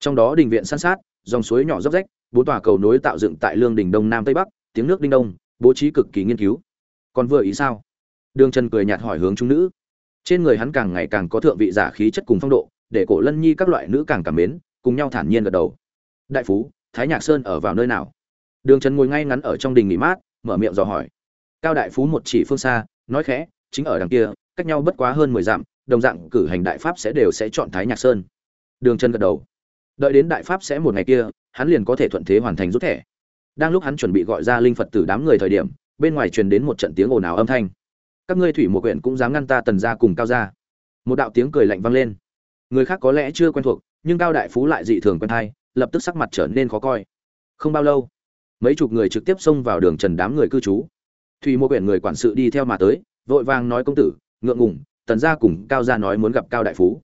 trong đó đình viện san sát, dòng suối nhỏ dốc rách, bốn tòa cầu nối tạo dựng tại lương đình đông nam tây bắc, tiếng nước đinh đông, bố trí cực kỳ nghiên cứu. Còn vừa ý sao? Đường trần cười nhạt hỏi hướng trung nữ. Trên người hắn càng ngày càng có thượng vị giả khí chất cùng phong độ, để cổ lân nhi các loại nữ càng cảm mến, cùng nhau thản nhiên gật đầu. Đại phú, thái nhạc sơn ở vào nơi nào? Đường trần ngồi ngay ngắn ở trong đình nghỉ mát, mở miệng dò hỏi. Cao đại phú một chỉ phương xa, nói khẽ, chính ở đằng kia, cách nhau bất quá hơn mười dặm, đồng dạng cử hành đại pháp sẽ đều sẽ chọn thái nhạc sơn. Đường trần gật đầu đợi đến đại pháp sẽ một ngày kia, hắn liền có thể thuận thế hoàn thành rút thẻ. Đang lúc hắn chuẩn bị gọi ra linh phật tử đám người thời điểm, bên ngoài truyền đến một trận tiếng ồn ào âm thanh. Các ngươi thủy một quyển cũng dám ngăn ta tần ra cùng cao ra một đạo tiếng cười lạnh vang lên. Người khác có lẽ chưa quen thuộc, nhưng cao đại phú lại dị thường quen thai, lập tức sắc mặt trở nên khó coi. Không bao lâu, mấy chục người trực tiếp xông vào đường trần đám người cư trú. Thủy một quyển người quản sự đi theo mà tới, vội vàng nói công tử, ngượng ngủng tần gia cùng cao gia nói muốn gặp cao đại phú.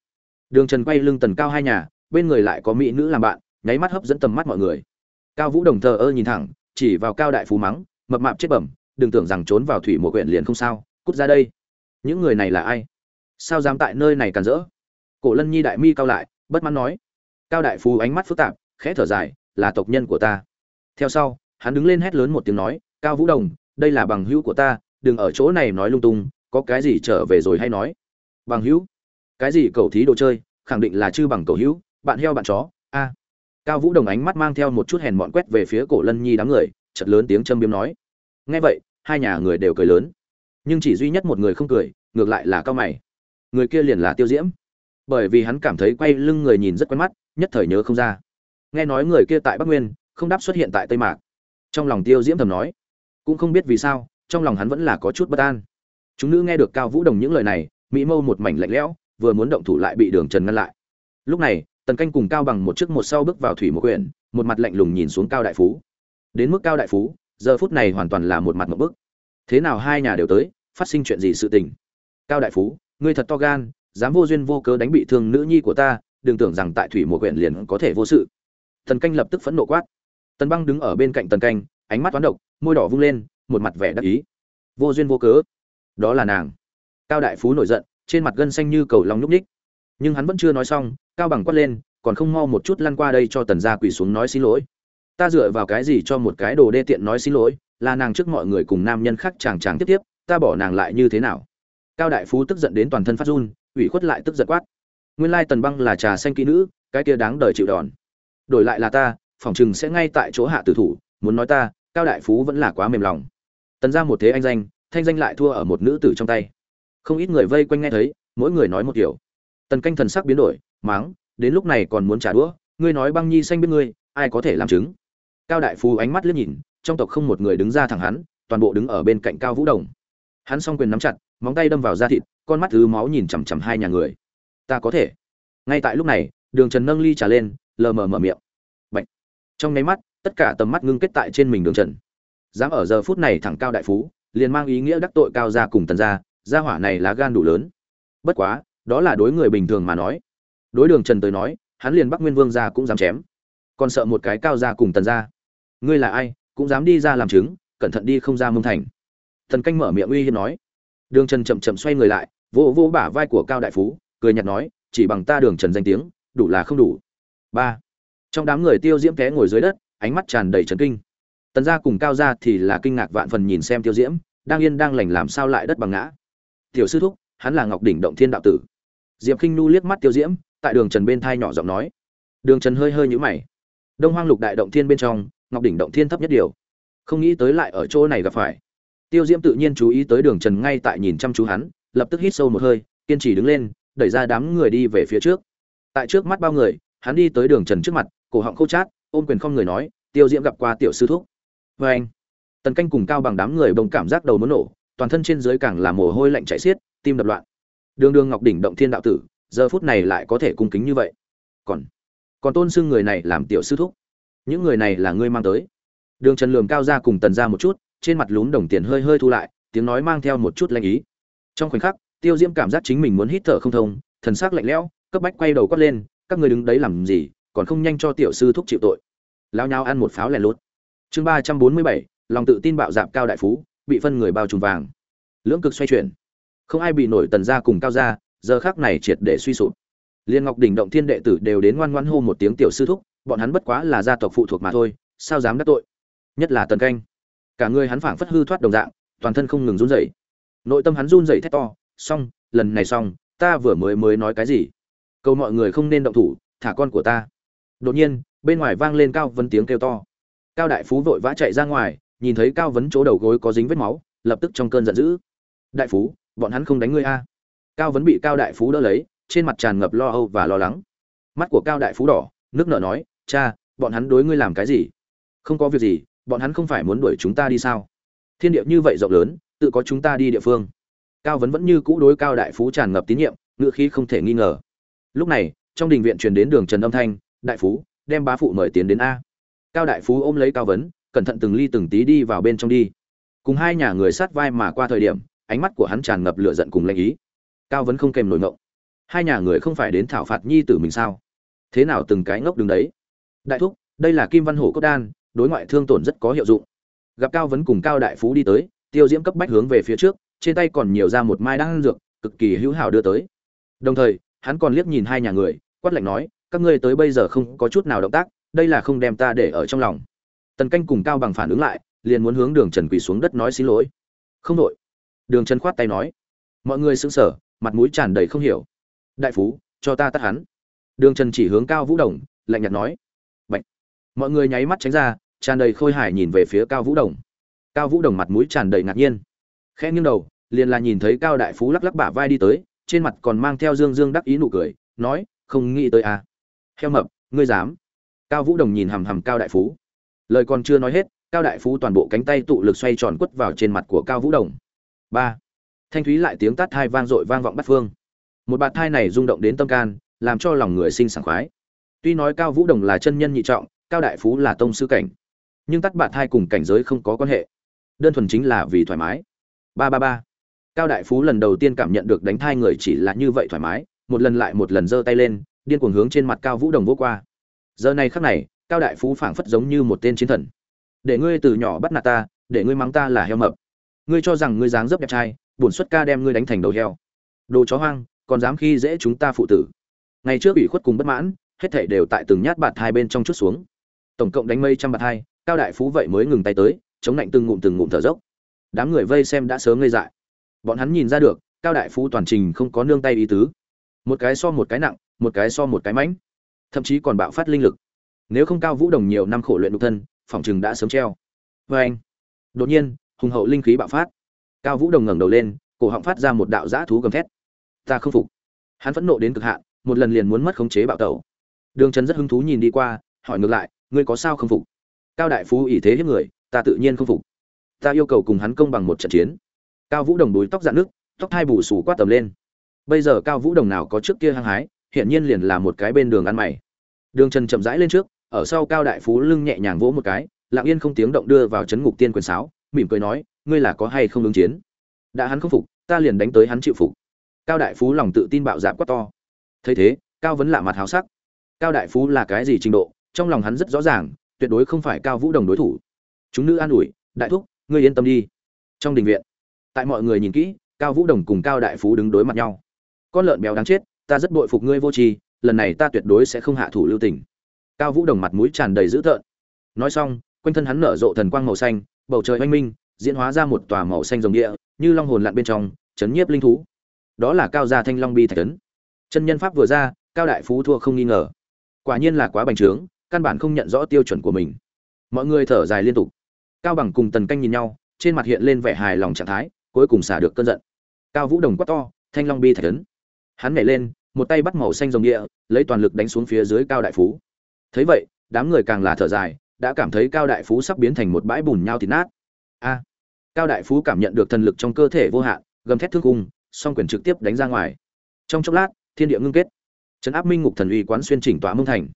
Đường trần quay lưng tần cao hai nhà bên người lại có mỹ nữ làm bạn, nháy mắt hấp dẫn tầm mắt mọi người. Cao vũ đồng thờ ơ nhìn thẳng, chỉ vào cao đại phú mắng, mập mạp chết bẩm, đừng tưởng rằng trốn vào thủy một quyển liền không sao, cút ra đây. Những người này là ai? Sao dám tại nơi này càn rỡ? Cổ lân nhi đại mi cao lại, bất mãn nói. Cao đại phú ánh mắt phức tạp, khẽ thở dài, là tộc nhân của ta. Theo sau, hắn đứng lên hét lớn một tiếng nói, cao vũ đồng, đây là bằng hữu của ta, đừng ở chỗ này nói lung tung, có cái gì trở về rồi hay nói. Bằng hữu? Cái gì cầu thí đồ chơi? Khẳng định là chư bằng cầu hữu bạn heo bạn chó, a. Cao vũ đồng ánh mắt mang theo một chút hèn mọn quét về phía cổ lân nhi đám người chật lớn tiếng châm biếm nói. Nghe vậy, hai nhà người đều cười lớn. Nhưng chỉ duy nhất một người không cười, ngược lại là cao mày. Người kia liền là tiêu diễm. Bởi vì hắn cảm thấy quay lưng người nhìn rất quen mắt, nhất thời nhớ không ra. Nghe nói người kia tại bắc nguyên, không đáp xuất hiện tại tây mạc. Trong lòng tiêu diễm thầm nói. Cũng không biết vì sao, trong lòng hắn vẫn là có chút bất an. Chúng nữ nghe được cao vũ đồng những lời này, mỹ mâu một mảnh lạnh lẽo, vừa muốn động thủ lại bị đường trần ngăn lại. Lúc này tần canh cùng cao bằng một chiếc một sau bước vào thủy một quyển, một mặt lạnh lùng nhìn xuống cao đại phú. Đến mức cao đại phú, giờ phút này hoàn toàn là một mặt một bức. Thế nào hai nhà đều tới, phát sinh chuyện gì sự tình? Cao đại phú, ngươi thật to gan, dám vô duyên vô cớ đánh bị thương nữ nhi của ta, đừng tưởng rằng tại thủy một quyển liền có thể vô sự. Tần canh lập tức phẫn nộ quát. Tần băng đứng ở bên cạnh tần canh, ánh mắt toán độc, môi đỏ vung lên, một mặt vẻ đắc ý. Vô duyên vô cớ. Đó là nàng. Cao đại phú nổi giận, trên mặt gân xanh như cầu long nhúc ních nhưng hắn vẫn chưa nói xong cao bằng quát lên, còn không mau một chút lăn qua đây cho tần gia quỳ xuống nói xin lỗi. Ta dựa vào cái gì cho một cái đồ đê tiện nói xin lỗi, là nàng trước mọi người cùng nam nhân khác chàng chàng tiếp tiếp, ta bỏ nàng lại như thế nào? Cao đại phú tức giận đến toàn thân phát run, ủy khuất lại tức giận quát. Nguyên lai tần băng là trà xanh kỹ nữ, cái kia đáng đời chịu đòn. Đổi lại là ta phỏng chừng sẽ ngay tại chỗ hạ tử thủ, muốn nói ta, cao đại phú vẫn là quá mềm lòng. Tần ra một thế anh danh, thanh danh lại thua ở một nữ tử trong tay. Không ít người vây quanh nghe thấy, mỗi người nói một kiểu. Tần canh thần sắc biến đổi máng, đến lúc này còn muốn trả đũa, ngươi nói băng nhi xanh biết ngươi, ai có thể làm chứng? Cao đại phú ánh mắt liếc nhìn, trong tộc không một người đứng ra thẳng hắn, toàn bộ đứng ở bên cạnh cao vũ đồng. Hắn s o n g quyền nắm chặt, móng tay đâm vào da thịt, con mắt thứ máu nhìn chằm chằm hai nhà người. Ta có thể. Ngay tại lúc này, đường trần nâng ly trả lên, lờ mờ mở miệng. Bạch. trong nháy mắt, tất cả tầm mắt ngưng kết tại trên mình đường trần. Dám ở giờ phút này thẳng cao đại phú liền mang ý nghĩa đắc tội cao ra cùng tần gia gia hỏa này là gan đủ lớn. Bất quá, đó là đối người bình thường mà nói đối đường trần tới nói, hắn liền bắc nguyên vương gia cũng dám chém. Còn sợ một cái cao ra cùng tần gia. Ngươi là ai, cũng dám đi ra làm chứng, cẩn thận đi không ra mông thành. Thần canh mở miệng uy hiếp nói. Đường trần chậm chậm xoay người lại, vỗ vỗ bả vai của cao đại phú, cười nhạt nói, chỉ bằng ta đường trần danh tiếng, đủ là không đủ. Ba. Trong đám người tiêu diễm té ngồi dưới đất, ánh mắt tràn đầy trấn kinh. Tần gia cùng cao gia thì là kinh ngạc vạn phần nhìn xem tiêu diễm, đang yên đang lành làm sao lại đất bằng ngã. Tiểu sư thúc, hắn là ngọc đỉnh động thiên đạo tử. Diệp khinh nu liếc mắt tiêu diễm tại đường trần bên thai nhỏ giọng nói. Đường trần hơi hơi nhũ mày. Đông hoang lục đại động thiên bên trong, ngọc đỉnh động thiên thấp nhất điều. Không nghĩ tới lại ở chỗ này gặp phải. Tiêu diễm tự nhiên chú ý tới đường trần ngay tại nhìn chăm chú hắn, lập tức hít sâu một hơi, kiên trì đứng lên, đẩy ra đám người đi về phía trước. Tại trước mắt bao người, hắn đi tới đường trần trước mặt, cổ họng khô chát, ôm quyền không người nói, tiêu diễm gặp qua tiểu sư thúc. Vê anh, tần canh cùng cao bằng đám người bồng cảm giác đầu muốn nổ, toàn thân trên dưới càng là mồ hôi lạnh chảy xiết, tim đập loạn. Đường đường ngọc đỉnh động thiên đạo tử giờ phút này lại có thể cung kính như vậy. Còn còn tôn xưng người này làm tiểu sư thúc. Những người này là ngươi mang tới. Đường trần lường cao ra cùng tần ra một chút, trên mặt lún đồng tiền hơi hơi thu lại, tiếng nói mang theo một chút lanh ý. Trong khoảnh khắc, tiêu diễm cảm giác chính mình muốn hít thở không thông, thần sắc lạnh lẽo, cấp bách quay đầu quát lên, các người đứng đấy làm gì, còn không nhanh cho tiểu sư thúc chịu tội. Lao nhau ăn một pháo lẻ lốt chương ba trăm bốn mươi bảy, lòng tự tin bạo dạp cao đại phú, bị phân người bao trùm vàng. Lưỡng cực xoay chuyển. Không ai bị nổi tần ra cùng cao ra giờ khác này triệt để suy sụp. Liên ngọc đỉnh động thiên đệ tử đều đến ngoan ngoãn hô một tiếng tiểu sư thúc, bọn hắn bất quá là gia tộc phụ thuộc mà thôi, sao dám đắc tội? Nhất là tần canh. Cả người hắn phảng phất hư thoát đồng dạng, toàn thân không ngừng run rẩy. Nội tâm hắn run rẩy thét to, xong, lần này xong, ta vừa mới mới nói cái gì? Cầu mọi người không nên động thủ, thả con của ta. Đột nhiên, bên ngoài vang lên cao vấn tiếng kêu to. Cao đại phú vội vã chạy ra ngoài, nhìn thấy cao vấn chỗ đầu gối có dính vết máu, lập tức trong cơn giận dữ. Đại phú, bọn hắn không đánh ngươi a cao vấn bị cao đại phú đỡ lấy, trên mặt tràn ngập lo âu và lo lắng. Mắt của cao đại phú đỏ, nước nợ nói, cha, bọn hắn đối ngươi làm cái gì? Không có việc gì, bọn hắn không phải muốn đuổi chúng ta đi sao? Thiên địa như vậy rộng lớn, tự có chúng ta đi địa phương. Cao vấn vẫn như cũ đối cao đại phú tràn ngập tín nhiệm ngựa khí không thể nghi ngờ. Lúc này, trong đình viện truyền đến đường trần âm thanh, đại phú, đem bá phụ mời tiến đến a. Cao đại phú ôm lấy cao vấn, cẩn thận từng ly từng tí đi vào bên trong đi. Cùng hai nhà người sát vai mà qua thời điểm, ánh mắt của hắn tràn ngập lửa giận cùng lãnh ý cao vấn không kèm nổi ngộng. Hai nhà người không phải đến thảo phạt nhi tử mình sao? Thế nào từng cái ngốc đứng đấy? Đại thúc, đây là kim văn hổ cốt đan, đối ngoại thương tổn rất có hiệu dụng. Gặp cao vấn cùng cao đại phú đi tới, tiêu diễm cấp bách hướng về phía trước, trên tay còn nhiều ra một mai đan dược, cực kỳ hữu hảo đưa tới. Đồng thời, hắn còn liếc nhìn hai nhà người, quát lạnh nói, các ngươi tới bây giờ không có chút nào động tác, đây là không đem ta để ở trong lòng. Tần canh cùng cao bằng phản ứng lại, liền muốn hướng đường trần quỳ xuống đất nói xin lỗi. Không đội. Đường trần khoát tay nói, mọi người sững sờ mặt mũi tràn đầy không hiểu. Đại phú, cho ta tắt hắn. Đường trần chỉ hướng cao vũ đồng, lạnh nhạt nói. Bạch. mọi người nháy mắt tránh ra, tràn đầy khôi hài nhìn về phía cao vũ đồng. Cao vũ đồng mặt mũi tràn đầy ngạc nhiên. Khẽ nghiêng đầu, liền là nhìn thấy cao đại phú lắc lắc bả vai đi tới, trên mặt còn mang theo dương dương đắc ý nụ cười, nói, không nghĩ tới à. heo mập, ngươi dám? Cao vũ đồng nhìn hằm hằm cao đại phú. Lời còn chưa nói hết, cao đại phú toàn bộ cánh tay tụ lực xoay tròn quất vào trên mặt của cao vũ đồng. Ba thanh thúy lại tiếng tát thai vang dội vang vọng bắt phương. Một bạt thai này rung động đến tâm can, làm cho lòng người sinh sảng khoái. Tuy nói cao vũ đồng là chân nhân nhị trọng, cao đại phú là tông sư cảnh, nhưng tắt bạt thai cùng cảnh giới không có quan hệ. Đơn thuần chính là vì thoải mái. Ba ba ba. Cao đại phú lần đầu tiên cảm nhận được đánh thai người chỉ là như vậy thoải mái, một lần lại một lần giơ tay lên, điên cuồng hướng trên mặt cao vũ đồng vô qua. Giờ này khắc này, cao đại phú phảng phất giống như một tên chiến thần. Để ngươi từ nhỏ bắt nạt ta, để ngươi mắng ta là heo mập. Ngươi cho rằng ngươi dáng dấp đẹp trai bổn xuất ca đem ngươi đánh thành đầu heo. Đồ chó hoang, còn dám khi dễ chúng ta phụ tử. Ngày trước ủy khuất cùng bất mãn, hết thảy đều tại từng nhát bạt hai bên trong chút xuống. Tổng cộng đánh mây trăm bạt hai cao đại phú vậy mới ngừng tay tới, chống lạnh từng ngụm từng ngụm thở dốc. Đám người vây xem đã sớm ngây dại. Bọn hắn nhìn ra được, cao đại phú toàn trình không có nương tay ý tứ. Một cái so một cái nặng, một cái so một cái mãnh. Thậm chí còn bạo phát linh lực. Nếu không cao vũ đồng nhiều năm khổ luyện độc thân, phòng chừng đã sớm treo. Vê anh đột nhiên, hùng hậu linh khí bạo phát cao vũ đồng ngẩng đầu lên, cổ họng phát ra một đạo dã thú gầm thét. Ta không phục. Hắn phẫn nộ đến cực hạn, một lần liền muốn mất khống chế bạo tẩu. Đường trần rất hứng thú nhìn đi qua, hỏi ngược lại, ngươi có sao không phục? Cao đại phú ỷ thế hiếp người, ta tự nhiên không phục. Ta yêu cầu cùng hắn công bằng một trận chiến. Cao vũ đồng đuối tóc dạn nước, tóc hai bù sù quát tầm lên. Bây giờ cao vũ đồng nào có trước kia hăng hái hiện nhiên liền là một cái bên đường ăn mày. Đường trần chậm rãi lên trước, ở sau cao đại phú lưng nhẹ nhàng vỗ một cái, lặng yên không tiếng động đưa vào chấn ngục tiên quyền sáo, mỉm cười nói ngươi là có hay không ứng chiến? Đã hắn không phục, ta liền đánh tới hắn chịu phục. Cao đại phú lòng tự tin bạo dạp quá to. Thấy thế, cao vấn lạ mặt háo sắc. Cao đại phú là cái gì trình độ? Trong lòng hắn rất rõ ràng, tuyệt đối không phải cao vũ đồng đối thủ. Chúng nữ an ủi, đại thúc, ngươi yên tâm đi. Trong đình viện, tại mọi người nhìn kỹ, cao vũ đồng cùng cao đại phú đứng đối mặt nhau. Con lợn béo đáng chết, ta rất bội phục ngươi vô tri, lần này ta tuyệt đối sẽ không hạ thủ lưu tình. Cao vũ đồng mặt mũi tràn đầy dữ tợn. Nói xong, quanh thân hắn nở rộ thần quang màu xanh, bầu trời oanh minh diễn hóa ra một tòa màu xanh rồng địa, như long hồn lặn bên trong, chấn nhiếp linh thú. Đó là cao gia thanh long bi thạch trấn chân nhân pháp vừa ra, cao đại phú thua không nghi ngờ. Quả nhiên là quá bành trướng, căn bản không nhận rõ tiêu chuẩn của mình. Mọi người thở dài liên tục. Cao bằng cùng tần canh nhìn nhau, trên mặt hiện lên vẻ hài lòng trạng thái, cuối cùng xả được cơn giận. Cao vũ đồng quát to, thanh long bi thạch trấn hắn nhảy lên, một tay bắt màu xanh rồng địa, lấy toàn lực đánh xuống phía dưới cao đại phú. Thấy vậy, đám người càng là thở dài, đã cảm thấy cao đại phú sắp biến thành một bãi bùn nhau thịt nát a. Cao đại phú cảm nhận được thần lực trong cơ thể vô hạn, gầm thét thương cung song quyền trực tiếp đánh ra ngoài. Trong chốc lát, thiên địa ngưng kết. Trấn áp minh ngục thần uy quán xuyên chỉnh tỏa mông thành.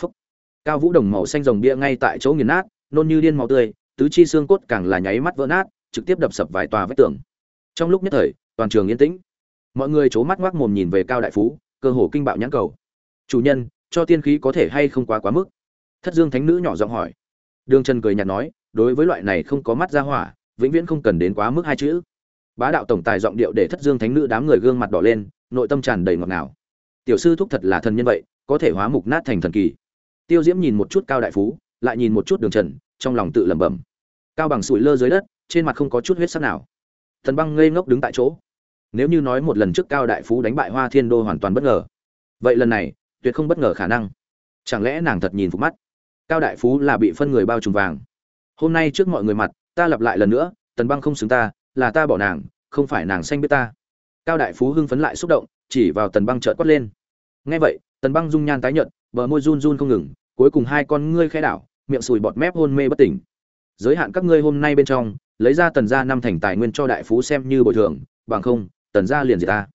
Phúc. cao vũ đồng màu xanh rồng bia ngay tại chỗ nghiền nát, nôn như điên máu tươi, tứ chi xương cốt càng là nháy mắt vỡ nát, trực tiếp đập sập vài tòa vách tường. Trong lúc nhất thời, toàn trường yên tĩnh. Mọi người c mắt ngoác mồm nhìn về cao đại phú, cơ hồ kinh bạo nhãn cầu. Chủ nhân, cho tiên khí có thể hay không quá quá mức? Thất dương thánh nữ nhỏ giọng hỏi. Đường trần cười nhạt nói đối với loại này không có mắt ra hỏa, vĩnh viễn không cần đến quá mức hai chữ. Bá đạo tổng tài giọng điệu để thất dương thánh nữ đám người gương mặt đỏ lên, nội tâm tràn đầy ngọt ngào. Tiểu sư thúc thật là thần nhân vậy, có thể hóa mục nát thành thần kỳ. Tiêu diễm nhìn một chút cao đại phú, lại nhìn một chút đường trần, trong lòng tự lẩm bẩm. Cao bằng sủi lơ dưới đất, trên mặt không có chút huyết sắc nào. Thần băng ngây ngốc đứng tại chỗ. Nếu như nói một lần trước cao đại phú đánh bại hoa thiên đô hoàn toàn bất ngờ. Vậy lần này, tuyệt không bất ngờ khả năng. Chẳng lẽ nàng thật nhìn phục mắt? Cao đại phú là bị phân người bao trùm vàng hôm nay trước mọi người mặt, ta lặp lại lần nữa, tần băng không xứng ta, là ta bỏ nàng, không phải nàng xanh biết ta. Cao đại phú hưng phấn lại xúc động, chỉ vào tần băng trợn quát lên. Ngay vậy, tần băng dung nhan tái nhợt, bờ môi run run không ngừng, cuối cùng hai con ngươi khẽ đảo, miệng sùi bọt mép hôn mê bất tỉnh. Giới hạn các ngươi hôm nay bên trong, lấy ra tần gia năm thành tài nguyên cho đại phú xem như bồi thường, bằng không, tần gia liền diệt ta.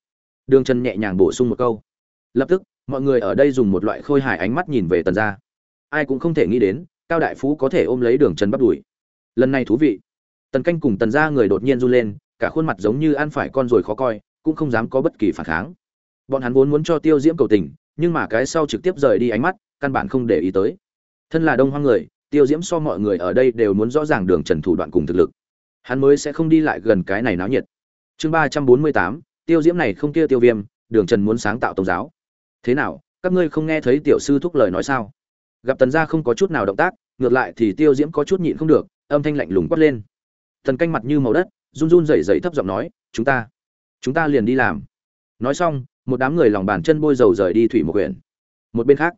Đường trần nhẹ nhàng bổ sung một câu. Lập tức, mọi người ở đây dùng một loại khôi hài ánh mắt nhìn về tần gia. Ai cũng không thể nghĩ đến cao đại phú có thể ôm lấy đường trần bắt đuổi lần này thú vị. Tần canh cùng tần gia người đột nhiên run lên, cả khuôn mặt giống như ăn phải con rồi khó coi, cũng không dám có bất kỳ phản kháng. Bọn hắn vốn muốn cho tiêu diễm cầu tình, nhưng mà cái sau trực tiếp rời đi ánh mắt, căn bản không để ý tới. Thân là đông hoang người, tiêu diễm so mọi người ở đây đều muốn rõ ràng đường trần thủ đoạn cùng thực lực. Hắn mới sẽ không đi lại gần cái này náo nhiệt. Chương ba trăm bốn mươi tám, tiêu diễm này không kia tiêu viêm, đường trần muốn sáng tạo tôn giáo. Thế nào, các ngươi không nghe thấy tiểu sư thúc lời nói sao? Gặp tần gia không có chút nào động tác ngược lại thì tiêu diễm có chút nhịn không được, âm thanh lạnh lùng quát lên. Thần canh mặt như màu đất, run run rẩy rẩy thấp giọng nói, chúng ta chúng ta liền đi làm. Nói xong, một đám người lòng bàn chân bôi dầu rời đi thủy một huyện một bên khác,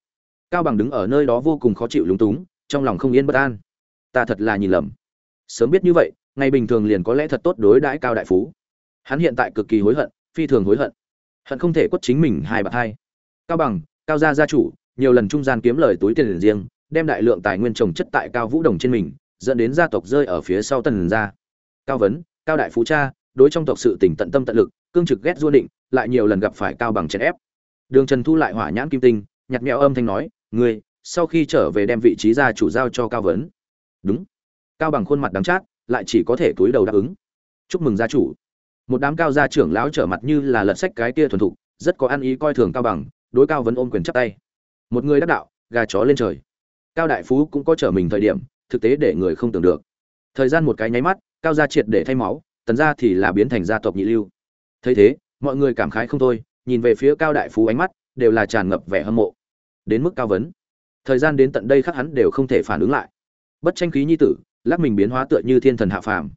cao bằng đứng ở nơi đó vô cùng khó chịu lúng túng, trong lòng không yên bất an. Ta thật là nhìn lầm. Sớm biết như vậy, ngày bình thường liền có lẽ thật tốt đối đãi cao đại phú. Hắn hiện tại cực kỳ hối hận, phi thường hối hận. Hận không thể quất chính mình hai bạc hai. Cao bằng, cao gia gia chủ, nhiều lần trung gian kiếm lời túi tiền riêng đem đại lượng tài nguyên trồng chất tại cao vũ đồng trên mình dẫn đến gia tộc rơi ở phía sau tần gia. Cao vấn cao đại phú cha đối trong tộc sự tỉnh tận tâm tận lực cương trực ghét du định lại nhiều lần gặp phải cao bằng chèn ép. Đường trần thu lại hỏa nhãn kim tinh nhặt mẹo âm thanh nói người, sau khi trở về đem vị trí gia chủ giao cho cao vấn. Đúng. Cao bằng khuôn mặt đắng chát lại chỉ có thể túi đầu đáp ứng. Chúc mừng gia chủ. Một đám cao gia trưởng lão trở mặt như là lật sách cái kia thuần thục rất có ăn ý coi thường cao bằng đối cao vấn ôm quyền chắp tay. Một người đắc đạo gà chó lên trời cao đại phú cũng có trở mình thời điểm, thực tế để người không tưởng được. Thời gian một cái nháy mắt, cao gia triệt để thay máu, tần gia thì là biến thành gia tộc nhị lưu. Thấy thế, mọi người cảm khái không thôi, nhìn về phía cao đại phú ánh mắt, đều là tràn ngập vẻ hâm mộ. Đến mức cao vấn. Thời gian đến tận đây khắc hắn đều không thể phản ứng lại. Bất tranh khí nhi tử, lắc mình biến hóa tựa như thiên thần hạ phàm.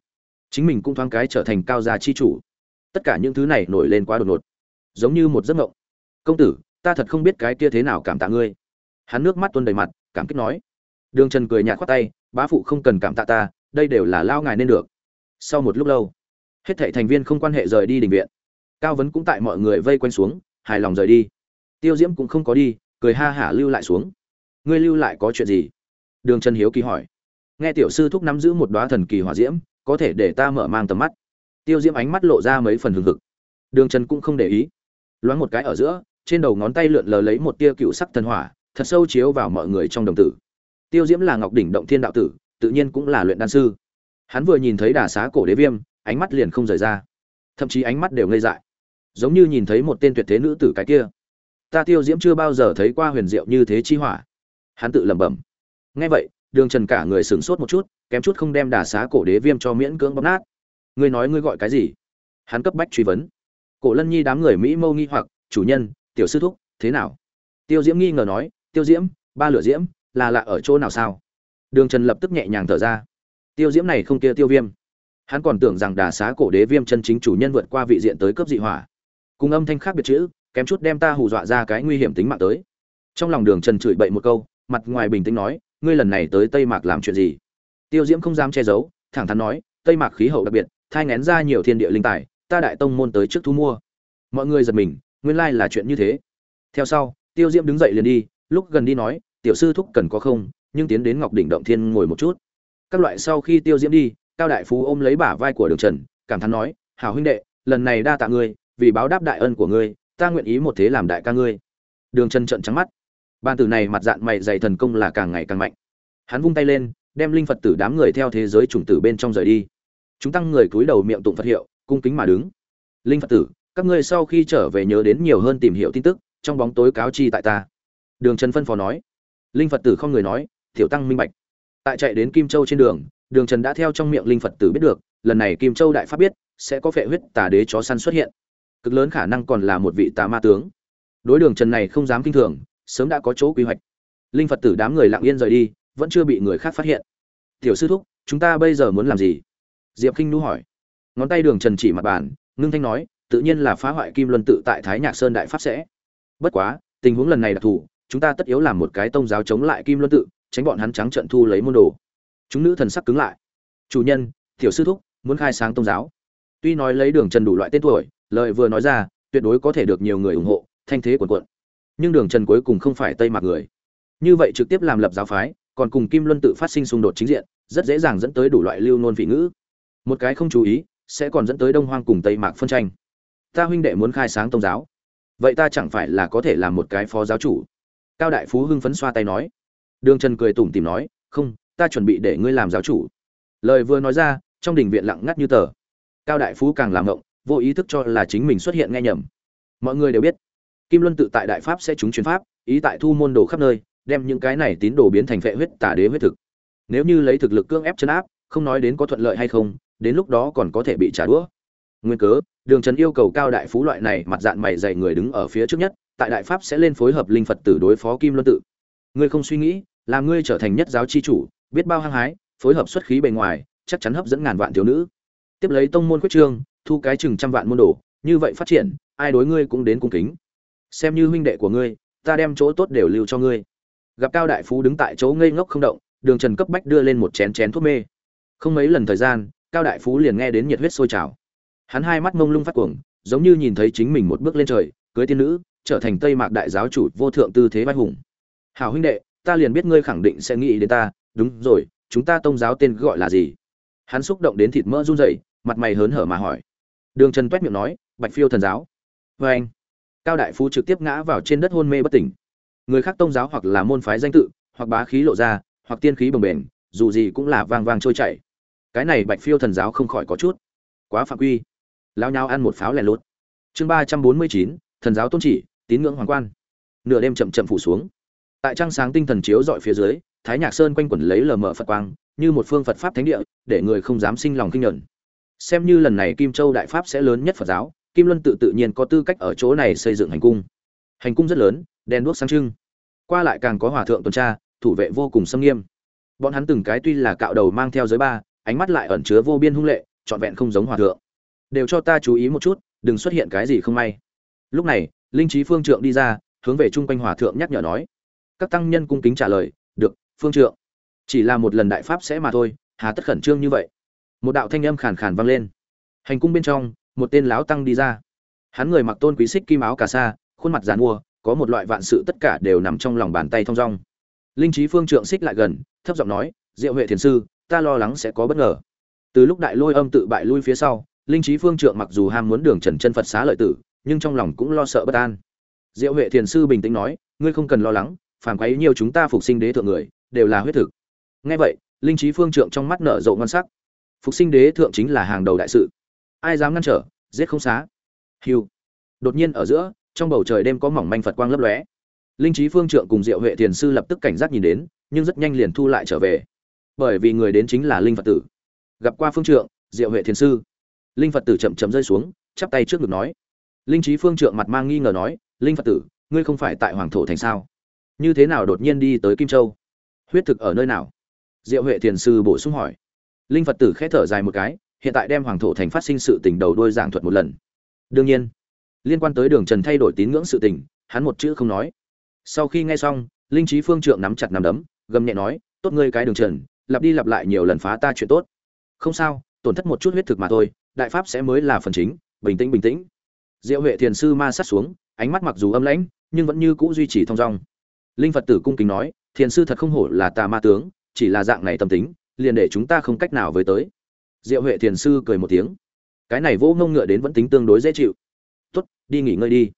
Chính mình cũng thoáng cái trở thành cao gia chi chủ. Tất cả những thứ này nổi lên quá đột ngột. Giống như một giấc mộng. Công tử, ta thật không biết cái kia thế nào cảm tạ ngươi. Hắn nước mắt tuôn đầy mặt cảm kích nói. Đường trần cười nhạt khoát tay, bá phụ không cần cảm tạ ta, đây đều là lao ngài nên được. Sau một lúc lâu, hết thảy thành viên không quan hệ rời đi đình viện. Cao vấn cũng tại mọi người vây quanh xuống, hài lòng rời đi. Tiêu diễm cũng không có đi, cười ha hả lưu lại xuống. Ngươi lưu lại có chuyện gì? Đường trần hiếu kỳ hỏi. Nghe tiểu sư thúc nắm giữ một đoá thần kỳ hỏa diễm, có thể để ta mở mang tầm mắt? Tiêu diễm ánh mắt lộ ra mấy phần hừng hực. Đường trần cũng không để ý. Loáng một cái ở giữa, trên đầu ngón tay lượn lờ lấy một tia cựu sắc thần hỏa thật sâu chiếu vào mọi người trong đồng tử. Tiêu diễm là ngọc đỉnh động thiên đạo tử, tự nhiên cũng là luyện đan sư. Hắn vừa nhìn thấy đà xá cổ đế viêm, ánh mắt liền không rời ra. Thậm chí ánh mắt đều ngây dại. Giống như nhìn thấy một tên tuyệt thế nữ tử cái kia. Ta tiêu diễm chưa bao giờ thấy qua huyền diệu như thế chi hỏa. Hắn tự lẩm bẩm. Nghe vậy, đường trần cả người sửng sốt một chút, kém chút không đem đà xá cổ đế viêm cho miễn cưỡng bóp nát. Ngươi nói ngươi gọi cái gì? Hắn cấp bách truy vấn. Cổ lân nhi đám người mỹ mâu nghi hoặc, chủ nhân, tiểu sư thúc, thế nào? Tiêu diễm nghi ngờ nói tiêu diễm, ba lửa diễm, là lạ ở chỗ nào sao? Đường trần lập tức nhẹ nhàng thở ra. Tiêu diễm này không kia tiêu viêm. Hắn còn tưởng rằng đà xá cổ đế viêm chân chính chủ nhân vượt qua vị diện tới cấp dị hỏa. Cùng âm thanh khác biệt chữ, kém chút đem ta hù dọa ra cái nguy hiểm tính mạng tới. Trong lòng đường trần chửi bậy một câu, mặt ngoài bình tĩnh nói, ngươi lần này tới tây mạc làm chuyện gì? Tiêu diễm không dám che giấu, thẳng thắn nói, tây mạc khí hậu đặc biệt, thai ngén ra nhiều thiên địa linh tài, ta đại tông môn tới trước thu mua. Mọi người giật mình, nguyên lai là chuyện như thế. Theo sau, tiêu diễm đứng dậy liền đi lúc gần đi nói, tiểu sư thúc cần có không, nhưng tiến đến ngọc đỉnh động thiên ngồi một chút. Các loại sau khi tiêu diễm đi, cao đại phú ôm lấy bả vai của đường trần, cảm thán nói, hảo huynh đệ, lần này đa tạ ngươi, vì báo đáp đại ân của ngươi, ta nguyện ý một thế làm đại ca ngươi. Đường trần trận trắng mắt. Ban tử này mặt dạng mày dày thần công là càng ngày càng mạnh. Hắn vung tay lên, đem linh phật tử đám người theo thế giới chủng tử bên trong rời đi. Chúng tăng người cúi đầu miệng tụng phật hiệu, cung kính mà đứng. Linh phật tử, các ngươi sau khi trở về nhớ đến nhiều hơn tìm hiểu tin tức, trong bóng tối cáo chi tại ta đường trần phân phó nói. Linh phật tử không người nói, tiểu tăng minh bạch. Tại chạy đến kim châu trên đường đường trần đã theo trong miệng linh phật tử biết được, lần này kim châu đại pháp biết, sẽ có phệ huyết tà đế chó săn xuất hiện. Cực lớn khả năng còn là một vị tà ma tướng. Đối đường trần này không dám kinh thường, sớm đã có chỗ quy hoạch. Linh phật tử đám người lặng yên rời đi, vẫn chưa bị người khác phát hiện. Tiểu sư thúc, chúng ta bây giờ muốn làm gì? Diệp k i n h nu hỏi. Ngón tay đường trần chỉ mặt bàn, ngưng thanh nói, tự nhiên là phá hoại kim luân tự tại thái nhạc sơn đại pháp sẽ. Bất quá, tình huống lần này đặc thù chúng ta tất yếu làm một cái tông giáo chống lại kim luân tự, tránh bọn hắn trắng trận thu lấy môn đồ. Chúng nữ thần sắc cứng lại. Chủ nhân, tiểu sư thúc, muốn khai sáng tông giáo. Tuy nói lấy đường trần đủ loại tên tuổi lợi vừa nói ra, tuyệt đối có thể được nhiều người ủng hộ, thanh thế quần quận. Nhưng đường trần cuối cùng không phải tây Mặc người. Như vậy trực tiếp làm lập giáo phái, còn cùng kim luân tự phát sinh xung đột chính diện, rất dễ dàng dẫn tới đủ loại lưu nôn vị ngữ. Một cái không chú ý, sẽ còn dẫn tới đông hoang cùng tây mạc phân tranh. Ta huynh đệ muốn khai sáng tông giáo. Vậy ta chẳng phải là có thể làm một cái phó giáo chủ? Cao đại phú hưng phấn xoa tay nói. Đường trần cười tủm tìm nói, không, ta chuẩn bị để ngươi làm giáo chủ. Lời vừa nói ra, trong đình viện lặng ngắt như tờ. Cao đại phú càng làm ngộng, vô ý thức cho là chính mình xuất hiện nghe nhầm. Mọi người đều biết, kim luân tự tại đại pháp sẽ trúng chuyến pháp, ý tại thu môn đồ khắp nơi, đem những cái này tín đồ biến thành vệ huyết tả đế huyết thực. Nếu như lấy thực lực cưỡng ép chấn áp, không nói đến có thuận lợi hay không, đến lúc đó còn có thể bị trả đũa nguyên cớ, đường trần yêu cầu cao đại phú loại này mặt dạng mày dày người đứng ở phía trước nhất, tại đại pháp sẽ lên phối hợp linh phật tử đối phó kim luân tự. Ngươi không suy nghĩ, là ngươi trở thành nhất giáo chi chủ, biết bao hăng hái, phối hợp xuất khí bề ngoài, chắc chắn hấp dẫn ngàn vạn thiếu nữ. Tiếp lấy tông môn quyết trương thu cái chừng trăm vạn môn đồ, như vậy phát triển, ai đối ngươi cũng đến cung kính. Xem như huynh đệ của ngươi, ta đem chỗ tốt đều lưu cho ngươi. Gặp cao đại phú đứng tại chỗ ngây ngốc không động, đường trần cấp bách đưa lên một chén chén thuốc mê. Không mấy lần thời gian, cao đại phú liền nghe đến nhiệt huyết sôi trào hắn hai mắt mông lung phát cuồng, giống như nhìn thấy chính mình một bước lên trời, cưới tiên nữ, trở thành tây mạc đại giáo chủ vô thượng tư thế vai hùng. Hảo huynh đệ, ta liền biết ngươi khẳng định sẽ nghĩ đến ta, đúng rồi, chúng ta tông giáo tên gọi là gì? Hắn xúc động đến thịt mỡ run rẩy, mặt mày hớn hở mà hỏi. Đường trần toét miệng nói, bạch phiêu thần giáo. Vê anh. Cao đại phú trực tiếp ngã vào trên đất hôn mê bất tỉnh. Người khác tông giáo hoặc là môn phái danh tự, hoặc bá khí lộ ra, hoặc tiên khí bồng bềnh, dù gì cũng là vang vang trôi chảy. Cái này bạch phiêu thần giáo không khỏi có chút. Quá phạm quy lao nhau ăn một pháo lẻ lốt chương ba trăm bốn mươi chín, thần giáo tôn chỉ, tín ngưỡng hoàng quan. Nửa đêm chậm chậm phủ xuống. Tại trăng sáng tinh thần chiếu dọi phía dưới, thái nhạc sơn quanh quẩn lấy lờ mờ phật quang, như một phương phật pháp thánh địa, để người không dám sinh lòng kinh nhẫn xem như lần này kim châu đại pháp sẽ lớn nhất phật giáo, kim luân tự tự nhiên có tư cách ở chỗ này xây dựng hành cung. Hành cung rất lớn, đèn đuốc sáng trưng. Qua lại càng có hòa thượng tuần tra, thủ vệ vô cùng xâm nghiêm. Bọn hắn từng cái tuy là cạo đầu mang theo giới ba, ánh mắt lại ẩn chứa vô biên hung lệ, trọn vẹn không giống hòa thượng đều cho ta chú ý một chút, đừng xuất hiện cái gì không may. Lúc này, linh trí phương trượng đi ra, hướng về chung quanh hòa thượng nhắc nhở nói. Các tăng nhân cung kính trả lời, được, phương trượng. Chỉ là một lần đại pháp sẽ mà thôi, hà tất khẩn trương như vậy. Một đạo thanh âm khàn khàn vang lên. Hành cung bên trong, một tên láo tăng đi ra. Hắn người mặc tôn quý xích kim áo cà sa, khuôn mặt giàn mua, có một loại vạn sự tất cả đều nằm trong lòng bàn tay thong dong. Linh trí phương trượng xích lại gần, thấp giọng nói, diệu huệ thiền sư, ta lo lắng sẽ có bất ngờ. Từ lúc đại lôi âm tự bại lui phía sau linh trí phương trượng mặc dù ham muốn đường trần chân phật xá lợi tử, nhưng trong lòng cũng lo sợ bất an. Diệu huệ thiền sư bình tĩnh nói, ngươi không cần lo lắng phản quấy nhiều chúng ta phục sinh đế thượng người, đều là huyết thực. Nghe vậy, linh trí phương trượng trong mắt nở rộ ngon sắc. Phục sinh đế thượng chính là hàng đầu đại sự. Ai dám ngăn trở, giết không xá. Hiu đột nhiên ở giữa, trong bầu trời đêm có mỏng manh phật quang lấp lóe. Linh trí phương trượng cùng diệu huệ thiền sư lập tức cảnh giác nhìn đến, nhưng rất nhanh liền thu lại trở về. Bởi vì người đến chính là linh phật tử. Gặp qua phương trượng, diệu huệ thiền sư linh phật tử chậm chậm rơi xuống, chắp tay trước ngực nói. Linh trí phương trượng mặt mang nghi ngờ nói, linh phật tử, ngươi không phải tại hoàng thổ thành sao? Như thế nào đột nhiên đi tới kim châu? Huyết thực ở nơi nào? Diệu huệ thiền sư bổ sung hỏi. Linh phật tử khẽ thở dài một cái, hiện tại đem hoàng thổ thành phát sinh sự tình đầu đôi giảng thuật một lần. Đương nhiên, liên quan tới đường trần thay đổi tín ngưỡng sự tình, hắn một chữ không nói. Sau khi nghe xong, linh trí phương trượng nắm chặt nắm đấm, gầm nhẹ nói, tốt ngươi cái đường trần, lặp đi lặp lại nhiều lần phá ta chuyện tốt. Không sao, tổn thất một chút huyết thực mà thôi đại pháp sẽ mới là phần chính, bình tĩnh bình tĩnh. Diệu huệ thiền sư ma sát xuống, ánh mắt mặc dù âm lãnh, nhưng vẫn như cũ duy trì thong dong. Linh phật tử cung kính nói, thiền sư thật không hổ là tà ma tướng, chỉ là dạng này tâm tính, liền để chúng ta không cách nào với tới. Diệu huệ thiền sư cười một tiếng, cái này vỗ ngông ngựa đến vẫn tính tương đối dễ chịu. Tốt, đi nghỉ ngơi đi.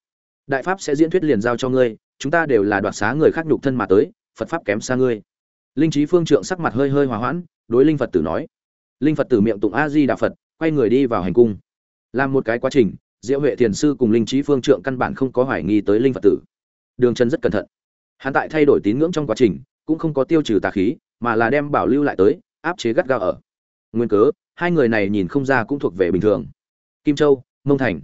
Đại pháp sẽ diễn thuyết liền giao cho ngươi, chúng ta đều là đoạt xá người khác nhục thân mà tới, phật pháp kém xa ngươi. Linh trí phương trượng sắc mặt hơi hơi hòa hoãn, đối linh phật tử nói, linh phật tử miệng tụng a di đà phật quay người đi vào hành cung. Làm một cái quá trình, diệu huệ thiền sư cùng linh trí phương trượng căn bản không có hoài nghi tới linh phật tử. Đường trần rất cẩn thận. Hắn tại thay đổi tín ngưỡng trong quá trình, cũng không có tiêu trừ tà khí, mà là đem bảo lưu lại tới, áp chế gắt gao ở. Nguyên cớ, hai người này nhìn không ra cũng thuộc về bình thường. Kim châu, mông thành.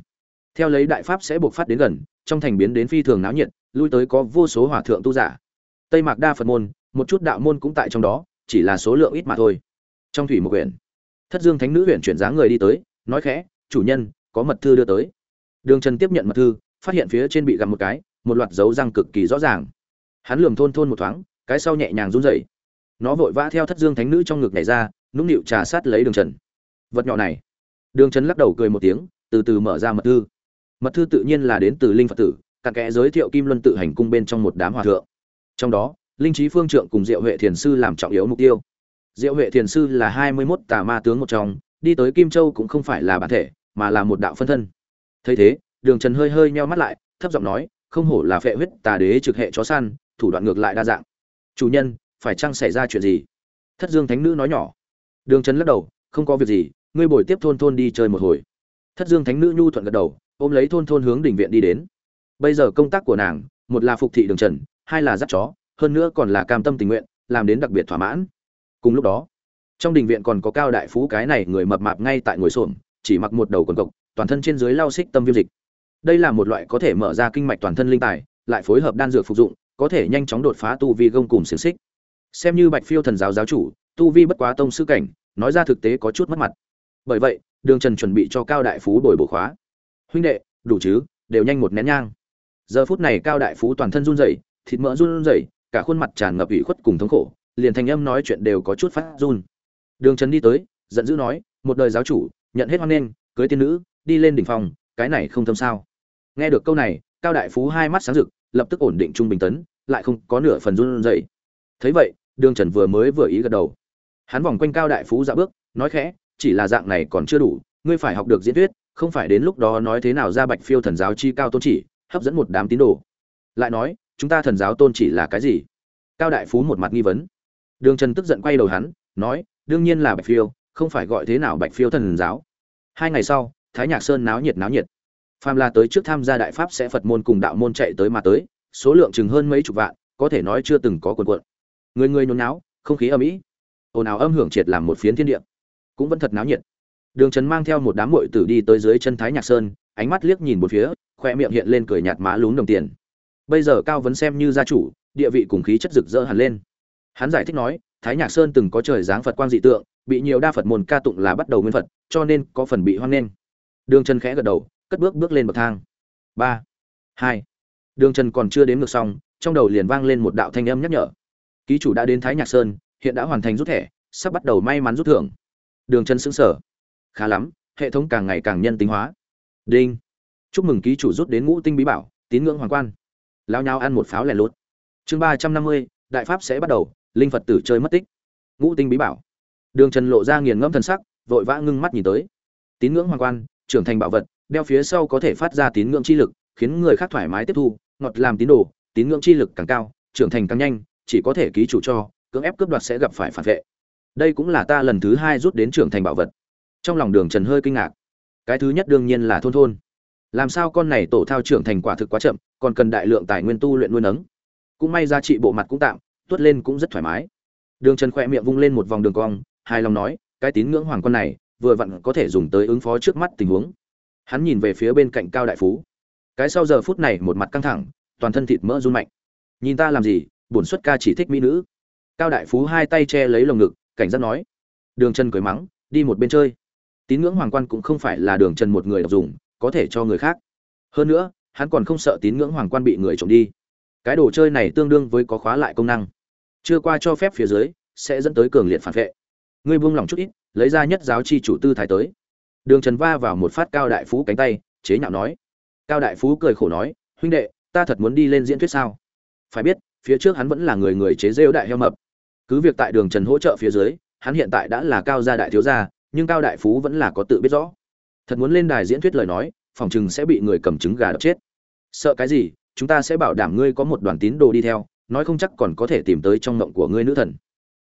Theo lấy đại pháp sẽ buộc phát đến gần, trong thành biến đến phi thường náo nhiệt, lui tới có vô số hòa thượng tu giả. Tây mạc đa phật môn, một chút đạo môn cũng tại trong đó, chỉ là số lượng ít mà thôi. Trong thủy một quyển thất dương thánh nữ huyện chuyển dáng người đi tới, nói khẽ, chủ nhân, có mật thư đưa tới. Đường trần tiếp nhận mật thư, phát hiện phía trên bị gặm một cái, một loạt dấu răng cực kỳ rõ ràng. Hắn lườm thôn thôn một thoáng, cái sau nhẹ nhàng run rẩy. Nó vội vã theo thất dương thánh nữ trong ngực này ra, nũng nịu trà sát lấy đường trần. Vật nhỏ này. Đường trần lắc đầu cười một tiếng, từ từ mở ra mật thư. Mật thư tự nhiên là đến từ linh phật tử, cặn kẽ giới thiệu kim luân tự hành cung bên trong một đám hòa thượng. Trong đó, linh trí phương trượng cùng diệu huệ thiền sư làm trọng yếu mục tiêu diệu huệ thiền sư là hai mươi mốt tà ma tướng một trong, đi tới kim châu cũng không phải là bản thể, mà là một đạo phân thân. Thấy thế, đường trần hơi hơi nheo mắt lại, thấp giọng nói, không hổ là phệ huyết tà đế trực hệ chó săn, thủ đoạn ngược lại đa dạng. Chủ nhân, phải chăng xảy ra chuyện gì? Thất dương thánh nữ nói nhỏ. Đường trần lắc đầu, không có việc gì, ngươi bồi tiếp thôn thôn đi chơi một hồi. Thất dương thánh nữ nhu thuận gật đầu, ôm lấy thôn thôn hướng đình viện đi đến. Bây giờ công tác của nàng, một là phục thị đường trần, hai là dắt chó, hơn nữa còn là cam tâm tình nguyện, làm đến đặc biệt thỏa mãn cùng lúc đó, trong đình viện còn có cao đại phú cái này người mập mạp ngay tại ngồi xổm, chỉ mặc một đầu quần cộc, toàn thân trên dưới lau xích tâm viêm dịch. Đây là một loại có thể mở ra kinh mạch toàn thân linh tài, lại phối hợp đan dược phục dụng, có thể nhanh chóng đột phá tu vi gông cùng xiềng xích. Xem như bạch phiêu thần giáo giáo chủ, tu vi bất quá tông sư cảnh, nói ra thực tế có chút mất mặt. Bởi vậy, đường trần chuẩn bị cho cao đại phú đổi bổ khóa. Huynh đệ, đủ chứ, đều nhanh một nén nhang. Giờ phút này cao đại phú toàn thân run rẩy, thịt mỡ run rẩy, cả khuôn mặt tràn ngập ủy khuất cùng thống khổ liền thành âm nói chuyện đều có chút phát run. Đường trần đi tới, giận dữ nói, một đời giáo chủ, nhận hết hoan nghênh, cưới tiên nữ, đi lên đỉnh phòng cái này không thâm sao? Nghe được câu này, cao đại phú hai mắt sáng rực, lập tức ổn định trung bình tấn, lại không có nửa phần run rẩy. Thấy vậy, đường trần vừa mới vừa ý gật đầu. Hắn vòng quanh cao đại phú dạ bước, nói khẽ, chỉ là dạng này còn chưa đủ, ngươi phải học được diễn thuyết, không phải đến lúc đó nói thế nào ra bạch phiêu thần giáo chi cao tôn chỉ, hấp dẫn một đám tín đồ. Lại nói, chúng ta thần giáo tôn chỉ là cái gì? Cao đại phú một mặt nghi vấn đường trần tức giận quay đầu hắn, nói, đương nhiên là bạch phiêu, không phải gọi thế nào bạch phiêu thần giáo. Hai ngày sau, thái nhạc sơn náo nhiệt náo nhiệt. Phàm là tới trước tham gia đại pháp sẽ phật môn cùng đạo môn chạy tới mà tới, số lượng chừng hơn mấy chục vạn, có thể nói chưa từng có quần quật. người người nhốn náo không khí ầm ĩ. ồn ào âm hưởng triệt làm một phiến thiên địa. Cũng vẫn thật náo nhiệt. Đường trần mang theo một đám muội tử đi tới dưới chân thái nhạc sơn, ánh mắt liếc nhìn một phía, khoe miệng hiện lên cười nhạt má lún đồng tiền. Bây giờ cao vấn xem như gia chủ, địa vị cùng khí chất rực rỡ hẳn lên hắn giải thích nói thái nhạc sơn từng có trời dáng phật quang dị tượng bị nhiều đa phật môn ca tụng là bắt đầu nguyên phật cho nên có phần bị hoan nghênh. Đường trần khẽ gật đầu cất bước bước lên bậc thang. Ba hai đường trần còn chưa đến ngược xong trong đầu liền vang lên một đạo thanh âm nhắc nhở. Ký chủ đã đến thái nhạc sơn hiện đã hoàn thành rút thẻ sắp bắt đầu may mắn rút thưởng. Đường trần sững sờ, khá lắm hệ thống càng ngày càng nhân tính hóa. Đinh. Chúc mừng ký chủ rút đến ngũ tinh bí bảo tín ngưỡng hoàng quan. Lão nhau ăn một pháo lẻ lút. chương ba trăm năm mươi đại pháp sẽ bắt đầu linh phật tử chơi mất tích ngũ tinh bí bảo đường trần lộ ra nghiền ngẫm thần sắc vội vã ngưng mắt nhìn tới tín ngưỡng hoàng quan trưởng thành bảo vật đeo phía sau có thể phát ra tín ngưỡng chi lực khiến người khác thoải mái tiếp thu ngọt làm tín đồ tín ngưỡng chi lực càng cao trưởng thành càng nhanh chỉ có thể ký chủ cho cưỡng ép cướp đoạt sẽ gặp phải phản vệ đây cũng là ta lần thứ hai rút đến trưởng thành bảo vật trong lòng đường trần hơi kinh ngạc cái thứ nhất đương nhiên là thôn thôn làm sao con này tổ thao trưởng thành quả thực quá chậm còn cần đại lượng tài nguyên tu luyện nuôi nấng cũng may giá trị bộ mặt cũng tạm tuốt lên cũng rất thoải mái. Đường trần khoe miệng vung lên một vòng đường cong, hài lòng nói, cái tín ngưỡng hoàng con này, vừa vặn có thể dùng tới ứng phó trước mắt tình huống. Hắn nhìn về phía bên cạnh cao đại phú. Cái sau giờ phút này một mặt căng thẳng, toàn thân thịt mỡ run mạnh. Nhìn ta làm gì, bổn xuất ca chỉ thích mỹ nữ. Cao đại phú hai tay che lấy lồng ngực, cảnh giác nói. Đường trần cười mắng, đi một bên chơi. Tín ngưỡng hoàng quan cũng không phải là đường trần một người đọc dùng, có thể cho người khác. Hơn nữa, hắn còn không sợ tín ngưỡng hoàng quan bị người trộm đi. Cái đồ chơi này tương đương với có khóa lại công năng chưa qua cho phép phía dưới, sẽ dẫn tới cường liệt phản vệ. Ngươi buông lỏng chút ít, lấy ra nhất giáo chi chủ tư thái tới. Đường trần va vào một phát cao đại phú cánh tay, chế nhạo nói. Cao đại phú cười khổ nói, huynh đệ, ta thật muốn đi lên diễn thuyết sao? Phải biết, phía trước hắn vẫn là người người chế rêu đại heo mập. Cứ việc tại đường trần hỗ trợ phía dưới, hắn hiện tại đã là cao gia đại thiếu gia, nhưng cao đại phú vẫn là có tự biết rõ. Thật muốn lên đài diễn thuyết lời nói, phòng chừng sẽ bị người cầm trứng gà đập chết. Sợ cái gì, chúng ta sẽ bảo đảm ngươi có một đoàn tín đồ đi theo nói không chắc còn có thể tìm tới trong mộng của ngươi nữ thần.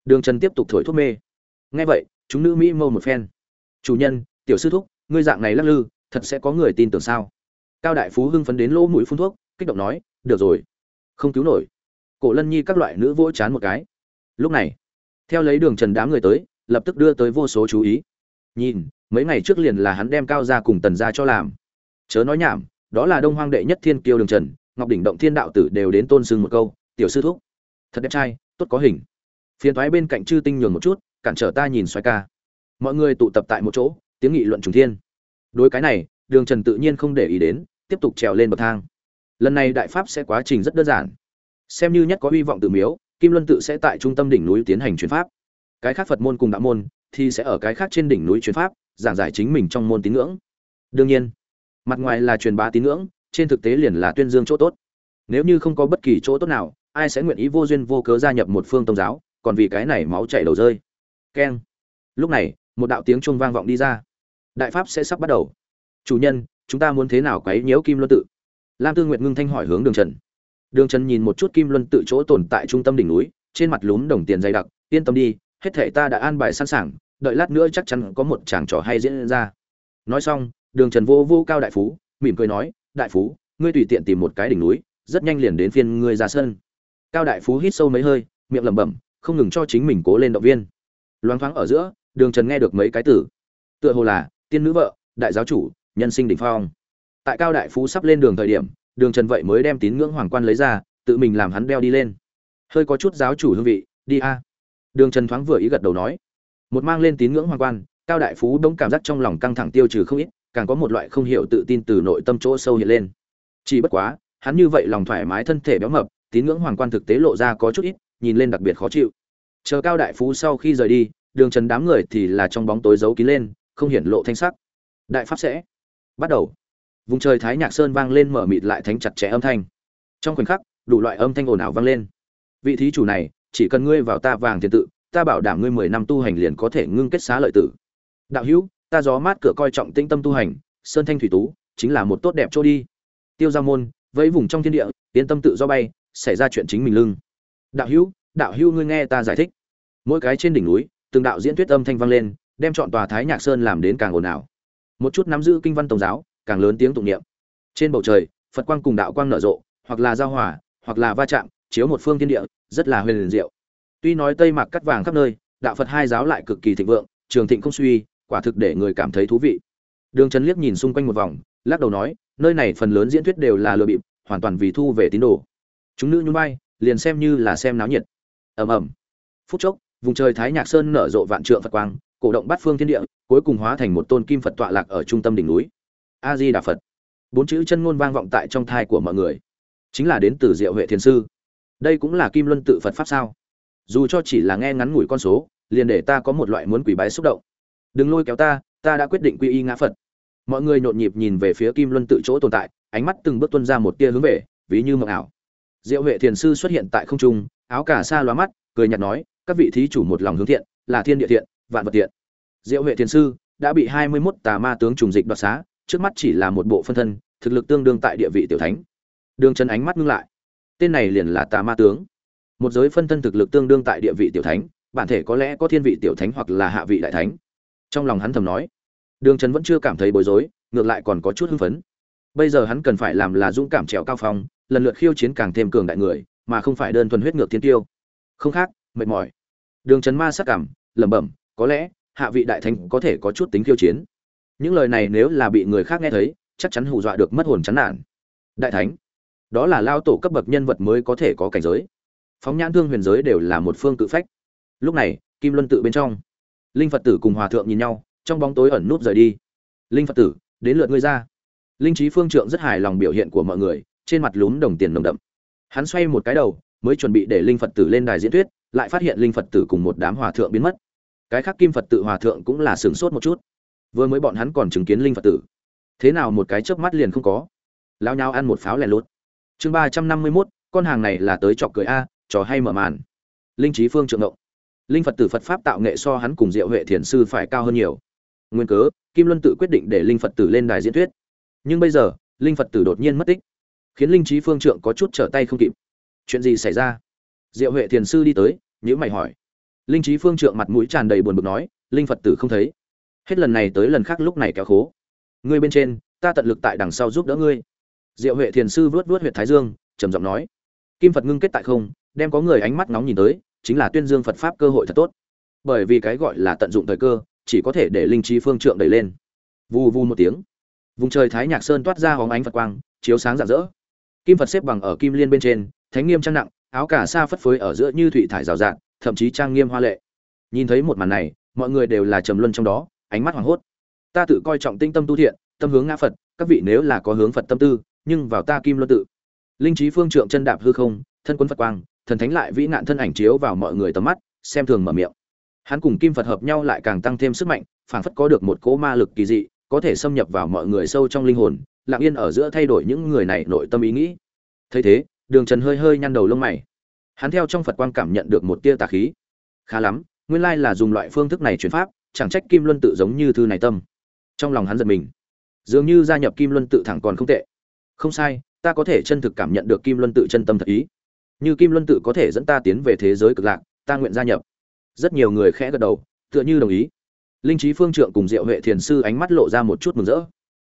Đường trần tiếp tục thổi thuốc mê. Ngay vậy, chúng nữ mỹ mâu một phen. Chủ nhân, tiểu sư thúc, ngươi dạng này lắc lư, thật sẽ có người tin tưởng sao? Cao đại phú hưng phấn đến lỗ mũi phun thuốc, kích động nói, được rồi, không cứu nổi. Cổ lân nhi các loại nữ vỗ chán một cái. Lúc này, theo lấy đường trần đám người tới, lập tức đưa tới vô số chú ý. Nhìn, mấy ngày trước liền là hắn đem cao ra cùng tần ra cho làm. Chớ nói nhảm, đó là đông hoang đệ nhất thiên kiêu đường trần, ngọc đỉnh động thiên đạo tử đều đến tôn sưng một câu tiểu sư thúc. Thật đẹp trai, tốt có hình. Phiền thoái bên cạnh chư tinh nhường một chút, cản trở ta nhìn xoay ca. Mọi người tụ tập tại một chỗ, tiếng nghị luận trùng thiên. Đối cái này, đường trần tự nhiên không để ý đến, tiếp tục trèo lên bậc thang. Lần này đại pháp sẽ quá trình rất đơn giản. Xem như nhất có hy vọng tự miếu, kim luân tự sẽ tại trung tâm đỉnh núi tiến hành chuyến pháp. Cái khác phật môn cùng đạo môn thì sẽ ở cái khác trên đỉnh núi chuyến pháp, giảng giải chính mình trong môn tín ngưỡng. Đương nhiên, mặt ngoài là truyền bá tín ngưỡng, trên thực tế liền là tuyên dương chỗ tốt. Nếu như không có bất kỳ chỗ tốt nào ai sẽ nguyện ý vô duyên vô cớ gia nhập một phương tôn giáo, còn vì cái này máu chảy đầu rơi. Keng. Lúc này, một đạo tiếng chuông vang vọng đi ra. Đại pháp sẽ sắp bắt đầu. Chủ nhân, chúng ta muốn thế nào quấy nhiễu kim luân tự? Lam tư nguyệt ngưng thanh hỏi hướng đường trần. Đường trần nhìn một chút kim luân tự chỗ tồn tại trung tâm đỉnh núi, trên mặt lún đồng tiền dày đặc, yên tâm đi, hết thể ta đã an bài sẵn sàng, đợi lát nữa chắc chắn có một chàng trò hay diễn ra. Nói xong, đường trần vô vô cao đại phú, mỉm cười nói, đại phú, ngươi tùy tiện tìm một cái đỉnh núi, rất nhanh liền đến phiên ngươi ra sân cao đại phú hít sâu mấy hơi, miệng lẩm bẩm, không ngừng cho chính mình cố lên động viên. Loáng thoáng ở giữa, đường trần nghe được mấy cái từ. Tựa hồ là, tiên nữ vợ, đại giáo chủ, nhân sinh đỉnh phong. Tại cao đại phú sắp lên đường thời điểm, đường trần vậy mới đem tín ngưỡng hoàng quan lấy ra, tự mình làm hắn đeo đi lên. Hơi có chút giáo chủ hương vị, đi a. Đường trần thoáng vừa ý gật đầu nói. Một mang lên tín ngưỡng hoàng quan, cao đại phú đông cảm giác trong lòng căng thẳng tiêu trừ không ít, càng có một loại không hiểu tự tin từ nội tâm chỗ sâu hiện lên. Chỉ bất quá, hắn như vậy lòng thoải mái thân thể béo mập tín ngưỡng hoàng quan thực tế lộ ra có chút ít, nhìn lên đặc biệt khó chịu. Chờ cao đại phú sau khi rời đi, đường trần đám người thì là trong bóng tối giấu kín lên, không hiển lộ thanh sắc. Đại pháp sẽ bắt đầu. Vùng trời thái nhạc sơn vang lên mở mịt lại thánh chặt chẽ âm thanh. Trong khoảnh khắc, đủ loại âm thanh ồn ào vang lên. Vị thí chủ này, chỉ cần ngươi vào ta vàng thiên tự, ta bảo đảm ngươi mười năm tu hành liền có thể ngưng kết xá lợi tử. Đạo hữu, ta gió mát cửa coi trọng tĩnh tâm tu hành, sơn thanh thủy tú, chính là một tốt đẹp chỗ đi. Tiêu giao môn, vẫy vùng trong thiên địa, yên tâm tự do bay xảy ra chuyện chính mình lưng. Đạo hữu đạo hữu ngươi nghe ta giải thích. Mỗi cái trên đỉnh núi, từng đạo diễn thuyết âm thanh vang lên, đem chọn tòa thái nhạc sơn làm đến càng ồn ào. Một chút nắm giữ kinh văn tổng giáo, càng lớn tiếng tụng niệm. Trên bầu trời, phật quang cùng đạo quang nở rộ, hoặc là giao hòa, hoặc là va chạm, chiếu một phương thiên địa, rất là huyền liền diệu. Tuy nói tây mạc cắt vàng khắp nơi, đạo phật hai giáo lại cực kỳ thịnh vượng, trường thịnh không suy, quả thực để người cảm thấy thú vị. Đường trần liếc nhìn xung quanh một vòng, lắc đầu nói, nơi này phần lớn diễn thuyết đều là lừa bịp, hoàn toàn vì thu về tín đồ chúng nữ nhún vai, liền xem như là xem náo nhiệt. Ầm ầm. Phút chốc, vùng trời thái nhạc sơn nở rộ vạn trượng phật quang, cổ động bát phương thiên địa, cuối cùng hóa thành một tôn kim phật tọa lạc ở trung tâm đỉnh núi. A di đà phật. Bốn chữ chân ngôn vang vọng tại trong thai của mọi người. Chính là đến từ diệu huệ thiền sư. Đây cũng là kim luân tự phật pháp sao? Dù cho chỉ là nghe ngắn ngủi con số, liền để ta có một loại muốn quỷ bái xúc động. Đừng lôi kéo ta ta đã quyết định quy y ngã phật. Mọi người nhộn nhịp nhìn về phía kim luân tự chỗ tồn tại, ánh mắt từng bước tuân ra một tia hướng về, ví như mộng ảo diệu huệ thiền sư xuất hiện tại không trung, áo cà sa lóa mắt, cười nhạt nói, các vị thí chủ một lòng hướng thiện, là thiên địa thiện, vạn vật thiện. Diệu huệ thiền sư đã bị hai mươi 21 tà ma tướng trùng dịch đoạt xá, trước mắt chỉ là một bộ phân thân, thực lực tương đương tại địa vị tiểu thánh. Đường Trần ánh mắt ngưng lại. Tên này liền là tà ma tướng. Một giới phân thân thực lực tương đương tại địa vị tiểu thánh, bản thể có lẽ có thiên vị tiểu thánh hoặc là hạ vị đại thánh. Trong lòng hắn thầm nói. Đường trần vẫn chưa cảm thấy bối rối, ngược lại còn có chút hưng phấn. Bây giờ hắn cần phải làm là dũng cảm trèo cao phong lần lượt khiêu chiến càng thêm cường đại người, mà không phải đơn thuần huyết ngược thiên tiêu. Không khác, mệt mỏi. Đường trấn ma sắc cảm, lẩm bẩm, có lẽ, hạ vị đại thánh có thể có chút tính khiêu chiến. Những lời này nếu là bị người khác nghe thấy, chắc chắn hù dọa được mất hồn chán nản. Đại thánh, đó là lao tổ cấp bậc nhân vật mới có thể có cảnh giới. Phóng nhãn thương huyền giới đều là một phương cự phách. Lúc này, kim luân tự bên trong, linh phật tử cùng hòa thượng nhìn nhau, trong bóng tối ẩn núp rời đi. Linh phật tử, đến lượt ngươi ra. Linh trí phương trượng rất hài lòng biểu hiện của mọi người trên mặt lún đồng tiền nồng đậm. Hắn xoay một cái đầu, mới chuẩn bị để linh phật tử lên đài diễn thuyết, lại phát hiện linh phật tử cùng một đám hòa thượng biến mất. Cái khác kim phật tự hòa thượng cũng là sửng sốt một chút. Vừa mới bọn hắn còn chứng kiến linh phật tử. Thế nào một cái chớp mắt liền không có? Lao nhau ăn một pháo lẻ lốt chương ba trăm năm mươi mốt, con hàng này là tới chọc cười a, trò hay mở màn. Linh trí phương trượng ngộng. Linh phật tử phật pháp tạo nghệ so hắn cùng diệu huệ thiền sư phải cao hơn nhiều. Nguyên cớ, kim luân tự quyết định để linh phật tử lên đài diễn thuyết. Nhưng bây giờ, linh phật tử đột nhiên mất tích khiến linh trí phương trượng có chút trở tay không kịp. Chuyện gì xảy ra? Diệu huệ thiền sư đi tới nhữ mày hỏi. Linh trí phương trượng mặt mũi tràn đầy buồn bực nói, linh phật tử không thấy. Hết lần này tới lần khác lúc này kéo khố. Ngươi bên trên, ta tận lực tại đằng sau giúp đỡ ngươi. Diệu huệ thiền sư vớt vớt huyện thái dương, trầm giọng nói, kim phật ngưng kết tại không, đem có người ánh mắt nóng nhìn tới, chính là tuyên dương phật pháp cơ hội thật tốt. Bởi vì cái gọi là tận dụng thời cơ, chỉ có thể để linh trí phương trượng đẩy lên. Vù vù một tiếng. Vùng trời thái nhạc sơn toát ra hóng ánh phật quang, chiếu sáng rạng rỡ kim phật xếp bằng ở kim liên bên trên, thánh nghiêm trang nặng, áo cả sa phất phới ở giữa như thủy thải rào rạt, thậm chí trang nghiêm hoa lệ. Nhìn thấy một màn này, mọi người đều là trầm luân trong đó, ánh mắt hoảng hốt. Ta tự coi trọng tinh tâm tu thiện, tâm hướng ngã phật, các vị nếu là có hướng phật tâm tư, nhưng vào ta kim luân tự. Linh trí phương trượng chân đạp hư không, thân quân phật quang, thần thánh lại vĩ nạn thân ảnh chiếu vào mọi người tầm mắt, xem thường mở miệng. Hắn cùng kim phật hợp nhau lại càng tăng thêm sức mạnh, phảng phất có được một cỗ ma lực kỳ dị, có thể xâm nhập vào mọi người sâu trong linh hồn lặng yên ở giữa thay đổi những người này nội tâm ý nghĩ. Thấy thế, đường trần hơi hơi nhăn đầu lông mày. Hắn theo trong phật quang cảm nhận được một tia tà khí. Khá lắm, nguyên lai là dùng loại phương thức này chuyển pháp, chẳng trách kim luân tự giống như thư này tâm. Trong lòng hắn giật mình. Dường như gia nhập kim luân tự thẳng còn không tệ. Không sai, ta có thể chân thực cảm nhận được kim luân tự chân tâm thật ý. Như kim luân tự có thể dẫn ta tiến về thế giới cực lạc, ta nguyện gia nhập. Rất nhiều người khẽ gật đầu, tựa như đồng ý. Linh trí phương trượng cùng diệu huệ thiền sư ánh mắt lộ ra một chút mừng rỡ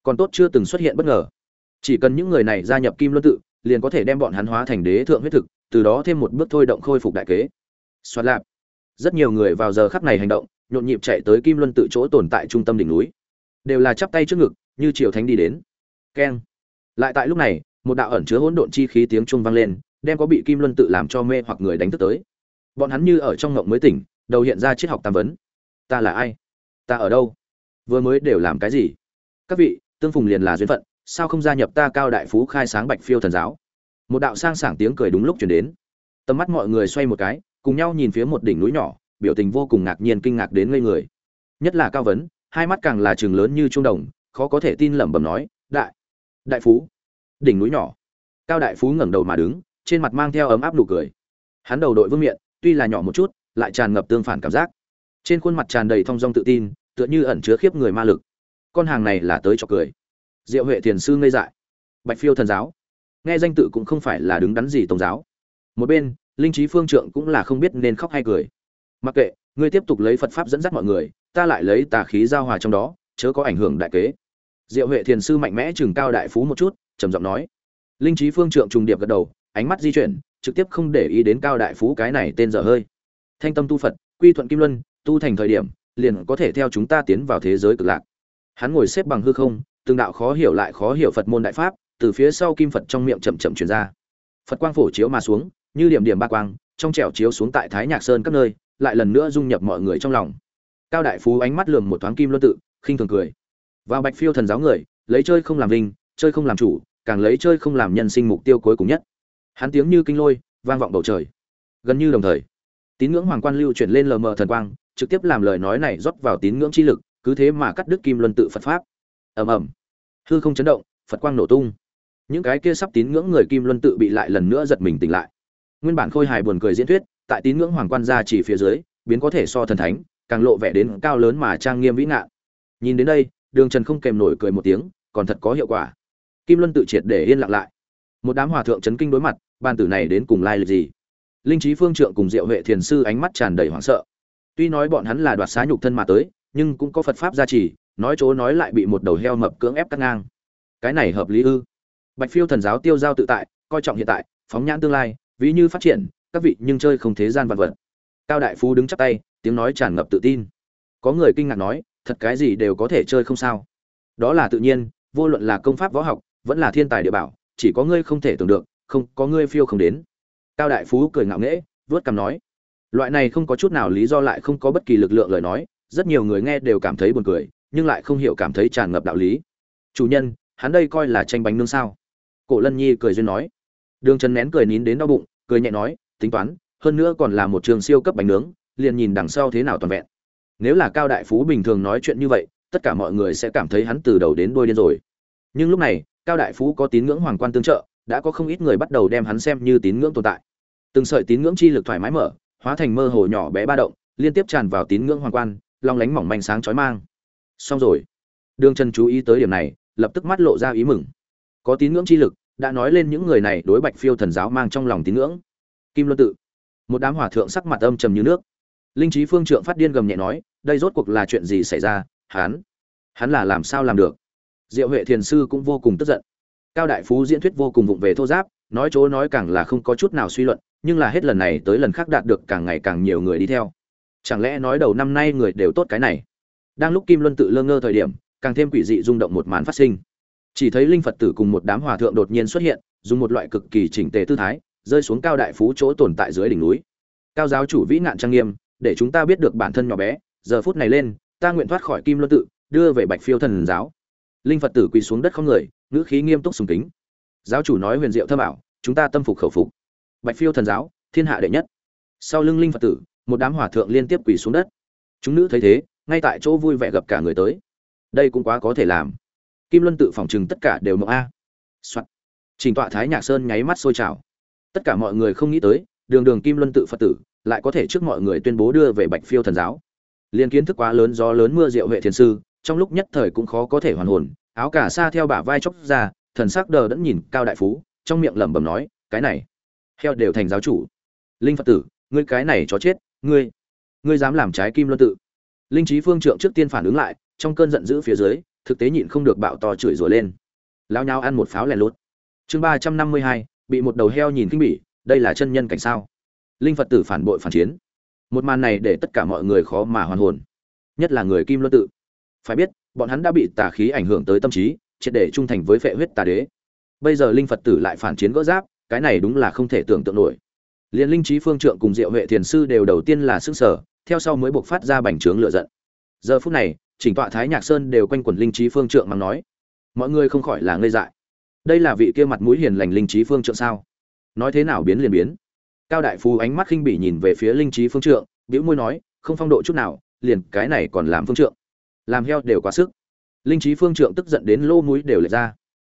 còn tốt chưa từng xuất hiện bất ngờ. Chỉ cần những người này gia nhập kim luân tự, liền có thể đem bọn hắn hóa thành đế thượng huyết thực, từ đó thêm một bước thôi động khôi phục đại kế. Xoát lạp. Rất nhiều người vào giờ khắc này hành động, nhộn nhịp chạy tới kim luân tự chỗ tồn tại trung tâm đỉnh núi. Đều là chắp tay trước ngực, như triều thánh đi đến. Keng. Lại tại lúc này, một đạo ẩn chứa hỗn độn chi khí tiếng trung vang lên, đem có bị kim luân tự làm cho mê hoặc người đánh thức tới. Bọn hắn như ở trong ngộng mới tỉnh, đầu hiện ra triết học tam vấn. Ta là ai? Ta ở đâu? Vừa mới đều làm cái gì? Các vị tương phùng liền là duyên phận, sao không gia nhập ta cao đại phú khai sáng bạch phiêu thần giáo? Một đạo sang sảng tiếng cười đúng lúc chuyển đến. Tầm mắt mọi người xoay một cái, cùng nhau nhìn phía một đỉnh núi nhỏ, biểu tình vô cùng ngạc nhiên kinh ngạc đến ngây người. Nhất là cao vấn, hai mắt càng là trường lớn như trung đồng, khó có thể tin lẩm bẩm nói, đại đại phú. Đỉnh núi nhỏ. Cao đại phú ngẩng đầu mà đứng, trên mặt mang theo ấm áp nụ cười. Hắn đầu đội vương miện, tuy là nhỏ một chút, lại tràn ngập tương phản cảm giác. Trên khuôn mặt tràn đầy thong dong tự tin, tựa như ẩn chứa khiếp người ma lực con hàng này là tới cho cười. Diệu huệ thiền sư ngây dại. Bạch phiêu thần giáo. Nghe danh tự cũng không phải là đứng đắn gì tôn giáo. Một bên, linh trí phương trượng cũng là không biết nên khóc hay cười. Mặc kệ, ngươi tiếp tục lấy phật pháp dẫn dắt mọi người, ta lại lấy tà khí giao hòa trong đó, chớ có ảnh hưởng đại kế. Diệu huệ thiền sư mạnh mẽ chừng cao đại phú một chút, trầm giọng nói. Linh trí phương trượng trùng điệp gật đầu, ánh mắt di chuyển, trực tiếp không để ý đến cao đại phú cái này tên dở hơi. Thanh tâm tu phật, quy thuận kim luân, tu thành thời điểm, liền có thể theo chúng ta tiến vào thế giới cực lạc hắn ngồi xếp bằng hư không, từng đạo khó hiểu lại khó hiểu phật môn đại pháp, từ phía sau kim phật trong miệng chậm chậm truyền ra. Phật quang phổ chiếu mà xuống, như điểm điểm ba quang, trong trẻo chiếu xuống tại thái nhạc sơn các nơi, lại lần nữa dung nhập mọi người trong lòng. Cao đại phú ánh mắt lườm một thoáng kim luân tự, khinh thường cười. Và bạch phiêu thần giáo người, lấy chơi không làm vinh, chơi không làm chủ, càng lấy chơi không làm nhân sinh mục tiêu cuối cùng nhất. Hắn tiếng như kinh lôi, vang vọng bầu trời. Gần như đồng thời, tín ngưỡng hoàng quan lưu chuyển lên lờ mờ thần quang, trực tiếp làm lời nói này rót vào tín ngưỡng chi lực cứ thế mà cắt đứt kim luân tự phật pháp. Ầm ầm. Hư không chấn động, phật quang nổ tung. Những cái kia sắp tín ngưỡng người kim luân tự bị lại lần nữa giật mình tỉnh lại. Nguyên bản khôi hài buồn cười diễn thuyết, tại tín ngưỡng hoàng quan ra chỉ phía dưới, biến có thể so thần thánh, càng lộ vẻ đến cao lớn mà trang nghiêm vĩ ngạn. Nhìn đến đây, đường trần không kèm nổi cười một tiếng, còn thật có hiệu quả. Kim luân tự triệt để yên lặng lại. Một đám hòa thượng chấn kinh đối mặt, ban tử này đến cùng lai lịch gì? Linh trí phương trượng cùng diệu huệ thiền sư ánh mắt tràn đầy hoảng sợ. Tuy nói bọn hắn là đoạt xá nhục thân mà tới nhưng cũng có phật pháp gia trì, nói chỗ nói lại bị một đầu heo mập cưỡng ép cắt ngang. Cái này hợp lý ư? Bạch phiêu thần giáo tiêu giao tự tại, coi trọng hiện tại, phóng nhãn tương lai, ví như phát triển, các vị nhưng chơi không thế gian vật vật. Cao đại phú đứng chắp tay, tiếng nói tràn ngập tự tin. Có người kinh ngạc nói, thật cái gì đều có thể chơi không sao? Đó là tự nhiên, vô luận là công pháp võ học, vẫn là thiên tài địa bảo, chỉ có ngươi không thể tưởng được, không, có ngươi phiêu không đến. Cao đại phú cười ngạo nghễ vớt cằm nói, loại này không có chút nào lý do lại không có bất kỳ lực lượng lời nói rất nhiều người nghe đều cảm thấy buồn cười, nhưng lại không hiểu cảm thấy tràn ngập đạo lý. Chủ nhân, hắn đây coi là tranh bánh nướng sao? Cổ lân nhi cười duyên nói. Đường trần nén cười nín đến đau bụng, cười nhẹ nói, tính toán, hơn nữa còn là một trường siêu cấp bánh nướng, liền nhìn đằng sau thế nào toàn vẹn. Nếu là cao đại phú bình thường nói chuyện như vậy, tất cả mọi người sẽ cảm thấy hắn từ đầu đến đuôi điên rồi. Nhưng lúc này, cao đại phú có tín ngưỡng hoàng quan tương trợ, đã có không ít người bắt đầu đem hắn xem như tín ngưỡng tồn tại. Từng sợi tín ngưỡng chi lực thoải mái mở, hóa thành mơ hồ nhỏ bé ba động, liên tiếp tràn vào tín ngưỡng hoàng quan long lánh mỏng manh sáng chói mang. Xong rồi. Đường trần chú ý tới điểm này, lập tức mắt lộ ra ý mừng. Có tín ngưỡng chi lực, đã nói lên những người này đối bạch phiêu thần giáo mang trong lòng tín ngưỡng. Kim luân tự. Một đám hòa thượng sắc mặt âm trầm như nước. Linh trí phương trượng phát điên gầm nhẹ nói, đây rốt cuộc là chuyện gì xảy ra, hắn? Hắn là làm sao làm được? Diệu huệ thiền sư cũng vô cùng tức giận. Cao đại phú diễn thuyết vô cùng vụng về thô giáp, nói chỗ nói càng là không có chút nào suy luận, nhưng là hết lần này tới lần khác đạt được càng ngày càng nhiều người đi theo chẳng lẽ nói đầu năm nay người đều tốt cái này? Đang lúc kim luân tự lơ ngơ thời điểm, càng thêm quỷ dị rung động một màn phát sinh. Chỉ thấy linh phật tử cùng một đám hòa thượng đột nhiên xuất hiện, dùng một loại cực kỳ chỉnh tề tư thái, rơi xuống cao đại phú chỗ tồn tại dưới đỉnh núi. Cao giáo chủ vĩ nạn trang nghiêm, để chúng ta biết được bản thân nhỏ bé, giờ phút này lên, ta nguyện thoát khỏi kim luân tự, đưa về bạch phiêu thần giáo. Linh phật tử quỳ xuống đất không người, ngữ khí nghiêm túc sùng kính. Giáo chủ nói huyền diệu thơ bảo, chúng ta tâm phục khẩu phục. Bạch phiêu thần giáo, thiên hạ đệ nhất. Sau lưng linh phật tử một đám hòa thượng liên tiếp quỳ xuống đất. Chúng nữ thấy thế, ngay tại chỗ vui vẻ gặp cả người tới. Đây cũng quá có thể làm. Kim luân tự phòng chừng tất cả đều mộng a. Soạn. trình tọa thái nhạc sơn nháy mắt sôi trào. Tất cả mọi người không nghĩ tới, đường đường kim luân tự phật tử, lại có thể trước mọi người tuyên bố đưa về bạch phiêu thần giáo. Liên kiến thức quá lớn gió lớn mưa diệu huệ thiền sư, trong lúc nhất thời cũng khó có thể hoàn hồn, áo cả xa theo bả vai chóc ra, thần sắc đờ đẫn nhìn cao đại phú, trong miệng lẩm bẩm nói, cái này, heo đều thành giáo chủ. Linh phật tử, ngươi cái này chó chết ngươi ngươi dám làm trái kim luân tự. Linh trí phương trượng trước tiên phản ứng lại, trong cơn giận dữ phía dưới, thực tế nhịn không được bạo to chửi rủa lên. Lao nhau ăn một pháo lẻ lốt chương ba trăm năm mươi hai, bị một đầu heo nhìn kinh bỉ, đây là chân nhân cảnh sao? Linh phật tử phản bội phản chiến. Một màn này để tất cả mọi người khó mà hoàn hồn. Nhất là người kim luân tự. Phải biết, bọn hắn đã bị tà khí ảnh hưởng tới tâm trí, triệt để trung thành với phệ huyết tà đế. Bây giờ linh phật tử lại phản chiến gỡ giáp, cái này đúng là không thể tưởng tượng nổi liền linh trí phương trượng cùng diệu huệ thiền sư đều đầu tiên là sức sở, theo sau mới buộc phát ra bành trướng lựa giận. Giờ phút này, chỉnh tọa thái nhạc sơn đều quanh quẩn linh trí phương trượng mà nói, mọi người không khỏi là ngây dại. Đây là vị kia mặt mũi hiền lành linh trí phương trượng sao? Nói thế nào biến liền biến? Cao đại phú ánh mắt khinh bỉ nhìn về phía linh trí phương trượng, bĩu môi nói, không phong độ chút nào, liền cái này còn làm phương trượng. Làm heo đều quá sức. Linh trí phương trượng tức giận đến lô mũi đều lệch ra.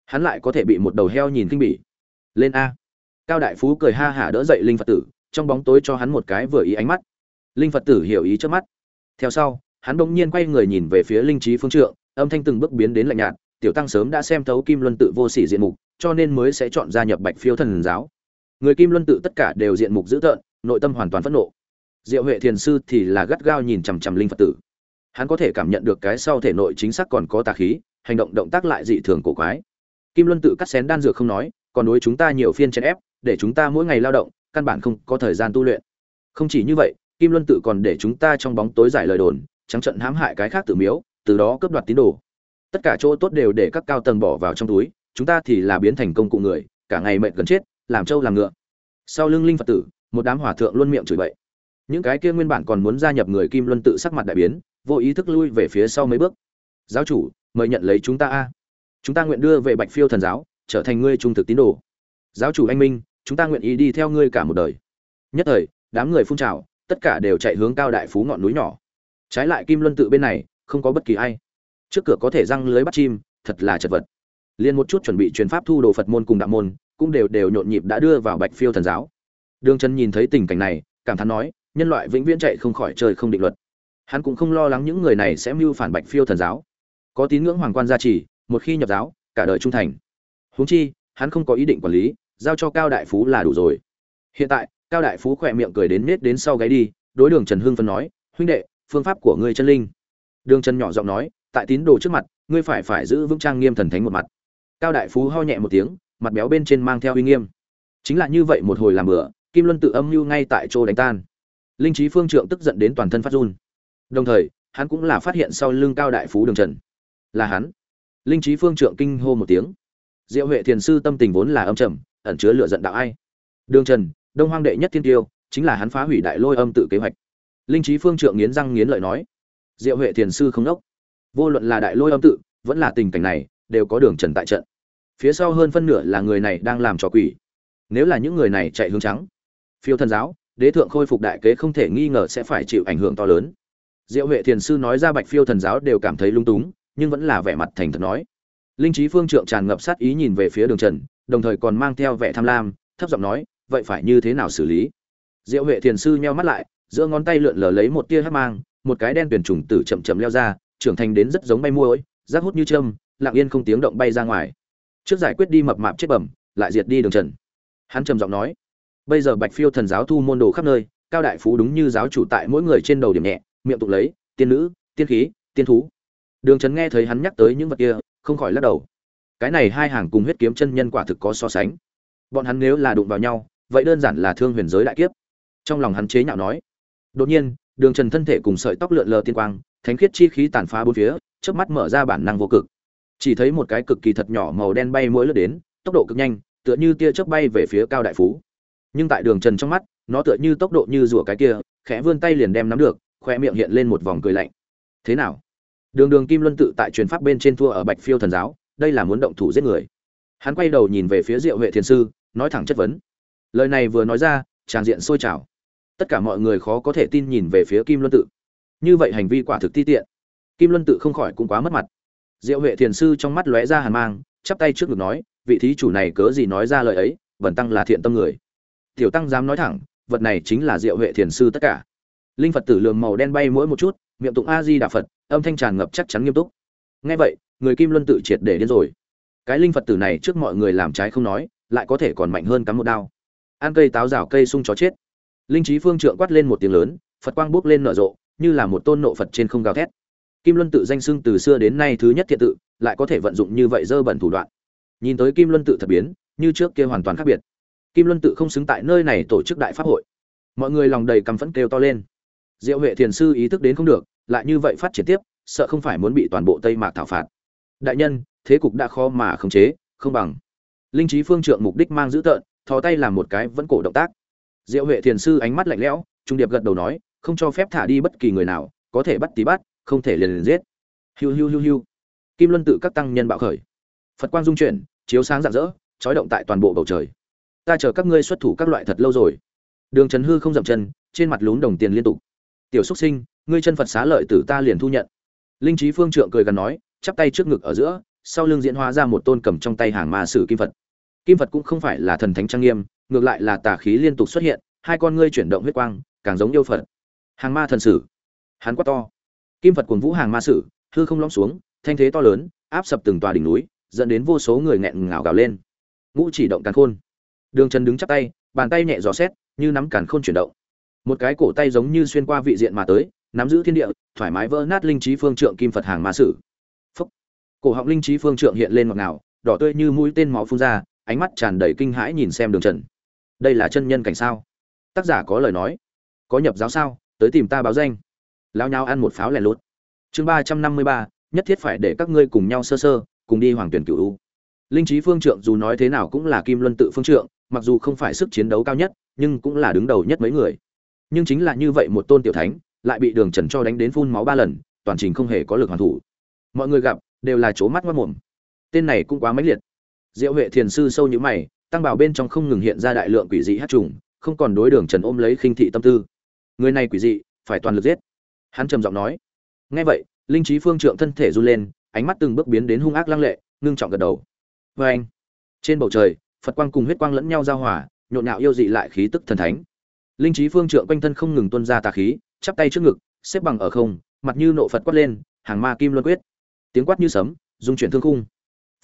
Hắn lại có thể bị một đầu heo nhìn kinh bỉ. Lên a cao đại phú cười ha hả đỡ dậy linh phật tử, trong bóng tối cho hắn một cái vừa ý ánh mắt. Linh phật tử hiểu ý trước mắt. Theo sau, hắn bỗng nhiên quay người nhìn về phía linh trí phương trượng, âm thanh từng bước biến đến lạnh nhạt, tiểu tăng sớm đã xem thấu kim luân tự vô sỉ diện mục, cho nên mới sẽ chọn gia nhập bạch phiếu thần giáo. Người kim luân tự tất cả đều diện mục dữ tợn, nội tâm hoàn toàn phẫn nộ. Diệu huệ thiền sư thì là gắt gao nhìn chằm chằm linh phật tử. Hắn có thể cảm nhận được cái sau thể nội chính xác còn có tà khí, hành động động tác lại dị thường cổ quái. Kim luân tự cắt xén đan dược không nói, còn đối chúng ta nhiều phiên chèn ép để chúng ta mỗi ngày lao động, căn bản không có thời gian tu luyện. Không chỉ như vậy, kim luân tự còn để chúng ta trong bóng tối giải lời đồn, trắng trận hãm hại cái khác tự miếu, từ đó cướp đoạt tín đồ. Tất cả chỗ tốt đều để các cao tầng bỏ vào trong túi, chúng ta thì là biến thành công cụ người, cả ngày mệt gần chết, làm trâu làm ngựa. Sau lưng linh phật tử, một đám hòa thượng luôn miệng chửi bậy. Những cái kia nguyên bản còn muốn gia nhập người kim luân tự sắc mặt đại biến, vô ý thức lui về phía sau mấy bước. Giáo chủ, mời nhận lấy chúng ta a. Chúng ta nguyện đưa về bạch phiêu thần giáo, trở thành ngươi trung thực tín đồ. Giáo chủ anh minh chúng ta nguyện ý đi theo ngươi cả một đời. Nhất thời, đám người phun trào, tất cả đều chạy hướng cao đại phú ngọn núi nhỏ. Trái lại kim luân tự bên này, không có bất kỳ ai. Trước cửa có thể răng lưới bắt chim, thật là chật vật. Liền một chút chuẩn bị truyền pháp thu đồ phật môn cùng đạo môn, cũng đều đều nhộn nhịp đã đưa vào bạch phiêu thần giáo. Đường trần nhìn thấy tình cảnh này, cảm thán nói, nhân loại vĩnh viễn chạy không khỏi trời không định luật. Hắn cũng không lo lắng những người này sẽ mưu phản bạch phiêu thần giáo. Có tín ngưỡng hoàng quan gia trì, một khi nhập giáo, cả đời trung thành. Huống chi, hắn không có ý định quản lý giao cho cao đại phú là đủ rồi. Hiện tại, cao đại phú khỏe miệng cười đến nết đến sau gáy đi, đối đường trần hưng phân nói, huynh đệ, phương pháp của ngươi chân linh. Đường trần nhỏ giọng nói, tại tín đồ trước mặt, ngươi phải phải giữ vững trang nghiêm thần thánh một mặt. Cao đại phú ho nhẹ một tiếng, mặt béo bên trên mang theo uy nghiêm. Chính là như vậy một hồi làm bữa, kim luân tự âm mưu ngay tại chỗ đánh tan. Linh trí phương trượng tức giận đến toàn thân phát run. Đồng thời, hắn cũng là phát hiện sau lưng cao đại phú đường trần. Là hắn. Linh trí phương trượng kinh hô một tiếng. Diệu huệ thiền sư tâm tình vốn là âm trầm ẩn chứa lửa giận đạo ai. Đường trần, đông hoang đệ nhất thiên tiêu, chính là hắn phá hủy đại lôi âm tự kế hoạch. Linh trí phương trượng nghiến răng nghiến lợi nói, diệu huệ thiền sư không đốc. Vô luận là đại lôi âm tự, vẫn là tình cảnh này, đều có đường trần tại trận. Phía sau hơn phân nửa là người này đang làm trò quỷ. Nếu là những người này chạy hướng trắng, phiêu thần giáo, đế thượng khôi phục đại kế không thể nghi ngờ sẽ phải chịu ảnh hưởng to lớn. Diệu huệ thiền sư nói ra bạch phiêu thần giáo đều cảm thấy lung túng, nhưng vẫn là vẻ mặt thành thật nói. Linh trí phương trượng tràn ngập sát ý nhìn về phía đường trần đồng thời còn mang theo vẻ tham lam thấp giọng nói vậy phải như thế nào xử lý? Diệu huệ thiền sư nheo mắt lại giữa ngón tay lượn lờ lấy một tia hắc mang một cái đen tuyển trùng tử chậm chậm leo ra trưởng thành đến rất giống bay muối, rác hút như châm lặng yên không tiếng động bay ra ngoài. Trước giải quyết đi mập mạp chết bẩm lại diệt đi đường trần. Hắn trầm giọng nói bây giờ bạch phiêu thần giáo thu môn đồ khắp nơi cao đại phú đúng như giáo chủ tại mỗi người trên đầu điểm nhẹ miệng tụng lấy tiên nữ tiên khí tiên thú. Đường trần nghe thấy hắn nhắc tới những vật kia không khỏi lắc đầu cái này hai hàng cùng huyết kiếm chân nhân quả thực có so sánh. Bọn hắn nếu là đụng vào nhau, vậy đơn giản là thương huyền giới đại kiếp. Trong lòng hắn chế nhạo nói. Đột nhiên, đường trần thân thể cùng sợi tóc lượn lờ tiên quang, thánh khiết chi khí tàn phá bốn phía trước mắt mở ra bản năng vô cực. Chỉ thấy một cái cực kỳ thật nhỏ màu đen bay mỗi lướt đến, tốc độ cực nhanh, tựa như tia chớp bay về phía cao đại phú. Nhưng tại đường trần trong mắt, nó tựa như tốc độ như rùa cái kia, khẽ vươn tay liền đem nắm được, khoe miệng hiện lên một vòng cười lạnh. Thế nào? Đường đường kim luân tự tại truyền pháp bên trên thua ở bạch phiêu thần giáo đây là muốn động thủ giết người. Hắn quay đầu nhìn về phía diệu huệ thiền sư, nói thẳng chất vấn. Lời này vừa nói ra, tràng diện sôi trào. Tất cả mọi người khó có thể tin nhìn về phía kim luân tự. Như vậy hành vi quả thực ti tiện. Kim luân tự không khỏi cũng quá mất mặt. Diệu huệ thiền sư trong mắt lóe ra hàn mang, chắp tay trước ngực nói, vị thí chủ này cớ gì nói ra lời ấy vần tăng là thiện tâm người. Tiểu tăng dám nói thẳng, vật này chính là diệu huệ thiền sư tất cả. Linh phật tử lường màu đen bay mỗi một chút, miệng tụng a di đà phật, âm thanh tràn ngập chắc chắn nghiêm túc. Nghe vậy người kim luân tự triệt để đến rồi. Cái linh phật tử này trước mọi người làm trái không nói, lại có thể còn mạnh hơn cắm một đao. Ăn cây táo rào cây sung chó chết. Linh trí phương trượng quát lên một tiếng lớn, phật quang bốc lên nở rộ, như là một tôn nộ phật trên không gào thét. Kim luân tự danh xưng từ xưa đến nay thứ nhất thiện tự, lại có thể vận dụng như vậy dơ bẩn thủ đoạn. Nhìn tới kim luân tự thật biến, như trước kia hoàn toàn khác biệt. Kim luân tự không xứng tại nơi này tổ chức đại pháp hội. Mọi người lòng đầy căm phẫn kêu to lên. Diệu huệ thiền sư ý thức đến không được, lại như vậy phát triển tiếp, sợ không phải muốn bị toàn bộ tây mạc thảo phạt đại nhân, thế cục đã khó mà khống chế, không bằng. Linh trí phương trượng mục đích mang giữ tợn, thò tay làm một cái vẫn cổ động tác. Diệu huệ thiền sư ánh mắt lạnh lẽo, trung điệp gật đầu nói, không cho phép thả đi bất kỳ người nào, có thể bắt tí bắt, không thể liền liền giết. Hiu hiu hiu hiu. Kim luân tự các tăng nhân bạo khởi. Phật quang dung chuyển, chiếu sáng rạng rỡ trói động tại toàn bộ bầu trời. Ta chờ các ngươi xuất thủ các loại thật lâu rồi. Đường trần hư không dậm chân, trên mặt lún đồng tiền liên tục. Tiểu xúc sinh, ngươi chân phật xá lợi tử ta liền thu nhận. Linh trí phương trượng cười gần nói chắp tay trước ngực ở giữa, sau lưng diễn hóa ra một tôn cầm trong tay hàng ma sử kim phật. Kim phật cũng không phải là thần thánh trang nghiêm, ngược lại là tà khí liên tục xuất hiện, hai con ngươi chuyển động huyết quang, càng giống yêu phật. Hàng ma thần sử. Hắn quá to. Kim phật cuồng vũ hàng ma sử, hư không lõm xuống, thanh thế to lớn, áp sập từng tòa đỉnh núi, dẫn đến vô số người nghẹn ngào gào lên. Ngũ chỉ động càn khôn. Đường trần đứng chắp tay, bàn tay nhẹ dò xét, như nắm càn khôn chuyển động. Một cái cổ tay giống như xuyên qua vị diện mà tới, nắm giữ thiên địa, thoải mái vỡ nát linh trí phương trượng kim phật hàng ma sử cổ họng linh trí phương trượng hiện lên ngọt ngào, đỏ tươi như mũi tên máu phun ra, ánh mắt tràn đầy kinh hãi nhìn xem đường trần. Đây là chân nhân cảnh sao? Tác giả có lời nói. Có nhập giáo sao? Tới tìm ta báo danh. Lao nhau ăn một pháo lẻ lốt chương ba trăm năm mươi ba, nhất thiết phải để các ngươi cùng nhau sơ sơ, cùng đi hoàng tuyển cựu u. Linh trí phương trượng dù nói thế nào cũng là kim luân tự phương trượng, mặc dù không phải sức chiến đấu cao nhất, nhưng cũng là đứng đầu nhất mấy người. Nhưng chính là như vậy một tôn tiểu thánh, lại bị đường trần cho đánh đến phun máu ba lần, toàn trình không hề có lực hoàn thủ. Mọi người gặp đều là chỗ mắt mất mồm. Tên này cũng quá mãnh liệt. Diệu huệ thiền sư sâu như mày, tăng bảo bên trong không ngừng hiện ra đại lượng quỷ dị hát trùng, không còn đối đường trần ôm lấy khinh thị tâm tư. Người này quỷ dị, phải toàn lực giết. Hắn trầm giọng nói. Ngay vậy, linh trí phương trượng thân thể run lên, ánh mắt từng bước biến đến hung ác lăng lệ, ngưng trọng gật đầu. Vê anh, trên bầu trời, phật quang cùng huyết quang lẫn nhau giao hòa, nhộn nhạo yêu dị lại khí tức thần thánh. Linh trí phương trượng quanh thân không ngừng tuôn ra tà khí, chắp tay trước ngực, xếp bằng ở không, mặt như nộ phật quát lên, hàng ma kim luân quyết tiếng quát như sấm dung chuyển thương khung.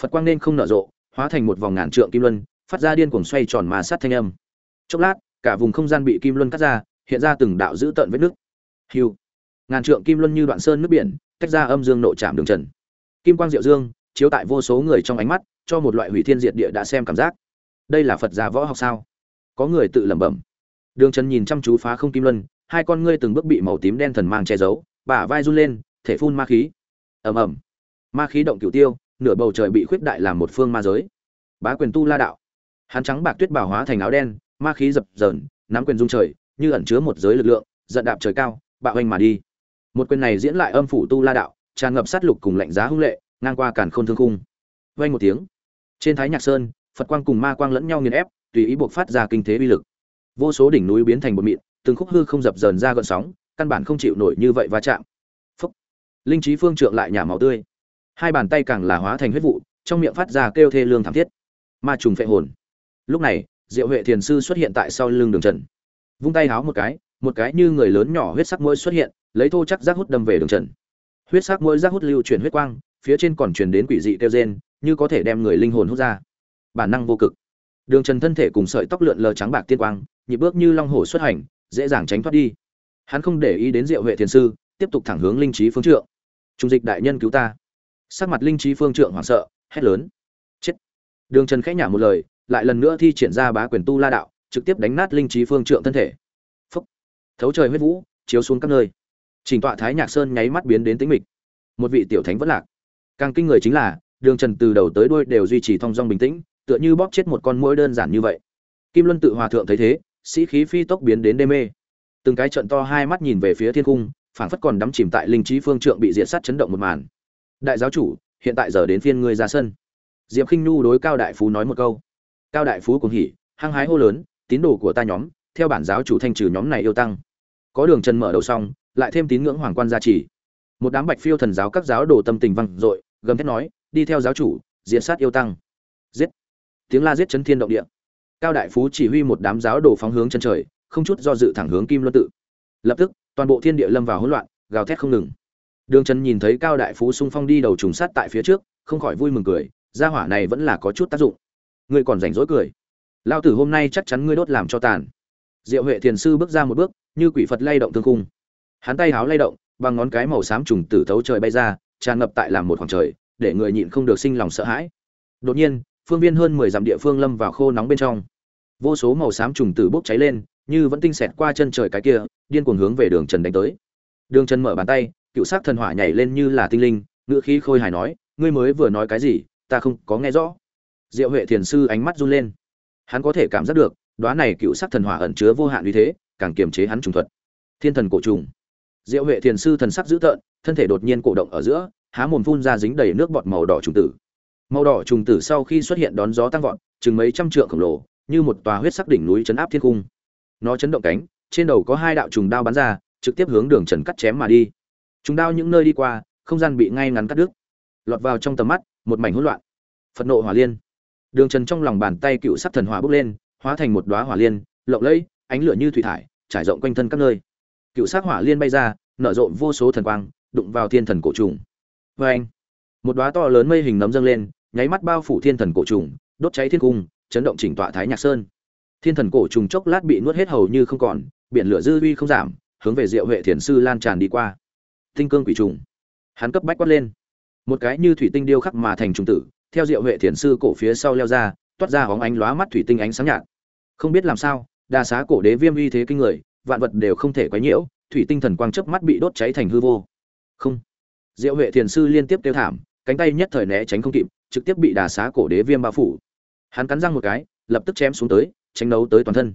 Phật quang nên không nở rộ, hóa thành một vòng ngàn trượng kim luân, phát ra điên cuồng xoay tròn mà sát thanh âm. Chốc lát, cả vùng không gian bị kim luân cắt ra, hiện ra từng đạo dữ tợn vết nước. Hiu. Ngàn trượng kim luân như đoạn sơn nước biển, tách ra âm dương nộ chạm đường trần. Kim quang diệu dương, chiếu tại vô số người trong ánh mắt, cho một loại hủy thiên diệt địa đã xem cảm giác. Đây là phật gia võ học sao? Có người tự lẩm bẩm. Đường trần nhìn chăm chú phá không kim luân, hai con ngươi từng bước bị màu tím đen thần mang che giấu, bả vai run lên, thể phun ma khí. Ầm ầm ma khí động cửu tiêu, nửa bầu trời bị khuyết đại làm một phương ma giới. Bá quyền tu la đạo. Hắn trắng bạc tuyết bảo hóa thành áo đen, ma khí dập dờn, nắm quyền dung trời, như ẩn chứa một giới lực lượng, giận đạp trời cao, bạo hoành mà đi. Một quyền này diễn lại âm phủ tu la đạo, tràn ngập sát lục cùng lạnh giá hung lệ, ngang qua càn khôn thương khung. Vang một tiếng, trên thái nhạc sơn, phật quang cùng ma quang lẫn nhau nghiền ép, tùy ý buộc phát ra kinh thế uy lực. Vô số đỉnh núi biến thành một mịn, từng khúc hư không dập dờn ra gợn sóng, căn bản không chịu nổi như vậy va chạm. Phúc. Linh trí phương trượng lại nhả máu tươi hai bàn tay càng là hóa thành huyết vụ, trong miệng phát ra kêu thê lương thảm thiết. Ma trùng phệ hồn. Lúc này, diệu huệ thiền sư xuất hiện tại sau lưng đường trần. Vung tay háo một cái một cái như người lớn nhỏ huyết sắc mũi xuất hiện, lấy thô chắc rác hút đâm về đường trần. Huyết sắc mũi rác hút lưu chuyển huyết quang, phía trên còn truyền đến quỷ dị kêu rên, như có thể đem người linh hồn hút ra. Bản năng vô cực. Đường trần thân thể cùng sợi tóc lượn lờ trắng bạc tiên quang, nhịp bước như long hổ xuất hành, dễ dàng tránh thoát đi. Hắn không để ý đến diệu huệ thiền sư, tiếp tục thẳng hướng linh trí phương trượng. Trung dịch đại nhân cứu ta sắc mặt linh trí phương trượng hoảng sợ, hét lớn. Chết. Đường trần khẽ nhả một lời, lại lần nữa thi triển ra bá quyền tu la đạo, trực tiếp đánh nát linh trí phương trượng thân thể. Phúc. Thấu trời huyết vũ, chiếu xuống các nơi. Chỉnh tọa thái nhạc sơn nháy mắt biến đến tính mịch. Một vị tiểu thánh vẫn lạc. Càng kinh người chính là, đường trần từ đầu tới đuôi đều duy trì thong dong bình tĩnh, tựa như bóp chết một con mũi đơn giản như vậy. Kim luân tự hòa thượng thấy thế, sĩ khí phi tốc biến đến đê mê. Từng cái trận to hai mắt nhìn về phía thiên cung, phảng phất còn đắm chìm tại linh trí phương trượng bị diệt sát chấn động một màn đại giáo chủ, hiện tại giờ đến phiên ngươi ra sân. Diệp khinh nhu đối cao đại phú nói một câu. Cao đại phú cùng hỉ, hăng hái hô lớn, tín đồ của ta nhóm, theo bản giáo chủ thanh trừ nhóm này yêu tăng. Có đường trần mở đầu xong, lại thêm tín ngưỡng hoàng quan gia trì. Một đám bạch phiêu thần giáo các giáo đồ tâm tình văng dội, gầm thét nói, đi theo giáo chủ diện sát yêu tăng. Giết. Tiếng la giết chấn thiên động địa. Cao đại phú chỉ huy một đám giáo đồ phóng hướng chân trời, không chút do dự thẳng hướng kim luân tự. Lập tức, toàn bộ thiên địa lâm vào hỗn loạn, gào thét không ngừng đường trần nhìn thấy cao đại phú xung phong đi đầu trùng sát tại phía trước, không khỏi vui mừng cười, gia hỏa này vẫn là có chút tác dụng. Ngươi còn rảnh rỗi cười. Lão tử hôm nay chắc chắn ngươi đốt làm cho tàn. Diệu huệ thiền sư bước ra một bước, như quỷ phật lay động tương cung hắn tay háo lay động, bằng ngón cái màu xám trùng tử thấu trời bay ra, tràn ngập tại làm một khoảng trời, để người nhịn không được sinh lòng sợ hãi. Đột nhiên, phương viên hơn mười dặm địa phương lâm vào khô nóng bên trong. Vô số màu xám trùng tử bốc cháy lên, như vẫn tinh xẹt qua chân trời cái kia, điên cuồng hướng về đường trần đánh tới. Đường trần mở bàn tay cựu sắc thần hỏa nhảy lên như là tinh linh ngựa khí khôi hài nói, ngươi mới vừa nói cái gì, ta không có nghe rõ. Diệu huệ thiền sư ánh mắt run lên. Hắn có thể cảm giác được đoá này cựu sắc thần hỏa ẩn chứa vô hạn uy thế, càng kiềm chế hắn trùng thuật. Thiên thần cổ trùng. Diệu huệ thiền sư thần sắc dữ tợn, thân thể đột nhiên cổ động ở giữa, há mồm phun ra dính đầy nước bọt màu đỏ trùng tử. Màu đỏ trùng tử sau khi xuất hiện đón gió tăng vọt, chừng mấy trăm trượng khổng lồ, như một tòa huyết sắc đỉnh núi chấn áp thiên cung. Nó chấn động cánh, trên đầu có hai đạo trùng đao bắn ra, trực tiếp hướng đường trần cắt chém mà đi chúng đao những nơi đi qua, không gian bị ngay ngắn cắt đứt. Lọt vào trong tầm mắt, một mảnh hỗn loạn. Phật nộ hỏa liên. Đường trần trong lòng bàn tay cựu sắc thần hỏa bốc lên, hóa thành một đóa hỏa liên, lộng lẫy, ánh lửa như thủy thải, trải rộng quanh thân các nơi. Cựu sắc hỏa liên bay ra, nở rộ vô số thần quang, đụng vào thiên thần cổ trùng. Vê anh một đóa to lớn mây hình nấm dâng lên, nháy mắt bao phủ thiên thần cổ trùng, đốt cháy thiên cung, chấn động chỉnh tọa thái nhạc sơn. Thiên thần cổ trùng chốc lát bị nuốt hết hầu như không còn, biển lửa dư uy không giảm, hướng về diệu huệ thiền sư lan tràn đi qua tinh cương quỷ trùng. Hắn cấp bách quát lên. Một cái như thủy tinh điêu khắc mà thành trùng tử, theo diệu huệ thiền sư cổ phía sau leo ra, toát ra hóng ánh lóa mắt thủy tinh ánh sáng nhạt. Không biết làm sao, đa xá cổ đế viêm uy thế kinh người, vạn vật đều không thể quấy nhiễu, thủy tinh thần quang chớp mắt bị đốt cháy thành hư vô. Không. Diệu huệ thiền sư liên tiếp kêu thảm, cánh tay nhất thời né tránh không kịp, trực tiếp bị đà xá cổ đế viêm bao phủ. Hắn cắn răng một cái, lập tức chém xuống tới tranh đấu tới toàn thân.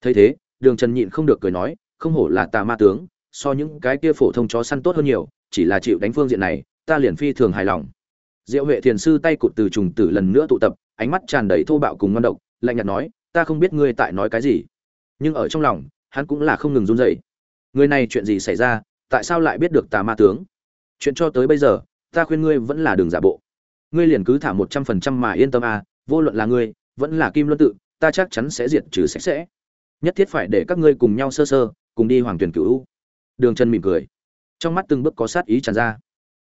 Thấy thế, đường trần nhịn không được cười nói, không hổ là tà ma tướng so những cái kia phổ thông chó săn tốt hơn nhiều, chỉ là chịu đánh phương diện này, ta liền phi thường hài lòng. Diệu huệ thiền sư tay cụt từ trùng tử lần nữa tụ tập, ánh mắt tràn đầy thô bạo cùng ngon độc, lạnh nhạt nói, ta không biết ngươi tại nói cái gì. Nhưng ở trong lòng, hắn cũng là không ngừng run rẩy. Người này chuyện gì xảy ra? Tại sao lại biết được tà ma tướng? Chuyện cho tới bây giờ, ta khuyên ngươi vẫn là đường giả bộ. Ngươi liền cứ thả một trăm phần trăm mà yên tâm à vô luận là ngươi, vẫn là kim luân tự, ta chắc chắn sẽ diệt trừ sạch sẽ. Nhất thiết phải để các ngươi cùng nhau sơ sơ, cùng đi hoàng tuyển cửu đường chân mỉm cười. Trong mắt từng bước có sát ý tràn ra.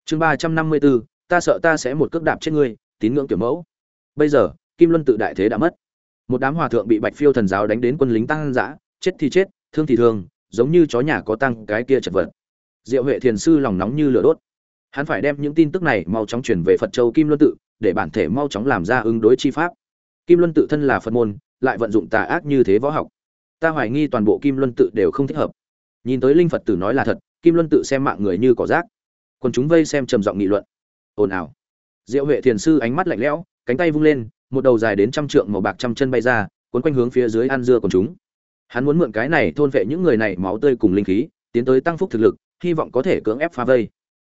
Chương ba trăm năm mươi bốn, ta sợ ta sẽ một cước đạp chết ngươi, tín ngưỡng kiểu mẫu. Bây giờ, kim luân tự đại thế đã mất. Một đám hòa thượng bị bạch phiêu thần giáo đánh đến quân lính tăng dã, chết thì chết, thương thì thương, giống như chó nhà có tăng cái kia chật vật. Diệu huệ thiền sư lòng nóng như lửa đốt. Hắn phải đem những tin tức này mau chóng chuyển về phật châu kim luân tự, để bản thể mau chóng làm ra ứng đối chi pháp. Kim luân tự thân là phật môn, lại vận dụng tà ác như thế võ học. Ta hoài nghi toàn bộ kim luân tự đều không thích hợp nhìn tới linh phật tử nói là thật, kim luân tự xem mạng người như cỏ rác. Còn chúng vây xem trầm giọng nghị luận. Ồn ào. Diệu huệ thiền sư ánh mắt lạnh lẽo, cánh tay vung lên, một đầu dài đến trăm trượng màu bạc trăm chân bay ra, cuốn quanh hướng phía dưới ăn dưa còn chúng. Hắn muốn mượn cái này thôn vệ những người này máu tươi cùng linh khí, tiến tới tăng phúc thực lực, hy vọng có thể cưỡng ép phá vây.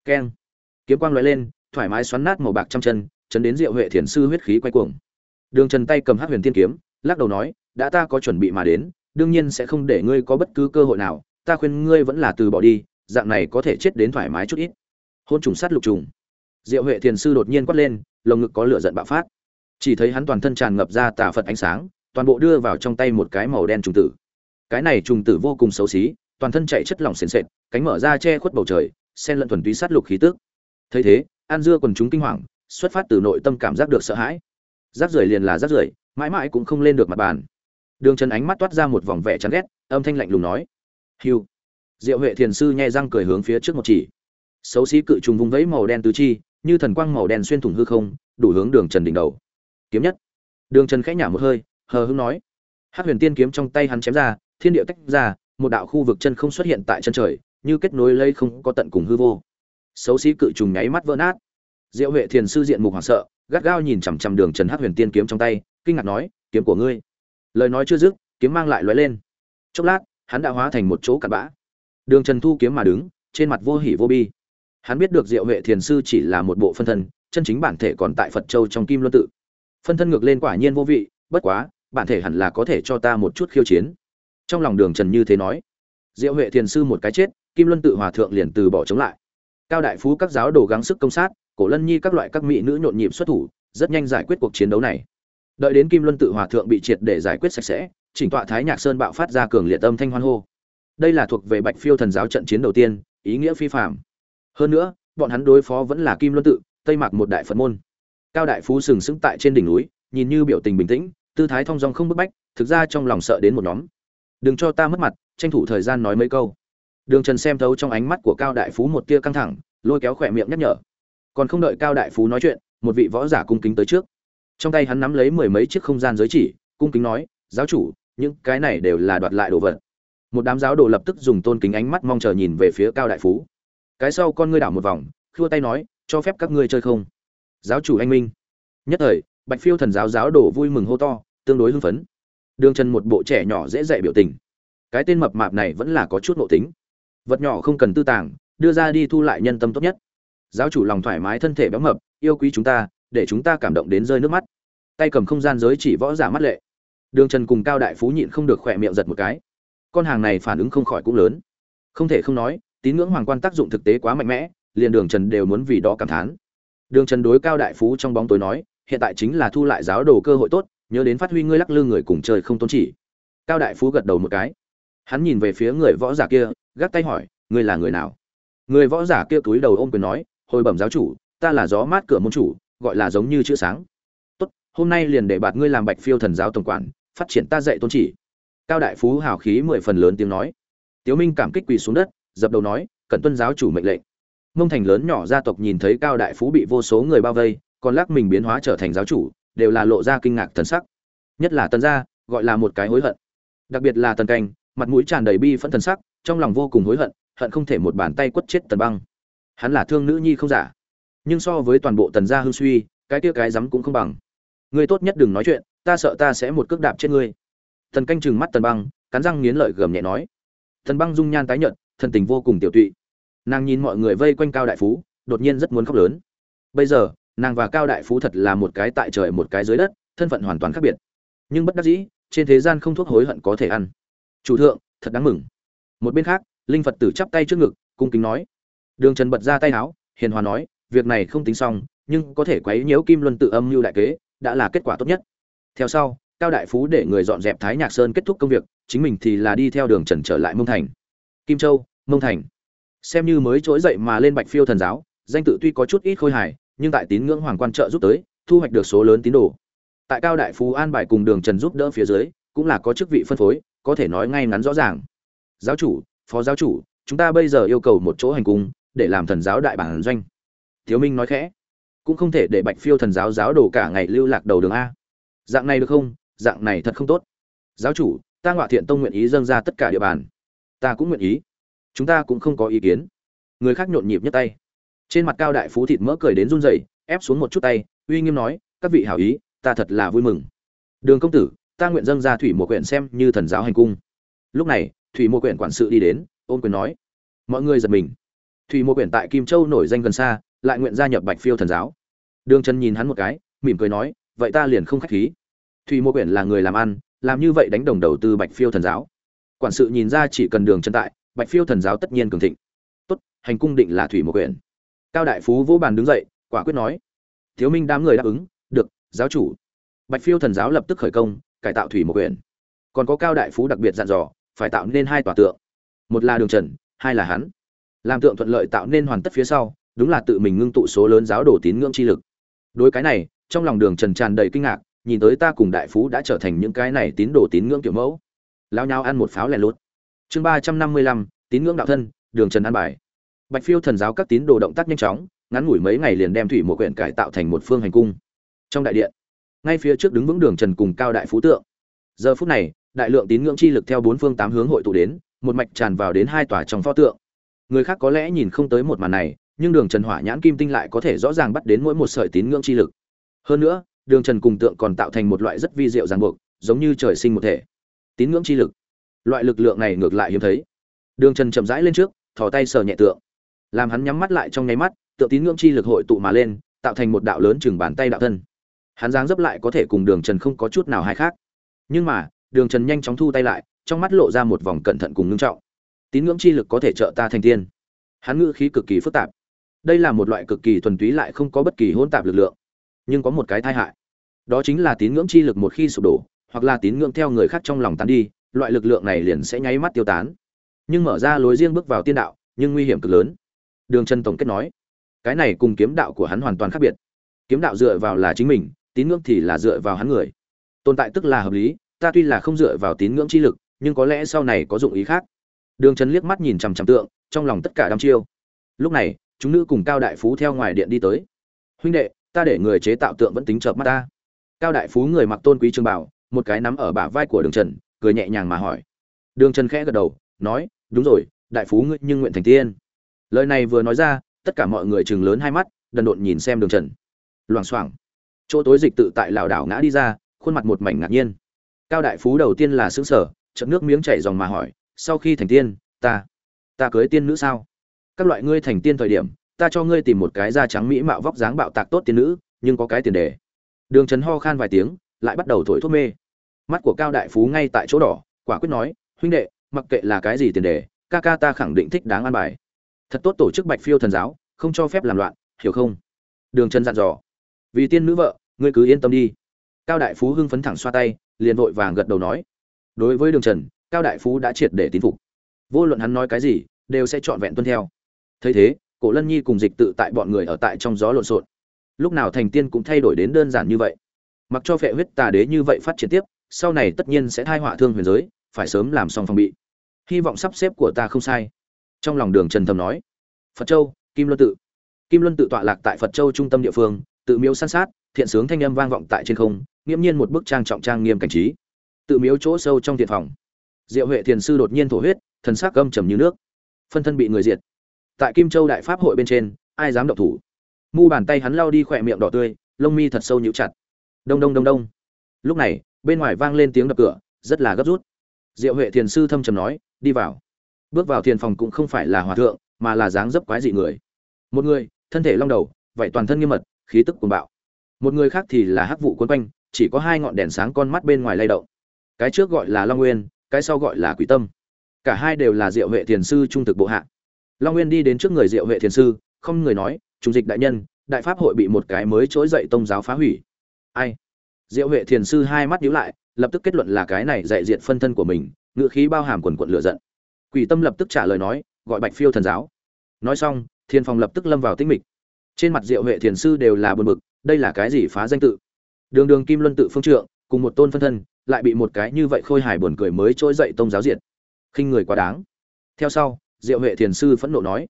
Keng. Kiếm quang lóe lên, thoải mái xoắn nát màu bạc trăm chân, chấn đến diệu huệ thiền sư huyết khí quay cuồng. Đường trần tay cầm hát huyền tiên kiếm, lắc đầu nói, đã ta có chuẩn bị mà đến, đương nhiên sẽ không để ngươi có bất cứ cơ hội nào ta khuyên ngươi vẫn là từ bỏ đi, dạng này có thể chết đến thoải mái chút ít. Hôn trùng sát lục trùng. Diệu huệ thiền sư đột nhiên quát lên, lồng ngực có lửa giận bạo phát. Chỉ thấy hắn toàn thân tràn ngập ra tà phật ánh sáng, toàn bộ đưa vào trong tay một cái màu đen trùng tử. Cái này trùng tử vô cùng xấu xí, toàn thân chạy chất lỏng sền sệt, cánh mở ra che khuất bầu trời sen lẫn thuần túy sát lục khí tức. Thấy thế, an dưa quần chúng kinh hoàng, xuất phát từ nội tâm cảm giác được sợ hãi. Rác rưởi liền là rác rưởi, mãi mãi cũng không lên được mặt bàn. Đường trần ánh mắt toát ra một vòng vẻ chán ghét, âm thanh lạnh lùng nói hiu diệu huệ thiền sư nhẹ răng cười hướng phía trước một chỉ. Xấu xí cự trùng vùng vẫy màu đen tứ chi, như thần quang màu đen xuyên thủng hư không, đủ hướng đường trần đỉnh đầu. Kiếm nhất. Đường trần khẽ nhả một hơi, hờ hững nói. Hát huyền tiên kiếm trong tay hắn chém ra, thiên địa tách ra, một đạo khu vực chân không xuất hiện tại chân trời, như kết nối lây không có tận cùng hư vô. Xấu xí cự trùng nháy mắt vỡ nát. Diệu huệ thiền sư diện mục hoảng sợ, gắt gao nhìn chằm chằm đường trần hắc huyền tiên kiếm trong tay, kinh ngạc nói, kiếm của ngươi? Lời nói chưa dứt, kiếm mang lại lóe lên. Chốc lát hắn đã hóa thành một chỗ cặn bã. Đường trần thu kiếm mà đứng, trên mặt vô hỉ vô bi. Hắn biết được diệu huệ thiền sư chỉ là một bộ phân thân, chân chính bản thể còn tại phật châu trong kim luân tự. Phân thân ngược lên quả nhiên vô vị, bất quá, bản thể hẳn là có thể cho ta một chút khiêu chiến. Trong lòng đường trần như thế nói. Diệu huệ thiền sư một cái chết, kim luân tự hòa thượng liền từ bỏ chống lại. Cao đại phú các giáo đồ gắng sức công sát, cổ lân nhi các loại các mỹ nữ nhộn nhịp xuất thủ, rất nhanh giải quyết cuộc chiến đấu này. Đợi đến kim luân tự hòa thượng bị triệt để giải quyết sạch sẽ chỉnh tọa thái nhạc sơn bạo phát ra cường liệt âm thanh hoan hô. Đây là thuộc về bạch phiêu thần giáo trận chiến đầu tiên, ý nghĩa phi phạm hơn nữa, bọn hắn đối phó vẫn là kim luân tự, tây mạc một đại phật môn. Cao đại phú sừng sững tại trên đỉnh núi, nhìn như biểu tình bình tĩnh, tư thái thong dong không bức bách, thực ra trong lòng sợ đến một nhóm. Đừng cho ta mất mặt, tranh thủ thời gian nói mấy câu. Đường trần xem thấu trong ánh mắt của cao đại phú một tia căng thẳng, lôi kéo khỏe miệng nhắc nhở. Còn không đợi cao đại phú nói chuyện, một vị võ giả cung kính tới trước. Trong tay hắn nắm lấy mười mấy chiếc không gian giới chỉ, cung kính nói, giáo chủ những cái này đều là đoạt lại đồ vật. Một đám giáo đồ lập tức dùng tôn kính ánh mắt mong chờ nhìn về phía cao đại phú. Cái sau con ngươi đảo một vòng, khua tay nói, cho phép các ngươi chơi không? Giáo chủ anh minh. Nhất thời, bạch phiêu thần giáo giáo đồ vui mừng hô to, tương đối hưng phấn. Đường trần một bộ trẻ nhỏ dễ dạy biểu tình. Cái tên mập mạp này vẫn là có chút nội tính. Vật nhỏ không cần tư tàng, đưa ra đi thu lại nhân tâm tốt nhất. Giáo chủ lòng thoải mái, thân thể béo mập, yêu quý chúng ta, để chúng ta cảm động đến rơi nước mắt. Tay cầm không gian giới chỉ võ giả mắt lệ đường trần cùng cao đại phú nhịn không được khỏe miệng giật một cái. Con hàng này phản ứng không khỏi cũng lớn. Không thể không nói, tín ngưỡng hoàng quan tác dụng thực tế quá mạnh mẽ, liền đường trần đều muốn vì đó cảm thán. Đường trần đối cao đại phú trong bóng tối nói, hiện tại chính là thu lại giáo đồ cơ hội tốt, nhớ đến phát huy ngươi lắc lư người cùng chơi không tôn chỉ. Cao đại phú gật đầu một cái. Hắn nhìn về phía người võ giả kia gác tay hỏi, ngươi là người nào? Người võ giả kia túi đầu ôm quyền nói, hồi bẩm giáo chủ, ta là gió mát cửa môn chủ, gọi là giống như chữ sáng. Tốt, hôm nay liền để bạt ngươi làm bạch phiêu thần giáo tổng quản phát triển ta dạy tôn chỉ. Cao đại phú hào khí mười phần lớn tiếng nói. Tiếu minh cảm kích quỳ xuống đất, dập đầu nói cần tuân giáo chủ mệnh lệnh. Mông thành lớn nhỏ gia tộc nhìn thấy cao đại phú bị vô số người bao vây, còn lắc mình biến hóa trở thành giáo chủ, đều là lộ ra kinh ngạc thần sắc. Nhất là tần gia, gọi là một cái hối hận. Đặc biệt là tần canh, mặt mũi tràn đầy bi phẫn thần sắc, trong lòng vô cùng hối hận hận không thể một bàn tay quất chết tần băng. Hắn là thương nữ nhi không giả. Nhưng so với toàn bộ tần gia hư suy, cái kia cái rắm cũng không bằng ngươi tốt nhất đừng nói chuyện, ta sợ ta sẽ một cước đạp chết ngươi. Thần canh chừng mắt tần băng, cắn răng nghiến lợi gầm nhẹ nói. Thần băng dung nhan tái nhợt, thần tình vô cùng tiểu tụy. Nàng nhìn mọi người vây quanh cao đại phú, đột nhiên rất muốn khóc lớn. Bây giờ, nàng và cao đại phú thật là một cái tại trời một cái dưới đất, thân phận hoàn toàn khác biệt. Nhưng bất đắc dĩ, trên thế gian không thuốc hối hận có thể ăn. Chủ thượng, thật đáng mừng. Một bên khác, linh phật tử chắp tay trước ngực, cung kính nói. Đường trần bật ra tay áo, hiền hòa nói, việc này không tính xong, nhưng có thể quấy nhiễu kim luân tự âm mưu đại kế đã là kết quả tốt nhất. Theo sau, cao đại phú để người dọn dẹp thái nhạc sơn kết thúc công việc, chính mình thì là đi theo đường trần trở lại mông thành. Kim châu, mông thành. Xem như mới trỗi dậy mà lên bạch phiêu thần giáo, danh tự tuy có chút ít khôi hài, nhưng tại tín ngưỡng hoàng quan trợ giúp tới, thu hoạch được số lớn tín đồ. Tại cao đại phú an bài cùng đường trần giúp đỡ phía dưới, cũng là có chức vị phân phối, có thể nói ngay ngắn rõ ràng. Giáo chủ, phó giáo chủ, chúng ta bây giờ yêu cầu một chỗ hành cung, để làm thần giáo đại bản doanh. Thiếu minh nói khẽ cũng không thể để bạch phiêu thần giáo giáo đồ cả ngày lưu lạc đầu đường a. Dạng này được không? Dạng này thật không tốt. Giáo chủ, ta ngọa thiện tông nguyện ý dâng ra tất cả địa bàn. Ta cũng nguyện ý. Chúng ta cũng không có ý kiến. Người khác nhộn nhịp nhất tay. Trên mặt cao đại phú thịt mỡ cười đến run rẩy, ép xuống một chút tay, uy nghiêm nói, các vị hảo ý, ta thật là vui mừng. Đường công tử, ta nguyện dâng ra thủy một quyển xem như thần giáo hành cung. Lúc này, thủy một quyển quản sự đi đến, ôn quyền nói, mọi người giật mình. Thủy một quyển tại kim châu nổi danh gần xa lại nguyện gia nhập bạch phiêu thần giáo. Đường trần nhìn hắn một cái, mỉm cười nói, vậy ta liền không khách khí. Thủy một quyển là người làm ăn, làm như vậy đánh đồng đầu tư bạch phiêu thần giáo. Quản sự nhìn ra chỉ cần đường trần tại, bạch phiêu thần giáo tất nhiên cường thịnh. Tốt, hành cung định là thủy một quyển. Cao đại phú vỗ bàn đứng dậy, quả quyết nói, thiếu minh đám người đáp ứng, được, giáo chủ. Bạch phiêu thần giáo lập tức khởi công, cải tạo thủy một quyển. Còn có cao đại phú đặc biệt dặn dò, phải tạo nên hai tòa tượng. Một là đường trần, hai là hắn. Làm tượng thuận lợi tạo nên hoàn tất phía sau đúng là tự mình ngưng tụ số lớn giáo đồ tín ngưỡng chi lực. Đối cái này, trong lòng đường trần tràn đầy kinh ngạc, nhìn tới ta cùng đại phú đã trở thành những cái này tín đồ tín ngưỡng kiểu mẫu. Lao nhau ăn một pháo lẻ lốt. Chương ba trăm năm mươi lăm, tín ngưỡng đạo thân, đường trần an bài. Bạch phiêu thần giáo các tín đồ động tác nhanh chóng, ngắn ngủi mấy ngày liền đem thủy một quyển cải tạo thành một phương hành cung. Trong đại điện, ngay phía trước đứng vững đường trần cùng cao đại phú tượng. Giờ phút này, đại lượng tín ngưỡng chi lực theo bốn phương tám hướng hội tụ đến, một mạch tràn vào đến hai tòa trong pho tượng. Người khác có lẽ nhìn không tới một màn này nhưng đường trần hỏa nhãn kim tinh lại có thể rõ ràng bắt đến mỗi một sợi tín ngưỡng chi lực. Hơn nữa, đường trần cùng tượng còn tạo thành một loại rất vi diệu ràng buộc, giống như trời sinh một thể. Tín ngưỡng chi lực. Loại lực lượng này ngược lại hiếm thấy. Đường trần chậm rãi lên trước, thò tay sờ nhẹ tượng. Làm hắn nhắm mắt lại trong nháy mắt, tượng tín ngưỡng chi lực hội tụ mà lên, tạo thành một đạo lớn chừng bàn tay đạo thân. Hắn giáng dấp lại có thể cùng đường trần không có chút nào hay khác. Nhưng mà, đường trần nhanh chóng thu tay lại, trong mắt lộ ra một vòng cẩn thận cùng ngưng trọng. Tín ngưỡng chi lực có thể trợ ta thành tiên. Hắn ngữ khí cực kỳ phức tạp đây là một loại cực kỳ thuần túy lại không có bất kỳ hỗn tạp lực lượng, nhưng có một cái tai hại. Đó chính là tín ngưỡng chi lực một khi sụp đổ, hoặc là tín ngưỡng theo người khác trong lòng tán đi, loại lực lượng này liền sẽ nháy mắt tiêu tán. Nhưng mở ra lối riêng bước vào tiên đạo, nhưng nguy hiểm cực lớn. Đường chân tổng kết nói, cái này cùng kiếm đạo của hắn hoàn toàn khác biệt. Kiếm đạo dựa vào là chính mình, tín ngưỡng thì là dựa vào hắn người. Tồn tại tức là hợp lý, ta tuy là không dựa vào tín ngưỡng chi lực, nhưng có lẽ sau này có dụng ý khác. Đường trần liếc mắt nhìn chằm chằm tượng, trong lòng tất cả đăm chiêu. Lúc này chúng nữ cùng cao đại phú theo ngoài điện đi tới. Huynh đệ, ta để người chế tạo tượng vẫn tính chợp mắt ta. Cao đại phú người mặc tôn quý trường bảo, một cái nắm ở bả vai của đường trần, cười nhẹ nhàng mà hỏi. Đường trần khẽ gật đầu, nói, đúng rồi, đại phú ngươi nhưng nguyện thành tiên. Lời này vừa nói ra, tất cả mọi người chừng lớn hai mắt, đần độn nhìn xem đường trần. Loảng xoảng. Chỗ tối dịch tự tại lảo đảo ngã đi ra, khuôn mặt một mảnh ngạc nhiên. Cao đại phú đầu tiên là xứng sở chậm nước miếng chảy dòng mà hỏi, sau khi thành tiên, ta ta cưới tiên nữ sao? Các loại ngươi thành tiên thời điểm, ta cho ngươi tìm một cái da trắng mỹ mạo vóc dáng bạo tạc tốt tiên nữ, nhưng có cái tiền đề. Đường trần ho khan vài tiếng, lại bắt đầu thổi thuốc mê. Mắt của cao đại phú ngay tại chỗ đỏ, quả quyết nói, huynh đệ, mặc kệ là cái gì tiền đề, ca ca ta khẳng định thích đáng an bài. Thật tốt tổ chức bạch phiêu thần giáo, không cho phép làm loạn, hiểu không? Đường trần dặn dò, vì tiên nữ vợ, ngươi cứ yên tâm đi. Cao đại phú hưng phấn thẳng xoa tay, liền vội vàng gật đầu nói, đối với đường trần, cao đại phú đã triệt để tín phục. Vô luận hắn nói cái gì, đều sẽ trọn vẹn tuân theo thấy thế, cổ lân nhi cùng dịch tự tại bọn người ở tại trong gió lộn xộn. Lúc nào thành tiên cũng thay đổi đến đơn giản như vậy. Mặc cho phệ huyết tà đế như vậy phát triển tiếp, sau này tất nhiên sẽ thai họa thương huyền giới, phải sớm làm xong phòng bị. Hy vọng sắp xếp của ta không sai. Trong lòng đường trần thầm nói, phật châu, kim luân tự. Kim luân tự tọa lạc tại phật châu trung tâm địa phương, tự miếu san sát, thiện sướng thanh âm vang vọng tại trên không, nghiễm nhiên một bức trang trọng trang nghiêm cảnh trí. Tự miếu chỗ sâu trong thiện phòng. Diệu huệ thiền sư đột nhiên thổ huyết, thần sắc gâm trầm như nước. Phân thân bị người diệt tại kim châu đại pháp hội bên trên, ai dám động thủ? Mu bàn tay hắn lao đi khỏe miệng đỏ tươi, lông mi thật sâu nhũ chặt. Đông đông đông đông. Lúc này, bên ngoài vang lên tiếng đập cửa, rất là gấp rút. Diệu huệ thiền sư thâm trầm nói, đi vào. Bước vào thiền phòng cũng không phải là hòa thượng, mà là dáng dấp quái dị người. Một người, thân thể long đầu vậy toàn thân nghiêm mật, khí tức cuồng bạo. Một người khác thì là hắc vụ quấn quanh, chỉ có hai ngọn đèn sáng con mắt bên ngoài lay động. Cái trước gọi là long nguyên, cái sau gọi là quỷ tâm. Cả hai đều là diệu huệ thiền sư trung thực bộ hạ long nguyên đi đến trước người diệu huệ thiền sư, không người nói trung dịch đại nhân, đại pháp hội bị một cái mới trỗi dậy tông giáo phá hủy. Ai? Diệu huệ thiền sư hai mắt nhíu lại, lập tức kết luận là cái này dạy diệt phân thân của mình, ngựa khí bao hàm quần quận lửa giận. Quỷ tâm lập tức trả lời nói, gọi bạch phiêu thần giáo. Nói xong, thiên phong lập tức lâm vào tĩnh mịch. Trên mặt diệu huệ thiền sư đều là buồn bực, đây là cái gì phá danh tự? Đường đường kim luân tự phương trượng, cùng một tôn phân thân, lại bị một cái như vậy khôi hài buồn cười mới trỗi dậy tông giáo diệt. Khinh người quá đáng. Theo sau diệu huệ thiền sư phẫn nộ nói.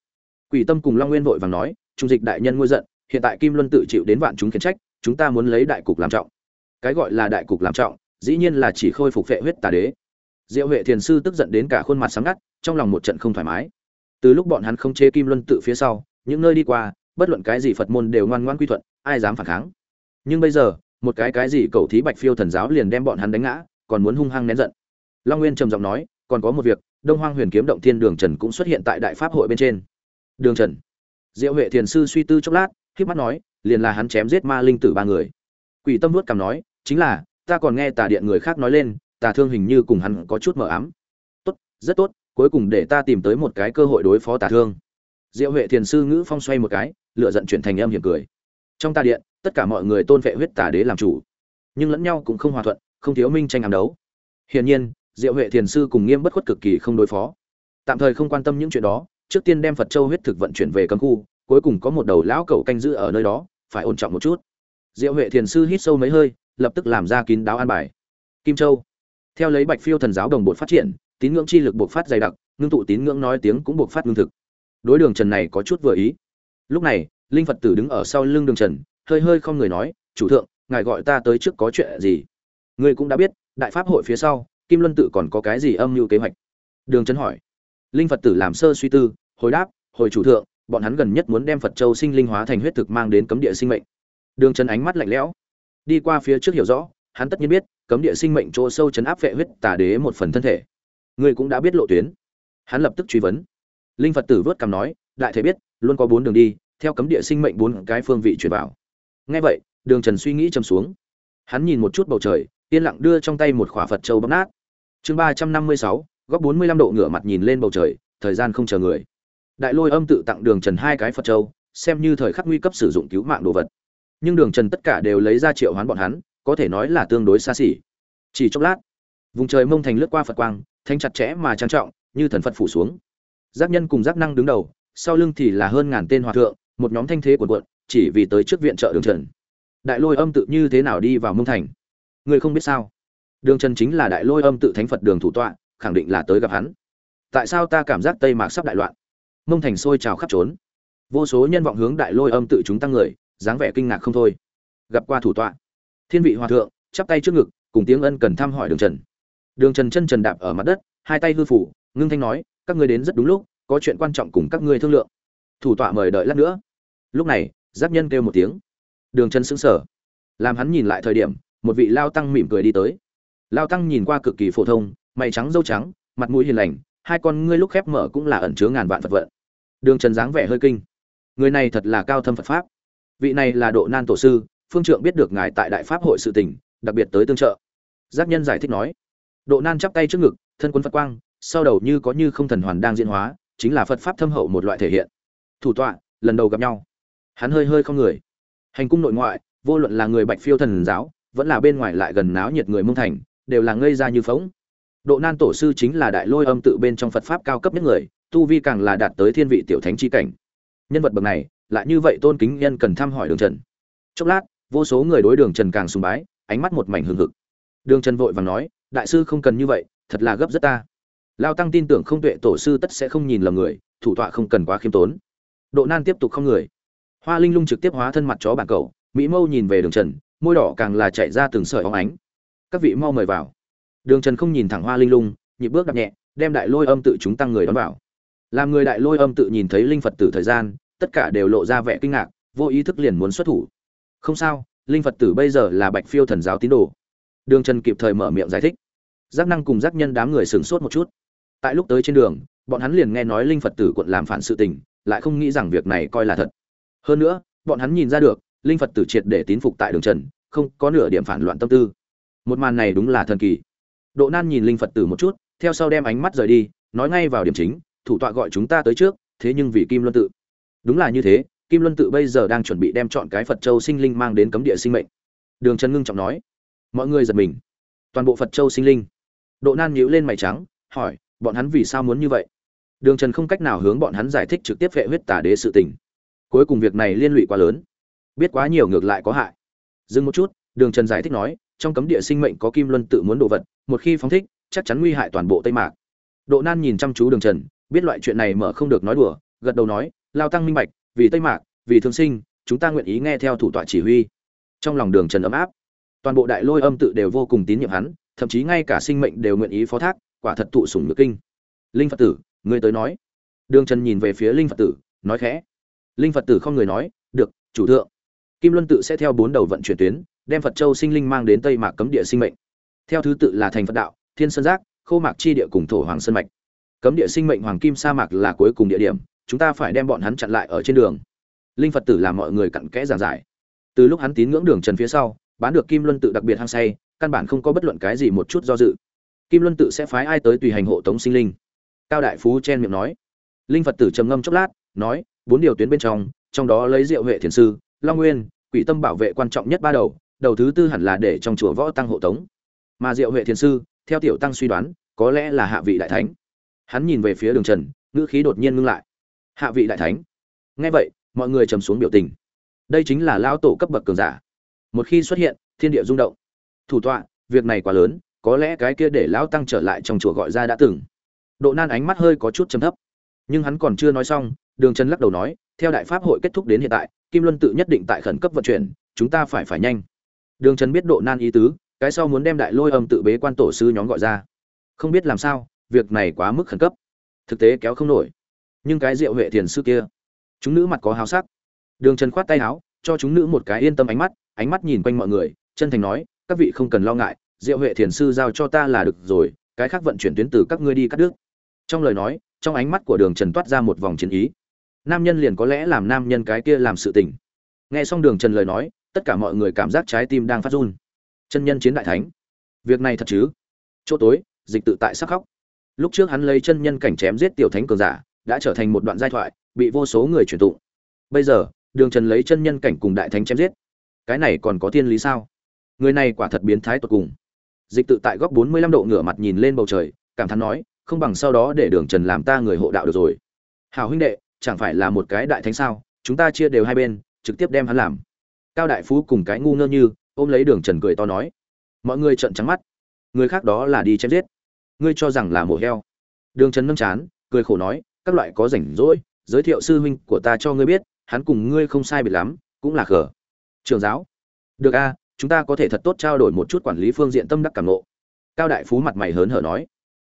Quỷ tâm cùng long nguyên vội vàng nói, trung dịch đại nhân ngôi giận, hiện tại kim luân tự chịu đến vạn chúng khiển trách, chúng ta muốn lấy đại cục làm trọng. Cái gọi là đại cục làm trọng, dĩ nhiên là chỉ khôi phục phệ huyết tà đế. Diệu huệ thiền sư tức giận đến cả khuôn mặt sáng ngắt, trong lòng một trận không thoải mái. Từ lúc bọn hắn không chế kim luân tự phía sau, những nơi đi qua, bất luận cái gì phật môn đều ngoan ngoan quy thuận, ai dám phản kháng. Nhưng bây giờ, một cái cái gì cầu thí bạch phiêu thần giáo liền đem bọn hắn đánh ngã, còn muốn hung hăng nén giận. Long nguyên trầm giọng nói, còn có một việc đông hoang huyền kiếm động thiên đường trần cũng xuất hiện tại đại pháp hội bên trên. Đường trần. Diệu huệ thiền sư suy tư chốc lát, khép mắt nói, liền là hắn chém giết ma linh tử ba người. Quỷ tâm nuốt cằm nói, chính là, ta còn nghe tà điện người khác nói lên, tà thương hình như cùng hắn có chút mờ ám. Tốt, rất tốt, cuối cùng để ta tìm tới một cái cơ hội đối phó tà thương. Diệu huệ thiền sư ngữ phong xoay một cái lựa giận chuyển thành âm hiểm cười. Trong tà điện, tất cả mọi người tôn vệ huyết tà đế làm chủ. Nhưng lẫn nhau cũng không hòa thuận, không thiếu minh tranh ám đấu. Hiển nhiên diệu huệ thiền sư cùng nghiêm bất khuất cực kỳ không đối phó. Tạm thời không quan tâm những chuyện đó, trước tiên đem phật châu huyết thực vận chuyển về cấm khu, cuối cùng có một đầu lão cẩu canh giữ ở nơi đó, phải ổn trọng một chút. Diệu huệ thiền sư hít sâu mấy hơi, lập tức làm ra kín đáo an bài. Kim châu. Theo lấy bạch phiêu thần giáo đồng bột phát triển, tín ngưỡng chi lực buộc phát dày đặc, ngưng tụ tín ngưỡng nói tiếng cũng buộc phát lương thực. Đối đường trần này có chút vừa ý. Lúc này, linh phật tử đứng ở sau lưng đường trần, hơi hơi không người nói, chủ thượng, ngài gọi ta tới trước có chuyện gì? Ngươi cũng đã biết, đại pháp hội phía sau kim luân tự còn có cái gì âm mưu kế hoạch? Đường trần hỏi. Linh phật tử làm sơ suy tư, hồi đáp, hồi chủ thượng, bọn hắn gần nhất muốn đem phật châu sinh linh hóa thành huyết thực mang đến cấm địa sinh mệnh. Đường trần ánh mắt lạnh lẽo. Đi qua phía trước hiểu rõ, hắn tất nhiên biết, cấm địa sinh mệnh chỗ sâu chấn áp vệ huyết tà đế một phần thân thể. Ngươi cũng đã biết lộ tuyến. Hắn lập tức truy vấn. Linh phật tử vớt cằm nói, đại thể biết, luôn có bốn đường đi, theo cấm địa sinh mệnh bốn cái phương vị chuyển vào. Ngay vậy, đường trần suy nghĩ châm xuống. Hắn nhìn một chút bầu trời yên lặng đưa trong tay một khỏa phật châu bóp nát. Chương ba trăm năm mươi sáu, góc bốn mươi lăm độ ngửa mặt nhìn lên bầu trời, thời gian không chờ người. Đại lôi âm tự tặng đường trần hai cái phật châu, xem như thời khắc nguy cấp sử dụng cứu mạng đồ vật. Nhưng đường trần tất cả đều lấy ra triệu hoán bọn hắn, có thể nói là tương đối xa xỉ. Chỉ chốc lát, vùng trời mông thành lướt qua phật quang thanh chặt chẽ mà trang trọng, như thần phật phủ xuống. Giác nhân cùng giác năng đứng đầu, sau lưng thì là hơn ngàn tên hòa thượng, một nhóm thanh thế cuồn cuộn, chỉ vì tới trước viện trợ đường trần. Đại lôi âm tự như thế nào đi vào mông thành? Người không biết sao? Đường trần chính là đại lôi âm tự thánh phật đường thủ tọa, khẳng định là tới gặp hắn. Tại sao ta cảm giác tây mạc sắp đại loạn? Mông thành sôi trào khắp trốn. Vô số nhân vọng hướng đại lôi âm tự chúng tăng người, dáng vẻ kinh ngạc không thôi. Gặp qua thủ tọa. Thiên vị hòa thượng, chắp tay trước ngực, cùng tiếng ân cần thăm hỏi đường trần. Đường trần chân trần đạp ở mặt đất, hai tay hư phủ, ngưng thanh nói, các ngươi đến rất đúng lúc, có chuyện quan trọng cùng các ngươi thương lượng. Thủ tọa mời đợi lát nữa. Lúc này, giáp nhân kêu một tiếng. Đường trần sững sờ. Làm hắn nhìn lại thời điểm một vị lao tăng mỉm cười đi tới. Lao tăng nhìn qua cực kỳ phổ thông mày trắng dâu trắng mặt mũi hiền lành hai con ngươi lúc khép mở cũng là ẩn chứa ngàn vạn phật vận. Đường trần dáng vẻ hơi kinh. Người này thật là cao thâm phật pháp. Vị này là độ nan tổ sư phương trượng biết được ngài tại đại pháp hội sự tỉnh, đặc biệt tới tương trợ. Giác nhân giải thích nói. Độ nan chắp tay trước ngực thân quân phật quang sau đầu như có như không thần hoàn đang diễn hóa chính là phật pháp thâm hậu một loại thể hiện. Thủ tọa lần đầu gặp nhau. Hắn hơi hơi không người. Hành cung nội ngoại vô luận là người bạch phiêu thần giáo vẫn là bên ngoài lại gần náo nhiệt người mông thành, đều là ngây ra như phóng độ nan tổ sư chính là đại lôi âm tự bên trong phật pháp cao cấp nhất người, tu vi càng là đạt tới thiên vị tiểu thánh chi cảnh. Nhân vật bậc này, lại như vậy tôn kính nhân cần thăm hỏi đường trần. Chốc lát, vô số người đối đường trần càng sùng bái, ánh mắt một mảnh hừng hực. Đường trần vội vàng nói, đại sư không cần như vậy, thật là gấp rất ta. Lao tăng tin tưởng không tuệ tổ sư tất sẽ không nhìn lầm người, thủ tọa không cần quá khiêm tốn. Độ nan tiếp tục không người. Hoa linh lung trực tiếp hóa thân mặt chó bản cầu, mỹ mâu nhìn về đường trần môi đỏ càng là chạy ra từng sợi óng ánh. Các vị mau mời vào. Đường trần không nhìn thẳng hoa linh lung, nhịp bước đập nhẹ, đem đại lôi âm tự chúng tăng người đón vào. Làm người đại lôi âm tự nhìn thấy linh phật tử thời gian, tất cả đều lộ ra vẻ kinh ngạc, vô ý thức liền muốn xuất thủ. Không sao, linh phật tử bây giờ là bạch phiêu thần giáo tín đồ. Đường trần kịp thời mở miệng giải thích. Giác năng cùng giác nhân đám người sửng sốt một chút. Tại lúc tới trên đường, bọn hắn liền nghe nói linh phật tử quận làm phản sự tình, lại không nghĩ rằng việc này coi là thật. Hơn nữa, bọn hắn nhìn ra được linh phật tử triệt để tín phục tại đường trần, không có nửa điểm phản loạn tâm tư. Một màn này đúng là thần kỳ. Độ nan nhìn linh phật tử một chút, theo sau đem ánh mắt rời đi, nói ngay vào điểm chính, thủ tọa gọi chúng ta tới trước, thế nhưng vì kim luân tự. Đúng là như thế, kim luân tự bây giờ đang chuẩn bị đem chọn cái phật châu sinh linh mang đến cấm địa sinh mệnh. Đường trần ngưng trọng nói. Mọi người giật mình. Toàn bộ phật châu sinh linh. Độ nan nhíu lên mày trắng, hỏi, bọn hắn vì sao muốn như vậy? Đường trần không cách nào hướng bọn hắn giải thích trực tiếp vệ huyết tả đế sự tình. Cuối cùng việc này liên lụy quá lớn biết quá nhiều ngược lại có hại. Dừng một chút, đường trần giải thích nói, trong cấm địa sinh mệnh có kim luân tự muốn đồ vật, một khi phóng thích, chắc chắn nguy hại toàn bộ tây mạc. Độ nan nhìn chăm chú đường trần, biết loại chuyện này mở không được nói đùa, gật đầu nói, lao tăng minh bạch, vì tây mạc, vì thương sinh, chúng ta nguyện ý nghe theo thủ tọa chỉ huy. Trong lòng đường trần ấm áp, toàn bộ đại lôi âm tự đều vô cùng tín nhiệm hắn, thậm chí ngay cả sinh mệnh đều nguyện ý phó thác, quả thật tụ sủng nhược kinh. Linh phật tử người tới nói. Đường trần nhìn về phía linh phật tử, nói khẽ. Linh phật tử không người nói, được, chủ thượng kim luân tự sẽ theo bốn đầu vận chuyển tuyến, đem phật châu sinh linh mang đến tây mạc cấm địa sinh mệnh. Theo thứ tự là thành phật đạo, thiên sơn giác, khô mạc chi địa cùng thổ hoàng sơn mạch. Cấm địa sinh mệnh hoàng kim sa mạc là cuối cùng địa điểm, chúng ta phải đem bọn hắn chặn lại ở trên đường. Linh phật tử làm mọi người cặn kẽ giảng giải. Từ lúc hắn tín ngưỡng đường trần phía sau, bán được kim luân tự đặc biệt hăng say, căn bản không có bất luận cái gì một chút do dự. Kim luân tự sẽ phái ai tới tùy hành hộ tống sinh linh? Cao đại phú chen miệng nói. Linh phật tử trầm ngâm chốc lát, nói, bốn điều tuyến bên trong trong đó lấy diệu huệ thiền sư, long nguyên quỷ tâm bảo vệ quan trọng nhất ba đầu đầu thứ tư hẳn là để trong chùa võ tăng hộ tống. Mà diệu huệ thiền sư, theo tiểu tăng suy đoán, có lẽ là hạ vị đại thánh. Hắn nhìn về phía đường trần, ngữ khí đột nhiên ngưng lại. Hạ vị đại thánh. Nghe vậy, mọi người trầm xuống biểu tình. Đây chính là lão tổ cấp bậc cường giả. Một khi xuất hiện, thiên địa rung động. Thủ tọa, việc này quá lớn, có lẽ cái kia để lão tăng trở lại trong chùa gọi ra đã từng. Độ nan ánh mắt hơi có chút trầm thấp. Nhưng hắn còn chưa nói xong, đường trần lắc đầu nói theo đại pháp hội kết thúc đến hiện tại, kim luân tự nhất định tại khẩn cấp vận chuyển, chúng ta phải phải nhanh. Đường trần biết độ nan ý tứ, cái sau muốn đem đại lôi âm tự bế quan tổ sư nhóm gọi ra. Không biết làm sao, việc này quá mức khẩn cấp. Thực tế kéo không nổi. Nhưng cái diệu huệ thiền sư kia, chúng nữ mặt có háo sắc. Đường trần khoát tay áo, cho chúng nữ một cái yên tâm ánh mắt ánh mắt nhìn quanh mọi người, chân thành nói, các vị không cần lo ngại, diệu huệ thiền sư giao cho ta là được rồi, cái khác vận chuyển tuyến từ các ngươi đi cắt đứt. Trong lời nói, trong ánh mắt của đường trần toát ra một vòng chiến ý nam nhân liền có lẽ làm nam nhân cái kia làm sự tình. Nghe xong đường trần lời nói, tất cả mọi người cảm giác trái tim đang phát run. Chân nhân chiến đại thánh. Việc này thật chứ? Chỗ tối, dịch tự tại sắc khóc. Lúc trước hắn lấy chân nhân cảnh chém giết tiểu thánh cường giả, đã trở thành một đoạn giai thoại, bị vô số người truyền tụng. Bây giờ, đường trần lấy chân nhân cảnh cùng đại thánh chém giết. Cái này còn có thiên lý sao? Người này quả thật biến thái tột cùng. Dịch tự tại góc bốn mươi lăm độ ngửa mặt nhìn lên bầu trời, cảm thán nói, không bằng sau đó để đường trần làm ta người hộ đạo được rồi. Hào huynh đệ chẳng phải là một cái đại thánh sao? Chúng ta chia đều hai bên, trực tiếp đem hắn làm. Cao đại phú cùng cái ngu ngơ như, ôm lấy đường trần cười to nói. Mọi người trợn trắng mắt. Người khác đó là đi chém giết. Ngươi cho rằng là mổ heo. Đường trần nâng chán, cười khổ nói, các loại có rảnh rỗi, giới thiệu sư huynh của ta cho ngươi biết, hắn cùng ngươi không sai biệt lắm, cũng là khờ. Trường giáo. Được a, chúng ta có thể thật tốt trao đổi một chút quản lý phương diện tâm đắc cảm nộ cao đại phú mặt mày hớn hở nói.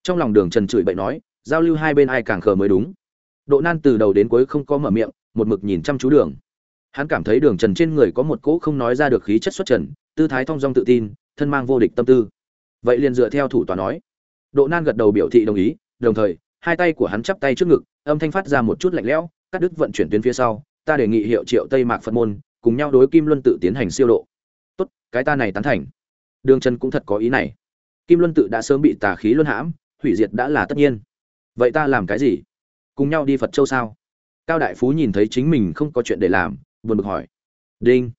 Trong lòng đường trần chửi bậy nói, giao lưu hai bên ai càng khờ mới đúng độ nan từ đầu đến cuối không có mở miệng, một mực nhìn chăm chú đường. Hắn cảm thấy đường trần trên người có một cỗ không nói ra được khí chất xuất trần, tư thái thong dong tự tin, thân mang vô địch tâm tư. Vậy liền dựa theo thủ tòa nói. Độ nan gật đầu biểu thị đồng ý, đồng thời, hai tay của hắn chắp tay trước ngực, âm thanh phát ra một chút lạnh lẽo, cắt đứt vận chuyển tuyến phía sau, ta đề nghị hiệu triệu tây mạc phật môn, cùng nhau đối kim luân tự tiến hành siêu độ. Tốt, cái ta này tán thành. Đường trần cũng thật có ý này. Kim luân tự đã sớm bị tà khí luân hãm, hủy diệt đã là tất nhiên. Vậy ta làm cái gì? Cùng nhau đi phật châu sao? Cao đại phú nhìn thấy chính mình không có chuyện để làm, buồn bực hỏi. Đinh.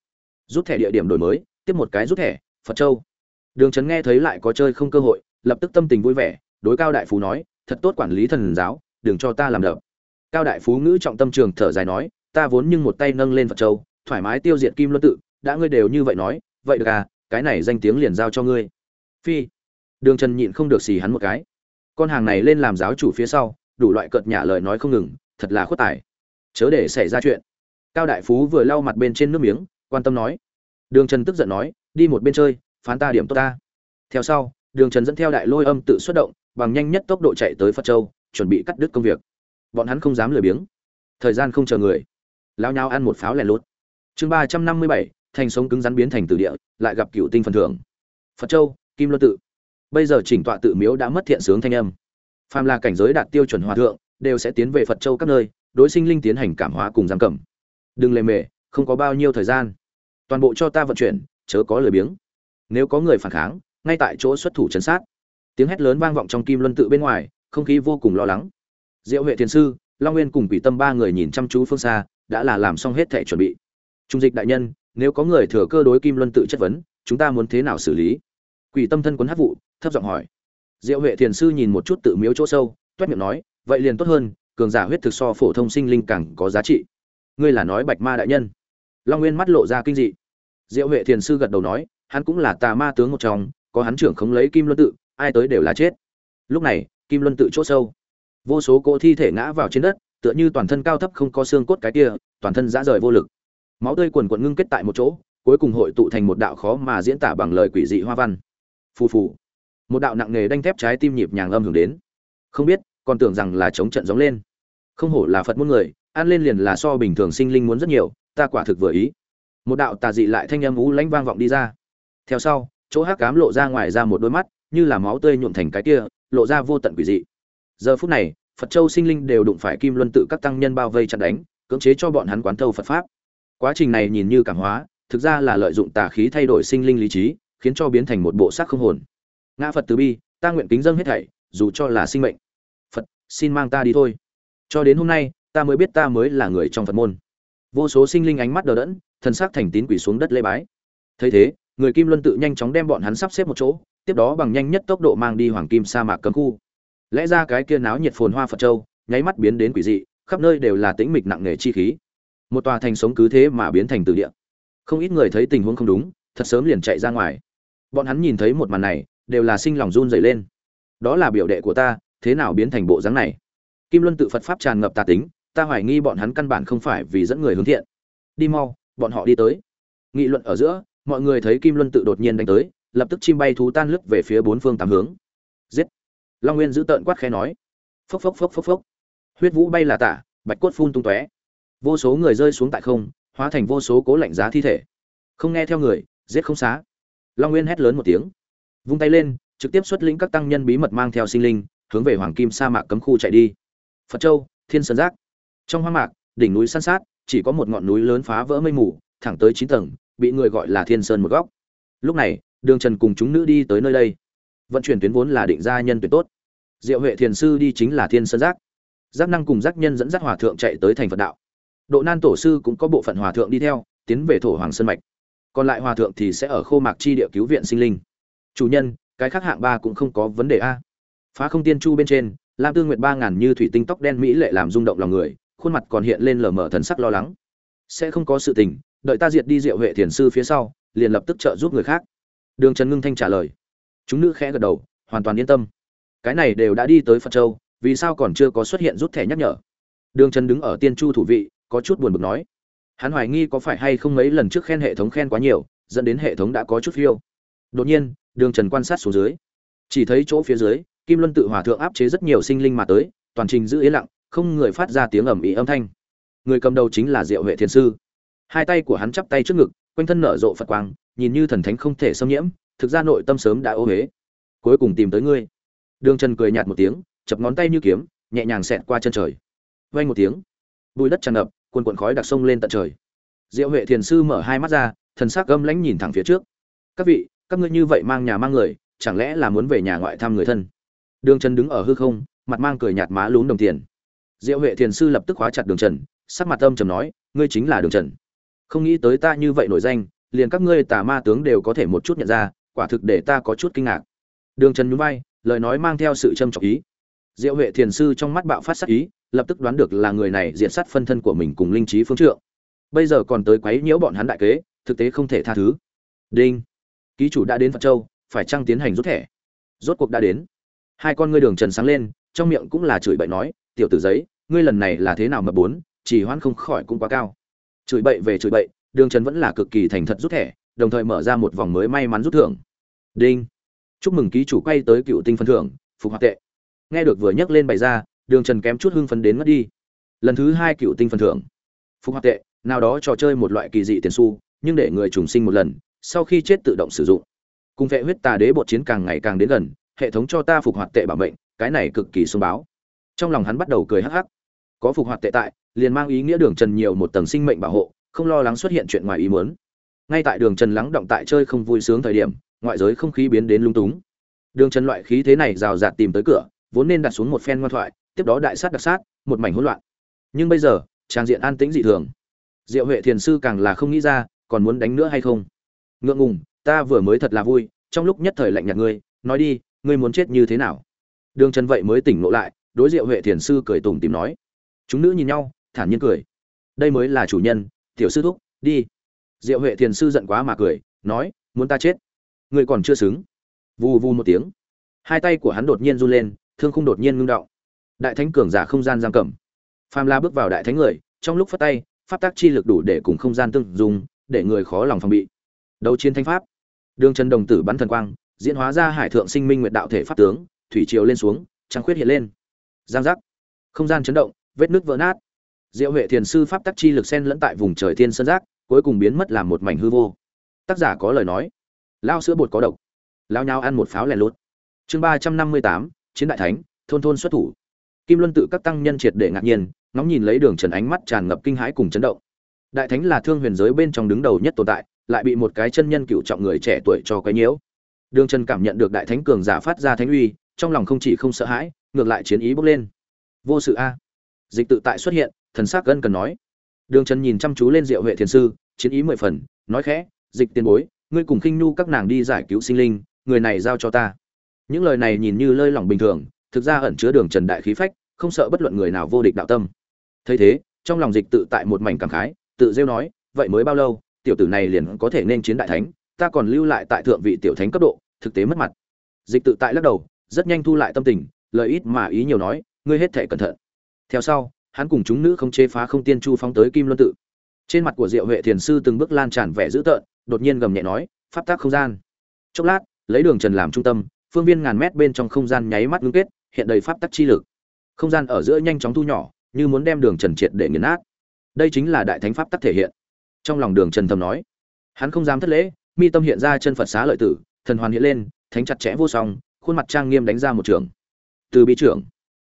Rút thẻ địa điểm đổi mới, tiếp một cái rút thẻ, phật châu. Đường trấn nghe thấy lại có chơi không cơ hội, lập tức tâm tình vui vẻ, đối cao đại phú nói, thật tốt quản lý thần giáo, đừng cho ta làm đập. Cao đại phú ngữ trọng tâm trường thở dài nói, ta vốn nhưng một tay nâng lên phật châu, thoải mái tiêu diệt kim luân tự, đã ngươi đều như vậy nói, vậy được à cái này danh tiếng liền giao cho ngươi. Phi. Đường trần nhịn không được xì hắn một cái. Con hàng này lên làm giáo chủ phía sau đủ loại cợt nhả lời nói không ngừng, thật là khuất tài. Chớ để xảy ra chuyện. Cao đại phú vừa lau mặt bên trên nước miếng, quan tâm nói. Đường trần tức giận nói, đi một bên chơi, phán ta điểm tốt ta. Theo sau, đường trần dẫn theo đại lôi âm tự xuất động, bằng nhanh nhất tốc độ chạy tới phật châu, chuẩn bị cắt đứt công việc. Bọn hắn không dám lười biếng. Thời gian không chờ người. Lao nhau ăn một pháo lẻ lốt. Chương ba trăm năm mươi bảy, thành sống cứng rắn biến thành từ địa, lại gặp cựu tinh phần thưởng. Phật châu, kim luân tự. Bây giờ chỉnh tọa tự miếu đã mất thiện sướng thanh âm phàm là cảnh giới đạt tiêu chuẩn hòa thượng, đều sẽ tiến về phật châu các nơi, đối sinh linh tiến hành cảm hóa cùng giam cầm. Đừng lề mề, không có bao nhiêu thời gian. Toàn bộ cho ta vận chuyển, chớ có lười biếng. Nếu có người phản kháng, ngay tại chỗ xuất thủ chấn sát. Tiếng hét lớn vang vọng trong kim luân tự bên ngoài, không khí vô cùng lo lắng. Diệu huệ thiền sư, long nguyên cùng quỷ tâm ba người nhìn chăm chú phương xa, đã là làm xong hết thể chuẩn bị. Trung dịch đại nhân, nếu có người thừa cơ đối kim luân tự chất vấn, chúng ta muốn thế nào xử lý? Quỷ tâm thân quấn hát vụ, thấp giọng hỏi diệu huệ thiền sư nhìn một chút tự miếu chỗ sâu, toét miệng nói, vậy liền tốt hơn, cường giả huyết thực so phổ thông sinh linh càng có giá trị. Ngươi là nói bạch ma đại nhân? Long nguyên mắt lộ ra kinh dị. Diệu huệ thiền sư gật đầu nói, hắn cũng là tà ma tướng một trong, có hắn trưởng không lấy kim luân tự, ai tới đều là chết. Lúc này, kim luân tự chỗ sâu, vô số cỗ thi thể ngã vào trên đất, tựa như toàn thân cao thấp không có xương cốt cái kia, toàn thân dã rời vô lực. Máu tươi quần quần ngưng kết tại một chỗ, cuối cùng hội tụ thành một đạo khó mà diễn tả bằng lời quỷ dị hoa văn. Phù phù một đạo nặng nề đanh thép trái tim nhịp nhàng âm hưởng đến. Không biết, còn tưởng rằng là chống trận giống lên. Không hổ là phật muôn người, ăn lên liền là so bình thường sinh linh muốn rất nhiều, ta quả thực vừa ý. Một đạo tà dị lại thanh âm ú lãnh vang vọng đi ra. Theo sau, chỗ hắc cám lộ ra ngoài ra một đôi mắt, như là máu tươi nhuộm thành cái kia, lộ ra vô tận quỷ dị. Giờ phút này, phật châu sinh linh đều đụng phải kim luân tự các tăng nhân bao vây chặn đánh, cưỡng chế cho bọn hắn quán thâu phật pháp. Quá trình này nhìn như cảm hóa, thực ra là lợi dụng tà khí thay đổi sinh linh lý trí, khiến cho biến thành một bộ xác không hồn ngã phật từ bi, ta nguyện kính dâng hết thảy, dù cho là sinh mệnh. Phật, xin mang ta đi thôi. Cho đến hôm nay, ta mới biết ta mới là người trong phật môn. Vô số sinh linh ánh mắt đờ đẫn, thân xác thành tín quỷ xuống đất lê bái. Thấy thế, người kim luân tự nhanh chóng đem bọn hắn sắp xếp một chỗ, tiếp đó bằng nhanh nhất tốc độ mang đi hoàng kim sa mạc cấm khu. Lẽ ra cái kia náo nhiệt phồn hoa phật châu, nháy mắt biến đến quỷ dị, khắp nơi đều là tĩnh mịch nặng nề chi khí. Một tòa thành sống cứ thế mà biến thành từ địa. Không ít người thấy tình huống không đúng, thật sớm liền chạy ra ngoài. Bọn hắn nhìn thấy một màn này đều là sinh lòng run rẩy lên. Đó là biểu đệ của ta, thế nào biến thành bộ dáng này? Kim luân tự phật pháp tràn ngập tà tính, ta hoài nghi bọn hắn căn bản không phải vì dẫn người hướng thiện. Đi mau, bọn họ đi tới. Nghị luận ở giữa, mọi người thấy kim luân tự đột nhiên đánh tới, lập tức chim bay thú tan lướt về phía bốn phương tám hướng. Giết! Long nguyên giữ tợn quát khẽ nói. Phốc phốc phốc phốc phốc. Huyết vũ bay là tả, bạch cốt phun tung tóe. Vô số người rơi xuống tại không, hóa thành vô số cố lạnh giá thi thể. Không nghe theo người, giết không xá. Long nguyên hét lớn một tiếng vung tay lên, trực tiếp xuất lĩnh các tăng nhân bí mật mang theo sinh linh, hướng về hoàng kim sa mạc cấm khu chạy đi. Phật châu, thiên sơn giác. Trong hoang mạc, đỉnh núi san sát, chỉ có một ngọn núi lớn phá vỡ mây mù, thẳng tới chín tầng, bị người gọi là thiên sơn một góc. Lúc này, đường trần cùng chúng nữ đi tới nơi đây. Vận chuyển tuyến vốn là định gia nhân tuyệt tốt. Diệu huệ thiền sư đi chính là thiên sơn giác. Giác năng cùng giác nhân dẫn dắt hòa thượng chạy tới thành phật đạo. Độ nan tổ sư cũng có bộ phận hòa thượng đi theo, tiến về thổ hoàng sơn mạch. Còn lại hòa thượng thì sẽ ở khô mạc chi địa cứu viện sinh linh chủ nhân, cái khác hạng ba cũng không có vấn đề a. Phá không tiên chu bên trên, lam tư nguyệt ba ngàn như thủy tinh tóc đen mỹ lệ làm rung động lòng người, khuôn mặt còn hiện lên lờ mờ thần sắc lo lắng. Sẽ không có sự tình, đợi ta diệt đi diệu huệ thiền sư phía sau, liền lập tức trợ giúp người khác. Đường trần ngưng thanh trả lời. Chúng nữ khẽ gật đầu, hoàn toàn yên tâm. Cái này đều đã đi tới phật châu, vì sao còn chưa có xuất hiện rút thẻ nhắc nhở? Đường trần đứng ở tiên chu thủ vị, có chút buồn bực nói. Hắn hoài nghi có phải hay không mấy lần trước khen hệ thống khen quá nhiều, dẫn đến hệ thống đã có chút phiêu. Đột nhiên đường trần quan sát xuống dưới. Chỉ thấy chỗ phía dưới, kim luân tự hòa thượng áp chế rất nhiều sinh linh mà tới, toàn trình giữ yên lặng, không người phát ra tiếng ầm ĩ âm thanh. Người cầm đầu chính là diệu huệ thiên sư. Hai tay của hắn chắp tay trước ngực, quanh thân nở rộ phật quang, nhìn như thần thánh không thể xâm nhiễm, thực ra nội tâm sớm đã ô huế cuối cùng tìm tới ngươi. Đường trần cười nhạt một tiếng, chập ngón tay như kiếm, nhẹ nhàng xẹt qua chân trời. Vay một tiếng bùi đất tràn ngập quần quần khói đặc sông lên tận trời. Diệu huệ thiền sư mở hai mắt ra, thần sắc gâm lãnh nhìn thẳng phía trước. Các vị các ngươi như vậy mang nhà mang người, chẳng lẽ là muốn về nhà ngoại thăm người thân? Đường trần đứng ở hư không, mặt mang cười nhạt má lún đồng tiền. Diệu huệ thiền sư lập tức khóa chặt đường trần, sắc mặt âm trầm nói, ngươi chính là đường trần. Không nghĩ tới ta như vậy nổi danh, liền các ngươi tà ma tướng đều có thể một chút nhận ra, quả thực để ta có chút kinh ngạc. Đường trần nhún vai, lời nói mang theo sự châm trọng ý. Diệu huệ thiền sư trong mắt bạo phát sắc ý, lập tức đoán được là người này diện sát phân thân của mình cùng linh trí phương trượng. Bây giờ còn tới quấy nhiễu bọn hắn đại kế, thực tế không thể tha thứ. Đinh ký chủ đã đến phật châu, phải chăng tiến hành rút thẻ? Rốt cuộc đã đến. Hai con ngươi đường trần sáng lên, trong miệng cũng là chửi bậy nói, tiểu tử giấy, ngươi lần này là thế nào mà bốn chỉ hoãn không khỏi cũng quá cao. Chửi bậy về chửi bậy, đường trần vẫn là cực kỳ thành thật rút thẻ, đồng thời mở ra một vòng mới may mắn rút thưởng. Đinh. Chúc mừng ký chủ quay tới cựu tinh phân thưởng, phục hoạt tệ. Nghe được vừa nhắc lên bày ra, đường trần kém chút hưng phấn đến mất đi. Lần thứ hai cựu tinh phân thưởng. Phục hoạt tệ, nào đó trò chơi một loại kỳ dị tiền su nhưng để người trùng sinh một lần sau khi chết tự động sử dụng. Cùng vệ huyết tà đế bột chiến càng ngày càng đến gần, hệ thống cho ta phục hoạt tệ bảo mệnh, cái này cực kỳ xung báo trong lòng hắn bắt đầu cười hắc hắc. Có phục hoạt tệ tại, liền mang ý nghĩa đường trần nhiều một tầng sinh mệnh bảo hộ, không lo lắng xuất hiện chuyện ngoài ý muốn. Ngay tại đường trần lắng động tại chơi không vui sướng thời điểm, ngoại giới không khí biến đến lung túng. Đường trần loại khí thế này rào rạt tìm tới cửa, vốn nên đặt xuống một phen ngoan thoại, tiếp đó đại sát đặc sát, một mảnh hỗn loạn. Nhưng bây giờ, trang diện an tĩnh dị thường. Diệu huệ thiền sư càng là không nghĩ ra, còn muốn đánh nữa hay không? Ngượng ngùng, ta vừa mới thật là vui, trong lúc nhất thời lạnh nhạt ngươi, nói đi, ngươi muốn chết như thế nào? Đường trần vậy mới tỉnh ngộ lại, đối diệu huệ thiền sư cười tùng tìm nói. Chúng nữ nhìn nhau, thản nhiên cười. Đây mới là chủ nhân, tiểu sư thúc, đi. Diệu huệ thiền sư giận quá mà cười, nói, muốn ta chết? Ngươi còn chưa xứng. Vù vù một tiếng. Hai tay của hắn đột nhiên run lên, thương khung đột nhiên ngưng động. Đại thánh cường giả không gian giam cầm. Phàm la bước vào đại thánh người, trong lúc phát tay, pháp tác chi lực đủ để cùng không gian tương dùng để người khó lòng phòng bị đấu chiến thanh pháp. Đường trần đồng tử bắn thần quang, diễn hóa ra hải thượng sinh minh nguyện đạo thể pháp tướng, thủy triều lên xuống, trăng khuyết hiện lên. Giang giác. Không gian chấn động, vết nước vỡ nát. Diệu huệ thiền sư pháp tắc chi lực sen lẫn tại vùng trời thiên sơn giác, cuối cùng biến mất làm một mảnh hư vô. Tác giả có lời nói. Lao sữa bột có độc. Lao nhau ăn một pháo lẻ lốt chương ba trăm năm mươi tám, chiến đại thánh, thôn thôn xuất thủ. Kim luân tự các tăng nhân triệt để ngạc nhiên, ngóng nhìn lấy đường trần ánh mắt tràn ngập kinh hãi cùng chấn động. Đại thánh là thương huyền giới bên trong đứng đầu nhất tồn tại lại bị một cái chân nhân cựu trọng người trẻ tuổi cho cái nhiễu. Đường trần cảm nhận được đại thánh cường giả phát ra thánh uy, trong lòng không chỉ không sợ hãi, ngược lại chiến ý bốc lên. Vô sự a. Dịch tự tại xuất hiện, thần s gần c gân cần nói. Đường trần nhìn chăm chú lên diệu huệ thiền sư, chiến ý mười phần, nói khẽ, dịch tiền bối, ngươi cùng khinh nhu các nàng đi giải cứu sinh linh, người này giao cho ta. Những lời này nhìn như lơi lỏng bình thường, thực ra ẩn chứa đường trần đại khí phách, không sợ bất luận người nào vô địch đạo tâm. Thấy thế, trong lòng dịch tự tại một mảnh cảm khái, tự rêu nói, vậy mới bao lâu tiểu tử này liền có thể nên chiến đại thánh, ta còn lưu lại tại thượng vị tiểu thánh cấp độ, thực tế mất mặt. Dịch tự tại lắc đầu, rất nhanh thu lại tâm tình, lời ít mà ý nhiều nói, ngươi hết thể cẩn thận. Theo sau, hắn cùng chúng nữ không chế phá không tiên chu phóng tới kim luân tự. Trên mặt của diệu huệ thiền sư từng bước lan tràn vẻ dữ tợn, đột nhiên gầm nhẹ nói, pháp tác không gian. Chốc lát, lấy đường trần làm trung tâm, phương viên ngàn mét bên trong không gian nháy mắt ngưng kết, hiện đầy pháp tắc chi lực. Không gian ở giữa nhanh chóng thu nhỏ, như muốn đem đường trần triệt để nghiền nát. Đây chính là đại thánh pháp tắc thể hiện trong lòng đường trần thầm nói, hắn không dám thất lễ, mi tâm hiện ra chân phật xá lợi tử, thần hoàn hiện lên, thánh chặt chẽ vô song, khuôn mặt trang nghiêm đánh ra một trường. Từ bi trưởng,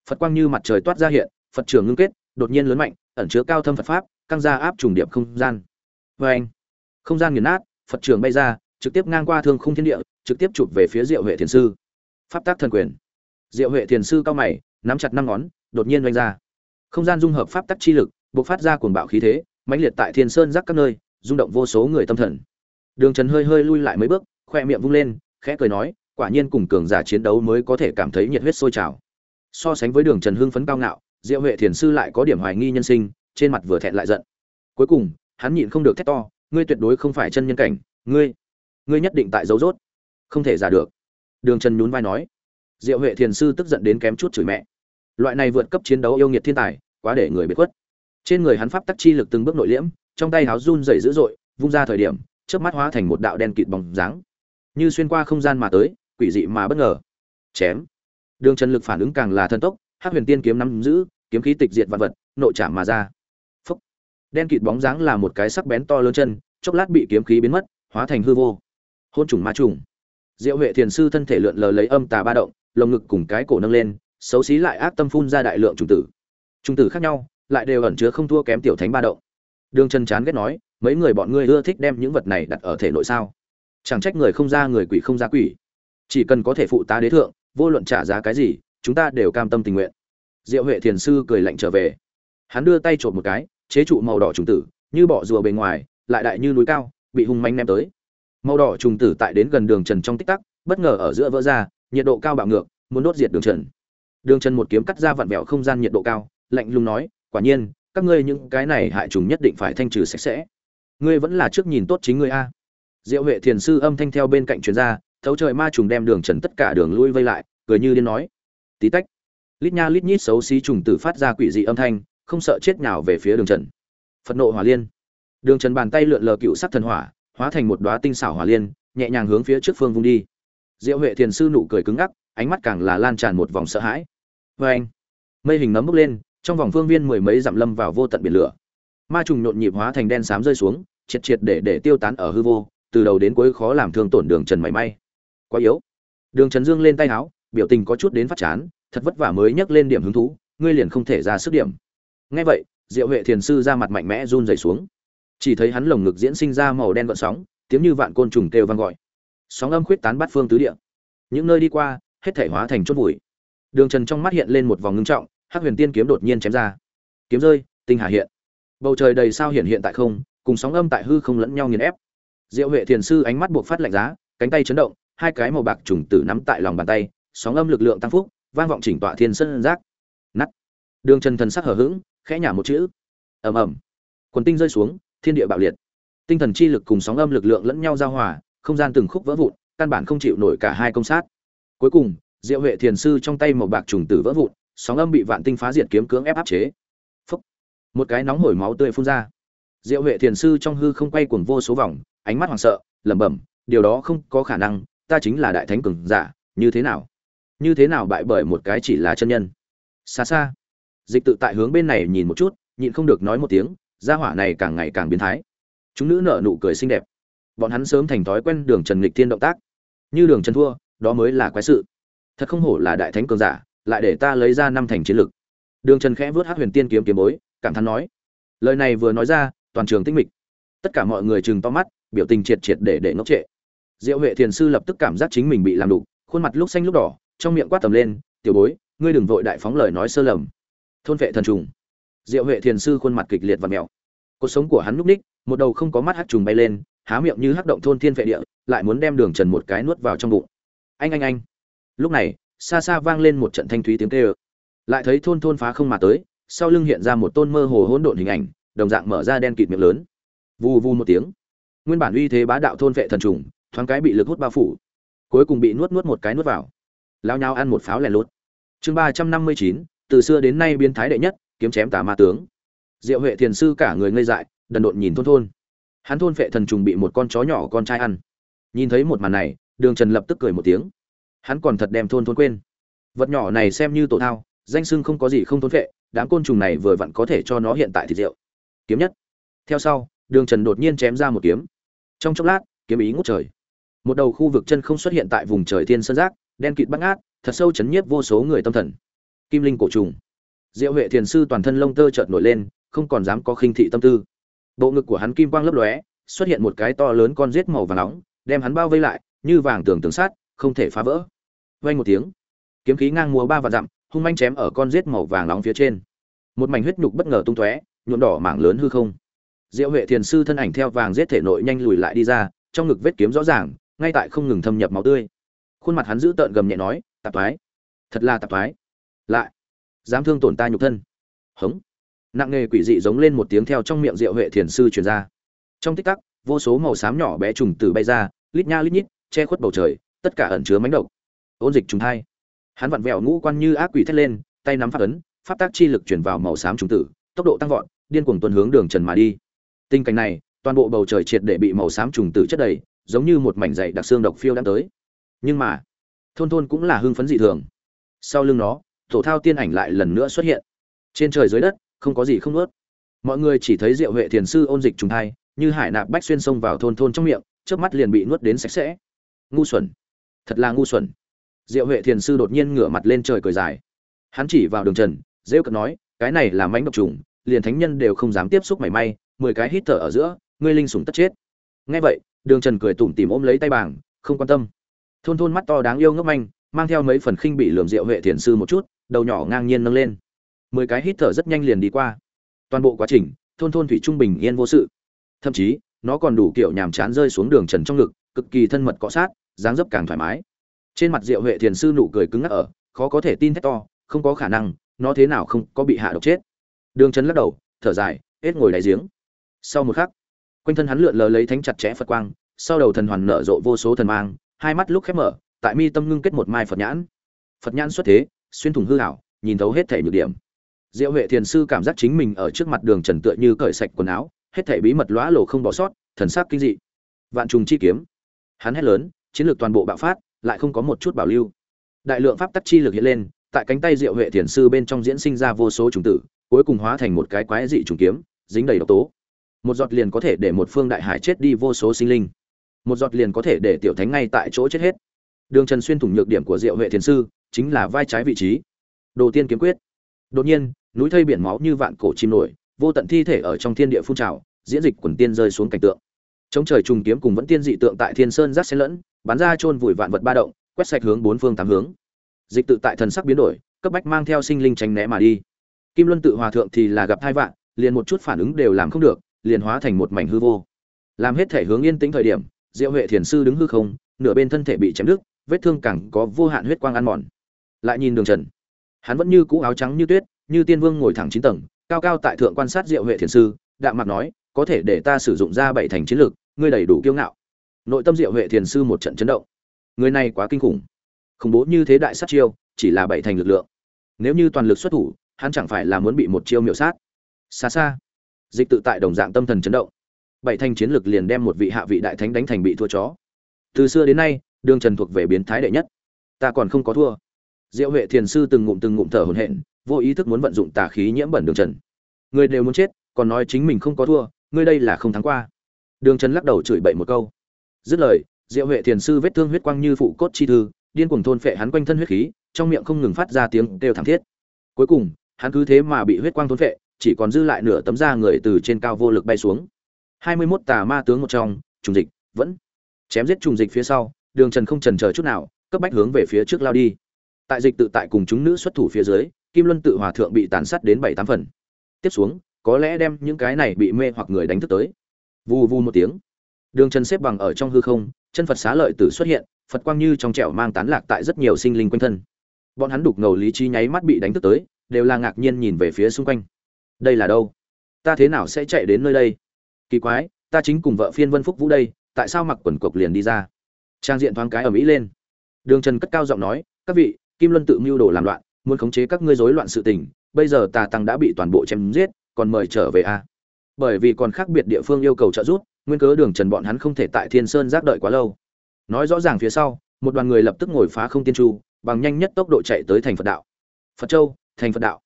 phật quang như mặt trời toát ra hiện, phật trưởng ngưng kết, đột nhiên lớn mạnh, ẩn chứa cao thâm phật pháp, căng ra áp trùng điệp không gian. Vê anh, không gian nghiền nát, phật trưởng bay ra, trực tiếp ngang qua thương khung thiên địa, trực tiếp chụp về phía diệu huệ thiền sư. Pháp tác thần quyền. Diệu huệ thiền sư cao mày, nắm chặt năm ngón, đột nhiên oanh ra. Không gian dung hợp pháp tắc chi lực, bộc phát ra cuồng bạo khí thế mãnh liệt tại thiên sơn rắc các nơi, rung động vô số người tâm thần. Đường trần hơi hơi lui lại mấy bước, khoe miệng vung lên, khẽ cười nói, quả nhiên cùng cường giả chiến đấu mới có thể cảm thấy nhiệt huyết sôi trào. So sánh với đường trần hưng phấn cao ngạo, diệu huệ thiền sư lại có điểm hoài nghi nhân sinh, trên mặt vừa thẹn lại giận. Cuối cùng, hắn nhịn không được thét to, ngươi tuyệt đối không phải chân nhân cảnh, ngươi ngươi nhất định tại dấu rốt, không thể giả được. Đường trần nhún vai nói. Diệu huệ thiền sư tức giận đến kém chút chửi mẹ. Loại này vượt cấp chiến đấu yêu nghiệt thiên tài, quá để người biết khuất trên người hắn pháp tắc chi lực từng bước nội liễm, trong tay háo run dày dữ dội, vung ra thời điểm trước mắt hóa thành một đạo đen kịt bóng dáng. Như xuyên qua không gian mà tới, quỷ dị mà bất ngờ. Chém. Đường trần lực phản ứng càng là thần tốc hát huyền tiên kiếm nắm giữ, kiếm khí tịch diệt vật vật, nội chạm mà ra. Phúc. Đen kịt bóng dáng là một cái sắc bén to lớn chân, chốc lát bị kiếm khí biến mất, hóa thành hư vô. Hôn trùng ma trùng. Diệu huệ thiền sư thân thể lượn lờ lấy âm tà ba động, lồng ngực cùng cái cổ nâng lên, xấu xí lại ác tâm phun ra đại lượng trùng tử. Trùng tử khác nhau lại đều ẩn chứa không thua kém tiểu thánh ba động. Đường chân chán ghét nói, mấy người bọn ngươi ưa thích đem những vật này đặt ở thể nội sao? Chẳng trách người không ra người quỷ không ra quỷ. Chỉ cần có thể phụ tá đế thượng, vô luận trả giá cái gì, chúng ta đều cam tâm tình nguyện. Diệu huệ thiền sư cười lạnh trở về. Hắn đưa tay trộm một cái, chế trụ màu đỏ trùng tử, như bỏ rùa bề ngoài, lại đại như núi cao, bị hung manh ném tới. Màu đỏ trùng tử tại đến gần đường trần trong tích tắc, bất ngờ ở giữa vỡ ra, nhiệt độ cao bạo ngược, muốn đốt diệt đường trần. Đường trần một kiếm cắt ra vặn vẹo không gian nhiệt độ cao, lạnh lùng nói quả nhiên, các ngươi những cái này hại trùng nhất định phải thanh trừ sạch sẽ. Ngươi vẫn là trước nhìn tốt chính ngươi a. Diệu huệ thiền sư âm thanh theo bên cạnh chuyên gia thấu trời ma trùng đem đường trần tất cả đường lui vây lại, cười như điên nói. Tí tách, lít nha lít nhít xấu xí trùng tử phát ra quỷ dị âm thanh, không sợ chết nào về phía đường trần. Phật nộ hỏa liên. Đường trần bàn tay lượn lờ cựu sắc thần hỏa, hóa thành một đoá tinh xảo hỏa liên, nhẹ nhàng hướng phía trước phương vung đi. Diệu huệ thiền sư nụ cười cứng ngắc, ánh mắt càng là lan tràn một vòng sợ hãi. Vê anh mây hình nấm bốc lên trong vòng phương viên mười mấy dặm lâm vào vô tận biển lửa. Ma trùng nhộn nhịp hóa thành đen xám rơi xuống, triệt triệt để để tiêu tán ở hư vô, từ đầu đến cuối khó làm thương tổn đường trần mảy may. Quá yếu. Đường trần dương lên tay áo biểu tình có chút đến phát chán, thật vất vả mới nhắc lên điểm hứng thú, ngươi liền không thể ra sức điểm. Ngay vậy, diệu huệ thiền sư ra mặt mạnh mẽ run dày xuống. Chỉ thấy hắn lồng ngực diễn sinh ra màu đen gợn sóng, tiếng như vạn côn trùng kêu vang gọi. Sóng âm khuyết tán bát phương tứ địa. Những nơi đi qua, hết thể hóa thành chốt bụi. Đường trần trong mắt hiện lên một vòng ngưng trọng hắc huyền tiên kiếm đột nhiên chém ra. Kiếm rơi, tinh hà hiện. Bầu trời đầy sao hiện hiện tại không, cùng sóng âm tại hư không lẫn nhau nghiền ép. Diệu huệ thiền sư ánh mắt buộc phát lạnh giá, cánh tay chấn động, hai cái màu bạc trùng tử nắm tại lòng bàn tay, sóng âm lực lượng tăng phúc, vang vọng chỉnh tọa thiên sân giác. Nắt đường trần thần sắc hở h ữ g khẽ nhả một chữ. Ầm ầm. Quần tinh rơi xuống, thiên địa bạo liệt. Tinh thần chi lực cùng sóng âm lực lượng lẫn nhau giao hòa, không gian từng khúc vỡ vụn, căn bản không chịu nổi cả hai công sát. Cuối cùng, diệu huệ thiền sư trong tay màu bạc trùng tử vỡ vụn sóng âm bị vạn tinh phá diệt kiếm cưỡng ép áp chế. Phúc. một cái nóng hổi máu tươi phun ra. Diệu huệ thiền sư trong hư không quay cuồng vô số vòng, ánh mắt hoảng sợ, lẩm bẩm, điều đó không có khả năng, ta chính là đại thánh cường giả, như thế nào? Như thế nào bại bởi một cái chỉ là chân nhân? Xa xa. Dịch tự tại hướng bên này nhìn một chút, nhịn không được nói một tiếng, gia hỏa này càng ngày càng biến thái. Chúng nữ nở nụ cười xinh đẹp. Bọn hắn sớm thành thói quen đường trần nghịch thiên động tác. Như đường trần thua, đó mới là quái sự. Thật không hổ là đại thánh cường giả lại để ta lấy ra năm thành chiến lực. Đường trần khẽ vớt hát huyền tiên kiếm kiếm bối, cảm thán nói, lời này vừa nói ra, toàn trường tinh mịch. Tất cả mọi người chừng to mắt, biểu tình triệt triệt để để ngốc trệ. Diệu huệ thiền sư lập tức cảm giác chính mình bị làm đục, khuôn mặt lúc xanh lúc đỏ, trong miệng quát tầm lên, tiểu bối, ngươi đừng vội đại phóng lời nói sơ lầm. Thôn vệ thần trùng. Diệu huệ thiền sư khuôn mặt kịch liệt và mèo cuộc sống của hắn núp ních, một đầu không có mắt hát trùng bay lên, há miệng như hắc động thôn thiên vệ địa, lại muốn đem đường trần một cái nuốt vào trong bụng. Anh anh anh. Lúc này xa xa vang lên một trận thanh thúy tiếng kêu. Lại thấy thôn thôn phá không mà tới, sau lưng hiện ra một tôn mơ hồ hỗn độn hình ảnh, đồng dạng mở ra đen kịt miệng lớn. Vù vù một tiếng. Nguyên bản uy thế bá đạo thôn vệ thần trùng, thoáng cái bị lực hút bao phủ. Cuối cùng bị nuốt nuốt một cái nuốt vào. Lao nhau ăn một pháo lẻ lút. chương ba trăm năm mươi chín, từ xưa đến nay biến thái đệ nhất, kiếm chém tà ma tướng. Diệu huệ thiền sư cả người ngây dại, đần độn nhìn thôn thôn. Hắn thôn vệ thần trùng bị một con chó nhỏ con trai ăn. Nhìn thấy một màn này, đường trần lập tức cười một tiếng hắn còn thật đem thôn thôn quên. Vật nhỏ này xem như tổ thao, danh sưng không có gì không thôn vệ, đám côn trùng này vừa vặn có thể cho nó hiện tại thịt rượu. Kiếm nhất. Theo sau, đường trần đột nhiên chém ra một kiếm. Trong chốc lát, kiếm ý ngút trời. Một đầu khu vực chân không xuất hiện tại vùng trời thiên sơn giác, đen kịt bắt ngát, thật sâu chấn nhiếp vô số người tâm thần. Kim linh cổ trùng. Diệu huệ thiền sư toàn thân lông tơ chợt nổi lên, không còn dám có khinh thị tâm tư. Bộ ngực của hắn kim quang lấp lóe, xuất hiện một cái to lớn con rết màu vàng nóng, đem hắn bao vây lại, như vàng tường tường sát không thể phá vỡ. Vang một tiếng, kiếm khí ngang múa ba và dặm, hung manh chém ở con rết màu vàng nóng phía trên. Một mảnh huyết nhục bất ngờ tung tóe, nhuộm đỏ mảng lớn hư không. Diệu huệ thiền sư thân ảnh theo vàng rết thể nội nhanh lùi lại đi ra, trong ngực vết kiếm rõ ràng, ngay tại không ngừng thâm nhập máu tươi. Khuôn mặt hắn giữ tợn gầm nhẹ nói, tạp thoái, thật là tạp thoái. Lại, dám thương tổn ta nhục thân. Hống. Nặng nghề quỷ dị giống lên một tiếng theo trong miệng diệu huệ thiền sư truyền ra. Trong tích tắc, vô số màu xám nhỏ bé trùng từ bay ra, lít nha lít nhít, che khuất bầu trời tất cả ẩn chứa mánh độc. Ôn dịch trùng thai. Hắn vặn vẹo ngũ quan như ác quỷ thét lên, tay nắm phát ấn, pháp tác chi lực chuyển vào màu xám trùng tử, tốc độ tăng vọt, điên cuồng tuần hướng đường trần mà đi. Tình cảnh này, toàn bộ bầu trời triệt để bị màu xám trùng tử chất đầy, giống như một mảnh dày đặc xương độc phiêu đang tới. Nhưng mà, thôn thôn cũng là hưng phấn dị thường. Sau lưng nó, tổ thao tiên ảnh lại lần nữa xuất hiện. Trên trời dưới đất, không có gì không ướt mọi người chỉ thấy diệu huệ thiền sư ôn dịch trùng thai, như hải nạp bách xuyên sông vào thôn thôn trong miệng trước mắt liền bị nuốt đến sạch sẽ. Ngu xuẩn thật là ngu xuẩn. Diệu huệ thiền sư đột nhiên ngửa mặt lên trời cười dài. Hắn chỉ vào đường trần, rêu cật nói, cái này là mánh độc trùng, liền thánh nhân đều không dám tiếp xúc mảy may, mười cái hít thở ở giữa, ngươi linh sủng tất chết. Nghe vậy, đường trần cười tủm tìm ôm lấy tay bảng, không quan tâm. Thôn thôn mắt to đáng yêu ngốc manh, mang theo mấy phần khinh bị lường diệu huệ thiền sư một chút, đầu nhỏ ngang nhiên nâng lên. Mười cái hít thở rất nhanh liền đi qua. Toàn bộ quá trình, thôn thôn thủy trung bình yên vô sự. Thậm chí, nó còn đủ kiểu nhàm chán rơi xuống đường trần trong ngực, cực kỳ thân mật cọ sát dáng dấp càng thoải mái. Trên mặt diệu huệ thiền sư nụ cười cứng ngắc ở, khó có thể tin thét to, không có khả năng, nó thế nào không có bị hạ độc chết. Đường trần lắc đầu, thở dài, hết ngồi đáy giếng. Sau một khắc, quanh thân hắn lượn lờ lấy thánh chặt chẽ phật quang, sau đầu thần hoàn nở rộ vô số thần mang, hai mắt lúc khép mở, tại mi tâm ngưng kết một mai phật nhãn. Phật nhãn xuất thế, xuyên thủng hư hảo nhìn thấu hết thể nhược điểm. Diệu huệ thiền sư cảm giác chính mình ở trước mặt đường trần tựa như cởi sạch quần áo, hết thể bí mật lóa lổ không bỏ sót, thần sắc kinh dị. Vạn trùng chi kiếm. Hắn hét lớn chiến lược toàn bộ bạo phát, lại không có một chút bảo lưu. Đại lượng pháp tắc chi lực hiện lên, tại cánh tay diệu huệ thiền sư bên trong diễn sinh ra vô số trùng tử, cuối cùng hóa thành một cái quái dị trùng kiếm, dính đầy độc tố. Một giọt liền có thể để một phương đại hải chết đi vô số sinh linh. Một giọt liền có thể để tiểu thánh ngay tại chỗ chết hết. Đường trần xuyên thủng nhược điểm của diệu huệ thiền sư, chính là vai trái vị trí. Đồ tiên kiếm quyết. Đột nhiên, núi thây biển máu như vạn cổ chim nổi, vô tận thi thể ở trong thiên địa phun trào, diễn dịch quần tiên rơi xuống cảnh tượng. Chống trời trùng kiếm cùng vẫn tiên dị tượng tại thiên sơn rác xen lẫn bắn ra chôn vùi vạn vật ba động quét sạch hướng bốn phương tám hướng. Dịch tự tại thần sắc biến đổi cấp bách mang theo sinh linh tránh né mà đi. Kim luân tự hòa thượng thì là gặp hai vạn liền một chút phản ứng đều làm không được liền hóa thành một mảnh hư vô. Làm hết thể hướng yên tĩnh thời điểm diệu huệ thiền sư đứng hư không nửa bên thân thể bị chém đứt vết thương càng có vô hạn huyết quang ăn mòn. Lại nhìn đường trần hắn vẫn như cũ áo trắng như tuyết như tiên vương ngồi thẳng chín tầng cao cao tại thượng quan sát diệu huệ thiền sư đạm mặt nói có thể để ta sử dụng ra bảy thành chiến lực, ngươi đầy đủ kiêu ngạo nội tâm diệu huệ thiền sư một trận chấn động. Người này quá kinh khủng. Khủng bố như thế đại sát chiêu, chỉ là bảy thành lực lượng. Nếu như toàn lực xuất thủ, hắn chẳng phải là muốn bị một chiêu miểu sát. Xa xa, dịch tự tại đồng dạng tâm thần chấn động. Bảy thành chiến lực liền đem một vị hạ vị đại thánh đánh thành bị thua chó. Từ xưa đến nay, đường trần thuộc về biến thái đệ nhất. Ta còn không có thua. Diệu huệ thiền sư từng ngụm từng ngụm thở hổn hển, vô ý thức muốn vận dụng tà khí nhiễm bẩn đường trần. Người đều muốn chết, còn nói chính mình không có thua, ngươi đây là không thắng qua. Đường trần lắc đầu chửi bậy một câu dứt lời, diệu huệ thiền sư vết thương huyết quang như phụ cốt chi thư, điên cuồng thôn phệ hắn quanh thân huyết khí, trong miệng không ngừng phát ra tiếng kêu thảm thiết. Cuối cùng, hắn cứ thế mà bị huyết quang thôn phệ, chỉ còn dư lại nửa tấm da người từ trên cao vô lực bay xuống. Hai mươi 21 tà ma tướng một trong, trùng dịch, vẫn chém giết trùng dịch phía sau, đường trần không trần chờ chút nào, cấp bách hướng về phía trước lao đi. Tại dịch tự tại cùng chúng nữ xuất thủ phía dưới, kim luân tự hòa thượng bị tàn sát đến bảy tám phần. Tiếp xuống, có lẽ đem những cái này bị mê hoặc người đánh thức tới. Vù vù một tiếng đường trần xếp bằng ở trong hư không, chân phật xá lợi tử xuất hiện, phật quang như trong trẻo mang tán lạc tại rất nhiều sinh linh quanh thân. Bọn hắn đục ngầu lý trí nháy mắt bị đánh thức tới, đều là ngạc nhiên nhìn về phía xung quanh. Đây là đâu? Ta thế nào sẽ chạy đến nơi đây? Kỳ quái, ta chính cùng vợ phiên vân phúc vũ đây, tại sao mặc quần cộc liền đi ra? Trang diện thoáng cái ở mỹ lên. Đường trần cất cao giọng nói, các vị, kim luân tự mưu đồ làm loạn, muốn khống chế các ngươi rối loạn sự tình, bây giờ tà tăng đã bị toàn bộ chém giết, còn mời trở về a? À? bởi vì còn khác biệt địa phương yêu cầu trợ giúp nguyên cớ đường trần bọn hắn không thể tại thiên sơn giác đợi quá lâu. Nói rõ ràng phía sau, một đoàn người lập tức ngồi phá không tiên chu bằng nhanh nhất tốc độ chạy tới thành phật đạo. Phật châu, thành phật đạo.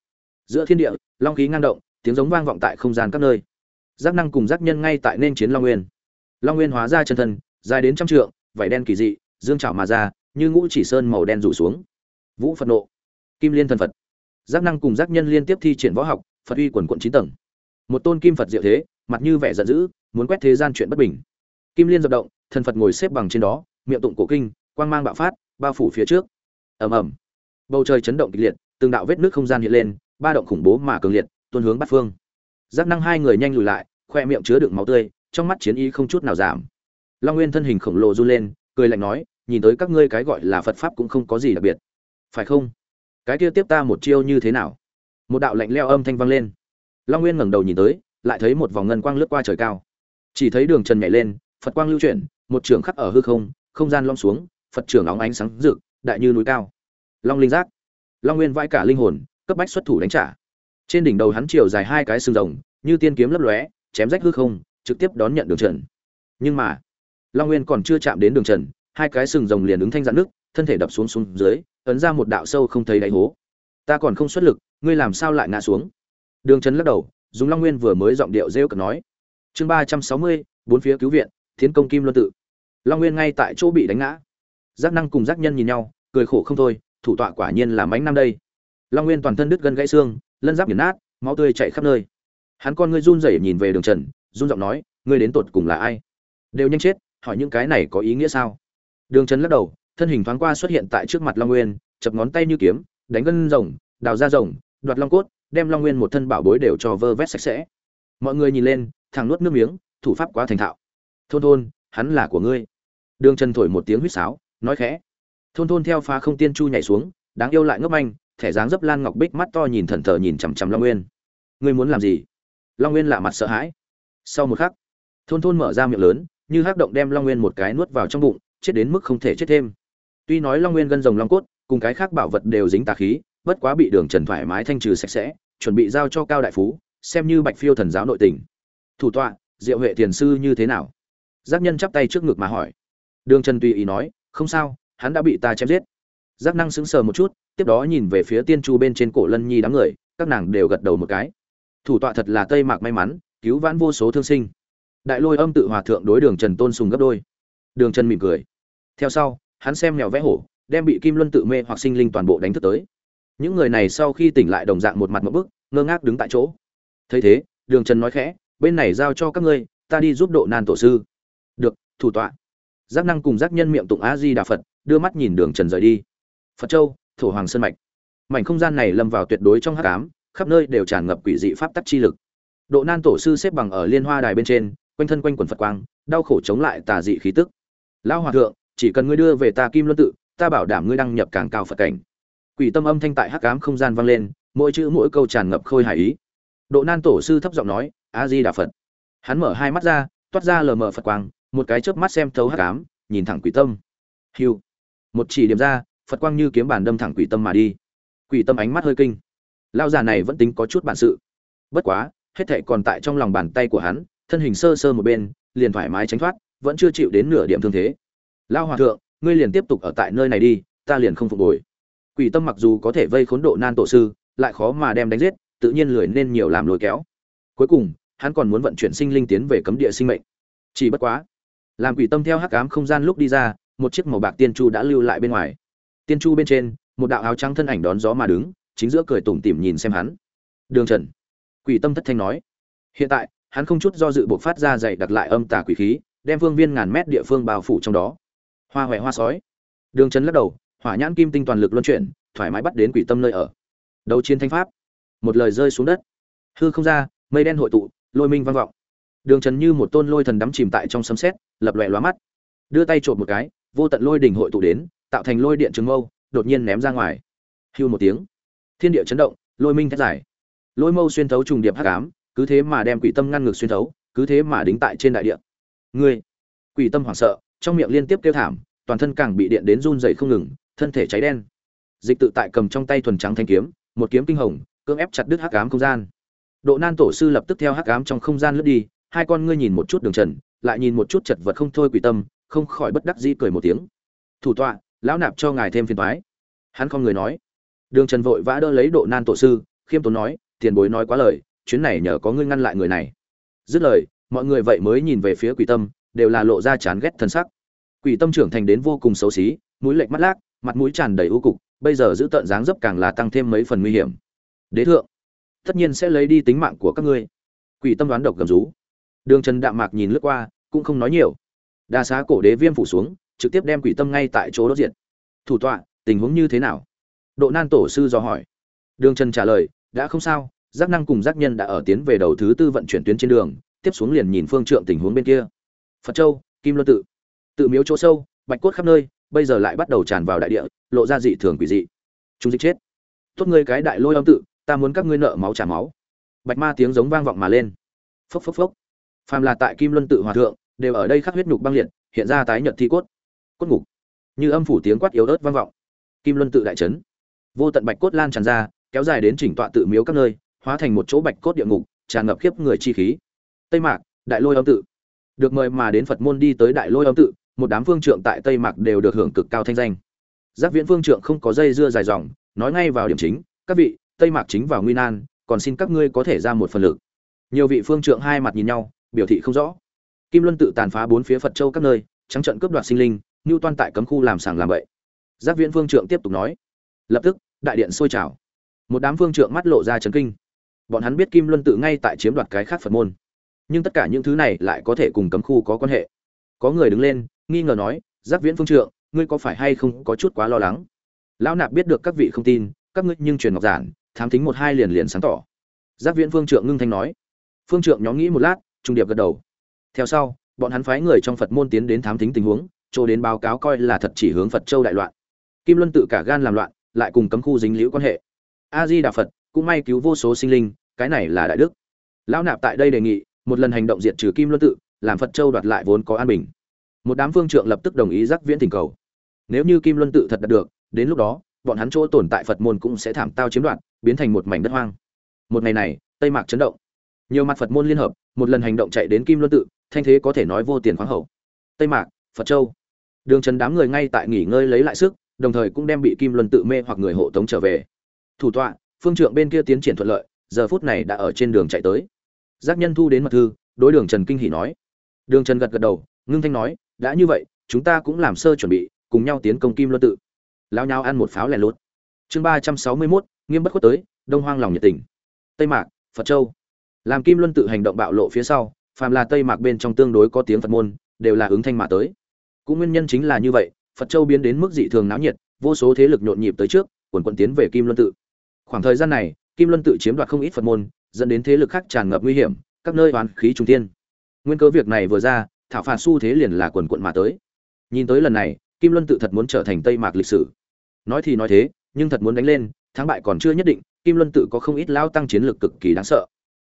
Giữa thiên địa, long khí ngang động, tiếng giống vang vọng tại không gian các nơi. Giác năng cùng giác nhân ngay tại nên chiến long nguyên. Long nguyên hóa ra chân thân, dài đến trăm trượng, vảy đen kỳ dị, dương trảo mà ra, như ngũ chỉ sơn màu đen rủ xuống. Vũ phật nộ. Kim liên thần phật. Giác năng cùng giác nhân liên tiếp thi triển võ học, phật uy quần quận chín tầng. Một tôn kim phật diệu thế, mặt như vẻ giận dữ muốn quét thế gian chuyện bất bình. Kim liên dập động, thần phật ngồi xếp bằng trên đó, miệng tụng cổ kinh, quang mang bạo phát, bao phủ phía trước. Ầm ầm. Bầu trời chấn động kịch liệt, từng đạo vết nước không gian hiện lên, ba động khủng bố mà cường liệt, tuôn hướng bắt phương. Giác năng hai người nhanh lùi lại, khoe miệng chứa đựng máu tươi, trong mắt chiến ý không chút nào giảm. Long nguyên thân hình khổng lồ run lên, cười lạnh nói, nhìn tới các ngươi cái gọi là phật pháp cũng không có gì đặc biệt. Phải không? Cái kia tiếp ta một chiêu như thế nào? Một đạo lạnh leo âm thanh vang lên. Long nguyên ngẩng đầu nhìn tới, lại thấy một vòng ngân quang lướt qua trời cao chỉ thấy đường trần nhảy lên, phật quang lưu chuyển, một trường khắc ở hư không không gian lom xuống, phật trưởng óng ánh sáng rực, đại như núi cao. Long linh giác. Long nguyên vãi cả linh hồn, cấp bách xuất thủ đánh trả. Trên đỉnh đầu hắn chiều dài hai cái xương rồng, như tiên kiếm lấp lóe, chém rách hư không, trực tiếp đón nhận đường trần. Nhưng mà, long nguyên còn chưa chạm đến đường trần, hai cái sừng rồng liền ứng thanh dạn nước, thân thể đập xuống xuống dưới, ấn ra một đạo sâu không thấy đáy hố. Ta còn không xuất lực, ngươi làm sao lại ngã xuống? Đường trần lắc đầu, dùng long nguyên vừa mới giọng điệu rêu cực nói chương ba trăm sáu mươi, bốn phía cứu viện tiến công kim luân tự. Long nguyên ngay tại chỗ bị đánh ngã. Giác năng cùng giác nhân nhìn nhau, cười khổ không thôi, thủ tọa quả nhiên là mánh năm đây. Long nguyên toàn thân đứt gân gãy xương, lân giáp nghiền nát, máu tươi chạy khắp nơi. Hắn con ngươi run rẩy nhìn về đường trần, run giọng nói, ngươi đến tột cùng là ai? Đều nhanh chết, hỏi những cái này có ý nghĩa sao? Đường trần lắc đầu, thân hình thoáng qua xuất hiện tại trước mặt long nguyên, chập ngón tay như kiếm, đánh gân rồng, đào ra rồng, đoạt long cốt, đem long nguyên một thân bảo bối đều cho vơ vét sạch sẽ. Mọi người nhìn lên thằng nuốt nước miếng, thủ pháp quá thành thạo. Thôn thôn, hắn là của ngươi. Đường trần thổi một tiếng huýt sáo, nói khẽ. Thôn thôn theo pha không tiên chu nhảy xuống, đáng yêu lại ngốc anh thẻ dáng dấp lan ngọc bích mắt to nhìn thần thờ nhìn chằm chằm long nguyên. Ngươi muốn làm gì? Long nguyên lạ mặt sợ hãi. Sau một khắc, thôn thôn mở ra miệng lớn, như hắc động đem long nguyên một cái nuốt vào trong bụng, chết đến mức không thể chết thêm. Tuy nói long nguyên gân rồng long cốt, cùng cái khác bảo vật đều dính tà khí, bất quá bị đường trần thoải mái thanh trừ sạch sẽ, chuẩn bị giao cho cao đại phú, xem như bạch phiêu thần giáo nội tình thủ tọa, diệu huệ thiền sư như thế nào? Giác nhân chắp tay trước ngực mà hỏi. Đường trần tùy ý nói, không sao, hắn đã bị ta chém giết. Giác năng sững sờ một chút, tiếp đó nhìn về phía tiên chu bên trên cổ lân nhi đám người, các nàng đều gật đầu một cái. Thủ tọa thật là tây mạc may mắn, cứu vãn vô số thương sinh. Đại lôi âm tự hòa thượng đối đường trần tôn sùng gấp đôi. Đường trần mỉm cười. Theo sau, hắn xem mèo vẽ hổ, đem bị kim luân tự mê hoặc sinh linh toàn bộ đánh thức tới. Những người này sau khi tỉnh lại đồng dạng một mặt một bức, ngơ ngác đứng tại chỗ. Thấy thế, đường trần nói khẽ bên này giao cho các ngươi, ta đi giúp độ nan tổ sư. Được, thủ tọa. Giác năng cùng giác nhân miệng tụng a di đà phật, đưa mắt nhìn đường trần rời đi. Phật châu, thổ hoàng sơn mạch. Mảnh không gian này lâm vào tuyệt đối trong hát cám khắp nơi đều tràn ngập quỷ dị pháp tắc chi lực. Độ nan tổ sư xếp bằng ở liên hoa đài bên trên, quanh thân quanh quần phật quang, đau khổ chống lại tà dị khí tức. Lao hòa thượng, chỉ cần ngươi đưa về ta kim luân tự, ta bảo đảm ngươi đăng nhập càng cao phật cảnh. Quỷ tâm âm thanh tại hắc ám không gian vang lên, mỗi chữ mỗi câu tràn ngập khôi hài ý độ nan tổ sư thấp giọng nói a di đà phật. Hắn mở hai mắt ra, toát ra lờ mờ phật quang, một cái chớp mắt xem thấu hắc ám, nhìn thẳng quỷ tâm. Hiu. Một chỉ điểm ra, phật quang như kiếm bàn đâm thẳng quỷ tâm mà đi. Quỷ tâm ánh mắt hơi kinh. Lao già này vẫn tính có chút bản sự. Bất quá, hết thệ còn tại trong lòng bàn tay của hắn, thân hình sơ sơ một bên, liền thoải mái tránh thoát, vẫn chưa chịu đến nửa điểm thương thế. Lao hòa thượng, ngươi liền tiếp tục ở tại nơi này đi, ta liền không phục hồi. Quỷ tâm mặc dù có thể vây khốn độ nan tổ sư, lại khó mà đem đánh giết tự nhiên lười nên nhiều làm lôi kéo. Cuối cùng, hắn còn muốn vận chuyển sinh linh tiến về cấm địa sinh mệnh. Chỉ bất quá, làm quỷ tâm theo hắc ám không gian lúc đi ra, một chiếc màu bạc tiên chu đã lưu lại bên ngoài. Tiên chu bên trên, một đạo áo trắng thân ảnh đón gió mà đứng, chính giữa cười tủm tỉm nhìn xem hắn. Đường trần, quỷ tâm thất thanh nói. Hiện tại, hắn không chút do dự buộc phát ra dày đặt lại âm tà quỷ khí, đem phương viên ngàn mét địa phương bao phủ trong đó. Hoa huệ hoa sói. Đường trần lắc đầu, hỏa nhãn kim tinh toàn lực luân chuyển, thoải mái bắt đến quỷ tâm nơi ở. Đấu chiến thanh pháp một lời rơi xuống đất. Hư không ra mây đen hội tụ lôi minh vang vọng. Đường trần như một tôn lôi thần đắm chìm tại trong sấm sét lập lòe lóa mắt. Đưa tay trộm một cái vô tận lôi đỉnh hội tụ đến tạo thành lôi điện trường mâu đột nhiên ném ra ngoài. Hưu một tiếng. Thiên địa chấn động lôi minh thét dài, lôi mâu xuyên thấu trùng điệp hắc ám cứ thế mà đem quỷ tâm ngăn ngược xuyên thấu cứ thế mà đính tại trên đại địa. Ngươi quỷ tâm hoảng sợ trong miệng liên tiếp kêu thảm toàn thân càng bị điện đến run dày không ngừng thân thể cháy đen. Dịch tự tại cầm trong tay thuần trắng thanh kiếm một kiếm kinh hồng cưỡng ép chặt đứt hắc ám không gian. Độ nan tổ sư lập tức theo hắc ám trong không gian lướt đi, hai con ngươi nhìn một chút đường trần, lại nhìn một chút chật vật không thôi quỷ tâm, không khỏi bất đắc dĩ cười một tiếng. Thủ tọa, lão nạp cho ngài thêm phiền thoái hắn không người nói. Đường trần vội vã đỡ lấy độ nan tổ sư, khiêm tốn nói, tiền bối nói quá lời, chuyến này nhờ có ngươi ngăn lại người này. Dứt lời, mọi người vậy mới nhìn về phía quỷ tâm, đều là lộ ra chán ghét thân sắc. Quỷ tâm trưởng thành đến vô cùng xấu xí, mũi lệch mắt lác, mặt mũi tràn đầy ưu cục, bây giờ giữ tợn dáng dấp càng là tăng thêm mấy phần nguy hiểm đế thượng, tất nhiên sẽ lấy đi tính mạng của các ngươi. Quỷ tâm đoán độc gầm rú. Đường trần đạm mạc nhìn lướt qua, cũng không nói nhiều. Đa xá cổ đế viêm phủ xuống, trực tiếp đem quỷ tâm ngay tại chỗ đốt diệt. Thủ tọa, tình huống như thế nào? Độ nan tổ sư dò hỏi. Đường trần trả lời, đã không sao, giác năng cùng giác nhân đã ở tiến về đầu thứ tư vận chuyển tuyến trên đường, tiếp xuống liền nhìn phương trượng tình huống bên kia. Phật châu, kim luân tự. Tự miếu chỗ sâu, bạch cốt khắp nơi, bây giờ lại bắt đầu tràn vào đại địa, lộ ra dị thường quỷ dị. Chúng dịch chết. Tốt ngươi cái đại lôi âm tự ta muốn các ngươi nợ máu trả máu. Bạch ma tiếng giống vang vọng mà lên. Phốc phốc phốc. Phàm là tại kim luân tự hòa thượng, đều ở đây khắc huyết nhục băng liệt, hiện ra tái nhật thi cốt. Cốt ngục. Như âm phủ tiếng quát yếu ớt vang vọng. Kim luân tự đại trấn vô tận bạch cốt lan tràn ra, kéo dài đến chỉnh tọa tự miếu các nơi, hóa thành một chỗ bạch cốt địa ngục, tràn ngập khiếp người chi khí. Tây mạc, đại lôi âm tự. Được mời mà đến phật môn đi tới đại lôi âm tự, một đám phương trượng tại tây mạc đều được hưởng cực cao thanh danh. Giác viễn phương trượng không có dây dưa dài dòng, nói ngay vào điểm chính, các vị tây mạc chính vào nguy nan, còn xin các ngươi có thể ra một phần lực. Nhiều vị phương trượng hai mặt nhìn nhau, biểu thị không rõ. Kim luân tự tàn phá bốn phía phật châu các nơi, trắng trận cướp đoạt sinh linh ngưu toan tại cấm khu làm sàng làm bậy. Giác viễn phương trượng tiếp tục nói. Lập tức, đại điện sôi trào. Một đám phương trượng mắt lộ ra chấn kinh. Bọn hắn biết kim luân tự ngay tại chiếm đoạt cái khác phật môn. Nhưng tất cả những thứ này lại có thể cùng cấm khu có quan hệ. Có người đứng lên, nghi ngờ nói, giác viễn phương trượng, ngươi có phải hay không có chút quá lo lắng? Lão nạp biết được các vị không tin, các ngươi nhưng truyền ngọc giản thám thính một hai liền liền sáng tỏ. Giác viễn phương trượng ngưng thanh nói. Phương trượng nhóm nghĩ một lát trung điệp gật đầu. Theo sau, bọn hắn phái người trong phật môn tiến đến thám thính tình huống, chỗ đến báo cáo coi là thật chỉ hướng phật châu đại loạn. Kim luân tự cả gan làm loạn, lại cùng cấm khu dính liễu quan hệ. A di đà phật, cũng may cứu vô số sinh linh, cái này là đại đức. Lão nạp tại đây đề nghị, một lần hành động diệt trừ kim luân tự, làm phật châu đoạt lại vốn có an bình. Một đám phương trượng lập tức đồng ý giác viễn tình cầu. Nếu như kim luân tự thật đạt được, đến lúc đó, bọn hắn chỗ tồn tại phật môn cũng sẽ thảm tao chiếm đoạt biến thành một mảnh đất hoang. Một ngày này, tây mạc chấn động. Nhiều mặt phật môn liên hợp, một lần hành động chạy đến kim luân tự, thanh thế có thể nói vô tiền khoáng hậu. Tây mạc, phật châu. Đường trần đám người ngay tại nghỉ ngơi lấy lại sức, đồng thời cũng đem bị kim luân tự mê hoặc người hộ tống trở về. Thủ tọa, phương trượng bên kia tiến triển thuận lợi, giờ phút này đã ở trên đường chạy tới. Giác nhân thu đến mật thư, đối đường trần kinh hỉ nói. Đường trần gật gật đầu, ngưng thanh nói, đã như vậy, chúng ta cũng làm sơ chuẩn bị, cùng nhau tiến công kim luân tự. Lao nhau ăn một pháo lẻ lốt chương ba trăm sáu mươi mốt, nghiêm bất khuất tới, đông hoang lòng nhiệt tình. Tây mạc, phật châu. Làm kim luân tự hành động bạo lộ phía sau, phàm là tây mạc bên trong tương đối có tiếng phật môn, đều là ứng thanh mà tới. Cũng nguyên nhân chính là như vậy, phật châu biến đến mức dị thường náo nhiệt, vô số thế lực nhộn nhịp tới trước, quần quần tiến về kim luân tự. Khoảng thời gian này, kim luân tự chiếm đoạt không ít phật môn, dẫn đến thế lực khác tràn ngập nguy hiểm, các nơi oán khí trung tiên nguyên cơ việc này vừa ra, thảo phạt xu thế liền là quần quận mà tới. Nhìn tới lần này, kim luân tự thật muốn trở thành tây mạc lịch sử. Nói thì nói thế nhưng thật muốn đánh lên, thắng bại còn chưa nhất định, kim luân tự có không ít lao tăng chiến lược cực kỳ đáng sợ.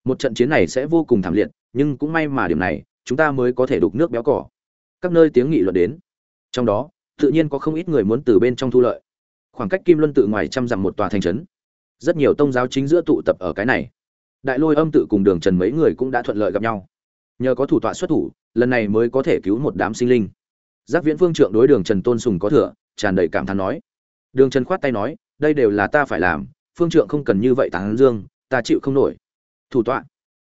Một trận chiến này sẽ vô cùng thảm liệt, nhưng cũng may mà điểm này, chúng ta mới có thể đục nước béo cỏ. Các nơi tiếng nghị luận đến. Trong đó, tự nhiên có không ít người muốn từ bên trong thu lợi. Khoảng cách kim luân tự ngoài trăm dặm một tòa thành trấn. Rất nhiều tông giáo chính giữa tụ tập ở cái này. Đại lôi âm tự cùng đường trần mấy người cũng đã thuận lợi gặp nhau. Nhờ có thủ tọa xuất thủ, lần này mới có thể cứu một đám sinh linh. Giác viễn phương trượng đối đường trần tôn sùng có thừa, tràn đầy cảm thán nói đường trần khoát tay nói, đây đều là ta phải làm, phương trượng không cần như vậy tán dương, ta chịu không nổi. Thủ tọa.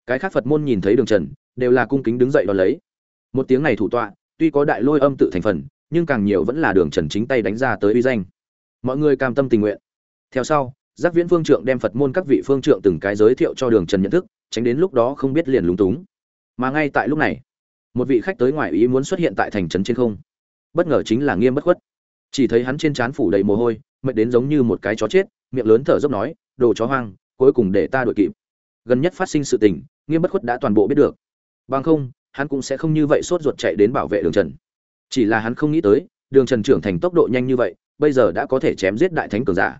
Cái khác phật môn nhìn thấy đường trần, đều là cung kính đứng dậy đón lấy. Một tiếng này thủ tọa, tuy có đại lôi âm tự thành phần, nhưng càng nhiều vẫn là đường trần chính tay đánh ra tới uy danh. Mọi người cam tâm tình nguyện. Theo sau, giác viễn phương trượng đem phật môn các vị phương trượng từng cái giới thiệu cho đường trần nhận thức, tránh đến lúc đó không biết liền lúng túng. Mà ngay tại lúc này, một vị khách tới ngoài ý muốn xuất hiện tại thành trấn trên không. Bất ngờ chính là nghiêm bất khuất chỉ thấy hắn trên trán phủ đầy mồ hôi, mệt đến giống như một cái chó chết, miệng lớn thở dốc nói, đồ chó hoang, cuối cùng để ta đuổi kịp. Gần nhất phát sinh sự tình, nghiêm bất khuất đã toàn bộ biết được. Bằng không, hắn cũng sẽ không như vậy sốt ruột chạy đến bảo vệ đường trần. Chỉ là hắn không nghĩ tới, đường trần trưởng thành tốc độ nhanh như vậy, bây giờ đã có thể chém giết đại thánh cường giả.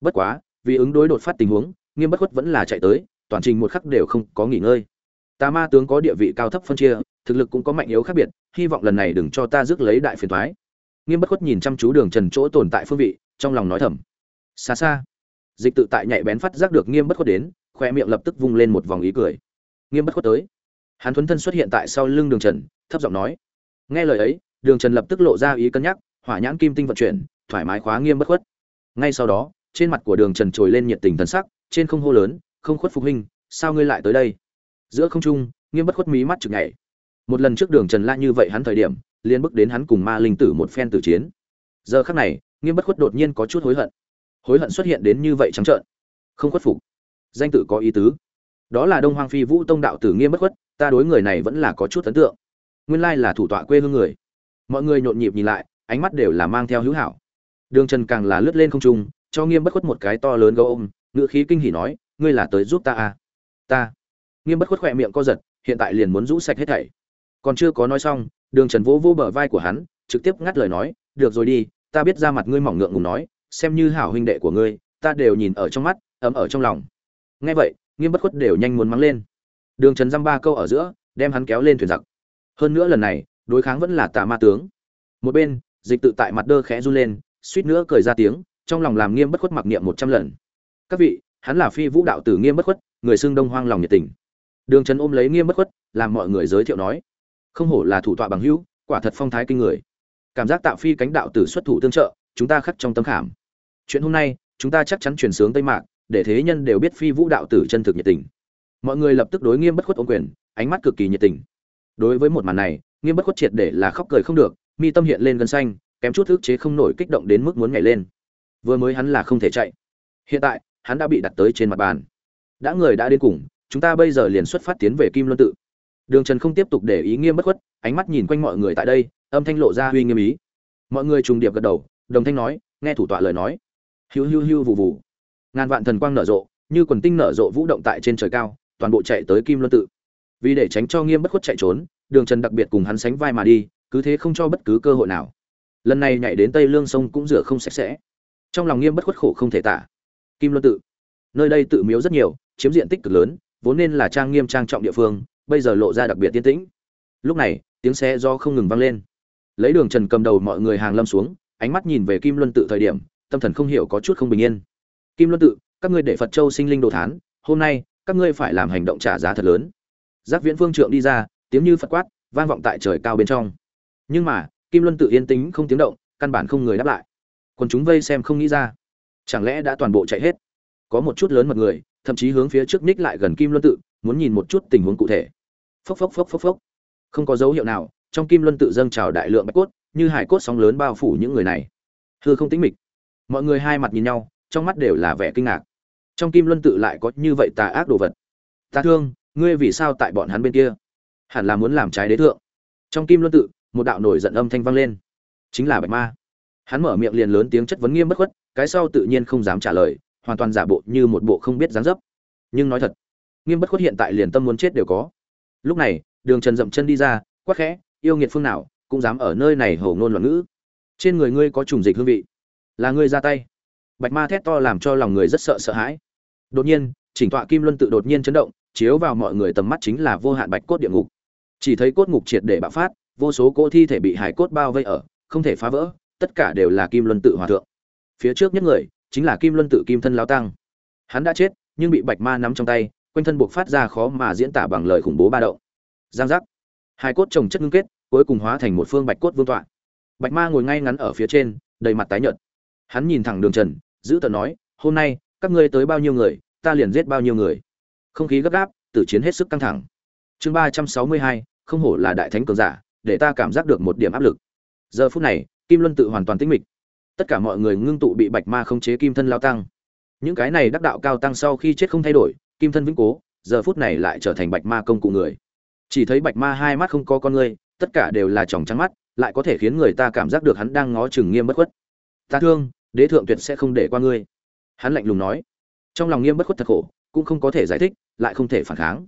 Bất quá, vì ứng đối đột phát tình huống, nghiêm bất khuất vẫn là chạy tới, toàn trình một khắc đều không có nghỉ ngơi. Tà ma tướng có địa vị cao thấp phân chia, thực lực cũng có mạnh yếu khác biệt, hy vọng lần này đừng cho ta rước lấy đại phiền thoái nghiêm bất khuất nhìn chăm chú đường trần chỗ tồn tại phương vị, trong lòng nói thầm. Xa xa, dịch tự tại nhạy bén phát giác được nghiêm bất khuất đến, khoe miệng lập tức vung lên một vòng ý cười. Nghiêm bất khuất tới. Hắn thuấn thân xuất hiện tại sau lưng đường trần, thấp giọng nói. Nghe lời ấy, đường trần lập tức lộ ra ý cân nhắc, hỏa nhãn kim tinh vận chuyển, thoải mái khóa nghiêm bất khuất. Ngay sau đó, trên mặt của đường trần trồi lên nhiệt tình thần sắc, trên không hô lớn, không khuất phục huynh, sao ngươi lại tới đây? Giữa không trung, nghiêm bất khuất mí mắt chực nhảy. Một lần trước đường trần la như vậy hắn thời điểm liên bước đến hắn cùng ma linh tử một phen tử chiến. Giờ khắc này, nghiêm bất khuất đột nhiên có chút hối hận. Hối hận xuất hiện đến như vậy trắng trợn. Không khuất phục. Danh tự có ý tứ. Đó là đông hoàng phi vũ tông đạo tử nghiêm bất khuất, ta đối người này vẫn là có chút ấn tượng. Nguyên lai là thủ tọa quê hương người. Mọi người nhộn nhịp nhìn lại, ánh mắt đều là mang theo hữu hảo. Đường trần càng là lướt lên không trung, cho nghiêm bất khuất một cái to lớn gấu ôm ngự khí kinh hỉ nói, ngươi là tới giúp ta à? Ta. Nghiêm bất khuất khỏe miệng co giật, hiện tại liền muốn rũ sạch hết thảy. Còn chưa có nói xong đường trần vỗ vỗ bờ vai của hắn, trực tiếp ngắt lời nói, được rồi đi, ta biết ra mặt ngươi mỏng ngượng ngùng nói, xem như hảo huynh đệ của ngươi, ta đều nhìn ở trong mắt, ấm ở trong lòng. Nghe vậy, nghiêm bất khuất đều nhanh muốn mắng lên. Đường trần dăm ba câu ở giữa, đem hắn kéo lên thuyền giặc. Hơn nữa lần này, đối kháng vẫn là tà ma tướng. Một bên, dịch tự tại mặt đơ khẽ run lên, suýt nữa cười ra tiếng, trong lòng làm nghiêm bất khuất mặc niệm một trăm lần. Các vị, hắn là phi vũ đạo tử nghiêm bất khuất, người xưng đông hoang lòng nhiệt tình. Đường trần ôm lấy nghiêm bất khuất, làm mọi người giới thiệu nói không hổ là thủ tọa bằng hữu, quả thật phong thái kinh người. Cảm giác tạo phi cánh đạo tử xuất thủ tương trợ, chúng ta khắc trong tâm khảm. Chuyện hôm nay, chúng ta chắc chắn chuyển sướng tây mạc, để thế nhân đều biết phi vũ đạo tử chân thực nhiệt tình. Mọi người lập tức đối nghiêm bất khuất ôm quyền, ánh mắt cực kỳ nhiệt tình. Đối với một màn này, nghiêm bất khuất triệt để là khóc cười không được, mi tâm hiện lên gân xanh, kém chút ức chế không nổi kích động đến mức muốn nhảy lên. Vừa mới hắn là không thể chạy. Hiện tại, hắn đã bị đặt tới trên mặt bàn. Đã người đã đến cùng, chúng ta bây giờ liền xuất phát tiến về kim luân tự đường trần không tiếp tục để ý nghiêm bất khuất ánh mắt nhìn quanh mọi người tại đây âm thanh lộ ra uy nghiêm ý. Mọi người trùng điệp gật đầu đồng thanh nói nghe thủ tọa lời nói. Hiu hiu hiu vù vù, ngàn vạn thần quang nở rộ như quần tinh nở rộ vũ động tại trên trời cao toàn bộ chạy tới kim luân tự. Vì để tránh cho nghiêm bất khuất chạy trốn đường trần đặc biệt cùng hắn sánh vai mà đi cứ thế không cho bất cứ cơ hội nào. Lần này nhảy đến tây lương sông cũng rửa không sạch sẽ. Trong lòng nghiêm bất khuất khổ không thể tả. Kim luân tự. Nơi đây tự miếu rất nhiều chiếm diện tích cực lớn vốn nên là trang nghiêm trang trọng địa phương bây giờ lộ ra đặc biệt tiên tĩnh. Lúc này, tiếng xe do không ngừng vang lên. Lấy đường trần cầm đầu mọi người hàng lâm xuống, ánh mắt nhìn về kim luân tự thời điểm, tâm thần không hiểu có chút không bình yên. Kim luân tự, các ngươi để phật châu sinh linh đồ thán, hôm nay, các ngươi phải làm hành động trả giá thật lớn. Giác viễn phương trượng đi ra, tiếng như phật quát, vang vọng tại trời cao bên trong. Nhưng mà, kim luân tự yên tĩnh không tiếng động, căn bản không người đáp lại. Còn chúng vây xem không nghĩ ra. Chẳng lẽ đã toàn bộ chạy hết? Có một chút lớn mật người, thậm chí hướng phía trước ních lại gần kim luân tự, muốn nhìn một chút tình huống cụ thể phốc phốc phốc phốc phốc. Không có dấu hiệu nào, trong kim luân tự dâng trào đại lượng bạch cốt, như hải cốt sóng lớn bao phủ những người này. Hư không tĩnh mịch. Mọi người hai mặt nhìn nhau, trong mắt đều là vẻ kinh ngạc. Trong kim luân tự lại có như vậy tà ác đồ vật. Ta thương, ngươi vì sao tại bọn hắn bên kia? Hẳn là muốn làm trái đế thượng. Trong kim luân tự, một đạo nổi giận âm thanh vang lên. Chính là bạch ma. Hắn mở miệng liền lớn tiếng chất vấn nghiêm bất khuất, cái sau tự nhiên không dám trả lời, hoàn toàn giả bộ như một bộ không biết dáng dấp. Nhưng nói thật, nghiêm bất khuất hiện tại liền tâm muốn chết đều có lúc này, đường trần dậm chân đi ra quắc khẽ, yêu nghiệt phương nào, cũng dám ở nơi này hầu ngôn loạn ngữ. Trên người ngươi có trùng dịch hương vị. Là ngươi ra tay. Bạch ma thét to làm cho lòng người rất sợ sợ hãi. Đột nhiên, chỉnh tọa kim luân tự đột nhiên chấn động, chiếu vào mọi người tầm mắt chính là vô hạn bạch cốt địa ngục. Chỉ thấy cốt ngục triệt để bạo phát, vô số cỗ thi thể bị hải cốt bao vây ở, không thể phá vỡ, tất cả đều là kim luân tự hòa thượng. Phía trước nhất người, chính là kim luân tự kim thân lao tăng. Hắn đã chết, nhưng bị bạch ma nắm trong tay quanh thân buộc phát ra khó mà diễn tả bằng lời khủng bố ba động. Giang giác. Hai cốt trồng chất ngưng kết, cuối cùng hóa thành một phương bạch cốt vương tọa. Bạch ma ngồi ngay ngắn ở phía trên, đầy mặt tái nhợt. Hắn nhìn thẳng đường trần, giữ tợn nói, hôm nay, các ngươi tới bao nhiêu người, ta liền giết bao nhiêu người. Không khí gấp gáp, tử chiến hết sức căng thẳng. Chương ba trăm sáu mươi hai, không hổ là đại thánh cường giả, để ta cảm giác được một điểm áp lực. Giờ phút này, kim luân tự hoàn toàn tĩnh mịch. Tất cả mọi người ngưng tụ bị bạch ma khống chế kim thân lao tăng. Những cái này đắc đạo cao tăng sau khi chết không thay đổi kim thân vĩnh cố, giờ phút này lại trở thành bạch ma công cụ người. Chỉ thấy bạch ma hai mắt không có con ngươi tất cả đều là tròng trắng mắt, lại có thể khiến người ta cảm giác được hắn đang ngó chừng nghiêm bất khuất. Ta thương, đế thượng tuyệt sẽ không để qua ngươi. Hắn lạnh lùng nói. Trong lòng nghiêm bất khuất thật khổ, cũng không có thể giải thích, lại không thể phản kháng.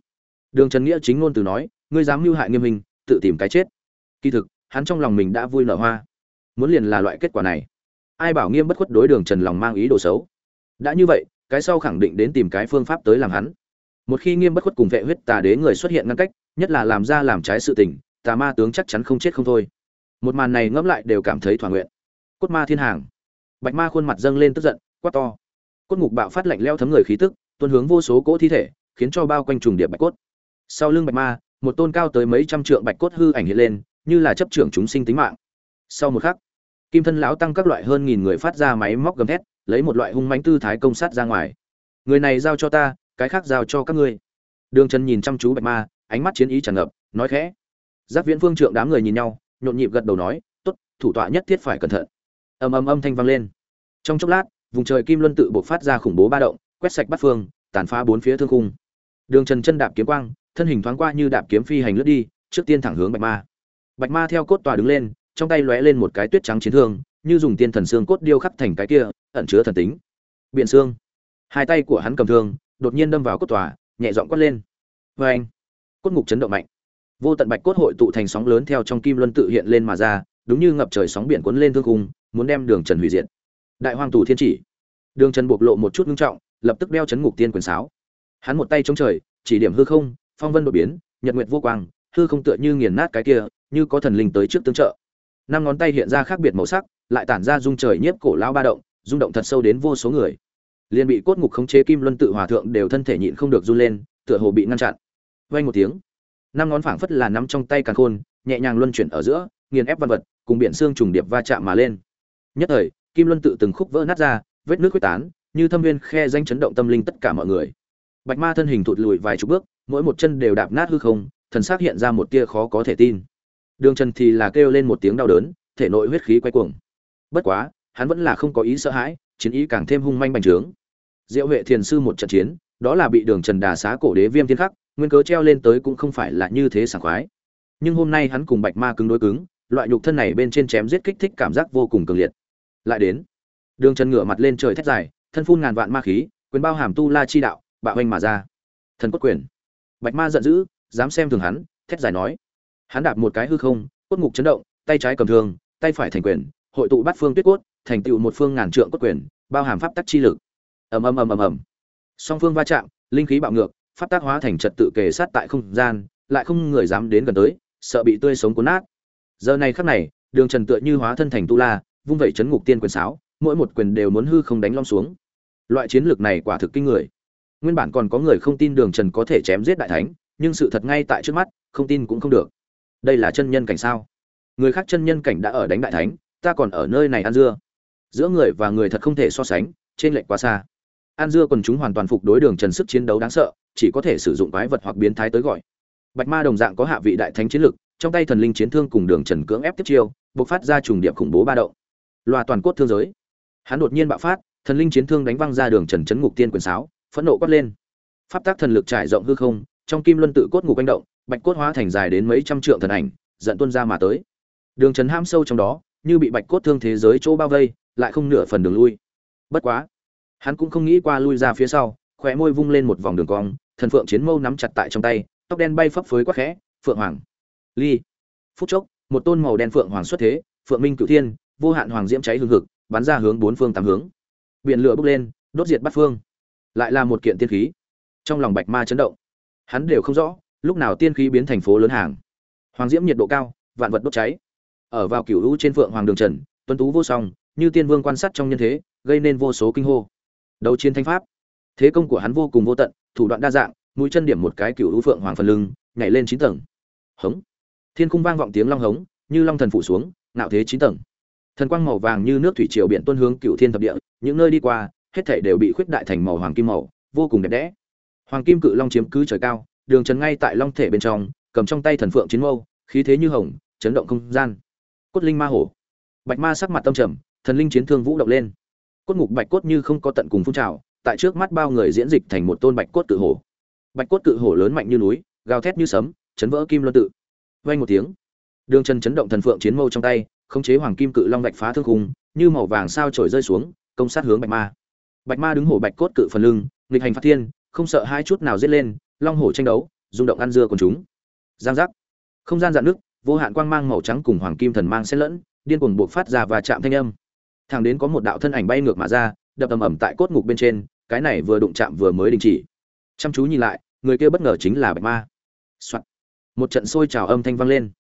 Đường trần nghĩa chính ngôn từ nói, ngươi dám mưu hại nghiêm hình, tự tìm cái chết. Kỳ thực, hắn trong lòng mình đã vui nở hoa. Muốn liền là loại kết quả này. Ai bảo nghiêm bất khuất đối đường trần lòng mang ý đồ xấu? Đã như vậy cái sau khẳng định đến tìm cái phương pháp tới làm hắn. Một khi nghiêm bất khuất cùng vệ huyết tà đế người xuất hiện ngăn cách, nhất là làm ra làm trái sự tình, tà ma tướng chắc chắn không chết không thôi. Một màn này ngẫm lại đều cảm thấy thỏa nguyện. Cốt ma thiên hàng. Bạch ma khuôn mặt dâng lên tức giận, quát to. Cốt ngục bạo phát lạnh leo thấm người khí tức, tuôn hướng vô số cỗ thi thể, khiến cho bao quanh trùng điệp bạch cốt. Sau lưng bạch ma, một tôn cao tới mấy trăm trượng bạch cốt hư ảnh hiện lên, như là chấp trưởng chúng sinh tính mạng. Sau một khắc kim thân lão tăng các loại hơn nghìn người phát ra máy móc gầm thét, lấy một loại hung mãnh tư thái công sát ra ngoài. Người này giao cho ta, cái khác giao cho các ngươi. Đường trần nhìn chăm chú bạch ma, ánh mắt chiến ý tràn ngập, nói khẽ. Giác viễn phương trượng đám người nhìn nhau, nhộn nhịp gật đầu nói, tốt, thủ tọa nhất thiết phải cẩn thận. Ầm ầm âm thanh vang lên. Trong chốc lát, vùng trời kim luân tự buộc phát ra khủng bố ba động, quét sạch bắt phương, tàn phá bốn phía thương khung. Đường trần chân đạp kiếm quang, thân hình thoáng qua như đạp kiếm phi hành lướt đi, trước tiên thẳng hướng bạch ma. Bạch ma theo cốt tòa đứng lên trong tay lóe lên một cái tuyết trắng chiến thương, như dùng tiên thần xương cốt điêu khắc thành cái kia, ẩn chứa thần tính. Biện xương. Hai tay của hắn cầm thương, đột nhiên đâm vào cốt tòa, nhẹ giọng quát lên. Vê anh, cốt ngục chấn động mạnh. Vô tận bạch cốt hội tụ thành sóng lớn theo trong kim luân tự hiện lên mà ra, đúng như ngập trời sóng biển cuốn lên thương cung muốn đem đường trần hủy diệt. Đại hoàng tù thiên chỉ. Đường trần bộc lộ một chút ngưng trọng, lập tức đeo chấn ngục tiên quyền sáo. Hắn một tay chống trời, chỉ điểm hư không, phong vân đột biến, nhật nguyệt vô quang, hư không tựa như nghiền nát cái kia, như có thần linh tới trước tương trợ năm ngón tay hiện ra khác biệt màu sắc, lại tản ra dung trời nhiếp cổ lao ba động, rung động thật sâu đến vô số người. Liền bị cốt ngục khống chế kim luân tự hòa thượng đều thân thể nhịn không được run lên, tựa hồ bị ngăn chặn. Vay một tiếng, năm ngón phảng phất là nắm trong tay càng khôn, nhẹ nhàng luân chuyển ở giữa, nghiền ép văn vật, cùng biển xương trùng điệp va chạm mà lên. Nhất thời, kim luân tự từng khúc vỡ nát ra, vết nước quyết tán, như thâm viên khe danh chấn động tâm linh tất cả mọi người. Bạch ma thân hình thụt lùi vài chục bước, mỗi một chân đều đạp nát hư không, thần xác hiện ra một tia khó có thể tin đường trần thì là kêu lên một tiếng đau đớn, thể nội huyết khí quay cuồng. Bất quá, hắn vẫn là không có ý sợ hãi, chiến ý càng thêm hung manh bành trướng. Diệu huệ thiền sư một trận chiến, đó là bị đường trần đà xá cổ đế viêm thiên khắc, nguyên cớ treo lên tới cũng không phải là như thế sảng khoái. Nhưng hôm nay hắn cùng bạch ma cứng đối cứng, loại nhục thân này bên trên chém giết kích thích cảm giác vô cùng cường liệt. Lại đến, đường trần ngửa mặt lên trời thét dài, thân phun ngàn vạn ma khí, quyền bao hàm tu la chi đạo, bạo anh mà ra. Thần quốc quyền. Bạch ma giận dữ, dám xem thường hắn, thét dài nói hắn đạp một cái hư không, cốt ngục chấn động, tay trái cầm thương, tay phải thành quyền, hội tụ bắt phương tuyết cốt, thành tựu một phương ngàn trượng cốt quyền, bao hàm pháp tắc chi lực. Ầm ầm ầm ầm ầm. Song phương va chạm, linh khí bạo ngược, pháp tác hóa thành trật tự kề sát tại không gian, lại không người dám đến gần tới, sợ bị tươi sống cuốn nát. Giờ này khắc này, đường trần tựa như hóa thân thành tu la, vung vẩy chấn ngục tiên quyền sáo, mỗi một quyền đều muốn hư không đánh long xuống. Loại chiến lược này quả thực kinh người. Nguyên bản còn có người không tin đường trần có thể chém giết đại thánh, nhưng sự thật ngay tại trước mắt, không tin cũng không được đây là chân nhân cảnh sao? Người khác chân nhân cảnh đã ở đánh đại thánh, ta còn ở nơi này ăn dưa. Giữa người và người thật không thể so sánh, trên lệnh quá xa. An dưa còn chúng hoàn toàn phục đối đường trần sức chiến đấu đáng sợ, chỉ có thể sử dụng quái vật hoặc biến thái tới gọi. Bạch ma đồng dạng có hạ vị đại thánh chiến lực, trong tay thần linh chiến thương cùng đường trần cưỡng ép tiếp chiêu, bộc phát ra trùng điệp khủng bố ba đậu loa toàn cốt thương giới. Hắn đột nhiên bạo phát, thần linh chiến thương đánh văng ra đường trần chấn ngục tiên quyền sáo, phẫn nộ quát lên. Pháp tác thần lực trải rộng hư không, trong kim luân tự cốt ngục manh động bạch cốt hóa thành dài đến mấy trăm trượng thần ảnh giận tuân ra mà tới. Đường trấn ham sâu trong đó, như bị bạch cốt thương thế giới chỗ bao vây, lại không nửa phần đường lui. Bất quá, hắn cũng không nghĩ qua lui ra phía sau, khóe môi vung lên một vòng đường cong, thần phượng chiến mâu nắm chặt tại trong tay, tóc đen bay phấp phới quắc khẽ, phượng hoàng. Ly. Phút chốc, một tôn màu đen phượng hoàng xuất thế, phượng minh cửu thiên, vô hạn hoàng diễm cháy hương hực, bắn ra hướng bốn phương tám hướng. Biển lửa bốc lên, đốt diệt bắt phương. Lại là một kiện tiên khí. Trong lòng bạch ma chấn động, hắn đều không rõ lúc nào tiên khí biến thành phố lớn hàng. Hoàng diễm nhiệt độ cao, vạn vật đốt cháy. Ở vào cửu hữu trên phượng hoàng đường trần, tuấn tú vô song, như tiên vương quan sát trong nhân thế, gây nên vô số kinh hô. Đấu chiến thanh pháp. Thế công của hắn vô cùng vô tận, thủ đoạn đa dạng, mũi chân điểm một cái cựu hữu phượng hoàng phần lưng, nhảy lên chín tầng. Hống. Thiên khung vang vọng tiếng long hống, như long thần phủ xuống nạo thế chín tầng. Thần quang màu vàng như nước thủy triều biển tuân hướng cựu thiên thập địa, những nơi đi qua, hết thảy đều bị khuyết đại thành màu hoàng kim màu, vô cùng đẹp đẽ. Hoàng kim cự long chiếm cứ trời cao đường trần ngay tại long thể bên trong, cầm trong tay thần phượng chiến mâu, khí thế như hồng, chấn động không gian. Cốt linh ma hổ. Bạch ma sắc mặt tâm trầm, thần linh chiến thương vũ động lên. Cốt ngục bạch cốt như không có tận cùng phun trào, tại trước mắt bao người diễn dịch thành một tôn bạch cốt cự hổ. Bạch cốt cự hổ lớn mạnh như núi, gào thét như sấm, chấn vỡ kim luân tự. Vang một tiếng, đường chân chấn động thần phượng chiến mâu trong tay, khống chế hoàng kim cự long bạch phá thương khung, như màu vàng sao trổi rơi xuống, công sát hướng bạch ma. Bạch ma đứng hổ bạch cốt cự phần lưng, nghịch hành phát thiên, không sợ hai chút nào giết lên long hổ tranh đấu, rung động ăn dưa của chúng. Giang giác. Không gian dạn nước, vô hạn quang mang màu trắng cùng hoàng kim thần mang xen lẫn, điên cuồng buộc phát ra và chạm thanh âm. Thẳng đến có một đạo thân ảnh bay ngược mà ra, đập ầm ầm tại cốt ngục bên trên, cái này vừa đụng chạm vừa mới đình chỉ. Chăm chú nhìn lại, người kia bất ngờ chính là bạch ma、Soạn. một trận sôi trào âm thanh vang lên.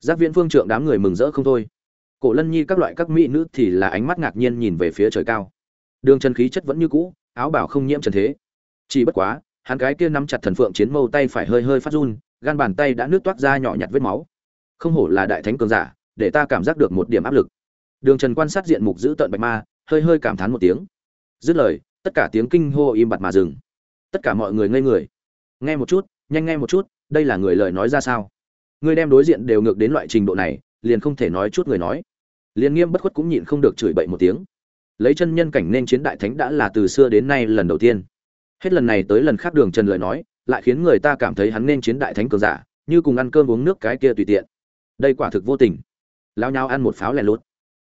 Giác viễn phương trượng đám người mừng rỡ không thôi. Cổ lân nhi các loại các mỹ nữ thì là ánh mắt ngạc nhiên nhìn về phía trời cao. Đường chân khí chất vẫn như cũ, áo bảo không nhiễm trần thế. Chỉ bất quá hắn cái kia nắm chặt thần phượng chiến mâu tay phải hơi hơi phát run, gan bàn tay đã nước toát ra nhỏ nhặt vết máu. Không hổ là đại thánh cường giả, để ta cảm giác được một điểm áp lực. Đường trần quan sát diện mục giữ tận bạch ma, hơi hơi cảm thán một tiếng. Dứt lời, tất cả tiếng kinh hô im bặt mà dừng. Tất cả mọi người ngây người. Nghe một chút, nhanh nghe một chút, đây là người lời nói ra sao? Ngươi đem đối diện đều ngược đến loại trình độ này, liền không thể nói chút người nói. Liền nghiêm bất khuất cũng nhịn không được chửi bậy một tiếng. Lấy chân nhân cảnh nên chiến đại thánh đã là từ xưa đến nay lần đầu tiên hết lần này tới lần khác đường trần lời nói, lại khiến người ta cảm thấy hắn nên chiến đại thánh cường giả, như cùng ăn cơm uống nước cái kia tùy tiện. Đây quả thực vô tình. Lao nhau ăn một pháo lẻ lốt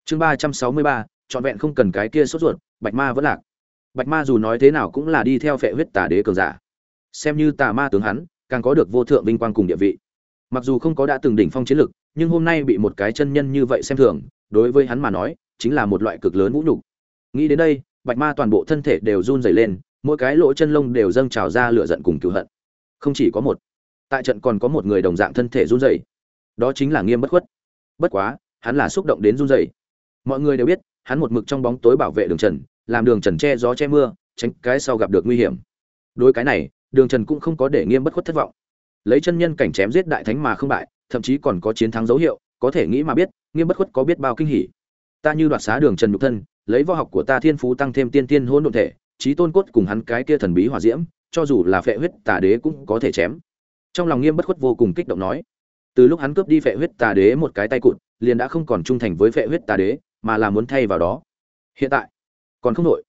chương ba trăm sáu mươi ba, trọn vẹn không cần cái kia sốt ruột, bạch ma vẫn lạc. Bạch ma dù nói thế nào cũng là đi theo phệ huyết tà đế cường giả. Xem như tà ma tướng hắn, càng có được vô thượng vinh quang cùng địa vị. Mặc dù không có đã từng đỉnh phong chiến lực, nhưng hôm nay bị một cái chân nhân như vậy xem thường, đối với hắn mà nói, chính là một loại cực lớn vũ nhục. Nghĩ đến đây, bạch ma toàn bộ thân thể đều run rẩy lên mỗi cái lỗ chân lông đều dâng trào ra lửa giận cùng cựu hận. Không chỉ có một, tại trận còn có một người đồng dạng thân thể run rẩy. Đó chính là nghiêm bất khuất. Bất quá, hắn là xúc động đến run rẩy. Mọi người đều biết, hắn một mực trong bóng tối bảo vệ đường trần, làm đường trần che gió che mưa, tránh cái sau gặp được nguy hiểm. Đối cái này, đường trần cũng không có để nghiêm bất khuất thất vọng. Lấy chân nhân cảnh chém giết đại thánh mà không bại, thậm chí còn có chiến thắng dấu hiệu, có thể nghĩ mà biết, nghiêm bất khuất có biết bao kinh hỉ. Ta như đoạt xá đường trần nhục thân, lấy võ học của ta thiên phú tăng thêm tiên tiên hôn độn thể trí tôn cốt cùng hắn cái kia thần bí hỏa diễm, cho dù là phệ huyết tà đế cũng có thể chém. Trong lòng nghiêm bất khuất vô cùng kích động nói, từ lúc hắn cướp đi phệ huyết tà đế một cái tay cụt, liền đã không còn trung thành với phệ huyết tà đế, mà là muốn thay vào đó. Hiện tại, còn không nội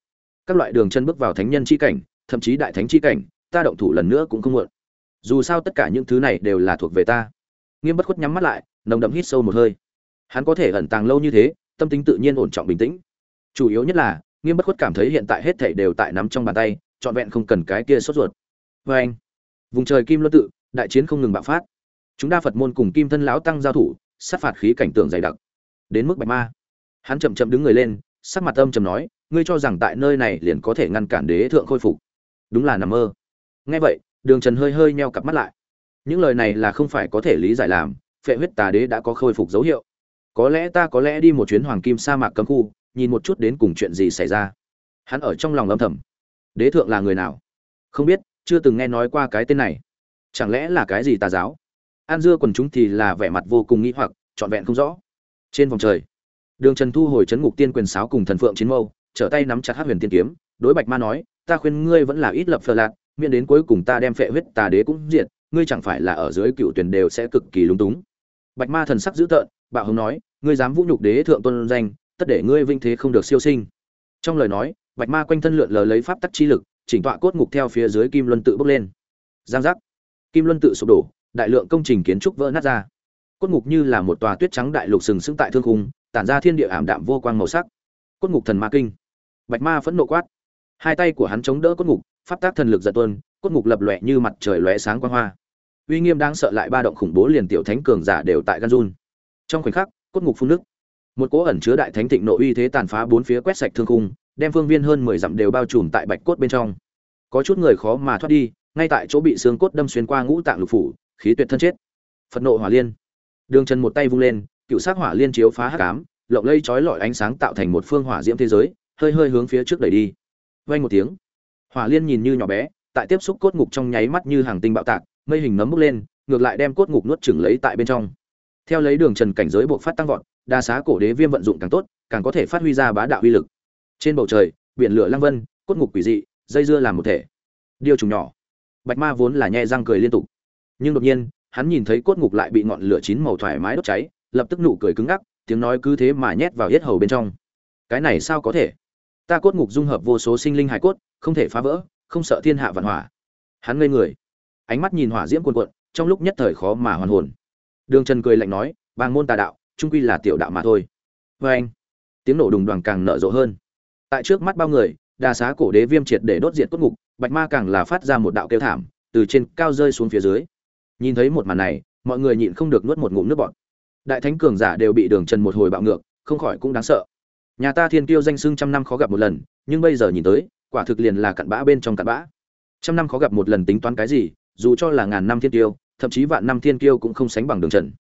các loại đường chân bước vào thánh nhân chi cảnh, thậm chí đại thánh chi cảnh, ta động thủ lần nữa cũng không muộn. Dù sao tất cả những thứ này đều là thuộc về ta. Nghiêm bất khuất nhắm mắt lại, nồng đậm hít sâu một hơi. Hắn có thể ẩn tàng lâu như thế, tâm tính tự nhiên ổn trọng bình tĩnh. Chủ yếu nhất là nghiêm bất khuất cảm thấy hiện tại hết thảy đều tại nắm trong bàn tay, trọn vẹn không cần cái kia sốt ruột. Vê anh, vùng trời kim luân tự, đại chiến không ngừng bạo phát. Chúng đa phật môn cùng kim thân lão tăng giao thủ, sát phạt khí cảnh tượng dày đặc. Đến mức bạch ma. Hắn chậm chậm đứng người lên, sắc mặt âm trầm nói, ngươi cho rằng tại nơi này liền có thể ngăn cản đế thượng khôi phục? Đúng là nằm mơ. Nghe vậy, đường trần hơi hơi meo cặp mắt lại. Những lời này là không phải có thể lý giải làm, phệ huyết tà đế đã có khôi phục dấu hiệu. Có lẽ ta có lẽ đi một chuyến hoàng kim sa mạc cấm khu nhìn một chút đến cùng chuyện gì xảy ra. Hắn ở trong lòng âm thầm. Đế thượng là người nào? Không biết, chưa từng nghe nói qua cái tên này. Chẳng lẽ là cái gì tà giáo? An dưa quần chúng thì là vẻ mặt vô cùng nghĩ hoặc, trọn vẹn không rõ. Trên vòng trời, đường trần thu hồi chấn ngục tiên quyền sáo cùng thần phượng chiến mâu, trở tay nắm chặt hát huyền tiên kiếm, đối bạch ma nói, ta khuyên ngươi vẫn là ít lập phờ lạc, miễn đến cuối cùng ta đem phệ huyết tà đế cũng diệt, ngươi chẳng phải là ở dưới cựu tuyển đều sẽ cực kỳ lúng túng. Bạch ma thần sắc dữ tợn, bạo hống nói, ngươi dám vũ nhục đế thượng tôn danh tất để ngươi vinh thế không được siêu sinh. Trong lời nói, bạch ma quanh thân lượn lờ lấy pháp tắc chi lực, chỉnh tọa cốt ngục theo phía dưới kim luân tự bốc lên. Giang giác. Kim luân tự sụp đổ, đại lượng công trình kiến trúc vỡ nát ra. Cốt ngục như là một tòa tuyết trắng đại lục sừng sững tại thương khung, tản ra thiên địa ảm đạm vô quang màu sắc. Cốt ngục thần ma kinh. Bạch ma phẫn nộ quát. Hai tay của hắn chống đỡ cốt ngục, pháp tác thần lực giật tuôn, cốt ngục lập lòe như mặt trời lóe sáng quang hoa. Uy nghiêm đang sợ lại ba động khủng bố liền tiểu thánh cường giả đều tại gan run. Trong khoảnh khắc, cốt ngục phun nước một cỗ ẩn chứa đại thánh thịnh nội uy thế tàn phá bốn phía quét sạch thương khung, đem phương viên hơn mười dặm đều bao trùm tại bạch cốt bên trong. Có chút người khó mà thoát đi, ngay tại chỗ bị xương cốt đâm xuyên qua ngũ tạng lục phủ, khí tuyệt thân chết. Phật nộ hỏa liên. Đường trần một tay vung lên, cựu sát hỏa liên chiếu phá hắc ám, lộng lây chói lọi ánh sáng tạo thành một phương hỏa diễm thế giới, hơi hơi hướng phía trước đẩy đi. Vay một tiếng, hỏa liên nhìn như nhỏ bé, tại tiếp xúc cốt ngục trong nháy mắt như hàng tinh bạo tạc, mây hình nấm bốc lên, ngược lại đem cốt ngục nuốt chửng lấy tại bên trong. Theo lấy đường trần cảnh giới buộc phát tăng vọt đa xá cổ đế viêm vận dụng càng tốt, càng có thể phát huy ra bá đạo uy lực. Trên bầu trời, biển lửa lăng vân, cốt ngục quỷ dị, dây dưa làm một thể. Điều trùng nhỏ. Bạch ma vốn là nhẹ răng cười liên tục. Nhưng đột nhiên, hắn nhìn thấy cốt ngục lại bị ngọn lửa chín màu thoải mái đốt cháy, lập tức nụ cười cứng ngắc, tiếng nói cứ thế mà nhét vào yết hầu bên trong. Cái này sao có thể? Ta cốt ngục dung hợp vô số sinh linh hải cốt, không thể phá vỡ, không sợ thiên hạ vạn hỏa. Hắn ngây người. Ánh mắt nhìn hỏa diễm cuồn cuộn, trong lúc nhất thời khó mà hoàn hồn. Đường trần cười lạnh nói, bàng môn tà đạo trung quy là tiểu đạo mà thôi. Vê anh, tiếng nổ đùng đoàn càng nở rộ hơn. Tại trước mắt bao người đa xá cổ đế viêm triệt để đốt diệt cốt ngục, bạch ma càng là phát ra một đạo kêu thảm, từ trên cao rơi xuống phía dưới. Nhìn thấy một màn này, mọi người nhịn không được nuốt một ngụm nước bọt. Đại thánh cường giả đều bị đường trần một hồi bạo ngược, không khỏi cũng đáng sợ. Nhà ta thiên kiêu danh xưng trăm năm khó gặp một lần, nhưng bây giờ nhìn tới, quả thực liền là cặn bã bên trong cặn bã. Trăm năm khó gặp một lần tính toán cái gì, dù cho là ngàn năm thiên kiêu, thậm chí vạn năm thiên kiêu cũng không sánh bằng đường trần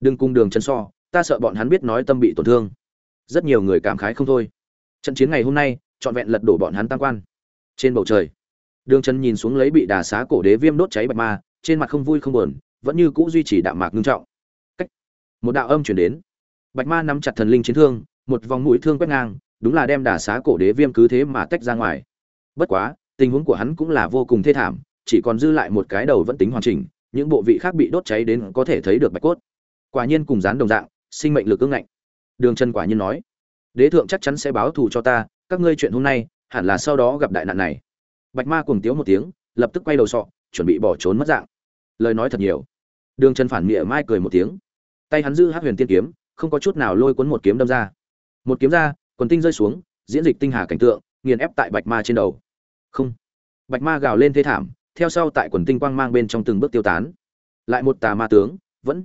đừng cung đường trần so ta sợ bọn hắn biết nói tâm bị tổn thương. Rất nhiều người cảm khái không thôi. Trận chiến ngày hôm nay, trọn vẹn lật đổ bọn hắn tam quan. Trên bầu trời, đường trần nhìn xuống lấy bị đà xá cổ đế viêm đốt cháy bạch ma, trên mặt không vui không buồn, vẫn như cũ duy trì đạm mạc ngưng trọng. Cách, một đạo âm chuyển đến. Bạch ma nắm chặt thần linh chiến thương, một vòng mũi thương quét ngang, đúng là đem đà xá cổ đế viêm cứ thế mà tách ra ngoài. Bất quá, tình huống của hắn cũng là vô cùng thê thảm, chỉ còn dư lại một cái đầu vẫn tính hoàn chỉnh, những bộ vị khác bị đốt cháy đến có thể thấy được bạch cốt. Quả nhiên cùng dán đồng dạng sinh mệnh lực ương ngạnh. Đường trần quả nhiên nói, đế thượng chắc chắn sẽ báo thù cho ta, các ngươi chuyện hôm nay, hẳn là sau đó gặp đại nạn này. Bạch ma cùng tiếu một tiếng, lập tức quay đầu sọ, chuẩn bị bỏ trốn mất dạng. Lời nói thật nhiều. Đường trần phản mỉa mai cười một tiếng. Tay hắn giữ hát huyền tiên kiếm, không có chút nào lôi cuốn một kiếm đâm ra. Một kiếm ra, quần tinh rơi xuống, diễn dịch tinh hà cảnh tượng, nghiền ép tại bạch ma trên đầu. Không. Bạch ma gào lên thế thảm, theo sau tại quần tinh quang mang bên trong từng bước tiêu tán. Lại một tà ma tướng, vẫn.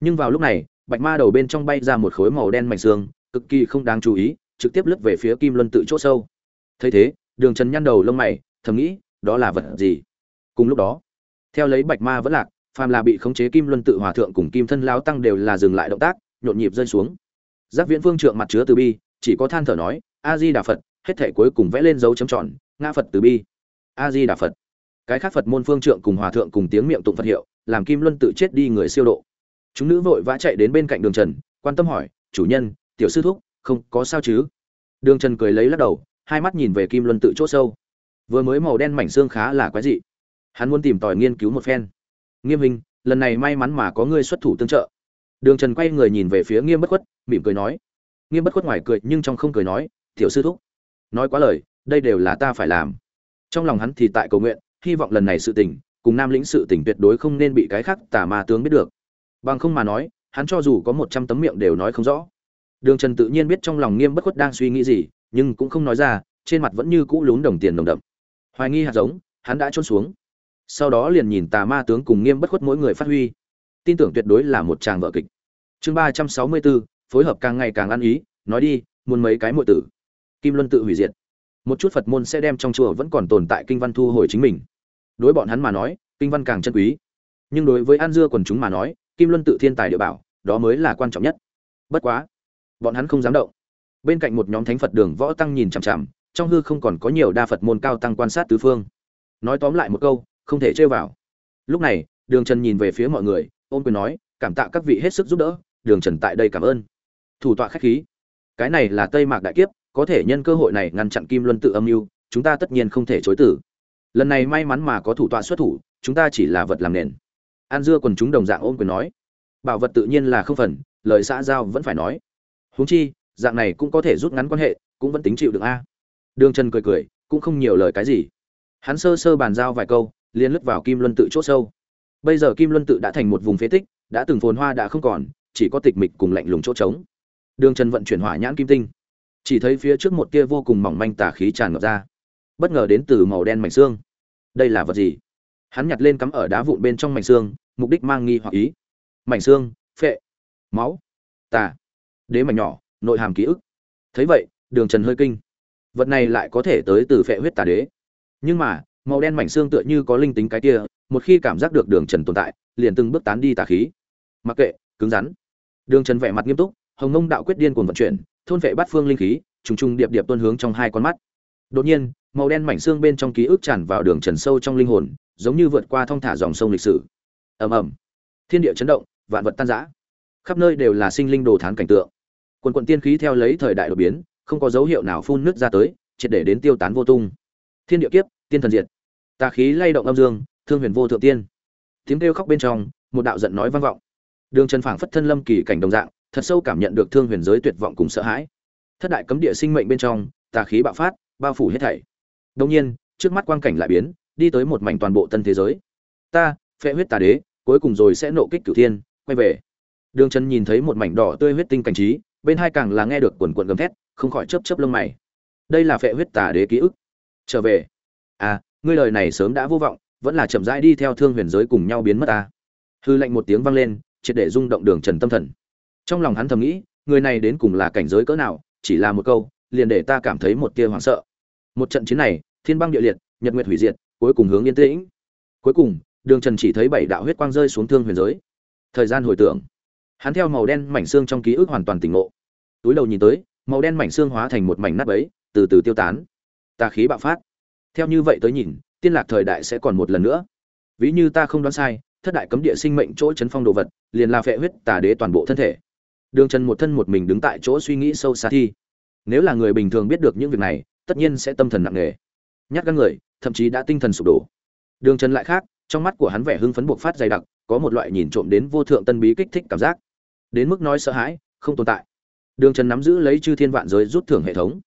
Nhưng vào lúc này bạch ma đầu bên trong bay ra một khối màu đen mảnh xương, cực kỳ không đáng chú ý, trực tiếp lướt về phía kim luân tự chỗ sâu. Thấy thế, đường trần nhăn đầu lông mày, thầm nghĩ, đó là vật gì? Cùng lúc đó, theo lấy bạch ma vẫn lạc, phàm là bị khống chế kim luân tự hòa thượng cùng kim thân lao tăng đều là dừng lại động tác, nhộn nhịp rơi xuống. Giác viễn phương trượng mặt chứa từ bi, chỉ có than thở nói a di đà phật, hết thể cuối cùng vẽ lên dấu chấm tròn, ngã phật từ bi. A di đà phật. Cái khác phật môn phương trượng cùng hòa thượng cùng tiếng miệng tụng phật hiệu, làm kim luân tự chết đi người siêu độ chúng nữ vội vã chạy đến bên cạnh đường trần, quan tâm hỏi, chủ nhân, tiểu sư thúc, không có sao chứ? Đường trần cười lấy lắc đầu, hai mắt nhìn về kim luân tự chỗ sâu. Vừa mới màu đen mảnh xương khá là quái dị. Hắn muốn tìm tòi nghiên cứu một phen. Nghiêm hình lần này may mắn mà có ngươi xuất thủ tương trợ. Đường trần quay người nhìn về phía nghiêm bất khuất, mỉm cười nói. Nghiêm bất khuất ngoài cười nhưng trong không cười nói, tiểu sư thúc, nói quá lời, đây đều là ta phải làm. Trong lòng hắn thì tại cầu nguyện, hy vọng lần này sự tình, cùng nam lĩnh sự tình tuyệt đối không nên bị cái khác tả ma tướng biết được bằng không mà nói, hắn cho dù có một trăm tấm miệng đều nói không rõ. Đường trần tự nhiên biết trong lòng nghiêm bất khuất đang suy nghĩ gì, nhưng cũng không nói ra, trên mặt vẫn như cũ lún đồng tiền đồng đậm. Hoài nghi hạt giống, hắn đã trôn xuống. Sau đó liền nhìn tà ma tướng cùng nghiêm bất khuất mỗi người phát huy. Tin tưởng tuyệt đối là một tràng vợ kịch. Chương ba trăm sáu mươi bốn, phối hợp càng ngày càng ăn ý, nói đi, muốn mấy cái muội tử. Kim luân tự hủy diệt. Một chút phật môn sẽ đem trong chùa vẫn còn tồn tại kinh văn thu hồi chính mình. Đối bọn hắn mà nói, kinh văn càng chân quý. Nhưng đối với an dưa quần chúng mà nói kim luân tự thiên tài địa bảo, đó mới là quan trọng nhất. Bất quá, bọn hắn không dám động. Bên cạnh một nhóm thánh phật đường võ tăng nhìn chằm chằm, trong hư không còn có nhiều đa phật môn cao tăng quan sát tứ phương. Nói tóm lại một câu, không thể chơi vào. Lúc này, đường trần nhìn về phía mọi người ôm quyền nói, cảm tạ các vị hết sức giúp đỡ, đường trần tại đây cảm ơn. Thủ tọa khách khí, cái này là tây mạc đại kiếp, có thể nhân cơ hội này ngăn chặn kim luân tự âm mưu, chúng ta tất nhiên không thể chối tử. Lần này may mắn mà có thủ tọa xuất thủ, chúng ta chỉ là vật làm nền an dưa quần chúng đồng dạng ôm quyền nói. Bảo vật tự nhiên là không phần, lời xã giao vẫn phải nói. Huống chi, dạng này cũng có thể rút ngắn quan hệ, cũng vẫn tính chịu được a. Đường trần cười cười, cũng không nhiều lời cái gì. Hắn sơ sơ bàn giao vài câu, liền lướt vào kim luân tự chỗ sâu. Bây giờ kim luân tự đã thành một vùng phế tích, đã từng phồn hoa đã không còn, chỉ có tịch mịch cùng lạnh lùng chỗ trống. Đường trần vận chuyển hỏa nhãn kim tinh. Chỉ thấy phía trước một tia vô cùng mỏng manh tà khí tràn ngập ra. Bất ngờ đến từ màu đen mảnh xương. Đây là vật gì? Hắn nhặt lên cắm ở đá vụn bên trong mảnh xương mục đích mang nghi hoặc ý. Mảnh xương, phệ, máu, tà, đế mảnh nhỏ, nội hàm ký ức. Thấy vậy, đường trần hơi kinh. Vật này lại có thể tới từ phệ huyết tà đế. Nhưng mà, màu đen mảnh xương tựa như có linh tính cái kia, một khi cảm giác được đường trần tồn tại, liền từng bước tán đi tà khí. Mặc kệ, cứng rắn. Đường trần vẻ mặt nghiêm túc, hồng mông đạo quyết điên cuồng vận chuyển, thôn vệ bát phương linh khí, trùng trùng điệp điệp tuôn hướng trong hai con mắt. Đột nhiên, màu đen mảnh xương bên trong ký ức tràn vào đường trần sâu trong linh hồn, giống như vượt qua thong thả dòng sông lịch sử ầm ầm. Thiên địa chấn động, vạn vật tan rã. Khắp nơi đều là sinh linh đồ thán cảnh tượng. Quần quận tiên khí theo lấy thời đại đột biến, không có dấu hiệu nào phun nước ra tới, triệt để đến tiêu tán vô tung. Thiên địa kiếp, tiên thần diệt. Tà khí lay động âm dương, thương huyền vô thượng tiên. Tiếng kêu khóc bên trong, một đạo giận nói vang vọng. Đường trần phảng phất thân lâm kỳ cảnh đồng dạng, thật sâu cảm nhận được thương huyền giới tuyệt vọng cùng sợ hãi. Thất đại cấm địa sinh mệnh bên trong, tà khí bạo phát, bao phủ hết thảy. Đông nhiên, trước mắt quang cảnh lại biến, đi tới một mảnh toàn bộ tân thế giới. Ta, phệ huyết tà đế cuối cùng rồi sẽ nộ kích cửu thiên, quay về. Đường trần nhìn thấy một mảnh đỏ tươi huyết tinh cảnh trí, bên hai càng là nghe được quần quần gầm thét, không khỏi chớp chớp lông mày. Đây là phệ huyết tà đế ký ức. Trở về. À ngươi lời này sớm đã vô vọng, vẫn là chậm rãi đi theo thương huyền giới cùng nhau biến mất ta. Hư lệnh một tiếng vang lên, triệt để rung động đường trần tâm thần. Trong lòng hắn thầm nghĩ, người này đến cùng là cảnh giới cỡ nào, chỉ là một câu, liền để ta cảm thấy một tia hoảng sợ. Một trận chiến này, thiên băng địa liệt, nhật nguyệt hủy diệt, cuối cùng hướng yên tĩnh. Cuối cùng đường trần chỉ thấy bảy đạo huyết quang rơi xuống thương huyền giới. Thời gian hồi tưởng, hắn theo màu đen mảnh xương trong ký ức hoàn toàn tỉnh ngộ. Túi đầu nhìn tới, màu đen mảnh xương hóa thành một mảnh nát ấy từ từ tiêu tán. Tà khí bạo phát. Theo như vậy tới nhìn, tiên lạc thời đại sẽ còn một lần nữa. Ví như ta không đoán sai, thất đại cấm địa sinh mệnh chỗ chấn phong đồ vật, liền là phệ huyết, tà đế toàn bộ thân thể. Đường trần một thân một mình đứng tại chỗ suy nghĩ sâu xa thi. Nếu là người bình thường biết được những việc này, tất nhiên sẽ tâm thần nặng nề. Nhát gan người, thậm chí đã tinh thần sụp đổ. Đường trần lại khác trong mắt của hắn vẻ hưng phấn buộc phát dày đặc, có một loại nhìn trộm đến vô thượng tân bí kích thích cảm giác. Đến mức nói sợ hãi, không tồn tại. Đường trần nắm giữ lấy chư thiên vạn giới rút thưởng hệ thống.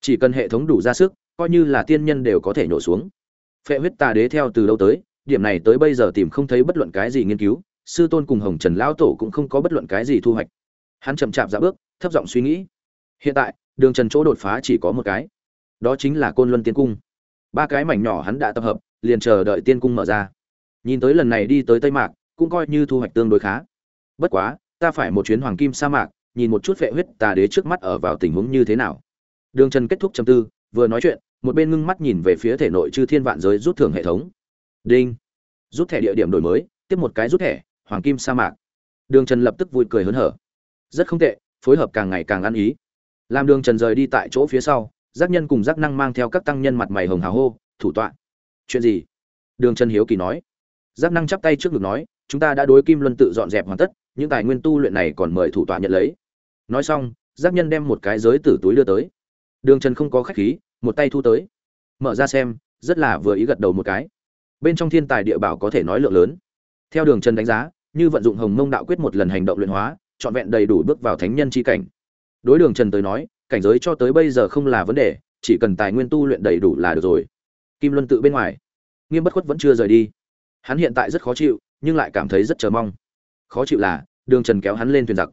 Chỉ cần hệ thống đủ ra sức, coi như là tiên nhân đều có thể nhổ xuống. Phệ huyết tà đế theo từ đâu tới, điểm này tới bây giờ tìm không thấy bất luận cái gì nghiên cứu, sư tôn cùng hồng trần lão tổ cũng không có bất luận cái gì thu hoạch. Hắn chậm chạp ra bước, thấp giọng suy nghĩ. Hiện tại, đường trần chỗ đột phá chỉ có một cái. Đó chính là côn luân tiên cung. Ba cái mảnh nhỏ hắn đã tập hợp, liền chờ đợi tiên cung mở ra nhìn tới lần này đi tới tây mạc, cũng coi như thu hoạch tương đối khá. Bất quá, ta phải một chuyến hoàng kim sa mạc, nhìn một chút vệ huyết tà đế trước mắt ở vào tình huống như thế nào. Đường trần kết thúc chầm tư, vừa nói chuyện, một bên ngưng mắt nhìn về phía thể nội chư thiên vạn giới rút thưởng hệ thống. Đinh. Rút thẻ địa điểm đổi mới, tiếp một cái rút thẻ, hoàng kim sa mạc. Đường trần lập tức vui cười hớn hở. Rất không tệ, phối hợp càng ngày càng ăn ý. Làm đường trần rời đi tại chỗ phía sau, giác nhân cùng giác năng mang theo các tăng nhân mặt mày hồng hào hô, thủ tọa. Chuyện gì? Đường trần hiếu kỳ nói. Giáp năng chắp tay trước ngực nói, chúng ta đã đối kim luân tự dọn dẹp hoàn tất, những tài nguyên tu luyện này còn mời thủ tọa nhận lấy. Nói xong, Giáp nhân đem một cái giới tử túi đưa tới. Đường trần không có khách khí, một tay thu tới. Mở ra xem, rất là vừa ý gật đầu một cái. Bên trong thiên tài địa bảo có thể nói lượng lớn. Theo đường trần đánh giá, như vận dụng hồng mông đạo quyết một lần hành động luyện hóa, trọn vẹn đầy đủ bước vào thánh nhân chi cảnh. Đối đường trần tới nói, cảnh giới cho tới bây giờ không là vấn đề, chỉ cần tài nguyên tu luyện đầy đủ là được rồi. Kim luân tự bên ngoài. Nghiêm bất khuất vẫn chưa rời đi hắn hiện tại rất khó chịu, nhưng lại cảm thấy rất chờ mong. Khó chịu là, đường trần kéo hắn lên thuyền giặc.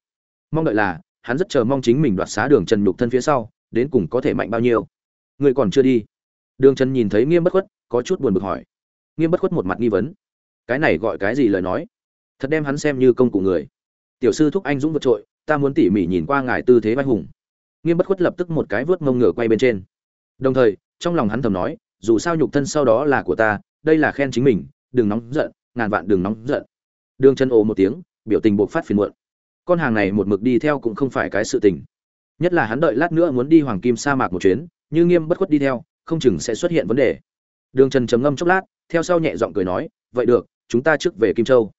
Mong đợi là, hắn rất chờ mong chính mình đoạt xá đường trần nhục thân phía sau, đến cùng có thể mạnh bao nhiêu. Người còn chưa đi. Đường trần nhìn thấy nghiêm bất khuất, có chút buồn bực hỏi. Nghiêm bất khuất một mặt nghi vấn. Cái này gọi cái gì lời nói? Thật đem hắn xem như công cụ người. Tiểu sư thúc anh dũng vượt trội, ta muốn tỉ mỉ nhìn qua ngài tư thế vai hùng. Nghiêm bất khuất lập tức một cái vớt mông ngựa quay bên trên. Đồng thời, trong lòng hắn thầm nói, dù sao nhục thân sau đó là của ta, đây là khen chính mình đừng nóng giận, ngàn vạn đừng nóng giận. Đường chân ồ một tiếng, biểu tình buộc phát phiền muộn. Con hàng này một mực đi theo cũng không phải cái sự tình. Nhất là hắn đợi lát nữa muốn đi hoàng kim sa mạc một chuyến, như nghiêm bất khuất đi theo, không chừng sẽ xuất hiện vấn đề. Đường trần trầm ngâm chốc lát, theo sau nhẹ giọng cười nói, vậy được, chúng ta trước về kim châu.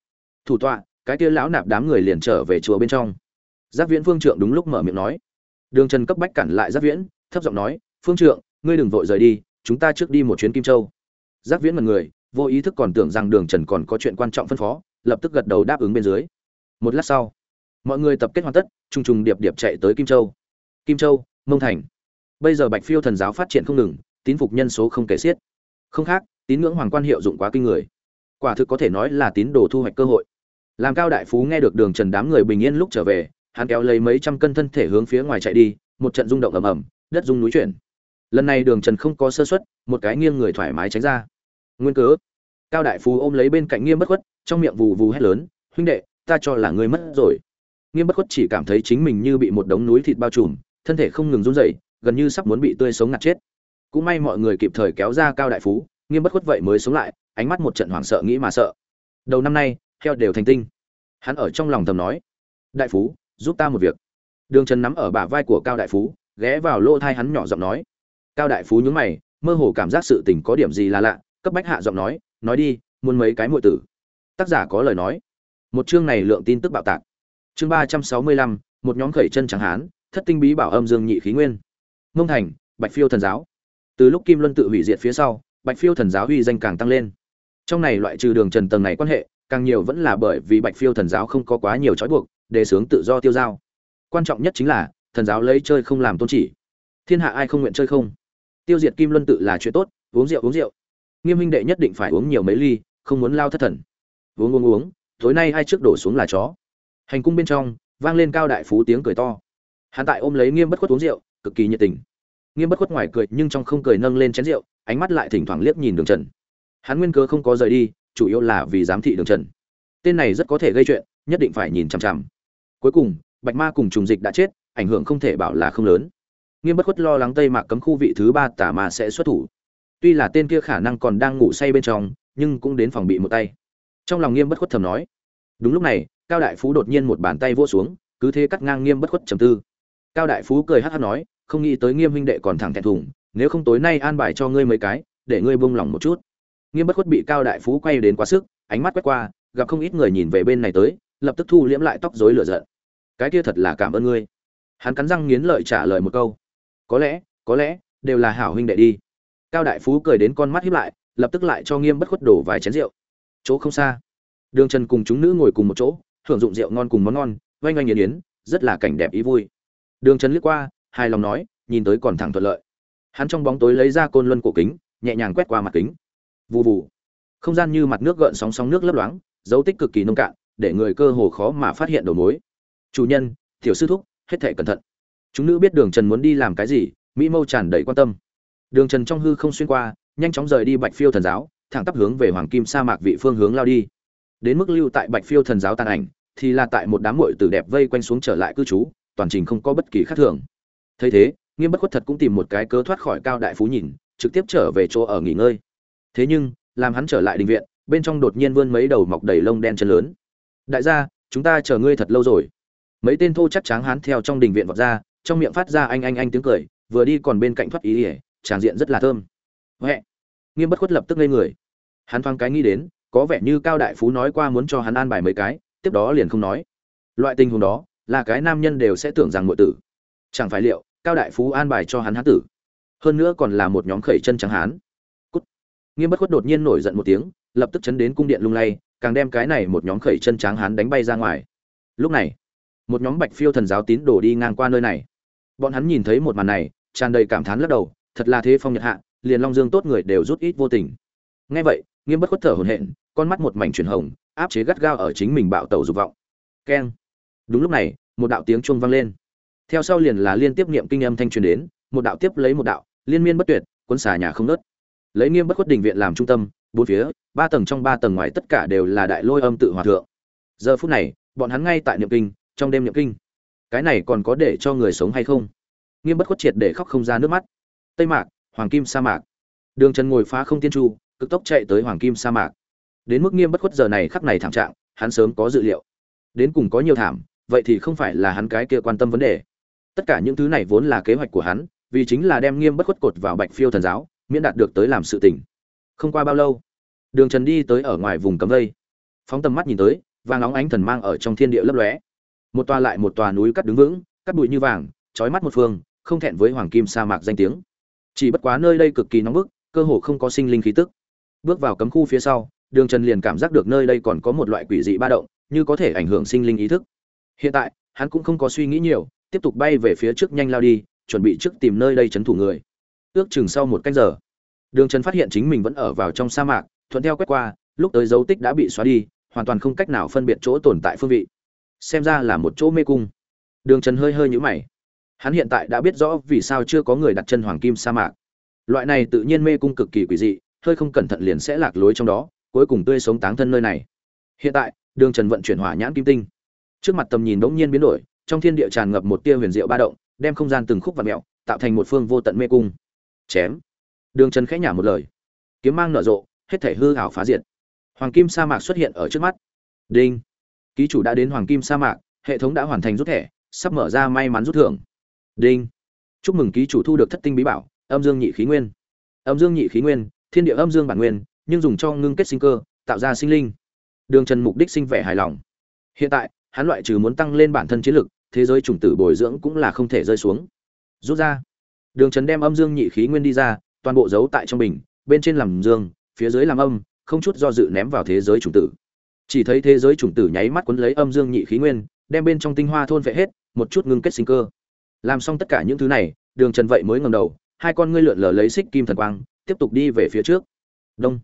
Thủ tọa, cái kia lão nạp đám người liền trở về chùa bên trong. Giác viễn phương trượng đúng lúc mở miệng nói. Đường trần cấp bách cản lại giác viễn, thấp giọng nói, phương trượng, ngươi đừng vội rời đi, chúng ta trước đi một chuyến kim châu. Giác viễn mật người vô ý thức còn tưởng rằng đường trần còn có chuyện quan trọng phân phó, lập tức gật đầu đáp ứng bên dưới. Một lát sau, mọi người tập kết hoàn tất t r n g t r n g điệp điệp chạy tới kim châu. Kim châu, mông thành. Bây giờ bạch phiêu thần giáo phát triển không ngừng, tín phục nhân số không kể xiết. Không khác, tín ngưỡng hoàng quan hiệu dụng quá kinh người. Quả thực có thể nói là tín đồ thu hoạch cơ hội. Làm cao đại phú nghe được đường trần đám người bình yên lúc trở về, hắn kéo lấy mấy trăm cân thân thể hướng phía ngoài chạy đi, một trận rung động ầm ầm, đất rung núi chuyển. Lần này đường trần không có sơ xuất một cái nghiêng người thoải mái tránh ra nguyên cớ. Cao đại phú ôm lấy bên cạnh nghiêm bất khuất, trong miệng vù vù hét lớn, huynh đệ, ta cho là ngươi mất rồi. Nghiêm bất khuất chỉ cảm thấy chính mình như bị một đống núi thịt bao trùm, thân thể không ngừng run rẩy, gần như sắp muốn bị tươi sống ngạt chết. Cũng may mọi người kịp thời kéo ra cao đại phú, nghiêm bất khuất vậy mới sống lại, ánh mắt một trận hoảng sợ nghĩ mà sợ. Đầu năm nay, heo đều thành tinh. Hắn ở trong lòng thầm nói, đại phú, giúp ta một việc. Đường trần nắm ở bả vai của cao đại phú, ghé vào lỗ thai hắn nhỏ giọng nói. Cao đại phú nhướng mày, mơ hồ cảm giác sự tình có điểm gì là lạ cấp bách hạ giọng nói nói đi, muốn mấy cái muội tử? Tác giả có lời nói. Một chương này lượng tin tức bạo tạc. Chương ba trăm sáu mươi lăm, một nhóm khởi chân chẳng hán, thất tinh bí bảo âm dương nhị khí nguyên. Mông thành, bạch phiêu thần giáo. Từ lúc kim luân tự hủy diệt phía sau, bạch phiêu thần giáo uy danh càng tăng lên. Trong này loại trừ đường trần tầng này quan hệ, càng nhiều vẫn là bởi vì bạch phiêu thần giáo không có quá nhiều trói buộc, đề xướng tự do tiêu giao. Quan trọng nhất chính là, thần giáo lấy chơi không làm tôn chỉ. Thiên hạ ai không nguyện chơi không? Tiêu diệt kim luân tự là chuyện tốt, uống rượu uống rượu nghiêm minh đệ nhất định phải uống nhiều mấy ly, không muốn lao thất thần. Uống uống uống, tối nay ai trước đổ xuống là chó. Hành cung bên trong, vang lên cao đại phú tiếng cười to. Hắn tại ôm lấy nghiêm bất khuất uống rượu, cực kỳ nhiệt tình. Nghiêm bất khuất ngoài cười, nhưng trong không cười nâng lên chén rượu, ánh mắt lại thỉnh thoảng liếc nhìn đường trần. Hắn nguyên cớ không có rời đi, chủ yếu là vì giám thị đường trần. Tên này rất có thể gây chuyện, nhất định phải nhìn chằm chằm. Cuối cùng, bạch ma cùng trùng dịch đã chết, ảnh hưởng không thể bảo là không lớn. Nghiêm bất khuất lo lắng tây mạc cấm khu vị thứ ba tà ma sẽ xuất thủ tuy là tên kia khả năng còn đang ngủ say bên trong, nhưng cũng đến phòng bị một tay. Trong lòng nghiêm bất khuất thầm nói, đúng lúc này, cao đại phú đột nhiên một bàn tay vỗ xuống, cứ thế cắt ngang nghiêm bất khuất trầm tư. Cao đại phú cười hát hát nói, không nghĩ tới nghiêm huynh đệ còn thẳng thẹn thùng, nếu không tối nay an bài cho ngươi mấy cái, để ngươi buông lỏng một chút. Nghiêm bất khuất bị cao đại phú quay đến quá sức, ánh mắt quét qua, gặp không ít người nhìn về bên này tới, lập tức thu liễm lại tóc rối lửa giận. Cái kia thật là cảm ơn ngươi. Hắn cắn răng nghiến lợi trả lời một câu, có lẽ có lẽ, đều là hảo huynh đệ đi cao đại phú cười đến con mắt hiếp lại, lập tức lại cho nghiêm bất khuất đổ vài chén rượu. Chỗ không xa, đường trần cùng chúng nữ ngồi cùng một chỗ hưởng dụng rượu ngon cùng món ngon oanh oanh yến yến, rất là cảnh đẹp ý vui. Đường trần liếc qua, hài lòng nói, nhìn tới còn thẳng thuận lợi. Hắn trong bóng tối lấy ra côn luân cổ kính, nhẹ nhàng quét qua mặt kính. Vụ vụ không gian như mặt nước gợn sóng sóng nước lấp loáng, dấu tích cực kỳ nông cạn, để người cơ hồ khó mà phát hiện đầu mối. Chủ nhân, tiểu sư thúc, hết thể cẩn thận. Chúng nữ biết đường trần muốn đi làm cái gì, mỹ mâu tràn đầy quan tâm đường trần trong hư không xuyên qua, nhanh chóng rời đi bạch phiêu thần giáo, thẳng tắp hướng về hoàng kim sa mạc vị phương hướng lao đi. Đến mức lưu tại bạch phiêu thần giáo tàn ảnh, thì là tại một đám muội tử đẹp vây quanh xuống trở lại cư trú, toàn trình không có bất kỳ khác thường. Thấy thế, nghiêm bất khuất thật cũng tìm một cái cớ thoát khỏi cao đại phú nhìn, trực tiếp trở về chỗ ở nghỉ ngơi. Thế nhưng, làm hắn trở lại đình viện, bên trong đột nhiên vươn mấy đầu mọc đầy lông đen chân lớn. Đại gia, chúng ta chờ ngươi thật lâu rồi. Mấy tên thô chắc tráng hắn theo trong đình viện vọt ra, trong miệng phát ra anh anh anh tiếng cười, vừa đi còn bên cạnh thoát ý ỉa tràng diện rất là thơm. Huệ. Nghiêm bất khuất lập tức lên người. Hắn thoáng cái nghĩ đến, có vẻ như cao đại phú nói qua muốn cho hắn an bài mấy cái, tiếp đó liền không nói. Loại tình huống đó, là cái nam nhân đều sẽ tưởng rằng ngụy tử. Chẳng phải liệu, cao đại phú an bài cho hắn hán tử? Hơn nữa còn là một nhóm khẩy chân trắng hán. Cút. Nghiêm bất khuất đột nhiên nổi giận một tiếng, lập tức chấn đến cung điện lung lay, càng đem cái này một nhóm khẩy chân trắng hán đánh bay ra ngoài. Lúc này, một nhóm bạch phiêu thần giáo tín đổ đi ngang qua nơi này. Bọn hắn nhìn thấy một màn này, tràn đầy cảm thán lắc đầu thật là thế phong nhật hạ, liền long dương tốt người đều rút ít vô tình. Nghe vậy, nghiêm bất khuất thở hổn hển, con mắt một mảnh chuyển hồng, áp chế gắt gao ở chính mình bạo tẩu dục vọng. Keng. Đúng lúc này, một đạo tiếng chuông vang lên. Theo sau liền là liên tiếp niệm kinh âm thanh truyền đến, một đạo tiếp lấy một đạo, liên miên bất tuyệt quân xà nhà không nớt lấy nghiêm bất khuất đình viện làm trung tâm, bốn phía, ba tầng trong ba tầng ngoài tất cả đều là đại lôi âm tự hòa thượng. Giờ phút này, bọn hắn ngay tại niệm kinh, trong đêm niệm kinh. Cái này còn có để cho người sống hay không? Nghiêm bất khuất triệt để khóc không ra nước mắt tây mạc, hoàng kim sa mạc. Đường trần ngồi phá không tiên chu cực tốc chạy tới hoàng kim sa mạc. Đến mức nghiêm bất khuất giờ này khắc này thảm trạng, hắn sớm có dự liệu. Đến cùng có nhiều thảm, vậy thì không phải là hắn cái kia quan tâm vấn đề. Tất cả những thứ này vốn là kế hoạch của hắn, vì chính là đem nghiêm bất khuất cột vào bạch phiêu thần giáo, miễn đạt được tới làm sự tình. Không qua bao lâu, đường trần đi tới ở ngoài vùng cấm vây. Phóng tầm mắt nhìn tới, vàng óng ánh thần mang ở trong thiên địa lấp lóe. Một tòa lại một tòa núi cắt đứng vững, cắt bụi như vàng trói mắt một phương, không thẹn với hoàng kim sa mạc danh tiếng chỉ bất quá nơi đây cực kỳ nóng bức, cơ hồ không có sinh linh khí tức. Bước vào cấm khu phía sau, đường trần liền cảm giác được nơi đây còn có một loại quỷ dị ba động, như có thể ảnh hưởng sinh linh ý thức. Hiện tại, hắn cũng không có suy nghĩ nhiều, tiếp tục bay về phía trước nhanh lao đi, chuẩn bị trước tìm nơi đây chấn thủ người. Ước chừng sau một cách giờ, đường trần phát hiện chính mình vẫn ở vào trong sa mạc, thuận theo quét qua, lúc tới dấu tích đã bị xóa đi, hoàn toàn không cách nào phân biệt chỗ tồn tại phương vị. Xem ra là một chỗ mê cung. Đường trần hơi hơi nhũ mày hắn hiện tại đã biết rõ vì sao chưa có người đặt chân hoàng kim sa mạc. Loại này tự nhiên mê cung cực kỳ quỷ dị, hơi không cẩn thận liền sẽ lạc lối trong đó, cuối cùng tươi sống táng thân nơi này. Hiện tại, đường trần vận chuyển hỏa nhãn kim tinh. Trước mặt tầm nhìn bỗng nhiên biến đổi, trong thiên địa tràn ngập một tia huyền diệu ba động, đem không gian từng khúc và mẹo, tạo thành một phương vô tận mê cung. Chém. Đường trần khẽ nhả một lời. Kiếm mang nở rộ, hết thể hư ảo phá diệt. Hoàng kim sa mạc xuất hiện ở trước mắt. Đinh. Ký chủ đã đến hoàng kim sa mạc, hệ thống đã hoàn thành rút thẻ, sắp mở ra may mắn rút thưởng đinh. Chúc mừng ký chủ thu được thất tinh bí bảo, âm dương nhị khí nguyên. Âm dương nhị khí nguyên, thiên địa âm dương bản nguyên, nhưng dùng cho ngưng kết sinh cơ, tạo ra sinh linh. Đường trần mục đích sinh vẻ hài lòng. Hiện tại, hắn loại trừ muốn tăng lên bản thân chiến lực, thế giới chủng tử bồi dưỡng cũng là không thể rơi xuống. Rút ra. Đường trần đem âm dương nhị khí nguyên đi ra, toàn bộ giấu tại trong bình, bên trên làm dương, phía dưới làm âm, không chút do dự ném vào thế giới chủng tử. Chỉ thấy thế giới chủng tử nháy mắt quấn lấy âm dương nhị khí nguyên, đem bên trong tinh hoa thôn vệ hết, một chút ngưng kết sinh cơ làm xong tất cả những thứ này, đường trần vậy mới ngầm đầu, hai con ngươi lượn lờ lấy xích kim thần quang, tiếp tục đi về phía trước. Đông.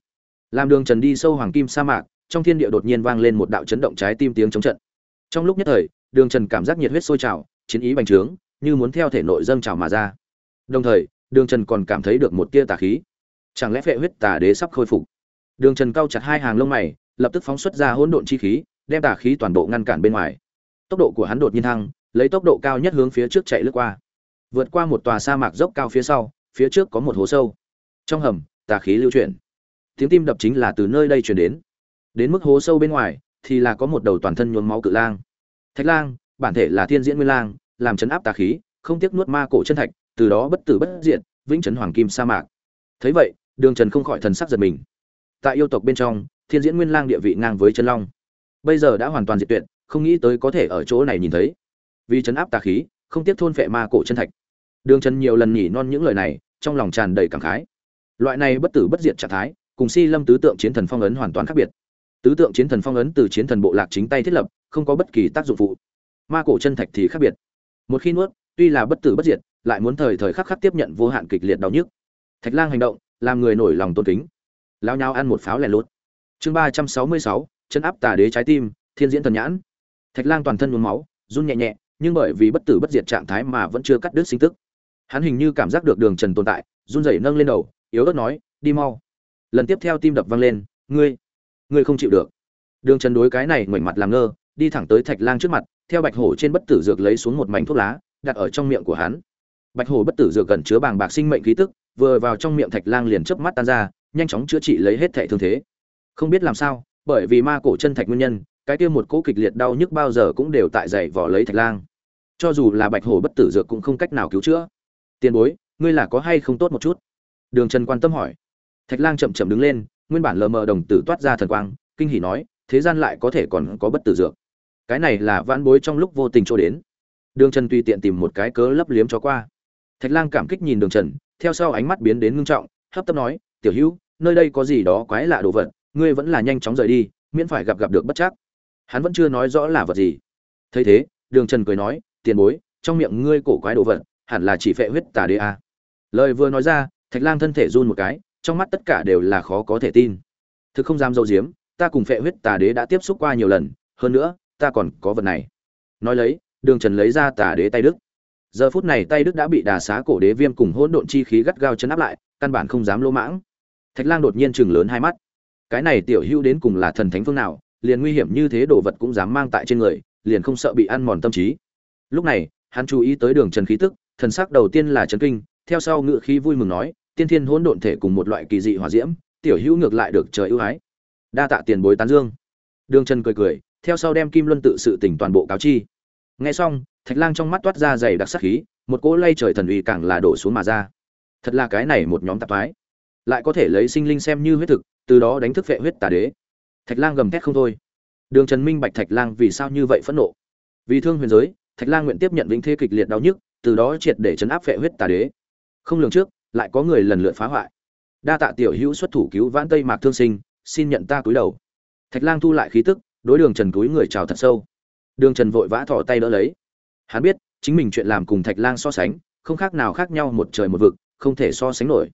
Làm đường trần đi sâu hoàng kim sa mạc, trong thiên địa đột nhiên vang lên một đạo chấn động trái tim tiếng chống trận. Trong lúc nhất thời, đường trần cảm giác nhiệt huyết sôi trào, chiến ý bành trướng, như muốn theo thể nội dâng trào mà ra. Đồng thời, đường trần còn cảm thấy được một tia tà khí. Chẳng lẽ phệ huyết tà đế sắp khôi phục? Đường trần cao chặt hai hàng lông mày, lập tức phóng xuất ra hỗn độn chi khí, đem tà khí toàn bộ ngăn cản bên ngoài. Tốc độ của hắn đột nhiên thăng lấy tốc độ cao nhất hướng phía trước chạy lướt qua. Vượt qua một tòa sa mạc dốc cao phía sau, phía trước có một hố sâu. Trong hầm, tà khí lưu chuyển. Tiếng tim đập chính là từ nơi đây chuyển đến. Đến mức hố sâu bên ngoài, thì là có một đầu toàn thân nhuốm máu cự lang. Thạch lang, bản thể là thiên diễn nguyên lang, làm chấn áp tà khí, không tiếc nuốt ma cổ chân thạch, từ đó bất tử bất diện vĩnh chấn hoàng kim sa mạc. Thấy vậy, đường trần không khỏi thần sắc giật mình. Tại yêu tộc bên trong, thiên diễn nguyên lang địa vị ngang với chân long. Bây giờ đã hoàn toàn diệt tuyệt, không nghĩ tới có thể ở chỗ này nhìn thấy vì chấn áp tà khí, không tiếp thôn vệ ma cổ chân thạch. Đường trần nhiều lần nhỉ non những lời này, trong lòng tràn đầy cảm khái. Loại này bất tử bất diệt trạng thái, cùng si lâm tứ tượng chiến thần phong ấn hoàn toàn khác biệt. Tứ tượng chiến thần phong ấn từ chiến thần bộ lạc chính tay thiết lập, không có bất kỳ tác dụng phụ. Ma cổ chân thạch thì khác biệt. Một khi nuốt, tuy là bất tử bất diệt, lại muốn thời thời khắc khắc tiếp nhận vô hạn kịch liệt đau nhức. Thạch lang hành động, làm người nổi lòng tôn kính. Lao nhau ăn một pháo lẻ lốt chương ba trăm sáu mươi sáu chân áp tà đế trái tim, thiên diễn thần nhãn. Thạch lang toàn thân nhuốm máu, run nhẹ nhẹ nhưng bởi vì bất tử bất diệt trạng thái mà vẫn chưa cắt đứt sinh tức. Hắn hình như cảm giác được đường trần tồn tại, run rẩy nâng lên đầu, yếu ớt nói, đi mau. Lần tiếp theo tim đập vang lên, ngươi ngươi không chịu được. Đường trần đối cái này ngoảnh mặt làm ngơ, đi thẳng tới thạch lang trước mặt, theo bạch hổ trên bất tử dược lấy xuống một mảnh thuốc lá, đặt ở trong miệng của hắn. Bạch hổ bất tử dược gần chứa bàng bạc sinh mệnh khí tức, vừa vào trong miệng thạch lang liền chớp mắt tan ra, nhanh chóng chữa trị lấy hết thẻ thương thế. Không biết làm sao, bởi vì ma cổ chân thạch nguyên nhân, cái kia một cỗ kịch liệt đau nhức bao giờ cũng đều tại dày vỏ lấy thạch lang cho dù là bạch hổ bất tử dược cũng không cách nào cứu chữa. Tiền bối, ngươi là có hay không tốt một chút? Đường trần quan tâm hỏi. Thạch lang chậm chậm đứng lên, nguyên bản lờ mờ đồng tử toát ra thần quang, kinh hỉ nói, thế gian lại có thể còn có bất tử dược. Cái này là vãn bối trong lúc vô tình trôi đến. Đường trần tùy tiện tìm một cái cớ lấp liếm cho qua. Thạch lang cảm kích nhìn đường trần, theo sau ánh mắt biến đến ngưng trọng, hấp tấp nói, tiểu hữu, nơi đây có gì đó quái lạ đồ vật, ngươi vẫn là nhanh chóng rời đi, miễn phải gặp gặp được bất chắc. Hắn vẫn chưa nói rõ là vật gì. Thấy thế, đường trần cười nói tiền bối, trong miệng ngươi cổ quái đồ vật, hẳn là chỉ phệ huyết tà đế a. Lời vừa nói ra, thạch lang thân thể run một cái, trong mắt tất cả đều là khó có thể tin. Thực không dám dâu diếm ta cùng phệ huyết tà đế đã tiếp xúc qua nhiều lần, hơn nữa, ta còn có vật này. Nói lấy, đường trần lấy ra tà đế tay đức. Giờ phút này tay đức đã bị đà xá cổ đế viêm cùng hỗn độn chi khí gắt gao chấn áp lại, căn bản không dám lỗ mãng. Thạch lang đột nhiên chừng lớn hai mắt. Cái này tiểu hữu đến cùng là thần thánh phương nào, liền nguy hiểm như thế đồ vật cũng dám mang tại trên người, liền không sợ bị ăn mòn tâm trí lúc này, hắn chú ý tới đường trần khí tức, thần sắc đầu tiên là trấn kinh, theo sau ngự khí vui mừng nói, tiên thiên hỗn độn thể cùng một loại kỳ dị hỏa diễm, tiểu hữu ngược lại được trời ưu ái. Đa tạ tiền bối tán dương. Đường trần cười cười, theo sau đem kim luân tự sự tỉnh toàn bộ cáo chi. Nghe xong, thạch lang trong mắt toát ra dày đặc sắc khí, một cỗ lay trời thần uy càng là đổ xuống mà ra. Thật là cái này một nhóm tạp thái lại có thể lấy sinh linh xem như huyết thực, từ đó đánh thức vệ huyết tà đế. Thạch lang gầm thét không thôi. Đường trần minh bạch thạch lang vì sao như vậy phẫn nộ. Vì thương huyền giới thạch lang nguyện tiếp nhận vĩnh thế kịch liệt đau nhức, từ đó triệt để chấn áp vệ huyết tà đế. Không lường trước, lại có người lần lượt phá hoại. Đa tạ tiểu hữu xuất thủ cứu vãn tây mạc thương sinh, xin nhận ta cúi đầu. Thạch lang thu lại khí tức, đối đường trần cúi người chào thật sâu. Đường trần vội vã thò tay đỡ lấy. Hắn biết, chính mình chuyện làm cùng thạch lang so sánh, không khác nào khác nhau một trời một vực, không thể so sánh nổi.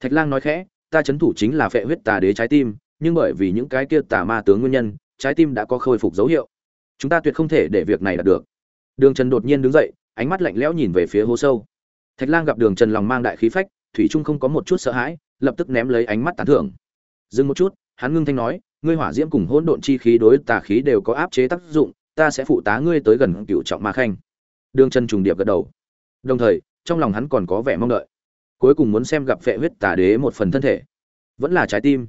Thạch lang nói khẽ, ta chấn thủ chính là phệ huyết tà đế trái tim, nhưng bởi vì những cái kia tà ma tướng nguyên nhân, trái tim đã có khôi phục dấu hiệu. Chúng ta tuyệt không thể để việc này đạt được đường trần đột nhiên đứng dậy, ánh mắt lạnh lẽo nhìn về phía hố sâu. Thạch lang gặp đường trần lòng mang đại khí phách, thủy trung không có một chút sợ hãi, lập tức ném lấy ánh mắt tán thưởng. Dừng một chút, hắn ngưng thanh nói, ngươi hỏa diễm cùng hỗn độn chi khí đối tà khí đều có áp chế tác dụng, ta sẽ phụ tá ngươi tới gần cựu trọng ma khanh. Đường trần trùng điệp gật đầu. Đồng thời, trong lòng hắn còn có vẻ mong đợi. Cuối cùng muốn xem gặp phệ huyết tà đế một phần thân thể. Vẫn là trái tim.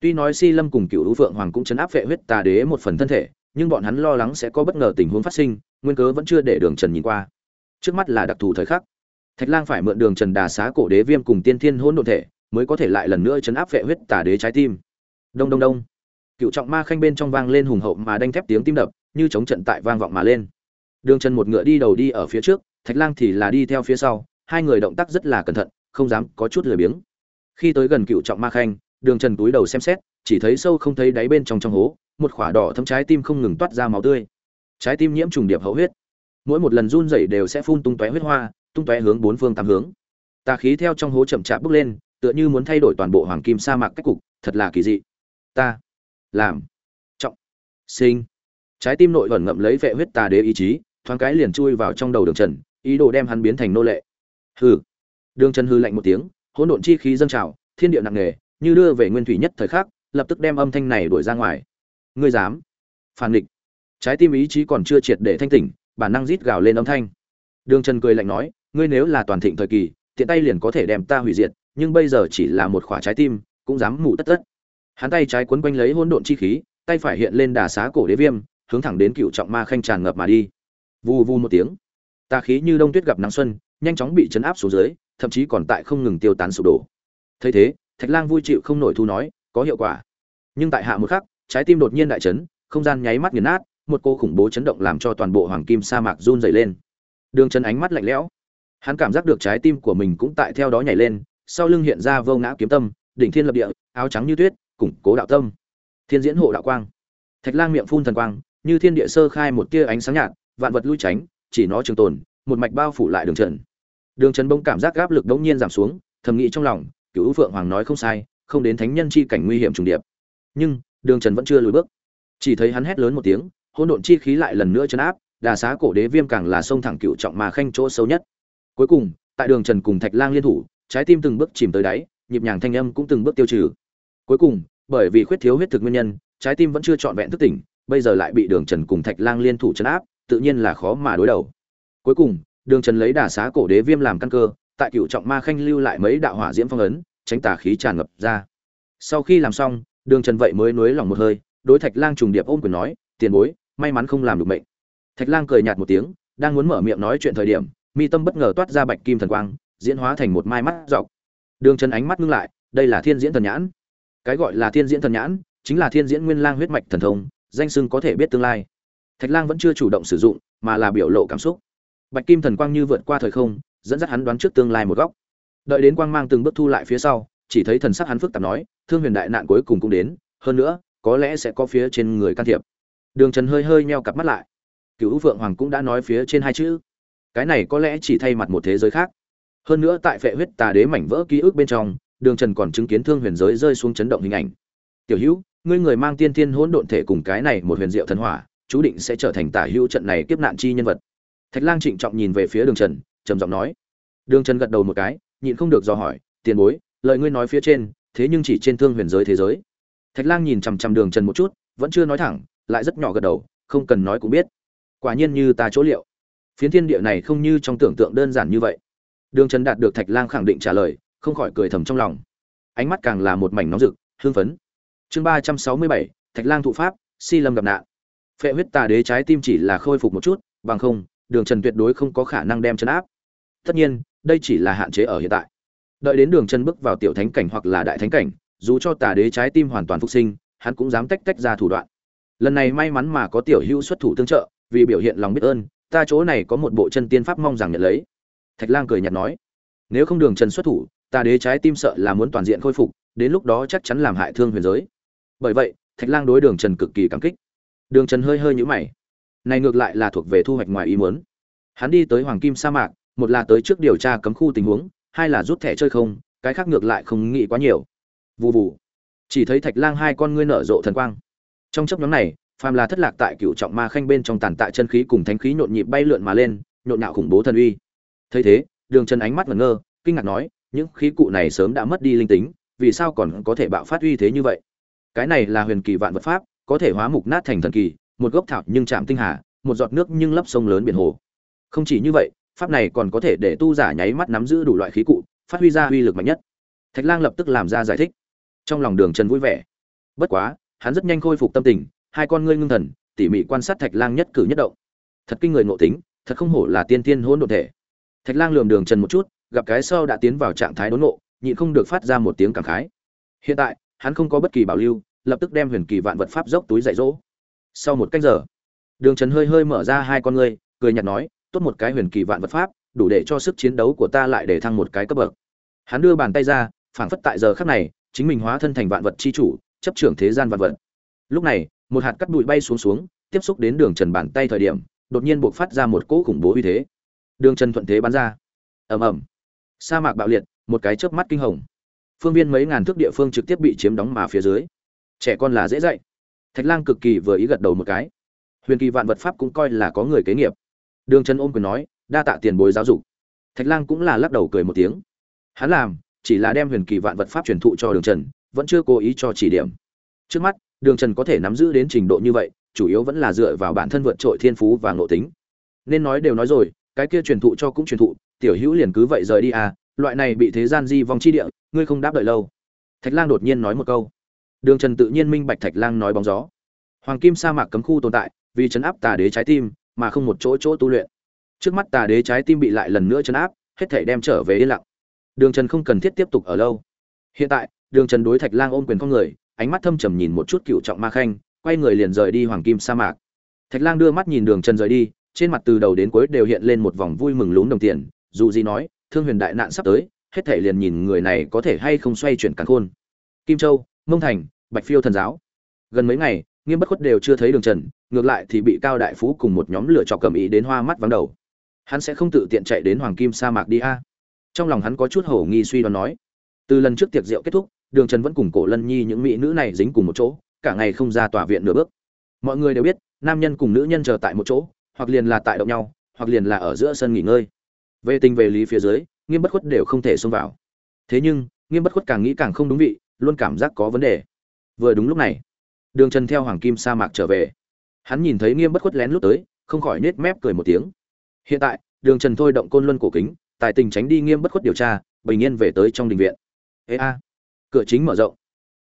Tuy nói si lâm cùng cựu lũ phượng hoàng cũng chấn áp phệ huyết tà đế một phần thân thể nhưng bọn hắn lo lắng sẽ có bất ngờ tình huống phát sinh, nguyên cớ vẫn chưa để đường trần nhìn qua. Trước mắt là đặc thù thời khắc. Thạch lang phải mượn đường trần đà xá cổ đế viêm cùng tiên thiên hỗn độn thể, mới có thể lại lần nữa chấn áp phệ huyết tà đế trái tim. Đông đông đông. Cựu trọng ma khanh bên trong vang lên hùng hậu mà đanh thép tiếng tim đập, như chống trận tại vang vọng mà lên. Đường trần một ngựa đi đầu đi ở phía trước, thạch lang thì là đi theo phía sau, hai người động tác rất là cẩn thận, không dám có chút lười biếng. Khi tới gần cựu trọng ma khanh, đường trần túi đầu xem xét, chỉ thấy sâu không thấy đáy bên trong trong hố một khỏa đỏ thấm trái tim không ngừng toát ra máu tươi. Trái tim nhiễm trùng điệp hậu huyết. Mỗi một lần run rẩy đều sẽ phun tung tóe huyết hoa, tung tóe hướng bốn phương tám hướng. Tà khí theo trong hố chậm chạp bước lên, tựa như muốn thay đổi toàn bộ hoàng kim sa mạc cách cục, thật là kỳ dị. Ta làm trọng sinh. Trái tim nội vẩn ngậm lấy vệ huyết tà đế ý chí, thoáng cái liền chui vào trong đầu đường trần, ý đồ đem hắn biến thành nô lệ. Hừ. Đường trần hư lạnh một tiếng, hỗn độn chi khí dâng trào, thiên địa nặng nề, như đưa về nguyên thủy nhất thời khắc, lập tức đem âm thanh này đuổi ra ngoài ngươi dám. Phản địch trái tim ý chí còn chưa triệt để thanh tỉnh, bản năng rít gào lên âm thanh. Đường trần cười lạnh nói, ngươi nếu là toàn thịnh thời kỳ, tiện tay liền có thể đem ta hủy diệt, nhưng bây giờ chỉ là một khỏa trái tim, cũng dám mù tất tất. Hắn tay trái quấn quanh lấy hỗn độn chi khí, tay phải hiện lên đà xá cổ đế viêm, hướng thẳng đến cựu trọng ma khanh tràn ngập mà đi. Vù vù một tiếng. Tà khí như đông tuyết gặp nắng xuân, nhanh chóng bị chấn áp xuống dưới, thậm chí còn tại không ngừng tiêu tán sụp đổ. Thấy thế, thạch lang vui chịu không nổi thu nói, có hiệu quả. Nhưng tại hạ một khắc trái tim đột nhiên đại chấn, không gian nháy mắt nghiền nát, một cô khủng bố chấn động làm cho toàn bộ hoàng kim sa mạc run rẩy lên. Đường chân ánh mắt lạnh lẽo. Hắn cảm giác được trái tim của mình cũng tại theo đó nhảy lên, sau lưng hiện ra vô ngã kiếm tâm, đỉnh thiên lập địa, áo trắng như tuyết, củng cố đạo tâm. Thiên diễn hộ đạo quang. Thạch lang miệng phun thần quang, như thiên địa sơ khai một tia ánh sáng nhạt, vạn vật lui tránh, chỉ nó trường tồn, một mạch bao phủ lại đường trần đường trần bỗng cảm giác áp lực đột nhiên giảm xuống, thầm nghĩ trong lòng cựu phượng hoàng nói không sai, không đến thánh nhân chi cảnh nguy hiểm trùng điệp. Nhưng đường trần vẫn chưa lùi bước. Chỉ thấy hắn hét lớn một tiếng, hỗn độn chi khí lại lần nữa chấn áp, đà xá cổ đế viêm càng là sông thẳng cựu trọng mà khanh chỗ sâu nhất. Cuối cùng, tại đường trần cùng thạch lang liên thủ, trái tim từng bước chìm tới đáy, nhịp nhàng thanh âm cũng từng bước tiêu trừ. Cuối cùng, bởi vì khuyết thiếu huyết thực nguyên nhân, trái tim vẫn chưa trọn vẹn thức tỉnh, bây giờ lại bị đường trần cùng thạch lang liên thủ chấn áp, tự nhiên là khó mà đối đầu. Cuối cùng, đường trần lấy đà xá cổ đế viêm làm căn cơ, tại cựu trọng ma khanh lưu lại mấy đạo hỏa diễm phong ấn, tránh tà khí tràn ngập ra. Sau khi làm xong đường trần vậy mới nuối lòng một hơi, đối thạch lang trùng điệp ôm quyền nói, tiền bối, may mắn không làm được mệnh. Thạch lang cười nhạt một tiếng, đang muốn mở miệng nói chuyện thời điểm, mi tâm bất ngờ toát ra bạch kim thần quang, diễn hóa thành một mai mắt dọc đường trần ánh mắt ngưng lại, đây là thiên diễn thần nhãn. Cái gọi là thiên diễn thần nhãn, chính là thiên diễn nguyên lang huyết mạch thần thông, danh sưng có thể biết tương lai. Thạch lang vẫn chưa chủ động sử dụng, mà là biểu lộ cảm xúc. Bạch kim thần quang như vượt qua thời không, dẫn dắt hắn đoán trước tương lai một góc. Đợi đến quang mang từng bước thu lại phía sau chỉ thấy thần sắc hắn phức tạp nói, thương huyền đại nạn cuối cùng cũng đến, hơn nữa, có lẽ sẽ có phía trên người can thiệp. Đường trần hơi hơi meo cặp mắt lại. Cựu phượng hoàng cũng đã nói phía trên hai chữ. Cái này có lẽ chỉ thay mặt một thế giới khác. Hơn nữa tại phệ huyết tà đế mảnh vỡ ký ức bên trong, đường trần còn chứng kiến thương huyền giới rơi xuống chấn động hình ảnh. Tiểu hữu, ngươi người mang tiên thiên hỗn độn thể cùng cái này một huyền diệu thần hỏa, chú định sẽ trở thành tả hữu trận này kiếp nạn chi nhân vật. Thạch lang trịnh trọng nhìn về phía đường trần, trầm giọng nói. Đường trần gật đầu một cái, nhịn không được dò hỏi, tiền bối lời ngươi nói phía trên, thế nhưng chỉ trên thương huyền giới thế giới. Thạch lang nhìn chằm chằm đường trần một chút, vẫn chưa nói thẳng, lại rất nhỏ gật đầu, không cần nói cũng biết. Quả nhiên như ta chỗ liệu. Phiến thiên địa này không như trong tưởng tượng đơn giản như vậy. Đường trần đạt được thạch lang khẳng định trả lời, không khỏi cười thầm trong lòng. Ánh mắt càng là một mảnh nóng rực hương phấn. Chương ba trăm sáu mươi bảy, thạch lang thụ pháp, si lâm gặp nạn. Phệ huyết tà đế trái tim chỉ là khôi phục một chút, bằng không, đường trần tuyệt đối không có khả năng đem chấn áp. Tất nhiên, đây chỉ là hạn chế ở hiện tại đợi đến đường chân bước vào tiểu thánh cảnh hoặc là đại thánh cảnh, dù cho tà đế trái tim hoàn toàn phục sinh, hắn cũng dám tách tách ra thủ đoạn. Lần này may mắn mà có tiểu hữu xuất thủ tương trợ, vì biểu hiện lòng biết ơn, ta chỗ này có một bộ chân tiên pháp mong rằng nhận lấy. Thạch lang cười nhạt nói. Nếu không đường trần xuất thủ, tà đế trái tim sợ là muốn toàn diện khôi phục, đến lúc đó chắc chắn làm hại thương huyền giới. Bởi vậy, thạch lang đối đường trần cực kỳ cảm kích. Đường trần hơi hơi nhũ mày. Này ngược lại là thuộc về thu hoạch ngoài ý muốn. Hắn đi tới hoàng kim sa mạc, một là tới trước điều tra cấm khu tình huống hai là rút thẻ chơi không, cái khác ngược lại không nghĩ quá nhiều. Vụ vụ chỉ thấy thạch lang hai con ngươi nở rộ thần quang. Trong chấp nhóm này, phàm là thất lạc tại cựu trọng ma khanh bên trong tàn tạ chân khí cùng thánh khí nhộn nhịp bay lượn mà lên, nhộn nhạo khủng bố thần uy. Thấy thế, đường chân ánh mắt ngẩn ngơ, kinh ngạc nói, những khí cụ này sớm đã mất đi linh tính, vì sao còn có thể bạo phát uy thế như vậy? Cái này là huyền kỳ vạn vật pháp, có thể hóa mục nát thành thần kỳ, một gốc thảo nhưng chạm tinh hà, một giọt nước nhưng lấp sông lớn biển hồ. Không chỉ như vậy pháp này còn có thể để tu giả nháy mắt nắm giữ đủ loại khí cụ, phát huy ra uy lực mạnh nhất. Thạch lang lập tức làm ra giải thích. Trong lòng đường trần vui vẻ. Bất quá, hắn rất nhanh khôi phục tâm tình, hai con ngươi ngưng thần, tỉ mỉ quan sát thạch lang nhất cử nhất động. Thật kinh người ngộ tính, thật không hổ là tiên tiên hôn độn thể. Thạch lang lườm đường trần một chút, gặp cái sau đã tiến vào trạng thái đốn ngộ, nhịn không được phát ra một tiếng cảm khái. Hiện tại, hắn không có bất kỳ bảo lưu, lập tức đem huyền kỳ vạn vật pháp dốc túi dạy dỗ. Sau một cách giờ, đường trần hơi hơi mở ra hai con ngươi, cười nhạt nói tốt một cái huyền kỳ vạn vật pháp, đủ để cho sức chiến đấu của ta lại để thăng một cái cấp bậc. Hắn đưa bàn tay ra, phảng phất tại giờ khắc này, chính mình hóa thân thành vạn vật chi chủ, chấp trưởng thế gian vạn vật. Lúc này, một hạt cắt bụi bay xuống xuống, tiếp xúc đến đường trần bàn tay thời điểm, đột nhiên bộc phát ra một cỗ khủng bố uy thế. Đường trần thuận thế bắn ra. Ầm ầm. Sa mạc bạo liệt, một cái chớp mắt kinh hồng. Phương viên mấy ngàn thước địa phương trực tiếp bị chiếm đóng mà phía dưới. Trẻ con là dễ dạy. Thạch lang cực kỳ vừa ý gật đầu một cái. Huyền kỳ vạn vật pháp cũng coi là có người kế nghiệp đường trần ôm quyền nói, đa tạ tiền bối giáo dục. Thạch lang cũng là lắc đầu cười một tiếng. Hắn làm, chỉ là đem huyền kỳ vạn vật pháp truyền thụ cho đường trần, vẫn chưa cố ý cho chỉ điểm. Trước mắt, đường trần có thể nắm giữ đến trình độ như vậy, chủ yếu vẫn là dựa vào bản thân vượt trội thiên phú và ngộ tính. Nên nói đều nói rồi, cái kia truyền thụ cho cũng truyền thụ, tiểu hữu liền cứ vậy rời đi à loại này bị thế gian di vong chi địa, ngươi không đáp đợi lâu. Thạch lang đột nhiên nói một câu. Đường trần tự nhiên minh bạch thạch lang nói bóng gió. Hoàng kim sa mạc cấm khu tồn tại, vì chấn áp tà đế trái tim mà không một chỗ chỗ tu luyện. Trước mắt tà đế trái tim bị lại lần nữa chấn áp, hết thể đem trở về yên lặng. Đường trần không cần thiết tiếp tục ở lâu. Hiện tại, đường trần đối thạch lang ôm quyền con người, ánh mắt thâm trầm nhìn một chút cựu trọng ma khanh, quay người liền rời đi hoàng kim sa mạc. Thạch lang đưa mắt nhìn đường trần rời đi, trên mặt từ đầu đến cuối đều hiện lên một vòng vui mừng lún đồng tiền, dù gì nói, thương huyền đại nạn sắp tới, hết thể liền nhìn người này có thể hay không xoay chuyển càn khôn. Kim châu, mông thành, bạch phiêu thần giáo. Gần mấy ngày nghiêm bất khuất đều chưa thấy đường trần, ngược lại thì bị cao đại phú cùng một nhóm lửa trọc cầm ý đến hoa mắt vắng đầu. Hắn sẽ không tự tiện chạy đến hoàng kim sa mạc đi a. Trong lòng hắn có chút hổ nghi suy đoán nói, từ lần trước tiệc rượu kết thúc, đường trần vẫn cùng cổ lân nhi những mỹ nữ này dính cùng một chỗ, cả ngày không ra tòa viện nửa bước. Mọi người đều biết, nam nhân cùng nữ nhân chờ tại một chỗ, hoặc liền là tại động nhau, hoặc liền là ở giữa sân nghỉ ngơi. Về tình về lý phía dưới, nghiêm bất khuất đều không thể xông vào. Thế nhưng, nghiêm bất khuất càng nghĩ càng không đúng vị, luôn cảm giác có vấn đề. Vừa đúng lúc này đường trần theo hoàng kim sa mạc trở về. Hắn nhìn thấy nghiêm bất khuất lén lút tới, không khỏi nết mép cười một tiếng. Hiện tại, đường trần thôi động côn luân cổ kính, tài tình tránh đi nghiêm bất khuất điều tra, bình yên về tới trong đình viện. Ê a, cửa chính mở rộng.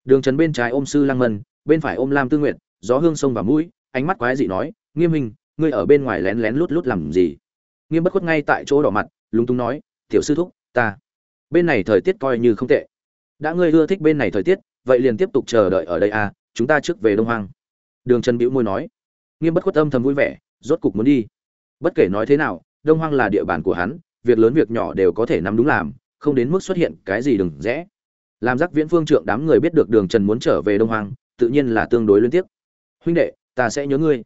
Đường trần bên trái ôm sư lang mân, bên phải ôm lam tư nguyện gió hương sông và mũi, ánh mắt quái dị nói, nghiêm minh ngươi ở bên ngoài lén lén lút lút làm gì? Nghiêm bất khuất ngay tại chỗ đỏ mặt, lúng túng nói, tiểu sư thúc, ta, bên này thời tiết coi như không tệ. Đã ngươi ưa thích bên này thời tiết, vậy liền tiếp tục chờ đợi ở đây à chúng ta trước về đông hoang. Đường trần bĩu môi nói. Nghiêm bất khuất âm thầm vui vẻ, rốt cục muốn đi. Bất kể nói thế nào, đông hoang là địa bàn của hắn, việc lớn việc nhỏ đều có thể nắm đúng làm, không đến mức xuất hiện cái gì đừng rẽ. Làm giác viễn phương trượng đám người biết được đường trần muốn trở về đông hoang, tự nhiên là tương đối liên tiếp huynh đệ, ta sẽ nhớ ngươi.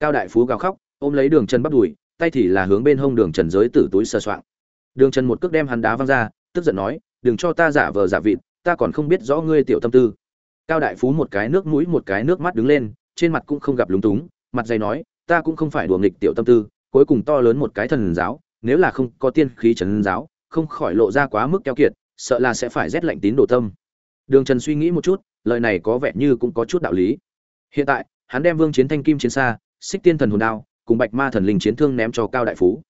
Cao đại phú gào khóc, ôm lấy đường trần bắt đùi, tay thì là hướng bên hông đường trần giới tử túi sơ soạng. Đường trần một cước đem hắn đá văng ra, tức giận nói, đừng cho ta giả vờ giả vịt, ta còn không biết rõ ngươi tiểu tâm tư cao đại phú một cái nước mũi một cái nước mắt đứng lên, trên mặt cũng không gặp lúng túng, mặt dày nói, ta cũng không phải đùa nghịch tiểu tâm tư, cuối cùng to lớn một cái thần giáo, nếu là không có tiên khí trần giáo, không khỏi lộ ra quá mức keo kiệt, sợ là sẽ phải rét lạnh tín đồ tâm. Đường trần suy nghĩ một chút, lời này có vẻ như cũng có chút đạo lý. Hiện tại, hắn đem vương chiến thanh kim chiến xa, xích tiên thần hồn đao, cùng bạch ma thần linh chiến thương ném cho cao đại phú.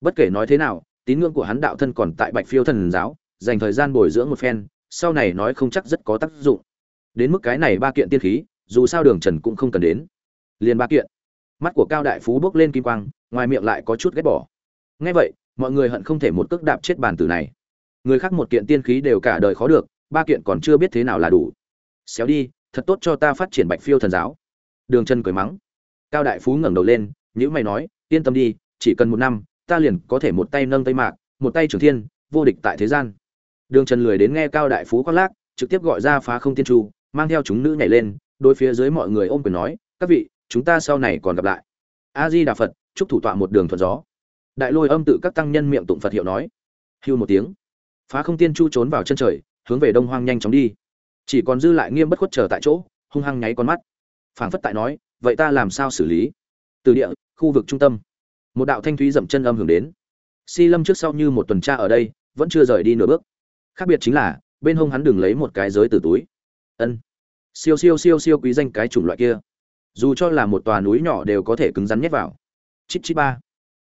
Bất kể nói thế nào, tín ngưỡng của hắn đạo thân còn tại bạch phiêu thần giáo, dành thời gian bồi dưỡng một phen, sau này nói không chắc rất có tác dụng đến mức cái này ba kiện tiên khí, dù sao đường trần cũng không cần đến. Liền ba kiện. Mắt của cao đại phú bước lên kim quang, ngoài miệng lại có chút ghét bỏ. Ngay vậy, mọi người hận không thể một cước đạp chết bàn tử này. Người khác một kiện tiên khí đều cả đời khó được, ba kiện còn chưa biết thế nào là đủ. Xéo đi, thật tốt cho ta phát triển bạch phiêu thần giáo. Đường trần cười mắng. Cao đại phú ngẩng đầu lên nhữ mày nói, yên tâm đi, chỉ cần một năm, ta liền có thể một tay nâng tây mạc, một tay trưởng thiên, vô địch tại thế gian. Đường trần lười đến nghe cao đại phú khoác lác, trực tiếp gọi ra phá không tiên tru mang theo chúng nữ nhảy lên, đối phía dưới mọi người ôm quyền nói, các vị, chúng ta sau này còn gặp lại. A di đà phật chúc thủ tọa một đường thuận gió. Đại lôi âm tự các tăng nhân miệng tụng phật hiệu nói. Hưu một tiếng. Phá không tiên chu trốn vào chân trời, hướng về đông hoang nhanh chóng đi. Chỉ còn dư lại nghiêm bất khuất chờ tại chỗ, hung hăng nháy con mắt. Phảng phất tại nói, vậy ta làm sao xử lý? Từ địa, khu vực trung tâm. Một đạo thanh thúy dậm chân âm hưởng đến. Si lâm trước sau như một tuần tra ở đây, vẫn chưa rời đi nửa bước. Khác biệt chính là, bên hông hắn đừng lấy một cái giới từ túi ân. Siêu siêu siêu siêu quý danh cái chủng loại kia. Dù cho là một tòa núi nhỏ đều có thể cứng rắn nhét vào. Chít chít ba.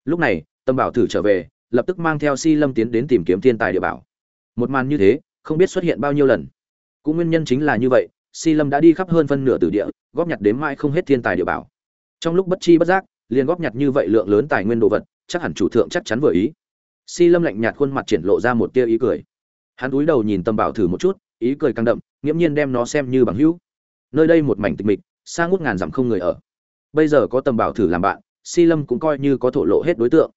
Lúc này, tâm bảo thử trở về, lập tức mang theo si lâm tiến đến tìm kiếm thiên tài địa bảo. Một màn như thế, không biết xuất hiện bao nhiêu lần. Cũng nguyên nhân chính là như vậy, si lâm đã đi khắp hơn phân nửa tử địa, góp nhặt đến mãi không hết thiên tài địa bảo. Trong lúc bất chi bất giác, liền góp nhặt như vậy lượng lớn tài nguyên đồ vật, chắc hẳn chủ thượng chắc chắn vừa ý. Si lâm lạnh nhạt khuôn mặt triển lộ ra một tia ý cười. Hắn cúi đầu nhìn tâm bảo thử một chút ý cười càng đậm, nghiễm nhiên đem nó xem như bằng hữu. Nơi đây một mảnh tịch mịch, xa ngút ngàn dặm không người ở. Bây giờ có tầm bảo thử làm bạn, si lâm cũng coi như có thổ lộ hết đối tượng.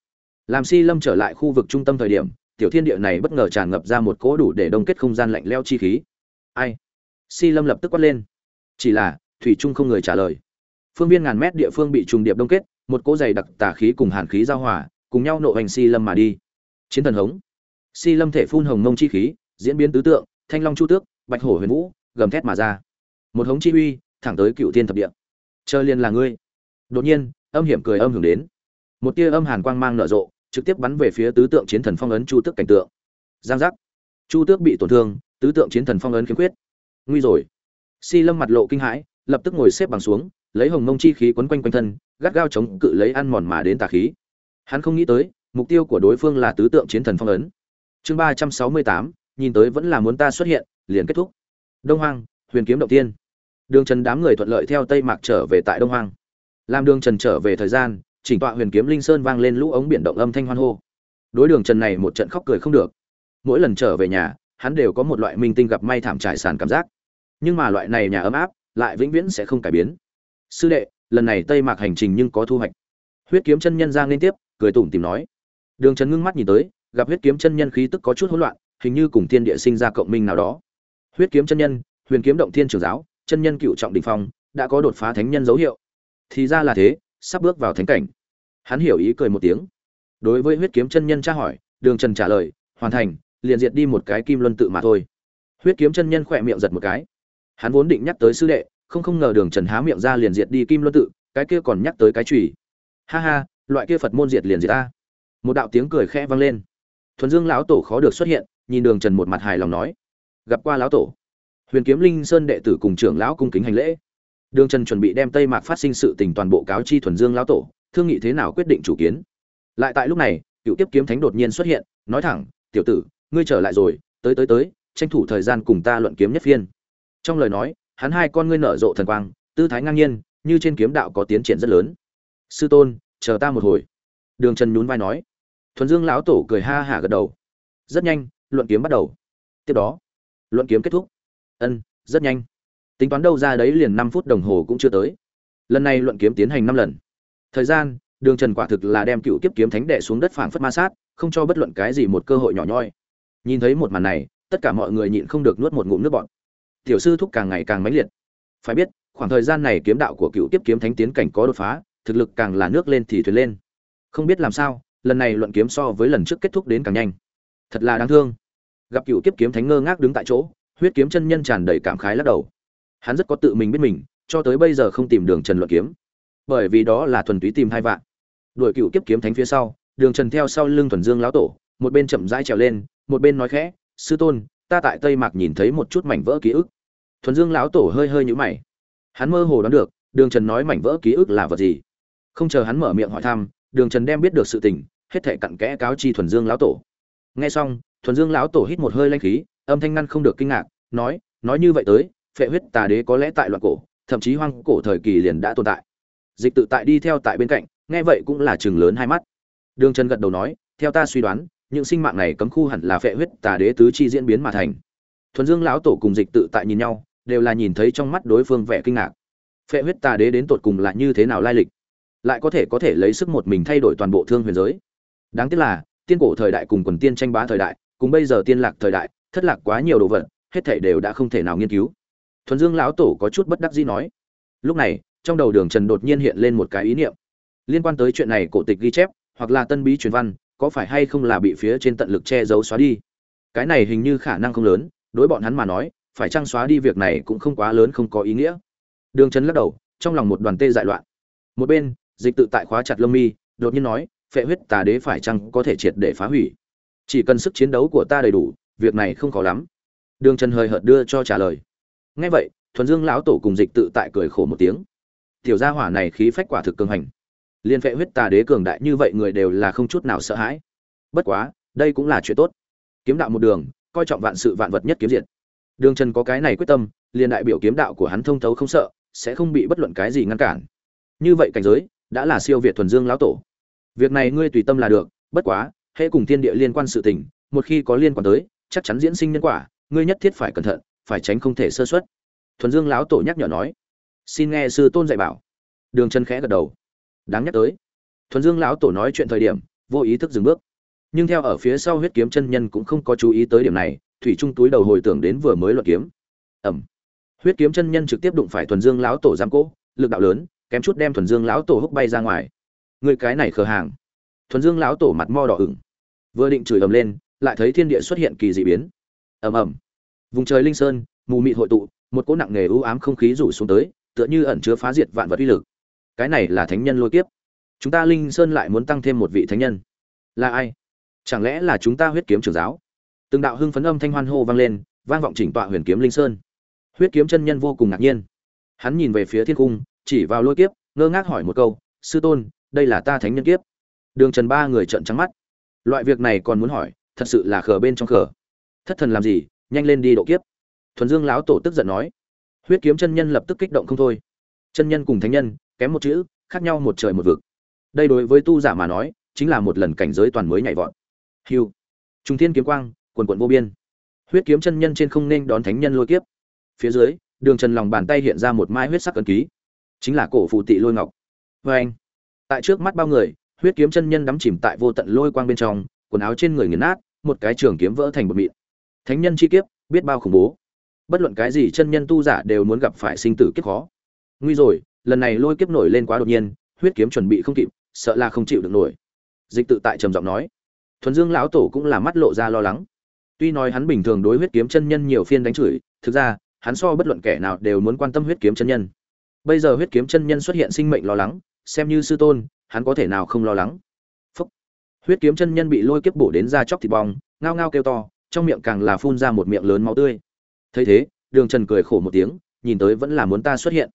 Làm si lâm trở lại khu vực trung tâm thời điểm, tiểu thiên địa này bất ngờ tràn ngập ra một cỗ đủ để đông kết không gian lạnh leo chi khí. Ai? Si lâm lập tức quát lên. Chỉ là, thủy trung không người trả lời. Phương viên ngàn mét địa phương bị trùng điệp đông kết, một cỗ dày đặc tà khí cùng hàn khí giao hòa, cùng nhau nộ hành si lâm mà đi. Chiến thần hống. Si lâm thể phun hồng mông chi khí, diễn biến tứ tượng thanh long chu tước, bạch hổ huyền vũ, gầm thét mà ra. Một hống chi uy, thẳng tới cựu thiên thập địa. Chơi liền là ngươi. Đột nhiên, âm hiểm cười âm hưởng đến. Một tia âm hàn quang mang nở rộ, trực tiếp bắn về phía tứ tượng chiến thần phong ấn chu tước cảnh tượng. Giang giác. Chu tước bị tổn thương, tứ tượng chiến thần phong ấn khiếm khuyết. Nguy rồi. Si lâm mặt lộ kinh hãi, lập tức ngồi xếp bằng xuống, lấy hồng mông chi khí quấn quanh quanh thân, gắt gao chống cự lấy ăn mòn mà đến tà khí. Hắn không nghĩ tới, mục tiêu của đối phương là tứ tượng chiến thần phong ấn. Chương ba trăm sáu mươi tám nhìn tới vẫn là muốn ta xuất hiện, liền kết thúc. Đông hoang, huyền kiếm động tiên. Đường trần đám người thuận lợi theo tây mạc trở về tại đông hoang. Làm đường trần trở về thời gian, chỉnh tọa huyền kiếm linh sơn vang lên lũ ống biển động âm thanh hoan hô. Đối đường trần này một trận khóc cười không được. Mỗi lần trở về nhà, hắn đều có một loại minh tinh gặp may thảm trải sàn cảm giác. Nhưng mà loại này nhà ấm áp, lại vĩnh viễn sẽ không cải biến. Sư đệ, lần này tây mạc hành trình nhưng có thu hoạch. Huyết kiếm chân nhân giang liên tiếp, cười tủm tìm nói. Đường trần ngưng mắt nhìn tới, gặp huyết kiếm chân nhân khí tức có chút hỗn loạn hình như cùng thiên địa sinh ra cộng minh nào đó. Huyết kiếm chân nhân, huyền kiếm động thiên trường giáo, chân nhân cựu trọng Đỉnh phong, đã có đột phá thánh nhân dấu hiệu. Thì ra là thế, sắp bước vào thánh cảnh. Hắn hiểu ý cười một tiếng. Đối với huyết kiếm chân nhân tra hỏi, đường trần trả lời, hoàn thành, liền diệt đi một cái kim luân tự mà thôi. Huyết kiếm chân nhân khẽ miệng giật một cái. Hắn vốn định nhắc tới sư đệ, không không ngờ đường trần há miệng ra liền diệt đi kim luân tự, cái kia còn nhắc tới cái chùy. Ha ha, loại kia phật môn diệt liền diệt ta. Một đạo tiếng cười khẽ vang lên. Thuần dương lão tổ khó được xuất hiện nhìn đường trần một mặt hài lòng nói, gặp qua lão tổ. Huyền kiếm linh sơn đệ tử cùng trưởng lão cung kính hành lễ. Đường trần chuẩn bị đem tây mạc phát sinh sự tình toàn bộ cáo chi thuần dương lão tổ, thương nghị thế nào quyết định chủ kiến. Lại tại lúc này, cựu tiếp kiếm thánh đột nhiên xuất hiện, nói thẳng, tiểu tử, ngươi trở lại rồi, tới tới tới, tranh thủ thời gian cùng ta luận kiếm nhất phiên. Trong lời nói, hắn hai con ngươi nở rộ thần quang, tư thái ngang nhiên, như trên kiếm đạo có tiến triển rất lớn. Sư tôn, chờ ta một hồi. Đường trần nhún vai nói. Thuần dương lão tổ cười ha hả gật đầu. Rất nhanh luận kiếm bắt đầu. Tiếp đó, luận kiếm kết thúc. Ân, rất nhanh. Tính toán đâu ra đấy liền năm phút đồng hồ cũng chưa tới. Lần này luận kiếm tiến hành năm lần. Thời gian, đường trần quả thực là đem cựu kiếp kiếm thánh đệ xuống đất phảng phất ma sát, không cho bất luận cái gì một cơ hội nhỏ nhoi. Nhìn thấy một màn này, tất cả mọi người nhịn không được nuốt một ngụm nước bọt. Tiểu sư thúc càng ngày càng mãnh liệt. Phải biết, khoảng thời gian này kiếm đạo của cựu kiếp kiếm thánh tiến cảnh có đột phá, thực lực càng là nước lên thì thuyền lên. Không biết làm sao, lần này luận kiếm so với lần trước kết thúc đến càng nhanh thật là đáng thương. Gặp cựu kiếp kiếm thánh ngơ ngác đứng tại chỗ, huyết kiếm chân nhân tràn đầy cảm khái lắc đầu. Hắn rất có tự mình biết mình, cho tới bây giờ không tìm đường trần luận kiếm. Bởi vì đó là thuần túy tìm hai vạn. Đuổi cựu kiếp kiếm thánh phía sau, đường trần theo sau lưng thuần dương lão tổ, một bên chậm rãi trèo lên, một bên nói khẽ, sư tôn, ta tại tây mạc nhìn thấy một chút mảnh vỡ ký ức. Thuần dương lão tổ hơi hơi nhũ mày. Hắn mơ hồ đoán được, đường trần nói mảnh vỡ ký ức là vật gì. Không chờ hắn mở miệng hỏi thăm, đường trần đem biết được sự tình, hết thể cặn kẽ cáo chi thuần dương lão tổ nghe xong, thuần dương lão tổ hít một hơi lanh khí, âm thanh ngăn không được kinh ngạc, nói nói như vậy tới, phệ huyết tà đế có lẽ tại loạn cổ, thậm chí hoang cổ thời kỳ liền đã tồn tại. Dịch tự tại đi theo tại bên cạnh, nghe vậy cũng là chừng lớn hai mắt. Đường trần gật đầu nói, theo ta suy đoán, những sinh mạng này cấm khu hẳn là phệ huyết tà đế tứ chi diễn biến mà thành. Thuần dương lão tổ cùng dịch tự tại nhìn nhau, đều là nhìn thấy trong mắt đối phương vẻ kinh ngạc. Phệ huyết tà đế đến tột cùng là như thế nào lai lịch? Lại có thể có thể lấy sức một mình thay đổi toàn bộ thương huyền giới. Đáng tiếc là tiên cổ thời đại cùng quần tiên tranh bá thời đại, cùng bây giờ tiên lạc thời đại, thất lạc quá nhiều đồ vật, hết thảy đều đã không thể nào nghiên cứu. Thuần dương lão tổ có chút bất đắc dĩ nói. Lúc này, trong đầu đường trần đột nhiên hiện lên một cái ý niệm. Liên quan tới chuyện này cổ tịch ghi chép, hoặc là tân bí truyền văn, có phải hay không là bị phía trên tận lực che giấu xóa đi? Cái này hình như khả năng không lớn, đối bọn hắn mà nói, phải trang xóa đi việc này cũng không quá lớn không có ý nghĩa. Đường trần lắc đầu, trong lòng một đoàn tê dại loạn. Một bên, dịch tự tại khóa chặt lông mi, đột nhiên nói phệ huyết tà đế phải chăng có thể triệt để phá hủy? Chỉ cần sức chiến đấu của ta đầy đủ, việc này không khó lắm. Đường trần hơi hợt đưa cho trả lời. Ngay vậy, thuần dương lão tổ cùng dịch tự tại cười khổ một tiếng. Tiểu gia hỏa này khí phách quả thực cường hành. Liên phệ huyết tà đế cường đại như vậy người đều là không chút nào sợ hãi. Bất quá, đây cũng là chuyện tốt. Kiếm đạo một đường, coi trọng vạn sự vạn vật nhất kiếm diệt. Đường trần có cái này quyết tâm, liền đại biểu kiếm đạo của hắn thông thấu không sợ, sẽ không bị bất luận cái gì ngăn cản. Như vậy cảnh giới, đã là siêu việt thuần dương lão tổ việc này ngươi tùy tâm là được, bất quá, hễ cùng thiên địa liên quan sự tình, một khi có liên quan tới, chắc chắn diễn sinh nhân quả, ngươi nhất thiết phải cẩn thận, phải tránh không thể sơ xuất thuần dương lão tổ nhắc nhở nói. Xin nghe sư tôn dạy bảo. Đường chân khẽ gật đầu. Đáng nhắc tới. Thuần dương lão tổ nói chuyện thời điểm, vô ý thức dừng bước. Nhưng theo ở phía sau huyết kiếm chân nhân cũng không có chú ý tới điểm này, thủy trung túi đầu hồi tưởng đến vừa mới luận kiếm. Ẩm huyết kiếm chân nhân trực tiếp đụng phải thuần dương lão tổ giam cỗ, lực đạo lớn, kém chút đem thuần dương lão tổ húc bay ra ngoài người cái này khờ hàng. Thuần dương lão tổ mặt mo đỏ ửng. Vừa định chửi ầm lên, lại thấy thiên địa xuất hiện kỳ dị biến. Ầm ầm. Vùng trời linh sơn, mù mịt hội tụ, một cỗ nặng nề u ám không khí rủ xuống tới, tựa như ẩn chứa phá diệt vạn vật uy lực. Cái này là thánh nhân lôi kiếp. Chúng ta linh sơn lại muốn tăng thêm một vị thánh nhân. Là ai? Chẳng lẽ là chúng ta huyết kiếm trưởng giáo? Từng đạo hưng phấn âm thanh hoan hô vang lên, vang vọng chỉnh tọa huyền kiếm linh sơn. Huyết kiếm chân nhân vô cùng ngạc nhiên. Hắn nhìn về phía thiên cung, chỉ vào lôi kiếp, ngơ ngác hỏi một câu, sư tôn đây là ta thánh nhân kiếp. Đường trần ba người trợn trắng mắt. Loại việc này còn muốn hỏi, thật sự là khờ bên trong khờ. Thất thần làm gì, nhanh lên đi độ kiếp. Thuần dương lão tổ tức giận nói. Huyết kiếm chân nhân lập tức kích động không thôi. Chân nhân cùng thánh nhân, kém một chữ, khác nhau một trời một vực. Đây đối với tu giả mà nói, chính là một lần cảnh giới toàn mới nhảy vọt. Hiu trung thiên kiếm quang, quần quận vô biên. Huyết kiếm chân nhân trên không nên đón thánh nhân lôi kiếp. Phía dưới, đường trần lòng bàn tay hiện ra một mai huyết sắc ấn ký. Chính là cổ phù tị lôi ngọc. Vê anh tại trước mắt bao người, huyết kiếm chân nhân đắm chìm tại vô tận lôi quang bên trong, quần áo trên người nghiền nát, một cái trường kiếm vỡ thành một mịn. Thánh nhân chi kiếp, biết bao khủng bố. Bất luận cái gì chân nhân tu giả đều muốn gặp phải sinh tử kiếp khó. Nguy rồi, lần này lôi kiếp nổi lên quá đột nhiên, huyết kiếm chuẩn bị không kịp, sợ là không chịu được nổi. Dịch tự tại trầm giọng nói. Thuần dương lão tổ cũng là mắt lộ ra lo lắng. Tuy nói hắn bình thường đối huyết kiếm chân nhân nhiều phiên đánh chửi, thực ra, hắn so bất luận kẻ nào đều muốn quan tâm huyết kiếm chân nhân. Bây giờ huyết kiếm chân nhân xuất hiện sinh mệnh lo lắng xem như sư tôn, hắn có thể nào không lo lắng? Phúc. huyết kiếm chân nhân bị lôi kiếp bổ đến ra chóc thịt bong, ngao ngao kêu to, trong miệng càng là phun ra một miệng lớn máu tươi. Thấy thế, đường trần cười khổ một tiếng, nhìn tới vẫn là muốn ta xuất hiện.